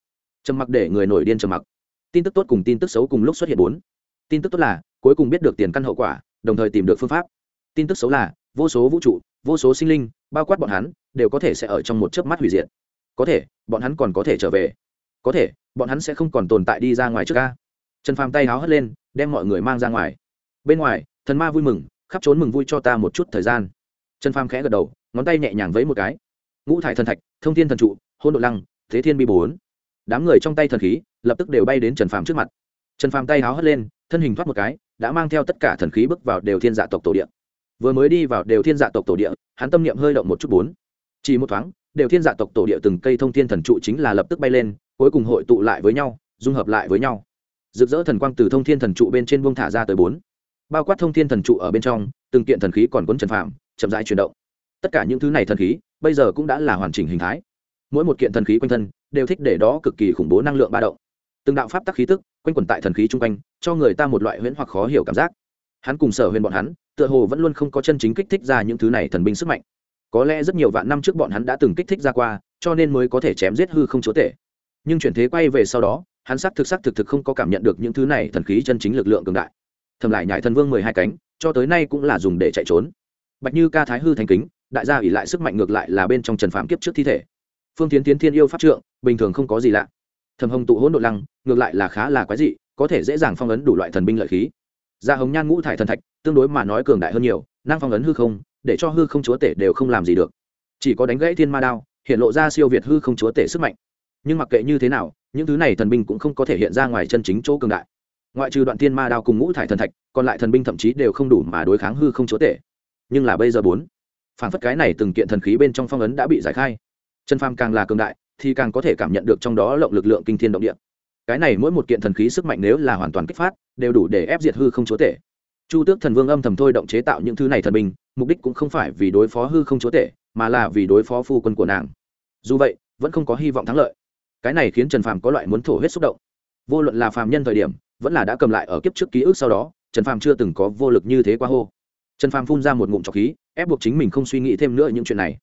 Trầm mặc để người nổi điên trầm mặc. Tin tức tốt cùng tin tức xấu cùng lúc xuất hiện bốn. Tin tức tốt là cuối cùng biết được tiền căn hậu quả đồng thời tìm được phương pháp. Tin tức xấu là, vô số vũ trụ, vô số sinh linh, bao quát bọn hắn, đều có thể sẽ ở trong một chớp mắt hủy diệt. Có thể, bọn hắn còn có thể trở về. Có thể, bọn hắn sẽ không còn tồn tại đi ra ngoài trước ca. Trần phàm tay háo hất lên, đem mọi người mang ra ngoài. Bên ngoài, thần ma vui mừng, khắp trốn mừng vui cho ta một chút thời gian. Trần phàm khẽ gật đầu, ngón tay nhẹ nhàng vẫy một cái. Ngũ thải thần thạch, thông thiên thần trụ hôn đội lăng, thế thiên bi bốn. Đám người trong tay thần khí, lập tức đều bay đến trần phàm trước mặt. Trần phàm tay háo hất lên, thân hình thoát một cái đã mang theo tất cả thần khí bước vào đều thiên dạ tộc tổ địa. Vừa mới đi vào đều thiên dạ tộc tổ địa, hắn tâm niệm hơi động một chút bốn. Chỉ một thoáng, đều thiên dạ tộc tổ địa từng cây thông thiên thần trụ chính là lập tức bay lên, cuối cùng hội tụ lại với nhau, dung hợp lại với nhau. Rực rỡ thần quang từ thông thiên thần trụ bên trên buông thả ra tới bốn. Bao quát thông thiên thần trụ ở bên trong, từng kiện thần khí còn cuốn trần phạm chậm rãi chuyển động. Tất cả những thứ này thần khí, bây giờ cũng đã là hoàn chỉnh hình thái. Mỗi một kiện thần khí quanh thân, đều thích để đó cực kỳ khủng bố năng lượng ba động từng đạo pháp tắc khí tức, quanh quẩn tại thần khí chung quanh, cho người ta một loại huyễn hoặc khó hiểu cảm giác. Hắn cùng sở huyền bọn hắn, tựa hồ vẫn luôn không có chân chính kích thích ra những thứ này thần binh sức mạnh. Có lẽ rất nhiều vạn năm trước bọn hắn đã từng kích thích ra qua, cho nên mới có thể chém giết hư không chúa tể. Nhưng chuyển thế quay về sau đó, hắn xác thực xác thực thực không có cảm nhận được những thứ này thần khí chân chính lực lượng cường đại. Thầm lại nhại thần vương mười hai cánh, cho tới nay cũng là dùng để chạy trốn. Bạch như ca thái hư thành kính, đại gia ỉ lại sức mạnh ngược lại là bên trong trần phạm kiếp trước thi thể. Phương tiến tiến thiên yêu pháp trượng, bình thường không có gì lạ thầm hồng tụ hỗn độ lăng, ngược lại là khá là quái dị, có thể dễ dàng phong ấn đủ loại thần binh lợi khí. Da hồng nhan ngũ thải thần thạch, tương đối mà nói cường đại hơn nhiều, năng phong ấn hư không, để cho hư không chúa tể đều không làm gì được. Chỉ có đánh gãy thiên ma đao, hiện lộ ra siêu việt hư không chúa tể sức mạnh. Nhưng mặc kệ như thế nào, những thứ này thần binh cũng không có thể hiện ra ngoài chân chính chỗ cường đại. Ngoại trừ đoạn thiên ma đao cùng ngũ thải thần thạch, còn lại thần binh thậm chí đều không đủ mà đối kháng hư không chúa tể. Nhưng là bây giờ bốn phản phất cái này từng kiện thần khí bên trong phong ấn đã bị giải khai. Chân phàm càng là cường đại thì càng có thể cảm nhận được trong đó lộng lực lượng kinh thiên động địa. Cái này mỗi một kiện thần khí sức mạnh nếu là hoàn toàn kích phát, đều đủ để ép diệt hư không chúa tể. Chu tước thần vương âm thầm thôi động chế tạo những thứ này thần binh, mục đích cũng không phải vì đối phó hư không chúa tể, mà là vì đối phó phu quân của nàng. Dù vậy, vẫn không có hy vọng thắng lợi. Cái này khiến trần phàm có loại muốn thổ huyết xúc động. Vô luận là phàm nhân thời điểm, vẫn là đã cầm lại ở kiếp trước ký ức sau đó, trần phàm chưa từng có vô lực như thế qua hô. Trần phàm phun ra một ngụm trọc khí, ép buộc chính mình không suy nghĩ thêm nữa những chuyện này.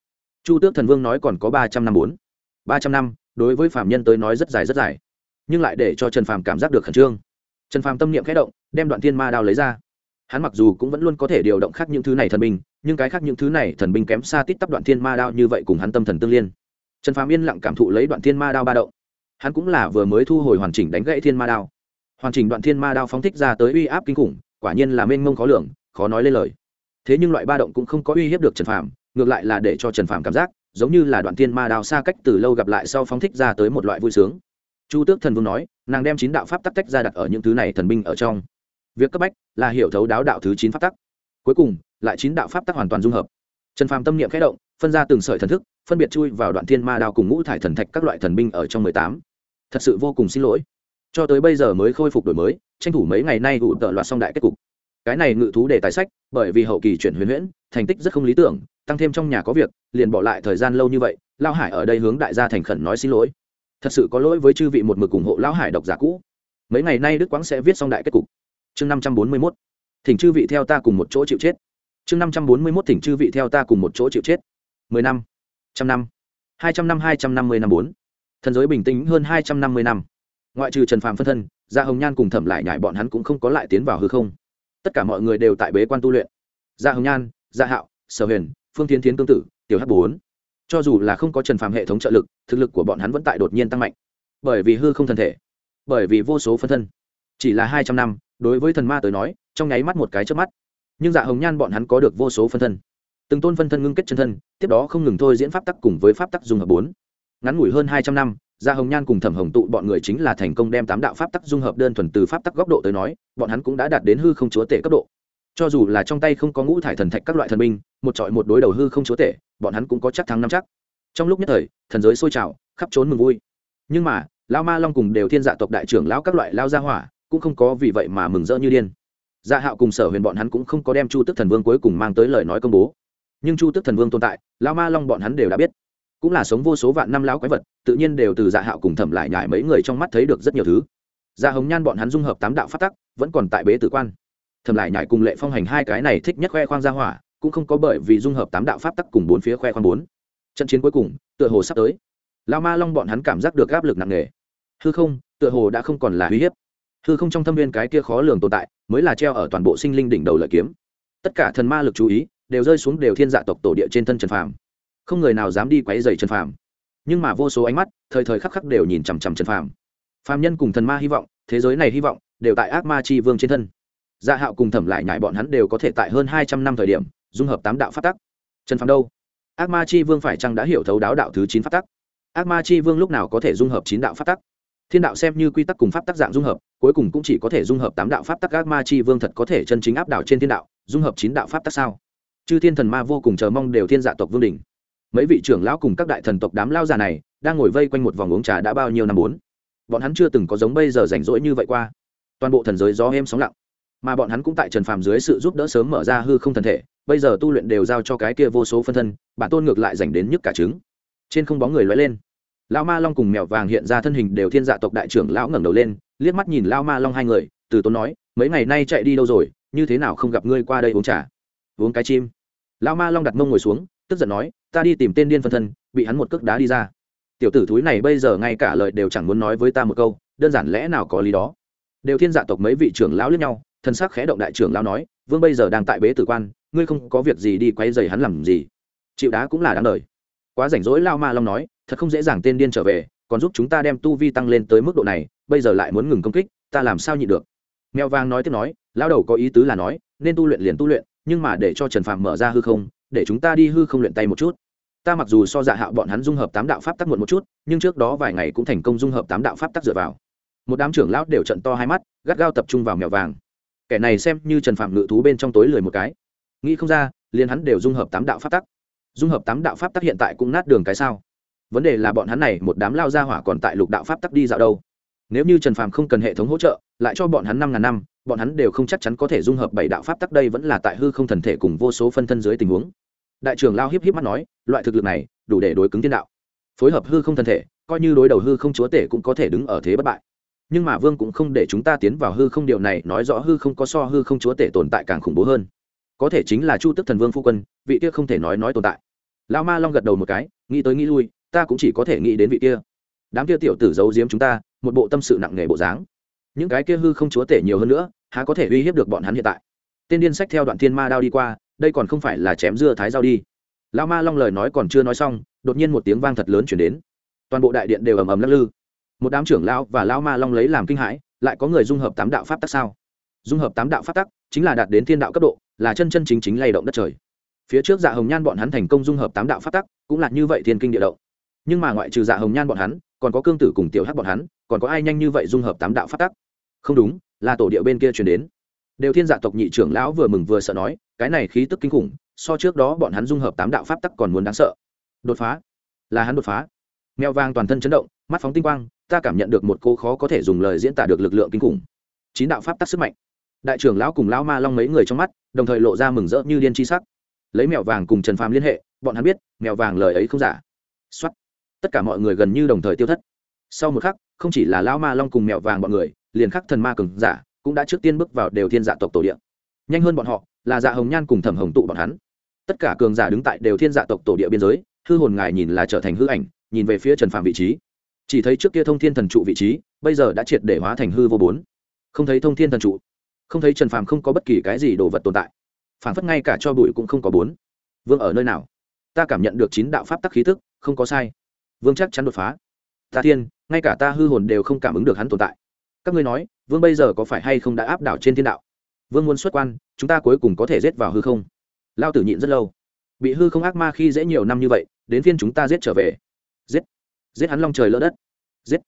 Chu tước thần vương nói còn có ba trăm năm bốn ba trăm năm, đối với Phạm nhân tới nói rất dài rất dài. Nhưng lại để cho trần phàm cảm giác được khẩn trương. Trần phàm tâm niệm khẽ động, đem đoạn thiên ma đao lấy ra. Hắn mặc dù cũng vẫn luôn có thể điều động khác những thứ này thần binh, nhưng cái khác những thứ này thần binh kém xa tít tắp đoạn thiên ma đao như vậy cùng hắn tâm thần tương liên. Trần phàm yên lặng cảm thụ lấy đoạn thiên ma đao ba động. Hắn cũng là vừa mới thu hồi hoàn chỉnh đánh gãy thiên ma đao. Hoàn chỉnh đoạn thiên ma đao phóng thích ra tới uy áp kinh khủng, quả nhiên là mênh mông khó lường, khó nói lên lời. Thế nhưng loại ba động cũng không có uy hiếp được trần phàm, ngược lại là để cho trần phàm cảm giác giống như là đoạn thiên ma đào xa cách từ lâu gặp lại sau phóng thích ra tới một loại vui sướng. Chu tước thần vương nói, nàng đem chín đạo pháp tắc tách ra đặt ở những thứ này thần binh ở trong. Việc cấp bách là hiểu thấu đáo đạo thứ chín pháp tắc. Cuối cùng, lại chín đạo pháp tắc hoàn toàn dung hợp. Trần phàm tâm niệm khẽ động, phân ra từng sợi thần thức, phân biệt chui vào đoạn thiên ma đao cùng ngũ thải thần thạch các loại thần binh ở trong mười tám. Thật sự vô cùng xin lỗi. Cho tới bây giờ mới khôi phục đổi mới, tranh thủ mấy ngày nay vụ tợ loạt xong đại kết cục. Cái này ngự thú để tài sách, bởi vì hậu kỳ chuyển huyền huyễn, thành tích rất không lý tưởng tăng thêm trong nhà có việc, liền bỏ lại thời gian lâu như vậy lao hải ở đây hướng đại gia thành khẩn nói xin lỗi. Thật sự có lỗi với chư vị một mực ủng hộ lão hải độc giả cũ. Mấy ngày nay đức quang sẽ viết xong đại kết cục. Chương năm trăm bốn mươi mốt. Thỉnh chư vị theo ta cùng một chỗ chịu chết. Chương năm trăm bốn mươi mốt thỉnh chư vị theo ta cùng một chỗ chịu chết. Mười năm. Trăm năm. Hai trăm năm, hai trăm năm mươi năm bốn. Thần giới bình tĩnh hơn hai trăm năm mươi năm. Ngoại trừ trần phàm phân thân, gia hồng nhan cùng thẩm lại nhải bọn hắn cũng không có lại tiến vào hư không. Tất cả mọi người đều tại bế quan tu luyện. Gia hồng nhan, gia hạo, sở huyền phương tiến tiến tương tự, tiểu h bốn. Cho dù là không có trần phàm hệ thống trợ lực, thực lực của bọn hắn vẫn tại đột nhiên tăng mạnh. Bởi vì hư không thân thể, bởi vì vô số phân thân. Chỉ là hai trăm năm, đối với thần ma tới nói, trong nháy mắt một cái trước mắt. Nhưng dạ hồng nhan bọn hắn có được vô số phân thân. Từng tôn phân thân ngưng kết chân thân, tiếp đó không ngừng thôi diễn pháp tắc cùng với pháp tắc dung hợp bốn. Ngắn ngủi hơn hai trăm năm dạ hồng nhan cùng thẩm hồng tụ bọn người chính là thành công đem tám đạo pháp tắc dung hợp đơn thuần từ pháp tắc góc độ tới nói, bọn hắn cũng đã đạt đến hư không chúa tể cấp độ cho dù là trong tay không có ngũ thải thần thạch các loại thần binh, một trọi một đối đầu hư không chúa tể, bọn hắn cũng có chắc thắng năm chắc. Trong lúc nhất thời, thần giới sôi trào, khắp trốn mừng vui. Nhưng mà lao ma long cùng đều thiên dạ tộc đại trưởng lão các loại lao gia hỏa, cũng không có vì vậy mà mừng rỡ như điên. Dạ hạo cùng sở huyền bọn hắn cũng không có đem chu tức thần vương cuối cùng mang tới lời nói công bố. Nhưng chu tức thần vương tồn tại lao ma long bọn hắn đều đã biết. Cũng là sống vô số vạn năm lão quái vật, tự nhiên đều từ dạ hạo cùng thẩm lại nhải mấy người trong mắt thấy được rất nhiều thứ. Dạ hồng nhan bọn hắn dung hợp tám đạo phát tắc, vẫn còn tại bế tử quan thầm lại nhải cùng lệ phong hành hai cái này thích nhất khoe khoang gia hỏa, cũng không có bởi vì dung hợp tám đạo pháp tắc cùng bốn phía khoe khoang bốn. Trận chiến cuối cùng, tựa hồ sắp tới. Lao ma long bọn hắn cảm giác được áp lực nặng nề. Hư không, tựa hồ đã không còn là uy hiếp. Hư không trong thâm viên cái kia khó lường tồn tại, mới là treo ở toàn bộ sinh linh đỉnh đầu lợi kiếm. Tất cả thần ma lực chú ý, đều rơi xuống đều thiên dạ tộc tổ địa trên thân trần phàm. Không người nào dám đi quấy dày trần phàm. Nhưng mà vô số ánh mắt, thời thời khắc khắc đều nhìn chằm chằm trần phàm. Phàm nhân cùng thần ma hy vọng, thế giới này hy vọng, đều tại ác ma tri vương trên thân dạ hạo cùng thẩm lại nhại bọn hắn đều có thể tại hơn hai trăm năm thời điểm, dung hợp tám đạo phát tắc. Trần phàm đâu? Ác ma chi vương phải chăng đã hiểu thấu đáo đạo thứ chín pháp tắc? Ác ma chi vương lúc nào có thể dung hợp chín đạo pháp tắc? Thiên đạo xem như quy tắc cùng pháp tắc dạng dung hợp, cuối cùng cũng chỉ có thể dung hợp tám đạo pháp tắc. Ác ma chi vương thật có thể chân chính áp đảo trên thiên đạo, dung hợp chín đạo pháp tắc sao? Chư thiên thần ma vô cùng chờ mong đều thiên dạ tộc vương đình mấy vị trưởng lão cùng các đại thần tộc đám lao già này, đang ngồi vây quanh một vòng uống trà đã bao nhiêu năm bốn? Bọn hắn chưa từng có giống bây giờ rảnh rỗi như vậy qua. Toàn bộ thần giới gió êm sóng lặng mà bọn hắn cũng tại trần phàm dưới sự giúp đỡ sớm mở ra hư không thần thể, bây giờ tu luyện đều giao cho cái kia vô số phân thân, bản tôn ngược lại dành đến nhức cả trứng. Trên không bóng người lóe lên. Lão ma long cùng mèo vàng hiện ra thân hình đều thiên dạ tộc đại trưởng lão ngẩng đầu lên, liếc mắt nhìn lao ma long hai người, từ tốn nói, mấy ngày nay chạy đi đâu rồi? Như thế nào không gặp ngươi qua đây uống trà? Uống cái chim. Lão ma long đặt mông ngồi xuống, tức giận nói, ta đi tìm tên điên phân thân, bị hắn một cước đá đi ra. Tiểu tử thúi này bây giờ ngay cả lời đều chẳng muốn nói với ta một câu, đơn giản lẽ nào có lý đó. Đều thiên dạ tộc mấy vị trưởng lão lẫn nhau thân xác khẽ động đại trưởng lão nói, vương bây giờ đang tại bế tử quan, ngươi không có việc gì đi quay dày hắn làm gì? Chịu đá cũng là đáng đời. Quá rảnh rỗi, lao ma long nói, thật không dễ dàng tên điên trở về, còn giúp chúng ta đem tu vi tăng lên tới mức độ này, bây giờ lại muốn ngừng công kích, ta làm sao nhịn được? Mèo vàng nói tiếp nói lao đầu có ý tứ là nói, nên tu luyện liền tu luyện, nhưng mà để cho trần phạm mở ra hư không, để chúng ta đi hư không luyện tay một chút. Ta mặc dù so dạ hạo bọn hắn dung hợp tám đạo pháp tắc muộn một chút, nhưng trước đó vài ngày cũng thành công dung hợp tám đạo pháp tắc dựa vào. Một đám trưởng lão đều trận to hai mắt, gắt gao tập trung vào mèo vàng kẻ này xem như trần phạm ngự thú bên trong tối lười một cái. Nghĩ không ra, liền hắn đều dung hợp tám đạo pháp tắc. Dung hợp tám đạo pháp tắc hiện tại cũng nát đường cái sao? Vấn đề là bọn hắn này một đám lao ra hỏa còn tại lục đạo pháp tắc đi dạo đâu. Nếu như trần phàm không cần hệ thống hỗ trợ, lại cho bọn hắn năm ngàn năm, bọn hắn đều không chắc chắn có thể dung hợp bảy đạo pháp tắc đây vẫn là tại hư không thần thể cùng vô số phân thân dưới tình huống. Đại trưởng lao hiếp hiếp mắt nói, loại thực lực này, đủ để đối cứng thiên đạo. Phối hợp hư không thần thể, coi như đối đầu hư không chúa tể cũng có thể đứng ở thế bất bại nhưng mà vương cũng không để chúng ta tiến vào hư không, điều này nói rõ hư không có so hư không chúa tể tồn tại càng khủng bố hơn. Có thể chính là chu tức thần vương phu quân, vị kia không thể nói nói tồn tại. Lao ma long gật đầu một cái, nghĩ tới nghĩ lui, ta cũng chỉ có thể nghĩ đến vị kia. Đám kia tiểu tử giấu giếm chúng ta, một bộ tâm sự nặng nề bộ dáng. Những cái kia hư không chúa tể nhiều hơn nữa, há có thể uy hiếp được bọn hắn hiện tại? Tên điên sách theo đoạn thiên ma đao đi qua, đây còn không phải là chém dưa thái dao đi. Lao ma long lời nói còn chưa nói xong, đột nhiên một tiếng vang thật lớn chuyển đến. Toàn bộ đại điện đều ầm ầm lắc lư một đám trưởng lão và lão ma long lấy làm kinh hãi, lại có người dung hợp tám đạo pháp tắc sao? Dung hợp tám đạo pháp tắc chính là đạt đến thiên đạo cấp độ, là chân chân chính chính lay động đất trời. Phía trước dạ hồng nhan bọn hắn thành công dung hợp tám đạo pháp tắc, cũng là như vậy thiên kinh địa động. Nhưng mà ngoại trừ dạ hồng nhan bọn hắn, còn có cương tử cùng tiểu hắc bọn hắn, còn có ai nhanh như vậy dung hợp tám đạo pháp tắc? Không đúng, là tổ địa bên kia chuyển đến. Đều thiên dạ tộc nhị trưởng lão vừa mừng vừa sợ nói, cái này khí tức kinh khủng, so trước đó bọn hắn dung hợp tám đạo pháp tắc còn muốn đáng sợ. Đột phá. Là hắn đột phá mèo vàng toàn thân chấn động, mắt phóng tinh quang, ta cảm nhận được một cô khó có thể dùng lời diễn tả được lực lượng kinh khủng. Chín đạo pháp tắc sức mạnh. Đại trưởng lão cùng lão ma long mấy người trong mắt, đồng thời lộ ra mừng rỡ như điên chi sắc. Lấy mèo vàng cùng trần phàm liên hệ, bọn hắn biết, mèo vàng lời ấy không giả. Xuất tất cả mọi người gần như đồng thời tiêu thất. Sau một khắc, không chỉ là lão ma long cùng mèo vàng bọn người, liền khắc thần ma cường giả, cũng đã trước tiên bước vào đều thiên dạ tộc tổ địa. Nhanh hơn bọn họ, là dạ hồng nhan cùng thẩm hồng tụ bọn hắn. Tất cả cường giả đứng tại đều thiên dạ tộc tổ địa biên giới, hư hồn ngài nhìn là trở thành hư ảnh nhìn về phía trần phàm vị trí. Chỉ thấy trước kia thông thiên thần trụ vị trí, bây giờ đã triệt để hóa thành hư vô bốn. Không thấy thông thiên thần trụ. Không thấy trần phàm không có bất kỳ cái gì đồ vật tồn tại. Phản phất ngay cả cho bụi cũng không có bốn. Vương ở nơi nào? Ta cảm nhận được chín đạo pháp tắc khí thức không có sai. Vương chắc chắn đột phá. Ta thiên, ngay cả ta hư hồn đều không cảm ứng được hắn tồn tại. Các ngươi nói, vương bây giờ có phải hay không đã áp đảo trên thiên đạo? Vương muốn xuất quan, chúng ta cuối cùng có thể giết vào hư không? Lao tử nhịn rất lâu. Bị hư không ác ma khi dễ nhiều năm như vậy, đến phiên chúng ta giết trở về giết. Giết hắn long trời lỡ đất. Giết.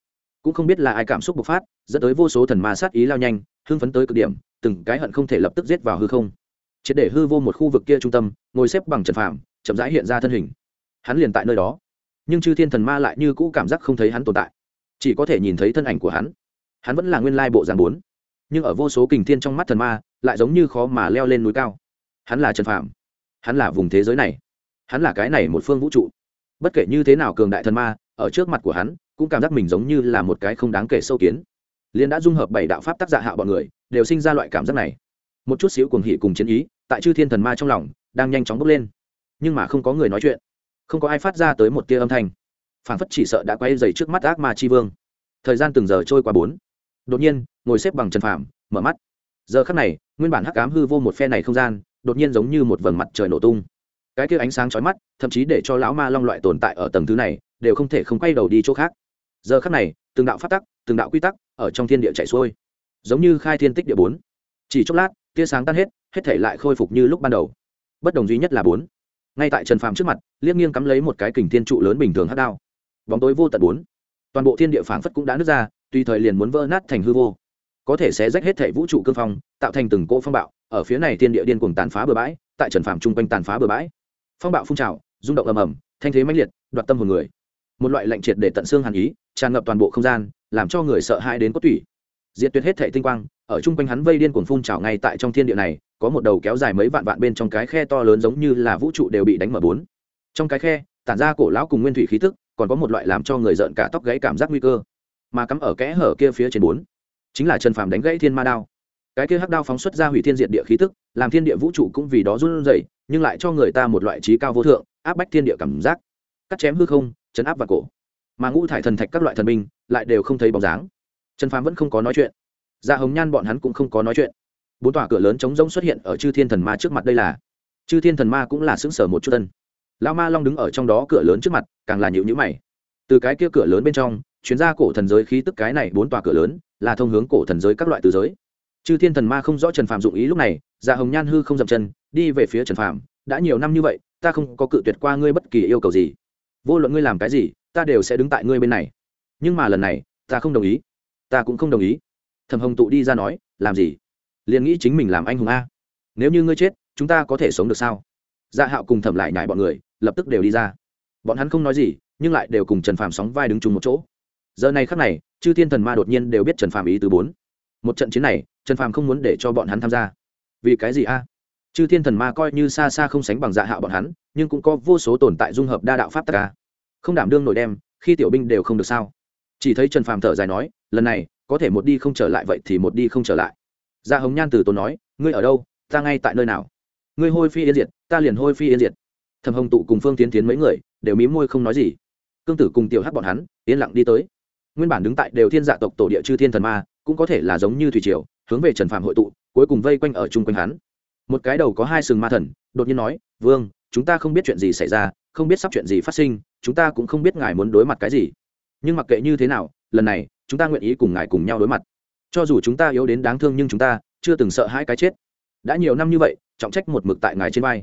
Cũng không biết là ai cảm xúc bộc phát, dẫn tới vô số thần ma sát ý lao nhanh, hưng phấn tới cực điểm, từng cái hận không thể lập tức giết vào hư không. Triệt để hư vô một khu vực kia trung tâm, ngồi xếp bằng trần phạm chậm rãi hiện ra thân hình. Hắn liền tại nơi đó. Nhưng chư thiên thần ma lại như cũ cảm giác không thấy hắn tồn tại. Chỉ có thể nhìn thấy thân ảnh của hắn. Hắn vẫn là nguyên lai bộ giàn bốn. Nhưng ở vô số kình thiên trong mắt thần ma, lại giống như khó mà leo lên núi cao. Hắn là trần phạm hắn là vùng thế giới này. Hắn là cái này một phương vũ trụ bất kể như thế nào cường đại thần ma, ở trước mặt của hắn, cũng cảm giác mình giống như là một cái không đáng kể sâu kiến. Liên đã dung hợp bảy đạo pháp tác giả dạ hạ bọn người, đều sinh ra loại cảm giác này. Một chút xíu cuồng hỉ cùng chiến ý, tại chư thiên thần ma trong lòng, đang nhanh chóng bốc lên. Nhưng mà không có người nói chuyện. Không có ai phát ra tới một tia âm thanh. Phảng phất chỉ sợ đã quay dày trước mắt ác ma chi vương. Thời gian từng giờ trôi qua bốn. Đột nhiên, ngồi xếp bằng trần phàm, mở mắt. Giờ khắc này, nguyên bản hắc ám hư vô một phe này không gian, đột nhiên giống như một vầng mặt trời nổ tung cái kia ánh sáng chói mắt, thậm chí để cho lão ma long loại tồn tại ở tầng thứ này đều không thể không quay đầu đi chỗ khác. Giờ khắc này, từng đạo phát tắc, từng đạo quy tắc ở trong thiên địa chạy xuôi, giống như khai thiên tích địa bốn. Chỉ chốc lát, tia sáng tan hết hết thể lại khôi phục như lúc ban đầu. Bất đồng duy nhất là bốn. Ngay tại trần phàm trước mặt, liếc nghiêng cắm lấy một cái kình thiên trụ lớn bình thường hát đao. Bóng tối vô tận bốn. Toàn bộ thiên địa phảng phất cũng đã nứt ra, tùy thời liền muốn vỡ nát thành hư vô. Có thể sẽ rách hết thể vũ trụ cương phong, tạo thành từng cỗ phong bạo, ở phía này thiên địa điên cuồng tàn phá bừa bãi, tại trần phàm chung quanh tàn phá bừa bãi phong bạo phun trào, rung động ầm ầm, thanh thế mãnh liệt, đoạt tâm hồn người. Một loại lạnh triệt để tận xương hàn ý, tràn ngập toàn bộ không gian, làm cho người sợ hãi đến cốt tủy. Diệt tuyệt hết thệ tinh quang, ở chung quanh hắn vây điên cuồng phun trào ngay tại trong thiên địa này, có một đầu kéo dài mấy vạn vạn bên trong cái khe to lớn giống như là vũ trụ đều bị đánh mở bốn. Trong cái khe, tản ra cổ lão cùng nguyên thủy khí tức, còn có một loại làm cho người giận cả tóc gãy cảm giác nguy cơ. Mà cắm ở kẽ hở kia phía trên bốn, chính là trần phàm đánh gãy thiên ma đao. Cái kia hắc đao phóng xuất ra hủy thiên diệt địa khí tức, làm thiên địa vũ trụ cũng vì đó run rẩy nhưng lại cho người ta một loại trí cao vô thượng, áp bách thiên địa cảm giác. Cắt chém hư không, chấn áp và cổ. Mà ngũ thải thần thạch các loại thần binh lại đều không thấy bóng dáng. Trần phàm vẫn không có nói chuyện. Dạ hồng nhan bọn hắn cũng không có nói chuyện. Bốn tòa cửa lớn trống rỗng xuất hiện ở chư thiên thần ma trước mặt đây là. Chư thiên thần ma cũng là xứng sở một chút tân lao ma long đứng ở trong đó cửa lớn trước mặt, càng là nhịu nhữ mày. Từ cái kia cửa lớn bên trong chuyến ra cổ thần giới khí tức cái này bốn tòa cửa lớn, là thông hướng cổ thần giới các loại từ giới chư thiên thần ma không rõ trần phạm dụng ý lúc này dạ hồng nhan hư không dậm chân, đi về phía trần phạm đã nhiều năm như vậy, ta không có cự tuyệt qua ngươi bất kỳ yêu cầu gì. Vô luận ngươi làm cái gì, ta đều sẽ đứng tại ngươi bên này. Nhưng mà lần này, ta không đồng ý. Ta cũng không đồng ý. Thầm hồng tụ đi ra nói, làm gì? Liền nghĩ chính mình làm anh hùng a. Nếu như ngươi chết, chúng ta có thể sống được sao? Dạ hạo cùng thẩm lại nhải bọn người, lập tức đều đi ra. Bọn hắn không nói gì, nhưng lại đều cùng trần phàm sóng vai đứng chung một chỗ. Giờ này khắc này, chư thiên thần ma đột nhiên đều biết trần phàm ý từ bốn một trận chiến này, trần phàm không muốn để cho bọn hắn tham gia. Vì cái gì a? Chư thiên thần ma coi như xa xa không sánh bằng dạ hạo bọn hắn, nhưng cũng có vô số tồn tại dung hợp đa đạo pháp tắc a. Không đảm đương nổi đem, khi tiểu binh đều không được sao. Chỉ thấy trần phàm thở dài nói, lần này, có thể một đi không trở lại vậy thì một đi không trở lại. Gia dạ hồng nhan từ tốn nói, ngươi ở đâu, ta ngay tại nơi nào? Ngươi hôi phi yên diệt, ta liền hôi phi yên diệt. Thầm hồng tụ cùng phương tiến tiến mấy người, đều mí môi không nói gì. Cương tử cùng tiểu hắc bọn hắn, yên lặng đi tới. Nguyên bản đứng tại đều thiên dạ tộc tổ địa chư thiên thần ma cũng có thể là giống như thủy triều, hướng về trần phạm hội tụ, cuối cùng vây quanh ở chung quanh hắn. Một cái đầu có hai sừng ma thần, đột nhiên nói, vương, chúng ta không biết chuyện gì xảy ra, không biết sắp chuyện gì phát sinh, chúng ta cũng không biết ngài muốn đối mặt cái gì. Nhưng mặc kệ như thế nào, lần này, chúng ta nguyện ý cùng ngài cùng nhau đối mặt. Cho dù chúng ta yếu đến đáng thương nhưng chúng ta chưa từng sợ hãi cái chết. Đã nhiều năm như vậy, trọng trách một mực tại ngài trên vai.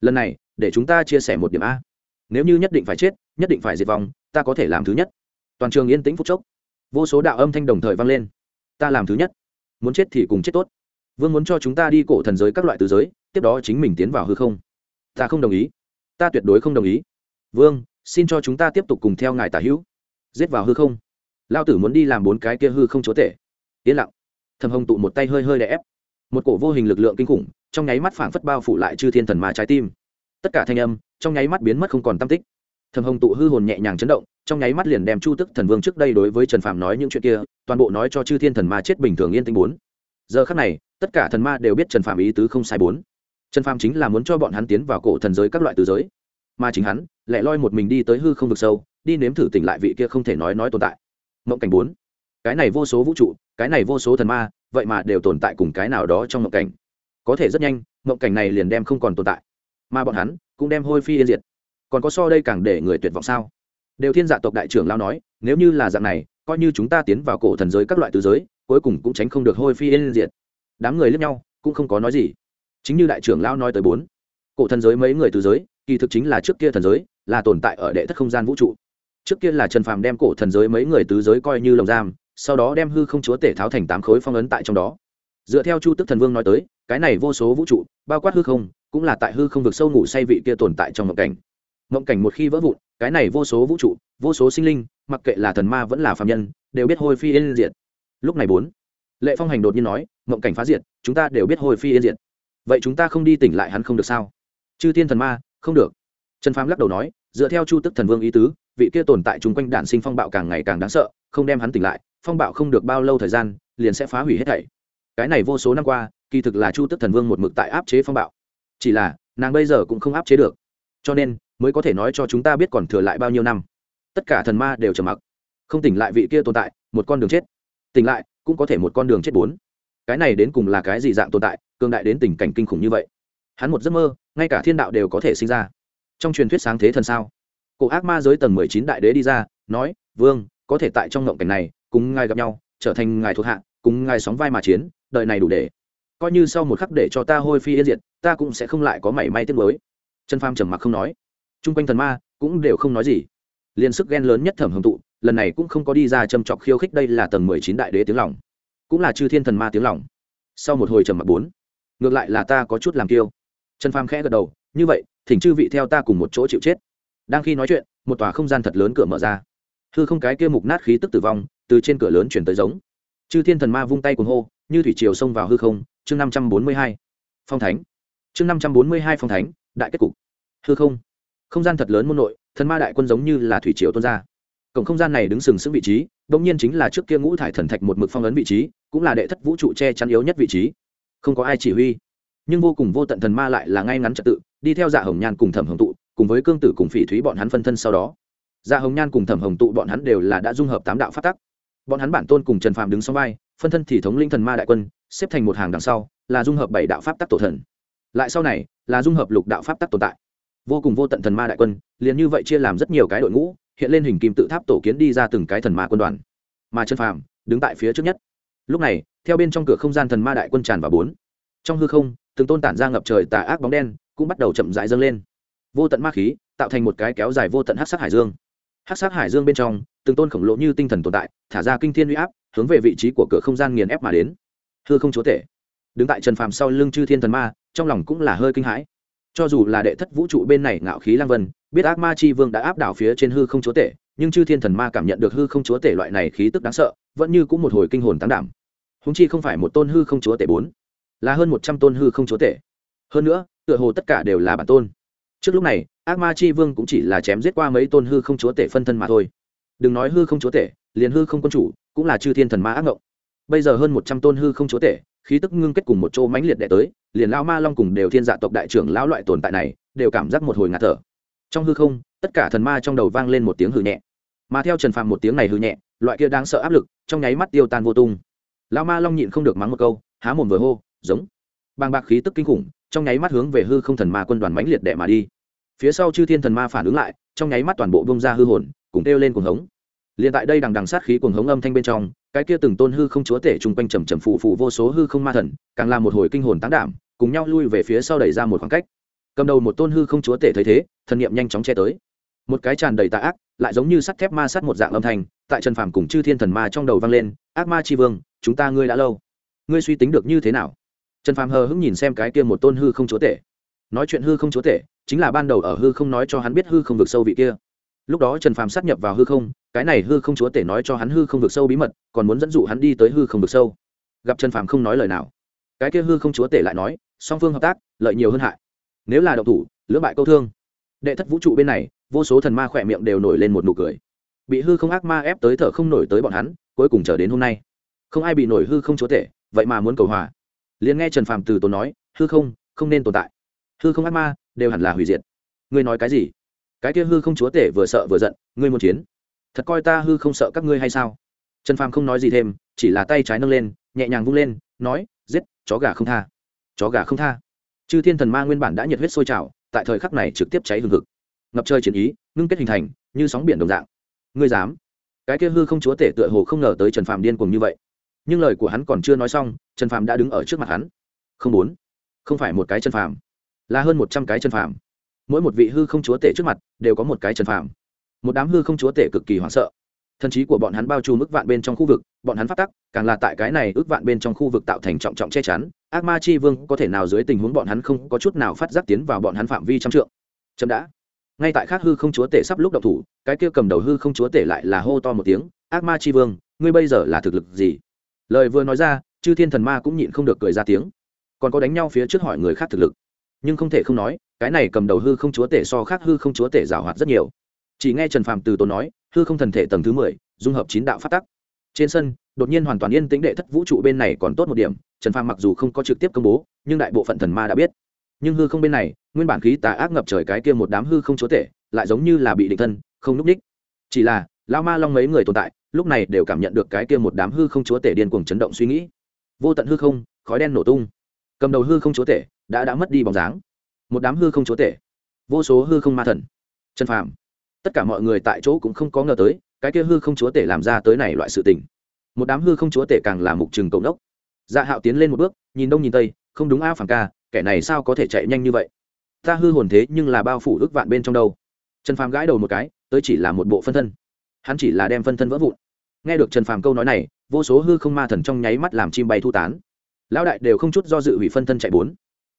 Lần này, để chúng ta chia sẻ một điểm a. Nếu như nhất định phải chết, nhất định phải diệt vong, ta có thể làm thứ nhất. Toàn trường yên tĩnh phút chốc. Vô số đạo âm thanh đồng thời vang lên ta làm thứ nhất. Muốn chết thì cùng chết tốt. Vương muốn cho chúng ta đi cổ thần giới các loại từ giới, tiếp đó chính mình tiến vào hư không. Ta không đồng ý. Ta tuyệt đối không đồng ý. Vương, xin cho chúng ta tiếp tục cùng theo ngài tả hữu. Giết vào hư không. Lao tử muốn đi làm bốn cái kia hư không chúa tể. Yên lặng. Thầm hồng tụ một tay hơi hơi đè ép. Một cổ vô hình lực lượng kinh khủng, trong nháy mắt phảng phất bao phủ lại chư thiên thần mà trái tim. Tất cả thanh âm, trong nháy mắt biến mất không còn tâm tích thầm hồng tụ hư hồn nhẹ nhàng chấn động, trong nháy mắt liền đem chu tức thần vương trước đây đối với trần phạm nói những chuyện kia, toàn bộ nói cho chư thiên thần ma chết bình thường yên tĩnh bốn. Giờ khắc này, tất cả thần ma đều biết trần phạm ý tứ không sai bốn. Trần phạm chính là muốn cho bọn hắn tiến vào cổ thần giới các loại từ giới. Mà chính hắn lại loi một mình đi tới hư không vực sâu, đi nếm thử tỉnh lại vị kia không thể nói nói tồn tại. Mộng cảnh bốn. Cái này vô số vũ trụ, cái này vô số thần ma, vậy mà đều tồn tại cùng cái nào đó trong mộng cảnh. Có thể rất nhanh, mộng cảnh này liền đem không còn tồn tại. Mà bọn hắn cũng đem hôi phi yên diệt còn có so đây càng để người tuyệt vọng sao? Đều thiên dạ tộc đại trưởng lao nói, nếu như là dạng này, coi như chúng ta tiến vào cổ thần giới các loại tứ giới, cuối cùng cũng tránh không được hôi phi yên diệt. Đám người lướt nhau, cũng không có nói gì. Chính như đại trưởng lao nói tới bốn, cổ thần giới mấy người tứ giới, kỳ thực chính là trước kia thần giới, là tồn tại ở đệ thất không gian vũ trụ. Trước kia là trần phàm đem cổ thần giới mấy người tứ giới coi như lồng giam, sau đó đem hư không chúa tể tháo thành tám khối phong ấn tại trong đó. Dựa theo chu tức thần vương nói tới, cái này vô số vũ trụ, bao quát hư không, cũng là tại hư không vực sâu ngủ say vị kia tồn tại trong mộng cảnh mộng cảnh một khi vỡ vụn, cái này vô số vũ trụ, vô số sinh linh, mặc kệ là thần ma vẫn là phạm nhân, đều biết hôi phi yên diệt. Lúc này bốn, lệ phong hành đột nhiên nói, mộng cảnh phá diệt, chúng ta đều biết hồi phi yên diệt. Vậy chúng ta không đi tỉnh lại hắn không được sao? Chư thiên thần ma, không được. Trần phàm lắc đầu nói, dựa theo chu tức thần vương ý tứ, vị kia tồn tại chung quanh đạn sinh phong bạo càng ngày càng đáng sợ, không đem hắn tỉnh lại, phong bạo không được bao lâu thời gian, liền sẽ phá hủy hết thảy. Cái này vô số năm qua, kỳ thực là chu tức thần vương một mực tại áp chế phong bạo. Chỉ là, nàng bây giờ cũng không áp chế được. Cho nên mới có thể nói cho chúng ta biết còn thừa lại bao nhiêu năm. Tất cả thần ma đều trầm mặc. Không tỉnh lại vị kia tồn tại, một con đường chết. Tỉnh lại, cũng có thể một con đường chết bốn. Cái này đến cùng là cái gì dạng tồn tại cương đại đến tình cảnh kinh khủng như vậy? Hắn một giấc mơ, ngay cả thiên đạo đều có thể sinh ra. Trong truyền thuyết sáng thế thần sao? Cổ ác ma giới tầng mười chín đại đế đi ra, nói, vương, có thể tại trong ngộng cảnh này, cùng ngài gặp nhau, trở thành ngài thuộc hạ, cùng ngài sóng vai mà chiến đợi này đủ để. Coi như sau một khắc để cho ta hôi phi yên diệt, ta cũng sẽ không lại có mảy may tiếc mới chân pham trầm mặc không nói t r u n g quanh thần ma cũng đều không nói gì. Liên sức ghen lớn nhất thẩm hồng tụ, lần này cũng không có đi ra châm chọc khiêu khích đây là tầng mười chín đại đế tiếng lòng. Cũng là chư thiên thần ma tiếng lòng. Sau một hồi trầm mặc bốn, ngược lại là ta có chút làm kiêu. Trần pham khẽ gật đầu, như vậy, thỉnh chư vị theo ta cùng một chỗ chịu chết. Đang khi nói chuyện, một tòa không gian thật lớn cửa mở ra. Hư không cái kia mục nát khí tức tử vong, từ trên cửa lớn chuyển tới giống. Chư thiên thần ma vung tay cuồng hô, như thủy triều xông vào hư không, chương năm trăm bốn mươi hai, phong thánh. Chương năm trăm bốn mươi hai phong thánh, đại kết cục. Hư không không gian thật lớn môn nội, thần ma đại quân giống như là thủy triều tuôn ra. Cổng không gian này đứng sừng sững vị trí đ ỗ n g nhiên chính là trước kia ngũ thải thần thạch một mực phong ấn vị trí, cũng là đệ thất vũ trụ che chắn yếu nhất vị trí. Không có ai chỉ huy. Nhưng vô cùng vô tận thần ma lại là ngay ngắn trật tự, đi theo dạ hồng nhan cùng thẩm hồng tụ, cùng với cương tử cùng phỉ thúy bọn hắn phân thân sau đó. Dạ hồng nhan cùng thẩm hồng tụ bọn hắn đều là đã dung hợp tám đạo phát tắc. Bọn hắn bản tôn cùng trần phạm đứng sau vai, phân thân thì thống linh thần ma đại quân, xếp thành một hàng đằng sau, là dung hợp bảy đạo pháp tắc tổ thần. Lại sau này, là dung hợp lục đạo pháp tắc tồn tại vô cùng vô tận thần ma đại quân, liền như vậy chia làm rất nhiều cái đội ngũ, hiện lên hình kim tự tháp tổ kiến đi ra từng cái thần ma quân đoàn. Mà chân phàm đứng tại phía trước nhất. Lúc này, theo bên trong cửa không gian thần ma đại quân tràn vào bốn. Trong hư không, từng tôn tản ra ngập trời tà ác bóng đen cũng bắt đầu chậm rãi dâng lên. Vô tận ma khí tạo thành một cái kéo dài vô tận hát sát hải dương. Hát sát hải dương bên trong, từng tôn khổng lồ như tinh thần tồn tại, thả ra kinh thiên uy áp, hướng về vị trí của cửa không gian nghiền ép mà đến. Hư không chúa tể. Đứng tại trần phàm sau lưng chư thiên thần ma, trong lòng cũng là hơi kinh hãi cho dù là đệ thất vũ trụ bên này ngạo khí lang vân, biết ác ma chi vương đã áp đảo phía trên hư không chúa tể, nhưng chư thiên thần ma cảm nhận được hư không chúa tể loại này khí tức đáng sợ, vẫn như cũng một hồi kinh hồn tán đảm. Húng chi không phải một tôn hư không chúa tể bốn, là hơn một trăm tôn hư không chúa tể. Hơn nữa, tựa hồ tất cả đều là bản tôn. Trước lúc này, ác ma chi vương cũng chỉ là chém giết qua mấy tôn hư không chúa tể phân thân mà thôi. Đừng nói hư không chúa tể, liền hư không quân chủ, cũng là chư thiên thần ma ác ngộng bây giờ hơn một trăm tôn hư không chúa tể, khí tức ngưng kết cùng một chỗ mãnh liệt đệ tới, liền lao ma long cùng đều thiên dạ tộc đại trưởng lão loại tồn tại này, đều cảm giác một hồi ngạt thở. Trong hư không, tất cả thần ma trong đầu vang lên một tiếng hư nhẹ. Mà theo trần phàm một tiếng này hư nhẹ, loại kia đáng sợ áp lực, trong nháy mắt tiêu tan vô tung. Lao ma long nhịn không được mắng một câu, há mồm vừa hô, giống. Bàng bạc khí tức kinh khủng, trong nháy mắt hướng về hư không thần ma quân đoàn mãnh liệt đệ mà đi. Phía sau chư thiên thần ma phản ứng lại, trong nháy mắt toàn bộ bông ra hư hồn, cùng kêu lên cuồng hống. Liền tại đây đằng đằng sát khí cuồng hống âm thanh bên trong cái kia từng tôn hư không chúa tể chung quanh trầm trầm phụ phụ vô số hư không ma thần, càng làm một hồi kinh hồn tán đảm, cùng nhau lui về phía sau đẩy ra một khoảng cách. Cầm đầu một tôn hư không chúa tể thấy thế, thần niệm nhanh chóng che tới. Một cái tràn đầy tà ác, lại giống như sắt thép ma sắt một dạng âm thanh, tại trần phàm cùng chư thiên thần ma trong đầu vang lên, ác ma tri vương, chúng ta ngươi đã lâu. Ngươi suy tính được như thế nào? Trần phàm hờ hững nhìn xem cái kia một tôn hư không chúa tể. Nói chuyện hư không chúa tể, chính là ban đầu ở hư không nói cho hắn biết hư không vực sâu vị kia. Lúc đó trần phàm sát nhập vào hư không cái này hư không chúa tể nói cho hắn hư không vực sâu bí mật, còn muốn dẫn dụ hắn đi tới hư không vực sâu. Gặp trần phàm không nói lời nào. Cái kia hư không chúa tể lại nói, song phương hợp tác, lợi nhiều hơn hại. Nếu là độc thủ, lưỡng bại câu thương. Đệ thất vũ trụ bên này, vô số thần ma khỏe miệng đều nổi lên một nụ cười. Bị hư không ác ma ép tới thở không nổi tới bọn hắn, cuối cùng chờ đến hôm nay. Không ai bị nổi hư không chúa tể, vậy mà muốn cầu hòa. Liền nghe trần phàm từ tốn nói, hư không không nên tồn tại. Hư không ác ma đều hẳn là hủy diệt. Ngươi nói cái gì? Cái kia hư không chúa tể vừa sợ vừa giận, ngươi muốn chiến thật coi ta hư không sợ các ngươi hay sao? Trần phàm không nói gì thêm, chỉ là tay trái nâng lên, nhẹ nhàng vung lên, nói, giết, chó gà không tha. Chó gà không tha. Chư thiên thần ma nguyên bản đã nhiệt huyết sôi trào, tại thời khắc này trực tiếp cháy hừng hực. Ngập trời chiến ý, ngưng kết hình thành, như sóng biển đồng dạng. Ngươi dám? Cái kia hư không chúa tể tựa hồ không ngờ tới trần phàm điên cuồng như vậy. Nhưng lời của hắn còn chưa nói xong, trần phàm đã đứng ở trước mặt hắn. Không bốn không phải một cái chân phàm, là hơn một trăm cái chân phàm. Mỗi một vị hư không chúa tể trước mặt, đều có một cái chân phàm một đám hư không chúa tể cực kỳ hoảng sợ. Thần trí của bọn hắn bao trùm ức vạn bên trong khu vực, bọn hắn phát tắc, càng là tại cái này ức vạn bên trong khu vực tạo thành trọng trọng che chắn. Ác ma chi vương có thể nào dưới tình huống bọn hắn không có chút nào phát giác tiến vào bọn hắn phạm vi trăm trượng? Chậm đã. Ngay tại khác hư không chúa tể sắp lúc độc thủ, cái kia cầm đầu hư không chúa tể lại là hô to một tiếng, ác ma chi vương, ngươi bây giờ là thực lực gì? Lời vừa nói ra, chư thiên thần ma cũng nhịn không được cười ra tiếng. Còn có đánh nhau phía trước hỏi người khác thực lực. Nhưng không thể không nói, cái này cầm đầu hư không chúa tể so khác hư không chúa tể giảo hoạt rất nhiều chỉ nghe trần phàm từ tốn nói, hư không thần thể tầng thứ mười, dung hợp chín đạo phát tắc. Trên sân, đột nhiên hoàn toàn yên tĩnh đệ thất vũ trụ bên này còn tốt một điểm, trần phàm mặc dù không có trực tiếp công bố, nhưng đại bộ phận thần ma đã biết. Nhưng hư không bên này, nguyên bản khí tà ác ngập trời cái kia một đám hư không chúa tể, lại giống như là bị định thân, không núp ních. Chỉ là lao ma long mấy người tồn tại, lúc này đều cảm nhận được cái kia một đám hư không chúa tể điên cuồng chấn động suy nghĩ. Vô tận hư không, khói đen nổ tung. Cầm đầu hư không chúa tể đã đã mất đi bóng dáng. Một đám hư không chúa tể. Vô số hư không ma thần. Trần phàm tất cả mọi người tại chỗ cũng không có ngờ tới, cái kia hư không chúa tể làm ra tới này loại sự tình. Một đám hư không chúa tể càng là mục trừng cầu đốc dạ hạo tiến lên một bước, nhìn đông nhìn tây, không đúng a phản ca, kẻ này sao có thể chạy nhanh như vậy? Ta hư hồn thế nhưng là bao phủ ước vạn bên trong đâu. Trần phàm gãi đầu một cái, tới chỉ là một bộ phân thân. Hắn chỉ là đem phân thân vỡ vụn. Nghe được trần phàm câu nói này, vô số hư không ma thần trong nháy mắt làm chim bay thu tán. Lão đại đều không chút do dự hủy phân thân chạy bốn.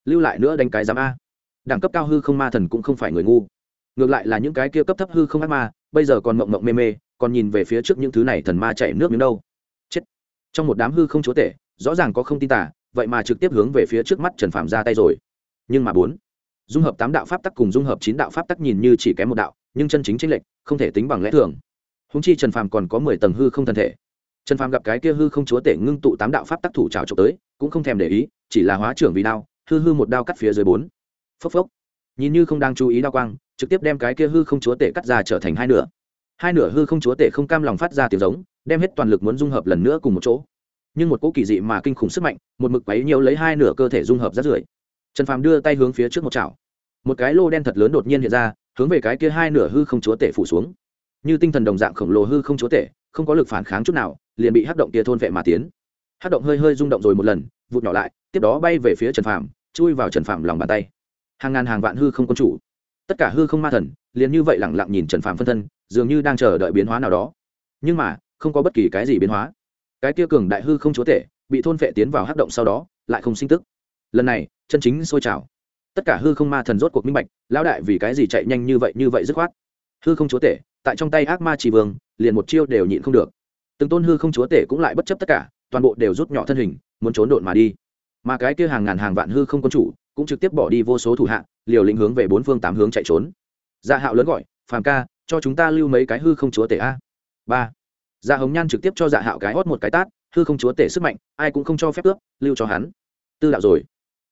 Lưu lại nữa đánh cái giám a. Đẳng cấp cao hư không ma thần cũng không phải người ngu ngược lại là những cái kia cấp thấp hư không ác ma, bây giờ còn mộng mộng mê mê, còn nhìn về phía trước những thứ này thần ma chạy nước miếng đâu. Chết. Trong một đám hư không chúa tể, rõ ràng có không tin tả vậy mà trực tiếp hướng về phía trước mắt trần phạm ra tay rồi. Nhưng mà bốn, dung hợp tám đạo pháp tắc cùng dung hợp chín đạo pháp tắc nhìn như chỉ kém một đạo, nhưng chân chính chính lệch, không thể tính bằng lẽ thường. Húng chi trần phàm còn có mười tầng hư không thân thể. Trần phàm gặp cái kia hư không chúa tể ngưng tụ tám đạo pháp tắc thủ trào trộm tới, cũng không thèm để ý, chỉ là hóa trưởng vì đao, hư hư một đao cắt phía dưới bốn. Phốc phốc nhìn như không đang chú ý đao quang, trực tiếp đem cái kia hư không chúa tể cắt ra trở thành hai nửa. Hai nửa hư không chúa tể không cam lòng phát ra tiếng giống, đem hết toàn lực muốn dung hợp lần nữa cùng một chỗ. Nhưng một cỗ kỳ dị mà kinh khủng sức mạnh, một mực quấy nhiều lấy hai nửa cơ thể dung hợp rát rưởi trần phàm đưa tay hướng phía trước một chảo. Một cái lô đen thật lớn đột nhiên hiện ra, hướng về cái kia hai nửa hư không chúa tể phủ xuống. Như tinh thần đồng dạng khổng lồ hư không chúa tể, không có lực phản kháng chút nào, liền bị hắc động kia thôn vệ mà tiến. Hắc động hơi hơi rung động rồi một lần, vụt nhỏ lại, tiếp đó bay về phía trần phàm, chui vào trần phàm lòng bàn tay hàng ngàn hàng vạn hư không quân chủ. Tất cả hư không ma thần liền như vậy lẳng lặng nhìn trần phàm phân thân, dường như đang chờ đợi biến hóa nào đó. Nhưng mà, không có bất kỳ cái gì biến hóa. Cái kia cường đại hư không chúa tể bị thôn vệ tiến vào hắc động sau đó, lại không sinh tức. Lần này, chân chính sôi trào. Tất cả hư không ma thần rốt cuộc minh bạch, lão đại vì cái gì chạy nhanh như vậy như vậy dứt khoát. Hư không chúa tể, tại trong tay ác ma chỉ vương, liền một chiêu đều nhịn không được. Từng tôn hư không chúa tể cũng lại bất chấp tất cả, toàn bộ đều rút nhỏ thân hình, muốn trốn độn mà đi. Mà cái kia hàng ngàn hàng vạn hư không quân chủ cũng trực tiếp bỏ đi vô số thủ hạ, liều lĩnh hướng về bốn phương tám hướng chạy trốn. Gia dạ hạo lớn gọi, phàm ca, cho chúng ta lưu mấy cái hư không chúa tể a. Ba. Gia dạ hồng nhan trực tiếp cho dạ hạo cái hót một cái tát, hư không chúa tể sức mạnh, ai cũng không cho phép ước, lưu cho hắn. Tư đạo rồi.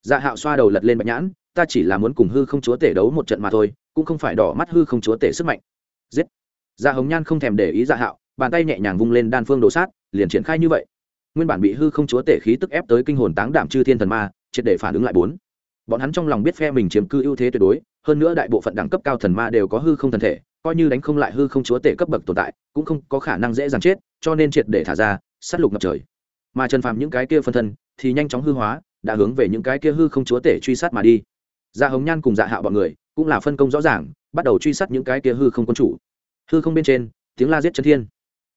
Dạ hạo xoa đầu lật lên bạch nhãn, ta chỉ là muốn cùng hư không chúa tể đấu một trận mà thôi, cũng không phải đỏ mắt hư không chúa tể sức mạnh. Giết. Dạ hồng nhan không thèm để ý dạ hạo, bàn tay nhẹ nhàng vung lên đan phương đồ sát, liền triển khai như vậy. Nguyên bản bị hư không chúa tể khí tức ép tới kinh hồn táng đảm chư thiên thần ma, triệt để phản ứng lại bốn bọn hắn trong lòng biết phe mình chiếm cư ưu thế tuyệt đối, hơn nữa đại bộ phận đẳng cấp cao thần ma đều có hư không thần thể, coi như đánh không lại hư không chúa tể cấp bậc tồn tại, cũng không có khả năng dễ dàng chết, cho nên triệt để thả ra s á t lục ngập trời. Mà trần phàm những cái kia phân thân, thì nhanh chóng hư hóa, đã hướng về những cái kia hư không chúa tể truy sát mà đi. Dạ hồng nhan cùng dạ hạo bọn người, cũng là phân công rõ ràng, bắt đầu truy sát những cái kia hư không quân chủ. Hư không bên trên, tiếng la giết chân thiên.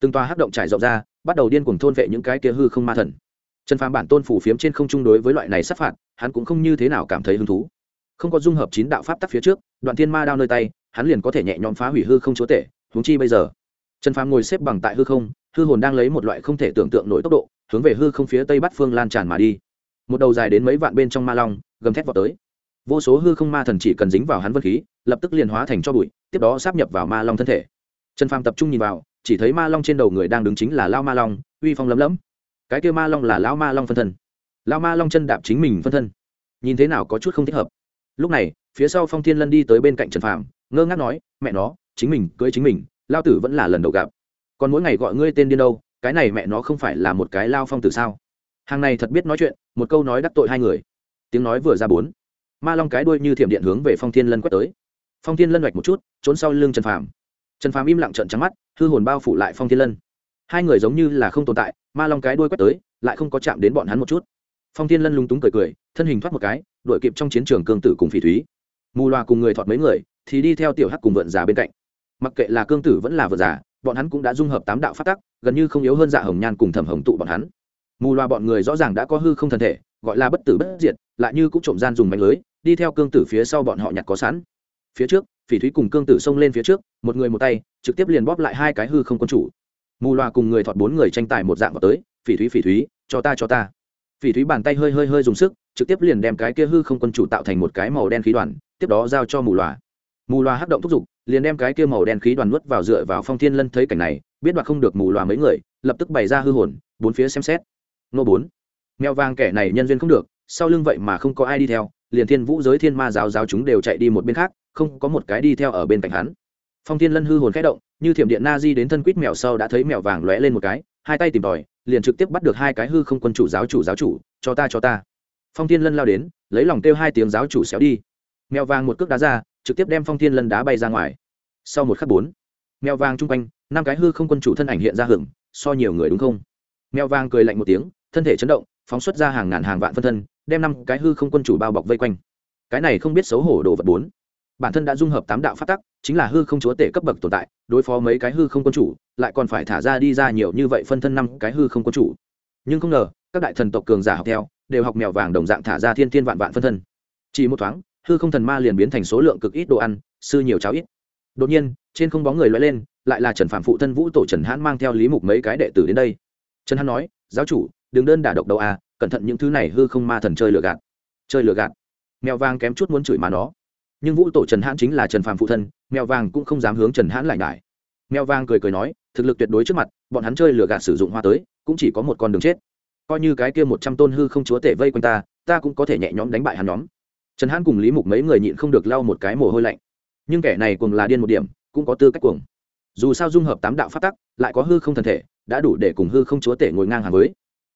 Từng tòa hắc động trải rộng ra, bắt đầu điên cuồng thôn vệ những cái kia hư không ma thần trần phàm bản tôn phủ phiếm trên không trung đối với loại này sát phạt, hắn cũng không như thế nào cảm thấy hứng thú. Không có dung hợp chín đạo pháp tắc phía trước, đoạn thiên ma đao nơi tay, hắn liền có thể nhẹ nhõm phá hủy hư không chúa tể, huống chi bây giờ. Trần phàm ngồi xếp bằng tại hư không, hư hồn đang lấy một loại không thể tưởng tượng nổi tốc độ, hướng về hư không phía tây bắc phương lan tràn mà đi. Một đầu dài đến mấy vạn bên trong ma long, gầm thét vào tới. Vô số hư không ma thần chỉ cần dính vào hắn vân khí, lập tức liền hóa thành cho bụi, tiếp đó sáp nhập vào ma long thân thể. Trần phàm tập trung nhìn vào, chỉ thấy ma long trên đầu người đang đứng chính là lao ma long, uy phong lấm lấm cái kia ma long là lão ma long phân thân. Lão ma long chân đạp chính mình phân thân. Nhìn thế nào có chút không thích hợp. Lúc này, phía sau phong thiên lân đi tới bên cạnh trần phàm, ngơ ngác nói, mẹ nó, chính mình, cưới chính mình, lao tử vẫn là lần đầu gặp. Còn mỗi ngày gọi ngươi tên điên đâu, cái này mẹ nó không phải là một cái lao phong tử sao? Hàng này thật biết nói chuyện, một câu nói đắc tội hai người. Tiếng nói vừa ra bốn. Ma long cái đuôi như thiểm điện hướng về phong thiên lân quét tới. Phong thiên lân hoạch một chút, trốn sau lưng trần phàm. Trần phàm im lặng trận trắng mắt, hư hồn bao phủ lại phong thiên lân hai người giống như là không tồn tại, ma long cái đuôi quét tới, lại không có chạm đến bọn hắn một chút. Phong thiên lân lúng túng cười cười, thân hình thoát một cái đội kịp trong chiến trường cương tử cùng phỉ thúy. Mù loà cùng người thọt mấy người, thì đi theo tiểu hắc cùng vượn già bên cạnh. Mặc kệ là cương tử vẫn là vượn già, bọn hắn cũng đã dung hợp tám đạo phát tắc, gần như không yếu hơn dạ hồng nhan cùng thẩm hồng tụ bọn hắn. Mù loà bọn người rõ ràng đã có hư không thân thể, gọi là bất tử bất diệt, lại như cũng trộm gian dùng mạnh lưới, đi theo cương tử phía sau bọn họ nhặt có sẵn. Phía trước, phỉ thúy cùng cương tử xông lên phía trước, một người một tay, trực tiếp liền bóp lại hai cái hư không quân chủ mù loà cùng người thọt bốn người tranh tài một dạng vào tới, phỉ thúy phỉ thúy, cho ta cho ta. Phỉ thúy bàn tay hơi hơi hơi dùng sức, trực tiếp liền đem cái kia hư không quân chủ tạo thành một cái màu đen khí đoàn, tiếp đó giao cho mù loà. Mù loà hắc động thúc giục, liền đem cái kia màu đen khí đoàn nuốt vào dựa vào phong thiên lân thấy cảnh này, biết đoạt không được mù loà mấy người, lập tức bày ra hư hồn, bốn phía xem xét. Nô bốn. Mèo vàng kẻ này nhân duyên không được, sau lưng vậy mà không có ai đi theo, liền thiên vũ giới thiên ma giáo giáo chúng đều chạy đi một bên khác, không có một cái đi theo ở bên cạnh hắn. Phong thiên lân hư hồn khẽ động như thiểm điện na di đến thân quýt mèo sau đã thấy mèo vàng lóe lên một cái, hai tay tìm tòi, liền trực tiếp bắt được hai cái hư không quân chủ giáo chủ giáo chủ, cho ta cho ta. Phong thiên lân lao đến, lấy lòng kêu hai tiếng giáo chủ xéo đi. Mèo vàng một cước đá ra, trực tiếp đem phong thiên lân đá bay ra ngoài. Sau một khắc bốn, mèo vàng chung quanh, năm cái hư không quân chủ thân ảnh hiện ra hưởng so nhiều người đúng không? Mèo vàng cười lạnh một tiếng, thân thể chấn động, phóng xuất ra hàng ngàn hàng vạn phân thân, đem năm cái hư không quân chủ bao bọc vây quanh. Cái này không biết xấu hổ đồ vật bốn bản thân đã dung hợp tám đạo phát tắc, chính là hư không chúa tể cấp bậc tồn tại, đối phó mấy cái hư không quân chủ, lại còn phải thả ra đi ra nhiều như vậy phân thân năm cái hư không quân chủ. Nhưng không ngờ, các đại thần tộc cường giả học theo, đều học mèo vàng đồng dạng thả ra thiên thiên vạn vạn phân thân. Chỉ một thoáng, hư không thần ma liền biến thành số lượng cực ít đồ ăn, sư nhiều cháo ít. Đột nhiên, trên không bóng người loay lên, lại là trần phạm phụ thân vũ tổ trần hãn mang theo lý mục mấy cái đệ tử đến đây. Trần hãn nói, giáo chủ, đừng đơn đả độc đầu à cẩn thận những thứ này hư không ma thần chơi lừa gạt. Chơi lừa gạt. Mèo vàng kém chút muốn chửi mà nó nhưng vũ tổ trần hãn chính là trần phàm phụ thân, mèo vàng cũng không dám hướng trần hãn lại ngại mèo vàng cười cười nói, thực lực tuyệt đối trước mặt, bọn hắn chơi lừa gạt sử dụng hoa tới, cũng chỉ có một con đường chết. Coi như cái kia một trăm tôn hư không chúa tể vây quanh ta ta cũng có thể nhẹ nhõm đánh bại hắn nhóm. Trần hãn cùng lý mục mấy người nhịn không được lau một cái mồ hôi lạnh. Nhưng kẻ này cùng là điên một điểm, cũng có tư cách cuồng. Dù sao dung hợp tám đạo phát tắc, lại có hư không thần thể, đã đủ để cùng hư không chúa tể ngồi ngang hàng với.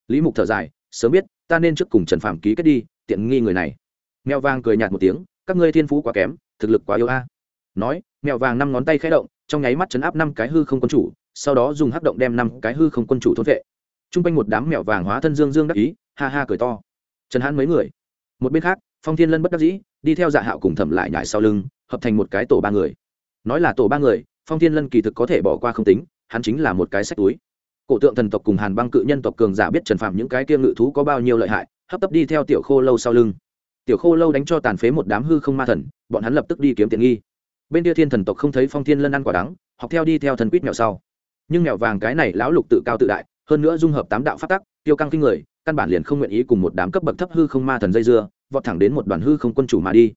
Lý mục thở dài, sớm biết, ta nên trước cùng trần phàm ký kết đi, tiện nghi người này. Mèo vàng cười nhạt một tiếng các ngươi thiên phú quá kém, thực lực quá yếu a. Nói, mèo vàng năm ngón tay khẽ động, trong nháy mắt chấn áp năm cái hư không quân chủ, sau đó dùng hắc động đem năm cái hư không quân chủ thôn vệ. T r u n g quanh một đám mèo vàng hóa thân dương dương đắc ý, ha ha cười to. Trần hãn mấy người. Một bên khác, phong thiên lân bất đắc dĩ, đi theo dạ hạo cùng thẩm lại nhải sau lưng, hợp thành một cái tổ ba người. Nói là tổ ba người, phong thiên lân kỳ thực có thể bỏ qua không tính, hắn chính là một cái sách túi. Cổ tượng thần tộc cùng hàn băng cự nhân tộc cường giả biết trần phạm những cái kia ngự thú có bao nhiêu lợi hại, hấp tấp đi theo tiểu khô lâu sau lưng tiểu khô lâu đánh cho tàn phế một đám hư không ma thần, bọn hắn lập tức đi kiếm tiện nghi. Bên kia thiên thần tộc không thấy phong thiên lân ăn quả đắng, học theo đi theo thần quýt mèo sau. Nhưng mèo vàng cái này lão lục tự cao tự đại, hơn nữa dung hợp tám đạo phát tắc, tiêu căng kinh người, căn bản liền không nguyện ý cùng một đám cấp bậc thấp hư không ma thần dây dưa, vọt thẳng đến một đoàn hư không quân chủ mà đi.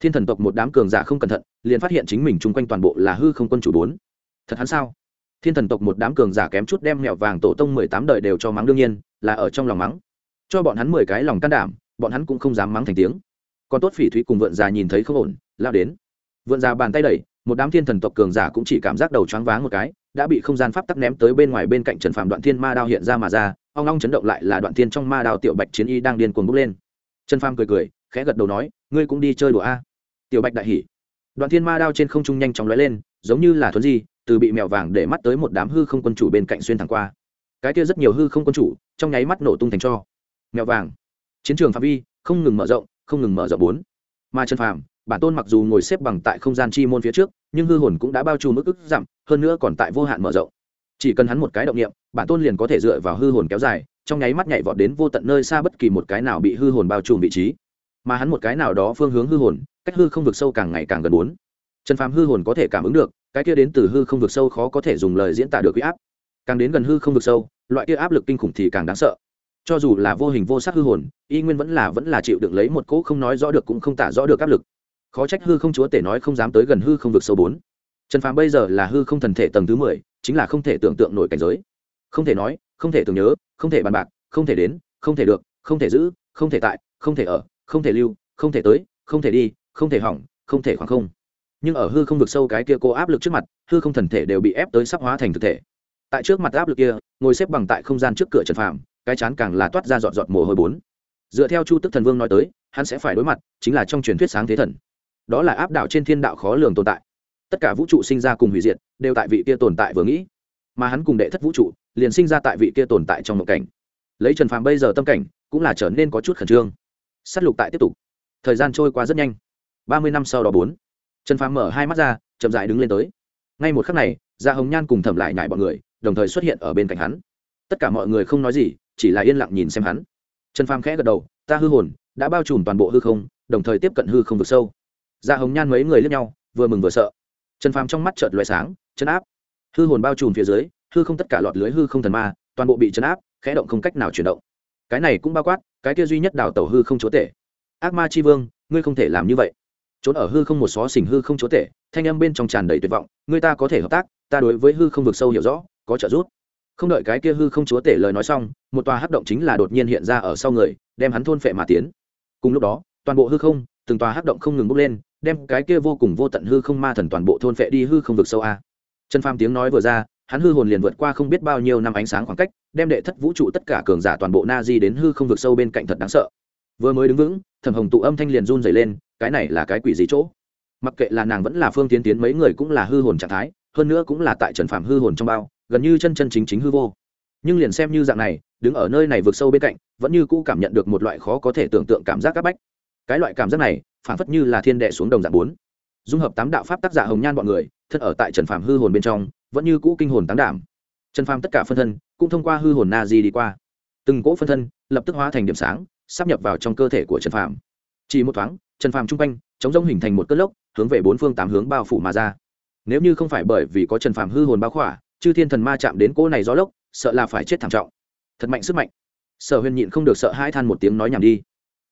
Thiên thần tộc một đám cường giả không cẩn thận, liền phát hiện chính mình chung quanh toàn bộ là hư không quân chủ bốn. Thật hắn sao? Thiên thần tộc một đám cường giả kém chút đem mèo vàng tổ tông mười tám đời đều cho mắng đương nhiên, là ở trong lòng mắng. Cho bọn hắn mười cái lòng can đảm bọn hắn cũng không dám mắng thành tiếng. Còn tốt phỉ thúy cùng vượn già nhìn thấy không ổn, lao đến. Vượn già bàn tay đẩy, một đám thiên thần tộc cường giả cũng chỉ cảm giác đầu choáng váng một cái, đã bị không gian pháp tắc ném tới bên ngoài bên cạnh trần phàm đoạn thiên ma đao hiện ra mà ra, ong long chấn động lại là đoạn thiên trong ma đao tiểu bạch chiến y đang điên cuồng bốc lên. Trần phàm cười cười, khẽ gật đầu nói, ngươi cũng đi chơi đùa a. Tiểu bạch đại hỉ. Đoạn thiên ma đao trên không trung nhanh chóng lóe lên, giống như là thuấn di, từ bị mèo vàng để mắt tới một đám hư không quân chủ bên cạnh xuyên thẳng qua. Cái kia rất nhiều hư không quân chủ, trong nháy mắt nổ tung thành cho. Mèo vàng chiến trường phạm vi, không ngừng mở rộng, không ngừng mở rộng bốn. Mà trần phàm, bản tôn mặc dù ngồi xếp bằng tại không gian chi môn phía trước, nhưng hư hồn cũng đã bao trùm mức ức giảm, hơn nữa còn tại vô hạn mở rộng. Chỉ cần hắn một cái động niệm, bản tôn liền có thể dựa vào hư hồn kéo dài, trong nháy mắt nhảy vọt đến vô tận nơi xa bất kỳ một cái nào bị hư hồn bao trùm vị trí. Mà hắn một cái nào đó phương hướng hư hồn, cách hư không vực sâu càng ngày càng gần bốn. Trần phàm hư hồn có thể cảm ứng được, cái kia đến từ hư không vực sâu khó có thể dùng lời diễn tả được huy áp. Càng đến gần hư không vực sâu, loại kia áp lực kinh khủng thì càng đáng sợ cho dù là vô hình vô sắc hư hồn y nguyên vẫn là vẫn là chịu được lấy một cỗ không nói rõ được cũng không tả rõ được áp lực khó trách hư không chúa tể nói không dám tới gần hư không vực sâu bốn trần phàm bây giờ là hư không thần thể tầng thứ mười chính là không thể tưởng tượng nổi cảnh giới không thể nói không thể tưởng nhớ không thể bàn bạc không thể đến không thể được không thể giữ không thể tại không thể ở không thể lưu không thể tới không thể đi không thể hỏng không thể khoảng không nhưng ở hư không vực sâu cái kia cô áp lực trước mặt hư không thần thể đều bị ép tới sắp hóa thành thực thể tại trước mặt áp lực kia ngồi xếp bằng tại không gian trước cửa trần phàm cái chán càng là toát ra dọn dọn mồ hôi bốn. Dựa theo chu tức thần vương nói tới, hắn sẽ phải đối mặt, chính là trong truyền thuyết sáng thế thần. Đó là áp đảo trên thiên đạo khó lường tồn tại. Tất cả vũ trụ sinh ra cùng hủy diệt, đều tại vị kia tồn tại vừa nghĩ. Mà hắn cùng đệ thất vũ trụ, liền sinh ra tại vị kia tồn tại trong một cảnh. Lấy trần phàm bây giờ tâm cảnh, cũng là trở nên có chút khẩn trương. S á t lục tại tiếp tục. Thời gian trôi qua rất nhanh. Ba mươi năm sau đó bốn, trần phàm mở hai mắt ra, chậm dại đứng lên tới. Ngay một khắc này gia hồng nhan cùng thẩm lại nhải bọn người, đồng thời xuất hiện ở bên cạnh hắn. Tất cả mọi người không nói gì chỉ là yên lặng nhìn xem hắn. Trần phàm khẽ gật đầu, ta hư hồn, đã bao trùm toàn bộ hư không, đồng thời tiếp cận hư không vực sâu. Dạ hồng nhan mấy người lướt nhau, vừa mừng vừa sợ. Trần phàm trong mắt chợt loại sáng chấn áp. Hư hồn bao trùm phía dưới, hư không tất cả lọt lưới hư không thần ma, toàn bộ bị chấn áp, khẽ động không cách nào chuyển động. Cái này cũng bao quát cái kia duy nhất đào tẩu hư không chúa tể. Ác ma c vương, ngươi không thể làm như vậy. Trốn ở hư không một xó xỉnh hư không chúa tể, thanh âm bên trong tràn đầy tuyệt vọng người ta có thể hợp tác, ta đối với hư không vực sâu hiểu rõ, có trợ giúp không đợi cái kia hư không chúa tể lời nói xong, một tòa hắc động chính là đột nhiên hiện ra ở sau người, đem hắn thôn phệ mà tiến. Cùng lúc đó, toàn bộ hư không, từng tòa hắc động không ngừng bốc lên, đem cái kia vô cùng vô tận hư không ma thần toàn bộ thôn phệ đi hư không vực sâu a. Trần phàm tiếng nói vừa ra, hắn hư hồn liền vượt qua không biết bao nhiêu năm ánh sáng khoảng cách, đem đệ thất vũ trụ tất cả cường giả toàn bộ na di đến hư không vực sâu bên cạnh thật đáng sợ. Vừa mới đứng vững, thẩm hồng tụ âm thanh liền run dày lên, cái này là cái quỷ gì chỗ? Mặc kệ là nàng vẫn là phương tiến tiến, mấy người cũng là hư hồn trạng thái, hơn nữa cũng là tại trần phạm hư hồn trong bao gần như chân chân chính chính hư vô. Nhưng liền xem như dạng này, đứng ở nơi này vượt sâu bên cạnh, vẫn như cũ cảm nhận được một loại khó có thể tưởng tượng cảm giác áp bách. Cái loại cảm giác này phản phất như là thiên đệ xuống đồng dạng bốn. Dung hợp tám đạo pháp tác giả hồng nhan bọn người, thân ở tại trần phàm hư hồn bên trong, vẫn như cũ kinh hồn tán đảm. Trần phàm tất cả phân thân cũng thông qua hư hồn na di đi qua. Từng cỗ phân thân lập tức hóa thành điểm sáng, sắp nhập vào trong cơ thể của trần phàm. Chỉ một thoáng, trần phàm chung quanh, chống rông hình thành một cất lốc, hướng về bốn phương tám hướng bao phủ mà ra. Nếu như không phải bởi vì có trần phàm hư hồn bao khỏa chư thiên thần ma chạm đến cỗ này gió lốc, sợ là phải chết thảm trọng. Thật mạnh sức mạnh. Sở huyền nhịn không được sợ hai than một tiếng nói nhảm đi.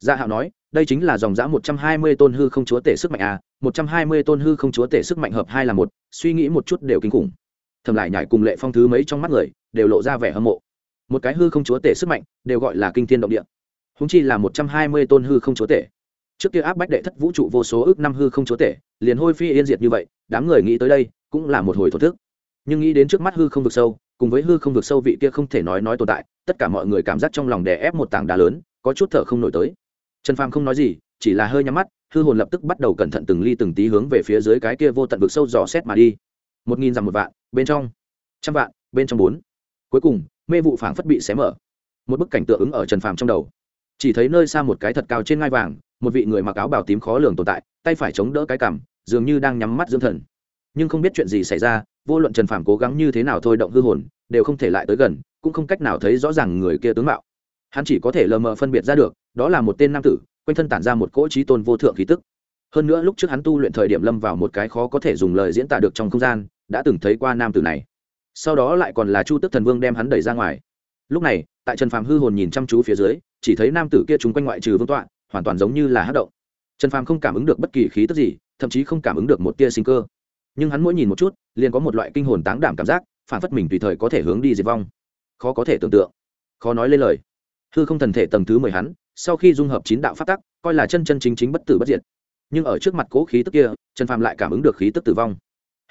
Gia dạ hạo nói, đây chính là dòng dã một trăm hai mươi tôn hư không chúa tể sức mạnh à một trăm hai mươi tôn hư không chúa tể sức mạnh hợp hai là một, suy nghĩ một chút đều kinh khủng. Thầm lại nhảy cùng lệ phong thứ mấy trong mắt người, đều lộ ra vẻ hâm mộ. Một cái hư không chúa tể sức mạnh, đều gọi là kinh thiên động địa. Húng chi là một trăm hai mươi tôn hư không chúa tể. Trước kia áp bách đệ thất vũ trụ vô số ước năm hư không chúa tể, liền hôi phi yên diệt như vậy, đám người nghĩ tới đây, cũng là một hồi thổ thức nhưng nghĩ đến trước mắt hư không vực sâu, cùng với hư không vực sâu vị kia không thể nói nói tồn tại, tất cả mọi người cảm giác trong lòng đè ép một tảng đá lớn, có chút thở không nổi tới. Trần phàm không nói gì, chỉ là hơi nhắm mắt, hư hồn lập tức bắt đầu cẩn thận từng ly từng tí hướng về phía dưới cái kia vô tận vực sâu dò xét mà đi. Một nghìn dặm một vạn, bên trong. Trăm vạn, bên trong bốn. Cuối cùng, mê vụ phảng phất bị xé mở. Một bức cảnh tượng ứng ở trần phàm trong đầu. Chỉ thấy nơi xa một cái thật cao trên ngai vàng, một vị người mặc áo bào tím khó lường tồn tại, tay phải chống đỡ cái cằm, dường như đang nhắm mắt dưỡng thần. Nhưng không biết chuyện gì xảy ra vô luận trần phàm cố gắng như thế nào thôi động hư hồn, đều không thể lại tới gần, cũng không cách nào thấy rõ ràng người kia tướng mạo. Hắn chỉ có thể lờ mờ phân biệt ra được, đó là một tên nam tử, quanh thân tản ra một cỗ trí tôn vô thượng khí tức. Hơn nữa lúc trước hắn tu luyện thời điểm lâm vào một cái khó có thể dùng lời diễn tả được trong không gian, đã từng thấy qua nam tử này. Sau đó lại còn là chu tức thần vương đem hắn đẩy ra ngoài. Lúc này, tại trần phàm hư hồn nhìn chăm chú phía dưới, chỉ thấy nam tử kia chúng quanh ngoại trừ vương tọa, hoàn toàn giống như là hát động. Trần phàm không cảm ứng được bất kỳ khí tức gì, thậm chí không cảm ứng được một tia sinh cơ nhưng hắn mỗi nhìn một chút, liền có một loại kinh hồn táng đảm cảm giác, phản phất mình tùy thời có thể hướng đi diệt vong. Khó có thể tưởng tượng. Khó nói lên lời. Hư không thần thể tầng thứ mười hắn, sau khi dung hợp chín đạo phát tắc, coi là chân chân chính chính bất tử bất diệt. Nhưng ở trước mặt cố khí tức kia, trần phàm lại cảm ứng được khí tức tử vong.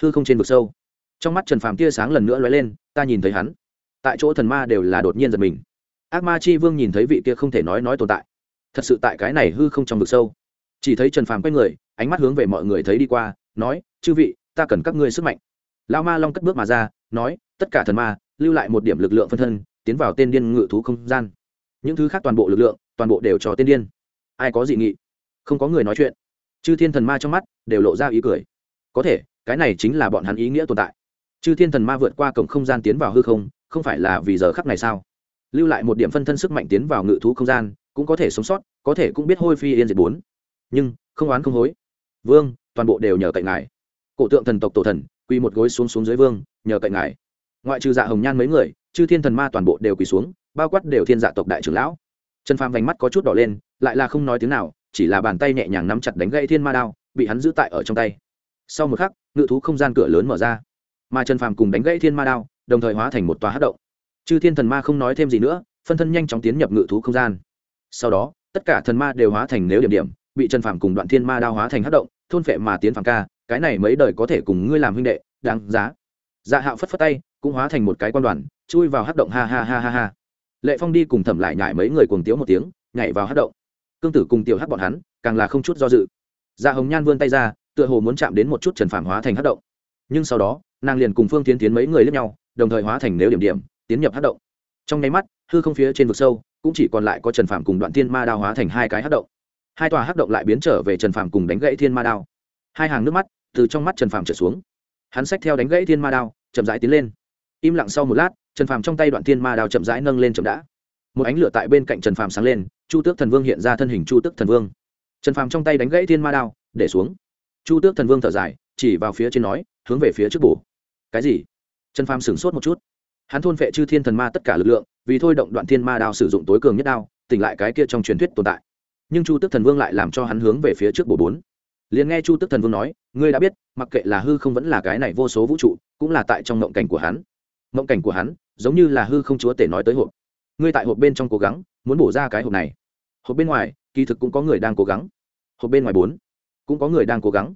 Hư không trên vực sâu. Trong mắt trần phàm tia sáng lần nữa lóe lên, ta nhìn thấy hắn. Tại chỗ thần ma đều là đột nhiên giật mình. Ác ma chi vương nhìn thấy vị kia không thể nói nói tồn tại. Thật sự tại cái này hư không trong vực sâu. Chỉ thấy trần phàm quay người, ánh mắt hướng về mọi người thấy đi qua, nói, chư vị ta cần các ngươi sức mạnh. Lao ma long cất bước mà ra, nói, tất cả thần ma, lưu lại một điểm lực lượng phân thân, tiến vào tên điên ngự thú không gian. Những thứ khác toàn bộ lực lượng, toàn bộ đều cho tên điên. Ai có dị nghị? Không có người nói chuyện. Chư thiên thần ma trong mắt đều lộ ra ý cười. Có thể, cái này chính là bọn hắn ý nghĩa tồn tại. Chư thiên thần ma vượt qua cổng không gian tiến vào hư không không phải là vì giờ khắc này sao? Lưu lại một điểm phân thân sức mạnh tiến vào ngự thú không gian, cũng có thể sống sót, có thể cũng biết hôi phi yên diệt bốn. Nhưng, không oán không hối. Vương, toàn bộ đều nhờ cậy ngài cổ tượng thần tộc tổ thần, quỳ một gối xuống xuống dưới vương, nhờ cậy ngài. Ngoại trừ dạ hồng nhan mấy người, chư thiên thần ma toàn bộ đều quỳ xuống, bao quát đều thiên dạ tộc đại trưởng lão. Trần phàm vành mắt có chút đỏ lên, lại là không nói tiếng nào, chỉ là bàn tay nhẹ nhàng nắm chặt đánh gãy thiên ma đao, bị hắn giữ tại ở trong tay. Sau một khắc, ngự thú không gian cửa lớn mở ra. Mà trần phàm cùng đánh gãy thiên ma đao, đồng thời hóa thành một tòa hát động. Chư thiên thần ma không nói thêm gì nữa, phân thân nhanh chóng tiến nhập ngự thú không gian. Sau đó, tất cả thần ma đều hóa thành nếu điểm điểm, bị trần phàm cùng đoạn thiên ma đao hóa thành hát động, thôn phệ mà tiến phàm ca cái này mấy đời có thể cùng ngươi làm huynh đệ, đáng giá. Dạ hạo phất phất tay, cũng hóa thành một cái quan đoàn, chui vào hát động ha ha ha ha ha. Lệ phong đi cùng thẩm lại nhải mấy người cùng tiếu một tiếng, nhảy vào hát động. Cương tử cùng tiểu hát bọn hắn, càng là không chút do dự. Dạ hồng nhan vươn tay ra, tựa hồ muốn chạm đến một chút trần phàm hóa thành hát động. Nhưng sau đó, nàng liền cùng phương tiến tiến mấy người lướt nhau, đồng thời hóa thành nếu điểm điểm, tiến nhập hát động. Trong nháy mắt, hư không phía trên vực sâu, cũng chỉ còn lại có trần phàm cùng đoạn thiên ma đao hóa thành hai cái hát động. Hai tòa hát động lại biến trở về trần phàm cùng đánh gãy thiên ma đao hai hàng nước mắt từ trong mắt trần phàm trở xuống. Hắn xách theo đánh gãy thiên ma đao, chậm rãi tiến lên. Im lặng sau một lát, trần phàm trong tay đoạn thiên ma đao chậm rãi nâng lên chậm đã. Một ánh lửa tại bên cạnh trần phàm sáng lên, chu tước thần vương hiện ra thân hình chu tước thần vương. Trần phàm trong tay đánh gãy thiên ma đao, để xuống. Chu tước thần vương thở dài, chỉ vào phía trên nói, hướng về phía trước bù. cái gì? Trần phàm sửng sốt một chút. Hắn thôn vệ chư thiên thần ma tất cả lực lượng, vì thôi động đoạn thiên ma đao sử dụng tối cường nhất đao, tỉnh lại cái kia trong truyền thuyết tồn tại. Nhưng chu tước thần vương lại làm cho hắn hướng về phía trước bổ bốn liền nghe chu tước thần vương nói, ngươi đã biết, mặc kệ là hư không vẫn là cái này vô số vũ trụ, cũng là tại trong mộng cảnh của hắn. Mộng cảnh của hắn, giống như là hư không chúa tể nói tới hộp. Ngươi tại hộp bên trong cố gắng, muốn bổ ra cái hộp này. Hộp bên ngoài, kỳ thực cũng có người đang cố gắng. Hộp bên ngoài bốn, cũng có người đang cố gắng.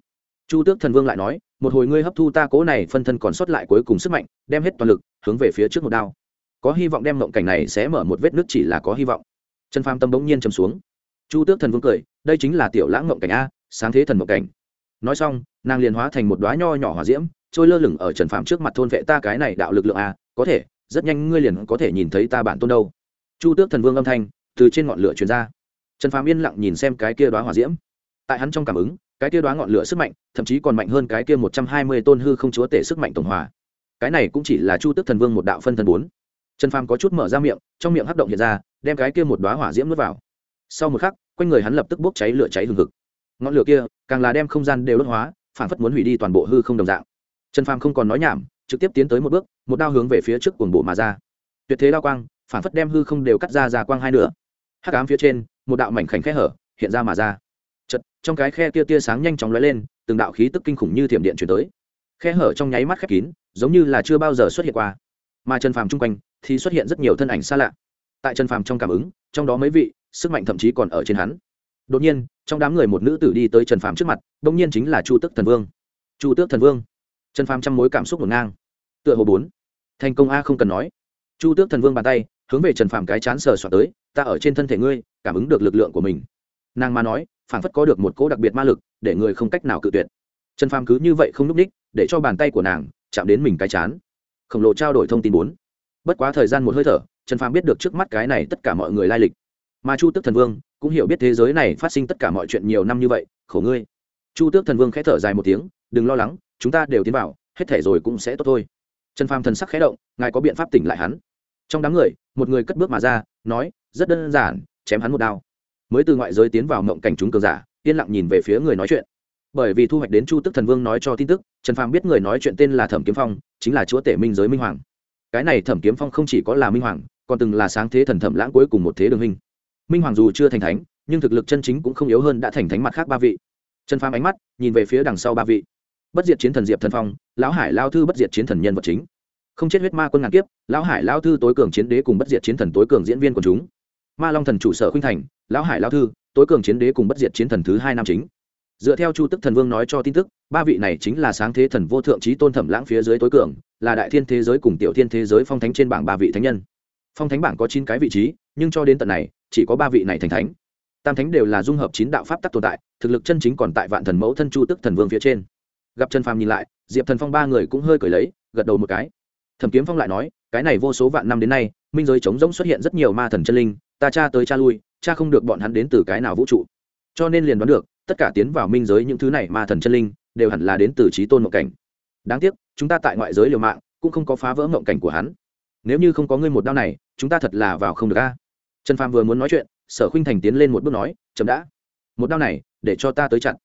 Chu tước thần vương lại nói, một hồi ngươi hấp thu ta cố này phân thân còn sót lại cuối cùng sức mạnh, đem hết toàn lực, hướng về phía trước một đao. Có hy vọng đem mộng cảnh này sẽ mở một vết nước chỉ là có hy vọng. Trần phàm tâm bỗng nhiên chầm xuống. Chu tước thần vương cười, đây chính là tiểu lãng mộng cảnh a sáng thế thần mộng cảnh. Nói xong, nàng liền hóa thành một đoá nho nhỏ hỏa diễm, trôi lơ lửng ở trần Phạm trước mặt thôn vệ ta cái này đạo lực lượng a, có thể, rất nhanh ngươi liền có thể nhìn thấy ta bản tôn đâu. Chu tước thần vương âm thanh từ trên ngọn lửa truyền ra. Trần Phạm yên lặng nhìn xem cái kia đoá hỏa diễm. Tại hắn trong cảm ứng, cái kia đoá ngọn lửa sức mạnh, thậm chí còn mạnh hơn cái kia một trăm hai mươi tôn hư không chúa tể sức mạnh tổng hòa. Cái này cũng chỉ là chu tước thần vương một đạo phân thần bốn. Trần phàm có chút mở ra miệng, trong miệng hấp động hiện ra, đem cái kia một đoá hỏa diễm nuốt vào. Sau một khắc, quanh người hắn lập tức bốc cháy lửa cháy hừng hực ngọn lửa kia càng là đem không gian đều đốt hóa phản phất muốn hủy đi toàn bộ hư không đồng dạng. Trần phàm không còn nói nhảm, trực tiếp tiến tới một bước, một đao hướng về phía trước cuồng bộ mà ra. Tuyệt thế đao quang phản phất đem hư không đều cắt ra ra quang hai nửa. Hắc ám phía trên, một đạo mảnh khảnh khe hở hiện ra mà ra. Chật trong cái khe tia tia sáng nhanh chóng lóe lên, từng đạo khí tức kinh khủng như thiểm điện chuyển tới. Khe hở trong nháy mắt khép kín, giống như là chưa bao giờ xuất hiện qua. Mà trần phàm chung quanh thì xuất hiện rất nhiều thân ảnh xa lạ. Tại trần phàm trong cảm ứng, trong đó mấy vị, sức mạnh thậm chí còn ở trên hắn đột nhiên, trong đám người một nữ tử đi tới trần phàm trước mặt đ ỗ n g nhiên chính là chu tước thần vương. Chu tước thần vương. Trần phàm trăm mối cảm xúc ngổn ngang. Tựa hồ bốn. Thành công a, không cần nói. Chu tước thần vương bàn tay, hướng về trần phàm cái chán sờ soạt tới, ta ở trên thân thể ngươi, cảm ứng được lực lượng của mình. Nàng ma nói, phảng phất có được một cỗ đặc biệt ma lực, để người không cách nào cự tuyệt. Trần phàm cứ như vậy không núp ních, để cho bàn tay của nàng chạm đến mình cái chán. Khổng lồ trao đổi thông tin bốn. Bất quá thời gian một hơi thở, trần phàm biết được trước mắt cái này tất cả mọi người lai lịch. Mà chu tước thần vương cũng hiểu biết thế giới này phát sinh tất cả mọi chuyện nhiều năm như vậy, khổ ngươi. Chu tước thần vương khẽ thở dài một tiếng, đừng lo lắng, chúng ta đều tiến vào, hết thể rồi cũng sẽ tốt thôi. Trần phàm thần sắc khẽ động, ngài có biện pháp tỉnh lại hắn. Trong đám người, một người cất bước mà ra, nói, rất đơn giản, chém hắn một đao. Mới từ ngoại giới tiến vào mộng cảnh chúng cường giả, yên lặng nhìn về phía người nói chuyện. Bởi vì thu hoạch đến chu tức thần vương nói cho tin tức, trần phàm biết người nói chuyện tên là thẩm kiếm phong, chính là chúa tể minh giới minh hoàng. Cái này thẩm kiếm phong không chỉ có là minh hoàng, còn từng là sáng thế thần thẩm lãng cuối cùng một thế đường hình minh hoàng dù chưa thành thánh, nhưng thực lực chân chính cũng không yếu hơn đã thành thánh mặt khác ba vị. Trần phàm ánh mắt nhìn về phía đằng sau ba vị. Bất diệt chiến thần diệp thần phong, lão hải lao thư bất diệt chiến thần nhân vật chính. Không chết huyết ma quân ngàn kiếp, lão hải lao thư tối cường chiến đế cùng bất diệt chiến thần tối cường diễn viên của chúng. Ma long thần chủ sở khuynh thành, lão hải lao thư tối cường chiến đế cùng bất diệt chiến thần thứ hai nam chính. Dựa theo chu tức thần vương nói cho tin tức, ba vị này chính là sáng thế thần vô thượng trí tôn thẩm lãng phía dưới tối cường, là đại thiên thế giới cùng tiểu thiên thế giới phong thánh trên bảng ba vị thánh nhân phong thánh bảng có chín cái vị trí, nhưng cho đến tận này, chỉ có ba vị này thành thánh. Tam thánh đều là dung hợp chín đạo pháp tắc tồn tại, thực lực chân chính còn tại vạn thần mẫu thân chu tức thần vương phía trên. Gặp trần phàm nhìn lại, diệp thần phong ba người cũng hơi cởi lấy, gật đầu một cái. Thẩm kiếm phong lại nói, cái này vô số vạn năm đến nay, minh giới chống rỗng xuất hiện rất nhiều ma thần chân linh, ta cha tới cha lui, cha không được bọn hắn đến từ cái nào vũ trụ. Cho nên liền đoán được, tất cả tiến vào minh giới những thứ này ma thần chân linh, đều hẳn là đến từ trí tôn mộng cảnh. Đáng tiếc, chúng ta tại ngoại giới liều mạng, cũng không có phá vỡ mộng cảnh của hắn. Nếu như không có ngươi một đao này chúng ta thật là vào không được a. Trần phàm vừa muốn nói chuyện, sở khinh thành tiến lên một bước nói, chậm đã. Một đao này, để cho ta tới chặn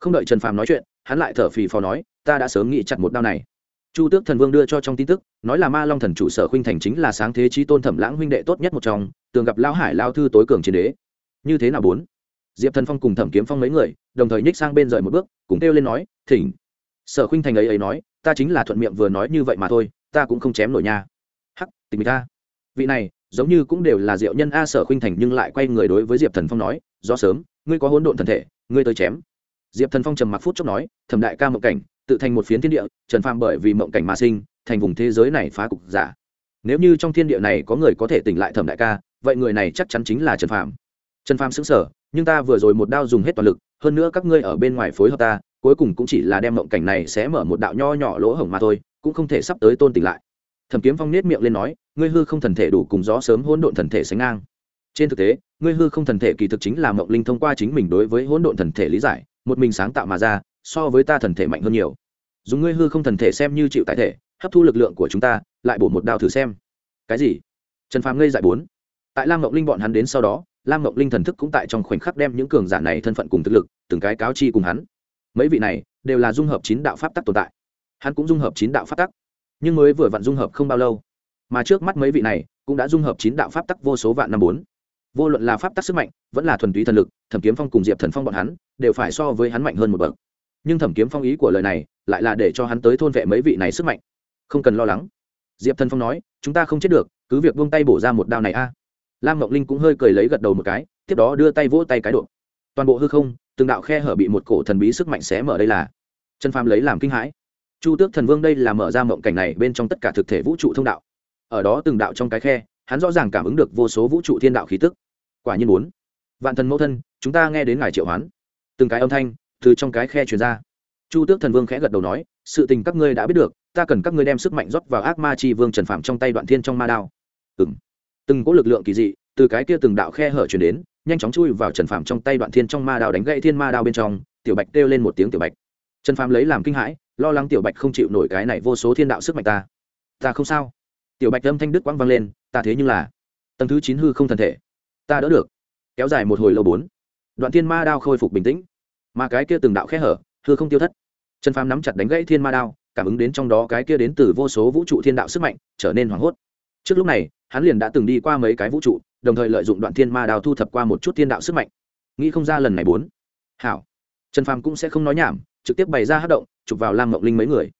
không đợi trần phàm nói chuyện, hắn lại thở phì phò nói, ta đã sớm nghĩ chặt một đao này. Chu tước thần vương đưa cho trong tin tức, nói là ma long thần chủ sở khinh thành chính là sáng thế trí tôn thẩm lãng huynh đệ tốt nhất một trong, tường gặp lão hải lao thư tối cường chiến đế. Như thế nào bốn? Diệp thần phong cùng thẩm kiếm phong mấy người, đồng thời nhích sang bên rời một bước, cùng kêu lên nói, thỉnh. Sở khinh thành ấy ấy nói, ta chính là thuận miệng vừa nói như vậy mà thôi, ta cũng không chém nổi nha. Hắc, tình ta vị này, giống như cũng đều là diệu nhân a sở khuynh thành nhưng lại quay người đối với diệp thần phong nói do sớm, ngươi có hỗn độn thần thể, ngươi tới chém. Diệp thần phong trầm mặc phút chốc nói, thẩm đại ca mộng cảnh, tự thành một phiến thiên địa, trần phàm bởi vì mộng cảnh mà sinh, thành vùng thế giới này phá cục giả. Nếu như trong thiên địa này có người có thể tỉnh lại thẩm đại ca, vậy người này chắc chắn chính là trần phàm. Trần phàm xứng sở nhưng ta vừa rồi một đao dùng hết toàn lực, hơn nữa các ngươi ở bên ngoài phối hợp ta, cuối cùng cũng chỉ là đem mộng cảnh này sẽ mở một đạo nho nhỏ lỗ hổng mà thôi, cũng không thể sắp tới tôn tỉnh lại. Thẩm kiếm phong nết miệng lên nói ngươi hư không thần thể đủ cùng gió sớm hỗn độn thần thể sánh ngang. Trên thực tế, ngươi hư không thần thể kỳ thực chính là mộng linh thông qua chính mình đối với hỗn độn thần thể lý giải, một mình sáng tạo mà ra, so với ta thần thể mạnh hơn nhiều. Dùng ngươi hư không thần thể xem như chịu tại thể, hấp thu lực lượng của chúng ta, lại bổ một đao thử xem. Cái gì? Trần phàm ngây dại bốn. Tại lam mộng linh bọn hắn đến sau đó, lam mộng linh thần thức cũng tại trong khoảnh khắc đem những cường giả này thân phận cùng thực lực, từng cái cáo chi cùng hắn. Mấy vị này đều là dung hợp chín đạo pháp tắc tồn tại. Hắn cũng dung hợp chín đạo pháp tắc, nhưng mới vừa vặn dung hợp không bao lâu mà trước mắt mấy vị này cũng đã dung hợp chín đạo pháp tắc vô số vạn năm bốn. Vô luận là pháp tắc sức mạnh, vẫn là thuần túy thần lực, thẩm kiếm phong cùng diệp thần phong bọn hắn đều phải so với hắn mạnh hơn một bậc. Nhưng thẩm kiếm phong ý của lời này lại là để cho hắn tới thôn vệ mấy vị này sức mạnh. Không cần lo lắng. Diệp thần phong nói, chúng ta không chết được, cứ việc buông tay bổ ra một đao này a. Lam ngọc linh cũng hơi cười lấy gật đầu một cái, tiếp đó đưa tay vỗ tay cái độ. Toàn bộ hư không, từng đạo khe hở bị một cổ thần bí sức mạnh xé mở đây là. Chân phàm lấy làm kinh hãi. Chu tước thần vương đây là mở ra mộng cảnh này bên trong tất cả thực thể vũ trụ thông đạo ở đó từng đạo trong cái khe, hắn rõ ràng cảm ứng được vô số vũ trụ thiên đạo khí tức. Quả nhiên muốn. Vạn thần mẫu thân, chúng ta nghe đến ngài triệu hoán. Từng cái âm thanh từ trong cái khe truyền ra. Chu tước thần vương khẽ gật đầu nói, sự tình các ngươi đã biết được, ta cần các ngươi đem sức mạnh rót vào ác ma chi vương trần phạm trong tay đoạn thiên trong ma đao. Từng từng có lực lượng kỳ dị từ cái kia từng đạo khe hở truyền đến, nhanh chóng chui vào trần phạm trong tay đoạn thiên trong ma đao đánh gãy thiên ma đao bên trong, tiểu bạch kêu lên một tiếng tiểu bạch. Trần phạm lấy làm kinh hãi, lo lắng tiểu bạch không chịu nổi cái này vô số thiên đạo sức mạnh ta. Ta không sao tiểu bạch âm thanh đức quang vang lên, ta thế nhưng là, tầng thứ chín hư không thần thể. Ta đỡ được. Kéo dài một hồi lâu bốn. Đoạn thiên ma đao khôi phục bình tĩnh. Mà cái kia từng đạo khe hở, hư không tiêu thất. Trần phàm nắm chặt đánh gãy thiên ma đao, cảm ứng đến trong đó cái kia đến từ vô số vũ trụ thiên đạo sức mạnh, trở nên hoảng hốt. Trước lúc này, hắn liền đã từng đi qua mấy cái vũ trụ, đồng thời lợi dụng đoạn thiên ma đao thu thập qua một chút thiên đạo sức mạnh. Nghĩ không ra lần này bốn. Hảo. Trần phàm cũng sẽ không nói nhảm, trực tiếp bày ra hát động, chụp vào lam ngọc linh mấy người.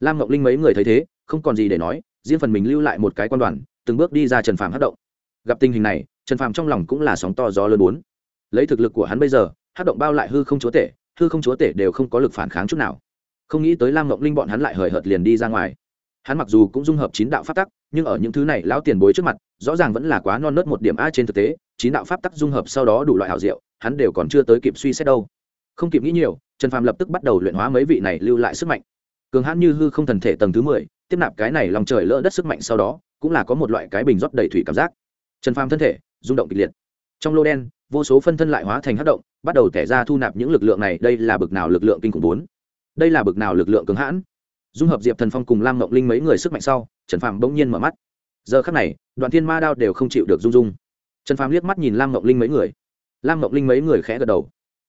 Lam ngọc linh mấy người thấy thế, không còn gì để nói riêng phần mình lưu lại một cái quan đoàn, từng bước đi ra trần phàm hát động. Gặp tình hình này, trần phàm trong lòng cũng là sóng to gió lớn bốn. Lấy thực lực của hắn bây giờ, hát động bao lại hư không chúa tể, hư không chúa tể đều không có lực phản kháng chút nào. Không nghĩ tới lam ngộng linh bọn hắn lại hời hợt liền đi ra ngoài. Hắn mặc dù cũng dung hợp chín đạo pháp tắc, nhưng ở những thứ này lão tiền bối trước mặt, rõ ràng vẫn là quá non nớt một điểm a trên thực tế, chín đạo pháp tắc dung hợp sau đó đủ loại hảo diệu, hắn đều còn chưa tới kịp suy xét đâu. Không kịp nghĩ nhiều, trần phàm lập tức bắt đầu luyện hóa mấy vị này lưu lại sức mạnh. Cường hãn như hư không thần thể tầng thứ mười tiếp nạp cái này lòng trời lỡ đất sức mạnh sau đó, cũng là có một loại cái bình rót đầy thủy cảm giác. Trần phàm thân thể, rung động kịch liệt. Trong lô đen, vô số phân thân lại hóa thành hát động, bắt đầu tẻ ra thu nạp những lực lượng này, đây là bực nào lực lượng kinh khủng bốn? Đây là bực nào lực lượng cường hãn? Dung hợp diệp thần phong cùng lam ngọc linh mấy người sức mạnh sau, trần phàm bỗng nhiên mở mắt. Giờ khắc này đoàn thiên ma đao đều không chịu được rung rung. Trần phàm liếc mắt nhìn lam ngọc linh mấy người. Lam ngọc linh mấy người khẽ gật đầu.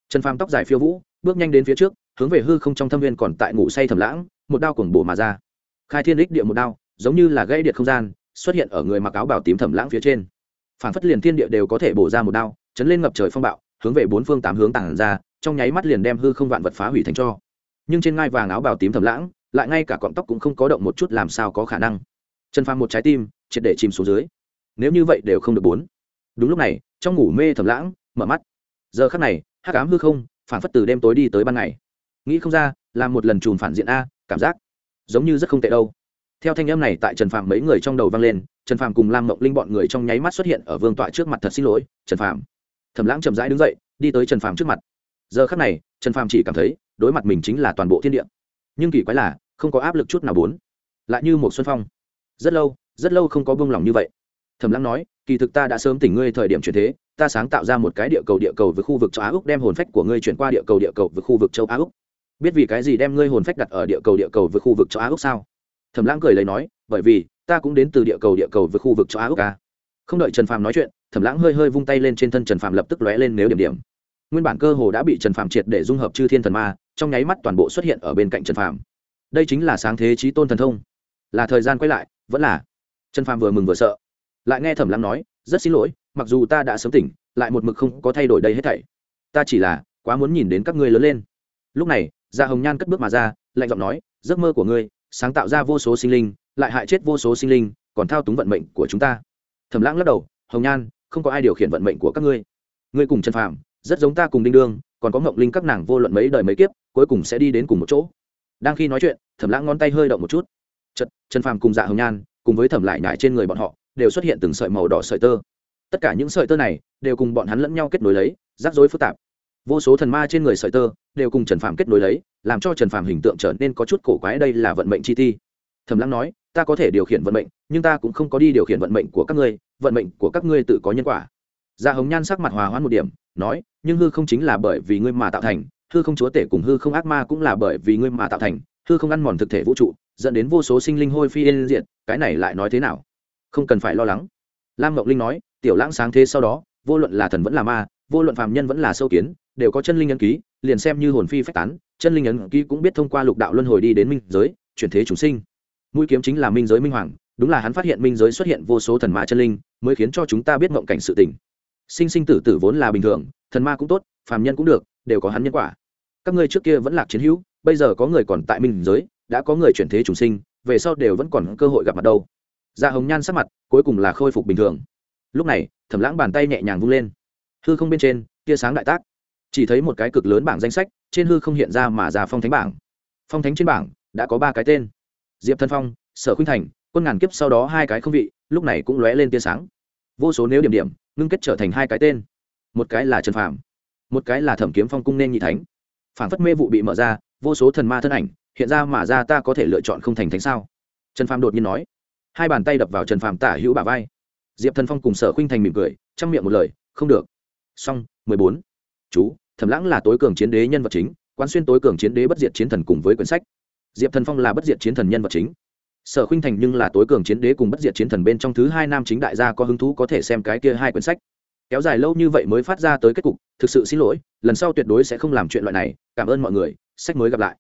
Trần phàm tóc dài phiêu vũ, bước nhanh đến phía trước, hướng về hư không trong thâm viên còn tại ngủ say thầm lãng, một đao cuồng bổ mà ra khai thiên đích địa một đao, giống như là gây điện không gian, xuất hiện ở người mặc áo bảo tím thẩm lãng phía trên. Phản phất liền thiên địa đều có thể bổ ra một đao, chấn lên ngập trời phong bạo, hướng về bốn phương tám hướng tản ra, trong nháy mắt liền đem hư không vạn vật phá hủy thành cho. Nhưng trên ngai vàng áo bào tím thầm lãng, lại ngay cả cọng tóc cũng không có động một chút làm sao có khả năng. Trần phang một trái tim, triệt để chìm xuống dưới. Nếu như vậy đều không được bốn. Đúng lúc này, trong ngủ mê thầm lãng, mở mắt. Giờ khắc này, hắc ám hư không, phản phất từ đêm tối đi tới ban ngày. Nghĩ không ra làm một lần chùm phản diện a, cảm giác giống như rất không tệ đâu. Theo thanh âm này tại trần Phạm mấy người trong đầu vang lên, trần Phạm cùng lam mộng linh bọn người trong nháy mắt xuất hiện ở vương tọa trước mặt thật xin lỗi, trần Phạm. thẩm lãng chậm rãi đứng dậy, đi tới trần Phạm trước mặt. Giờ khắc này, trần Phạm chỉ cảm thấy đối mặt mình chính là toàn bộ thiên địa. Nhưng kỳ quái là, không có áp lực chút nào bốn. Lại như một xuân phong. Rất lâu rất lâu không có bông lòng như vậy. Thẩm lãng nói, kỳ thực ta đã sớm tỉnh ngươi thời điểm chuyển thế, ta sáng tạo ra một cái địa cầu địa cầu với khu vực châu á úc, đem hồn phách của ngươi chuyển qua địa cầu địa cầu với khu vực châu á úc biết vì cái gì đem ngươi hồn phách đặt ở địa cầu địa cầu với khu vực châu á úc sao? Thẩm lãng cười lấy nói, bởi vì, ta cũng đến từ địa cầu địa cầu với khu vực châu á úc ca không đợi trần phàm nói chuyện, thẩm lãng hơi hơi vung tay lên trên thân trần phàm lập tức lóe lên nếu điểm điểm. Nguyên bản cơ hồ đã bị trần phàm triệt để dung hợp chư thiên thần ma, trong nháy mắt toàn bộ xuất hiện ở bên cạnh trần phàm. Đây chính là sáng thế trí tôn thần thông. Là thời gian quay lại, vẫn là. Trần phàm vừa mừng vừa sợ. Lại nghe thẩm lãng nói, rất xin lỗi, mặc dù ta đã sớm tỉnh, lại một mực không có thay đổi đây hết thảy. Ta chỉ là quá muốn nhìn đến các ngươi lớn lên. Lúc này gia hồng nhan cất bước mà ra lạnh giọng nói giấc mơ của ngươi sáng tạo ra vô số sinh linh lại hại chết vô số sinh linh còn thao túng vận mệnh của chúng ta. Thẩm lãng lắc đầu hồng nhan không có ai điều khiển vận mệnh của các ngươi. Ngươi cùng trần phàm rất giống ta cùng đinh đương còn có mộng linh các nàng vô luận mấy đời mấy kiếp cuối cùng sẽ đi đến cùng một chỗ. Đang khi nói chuyện thẩm lãng ngón tay hơi động một chút. Chật, trần phàm cùng dạ hồng nhan cùng với thẩm lại nhải trên người bọn họ đều xuất hiện từng sợi màu đỏ sợi tơ. Tất cả những sợi tơ này đều cùng bọn hắn lẫn nhau kết nối lấy rắc rối phức tạp. Vô số thần ma trên người sợi tơ đều cùng trần phàm kết nối lấy, làm cho trần phàm hình tượng trở nên có chút cổ quái đây là vận mệnh chi thi thầm lắng nói, ta có thể điều khiển vận mệnh, nhưng ta cũng không có đi điều khiển vận mệnh của các ngươi, vận mệnh của các ngươi tự có nhân quả. Gia hồng nhan sắc mặt hòa hoãn một điểm, nói, nhưng hư không chính là bởi vì ngươi mà tạo thành, hư không chúa tể cùng hư không ác ma cũng là bởi vì ngươi mà tạo thành, hư không ăn mòn thực thể vũ trụ, dẫn đến vô số sinh linh hôi phi yên diện cái này lại nói thế nào? Không cần phải lo lắng. Lam ngọc linh nói, tiểu lãng sáng thế sau đó, vô luận là thần vẫn là ma, vô luận phàm nhân vẫn là sâu kiến, đều có chân linh nhân ký liền xem như hồn phi phách tán, chân linh ấn ký cũng biết thông qua lục đạo luân hồi đi đến minh giới, chuyển thế chúng sinh. Mũi kiếm chính là minh giới minh hoàng, đúng là hắn phát hiện minh giới xuất hiện vô số thần ma chân linh, mới khiến cho chúng ta biết mộng cảnh sự tình. Sinh sinh tử tử vốn là bình thường, thần ma cũng tốt, phàm nhân cũng được, đều có hắn nhân quả. Các ngươi trước kia vẫn là chiến hữu, bây giờ có người còn tại minh giới, đã có người chuyển thế trùng sinh, về sau đều vẫn còn cơ hội gặp mặt đâu. Da hồng nhan sắc mặt, cuối cùng là khôi phục bình thường. Lúc này, thẩm lãng bàn tay nhẹ nhàng vung lên. Hư không bên trên, tia sáng đại tác chỉ thấy một cái cực lớn bảng danh sách, trên hư không hiện ra mà ra phong thánh bảng. Phong thánh trên bảng đã có ba cái tên. Diệp thân phong, sở khuynh thành, quân ngàn kiếp sau đó hai cái không vị, lúc này cũng lóe lên tia sáng. Vô số nếu điểm điểm, ngưng kết trở thành hai cái tên. Một cái là trần phàm, một cái là thẩm kiếm phong cung nên nhị thánh. Phản phất mê vụ bị mở ra, vô số thần ma thân ảnh hiện ra mà ra ta có thể lựa chọn không thành thánh sao? Trần phàm đột nhiên nói. Hai bàn tay đập vào trần phàm tả hữu bà vai. Diệp thần phong cùng sở khuynh thành mỉm cười chăm miệng một lời, không được. Xong, mười bốn. Chú thẩm lãng là tối cường chiến đế nhân vật chính, quán xuyên tối cường chiến đế bất diệt chiến thần cùng với quyển sách. Diệp thần phong là bất diệt chiến thần nhân vật chính. Sở Khinh thành nhưng là tối cường chiến đế cùng bất diệt chiến thần bên trong thứ hai nam chính đại gia có hứng thú có thể xem cái kia hai quyển sách. Kéo dài lâu như vậy mới phát ra tới kết cục, thực sự xin lỗi, lần sau tuyệt đối sẽ không làm chuyện loại này, cảm ơn mọi người, sách mới gặp lại.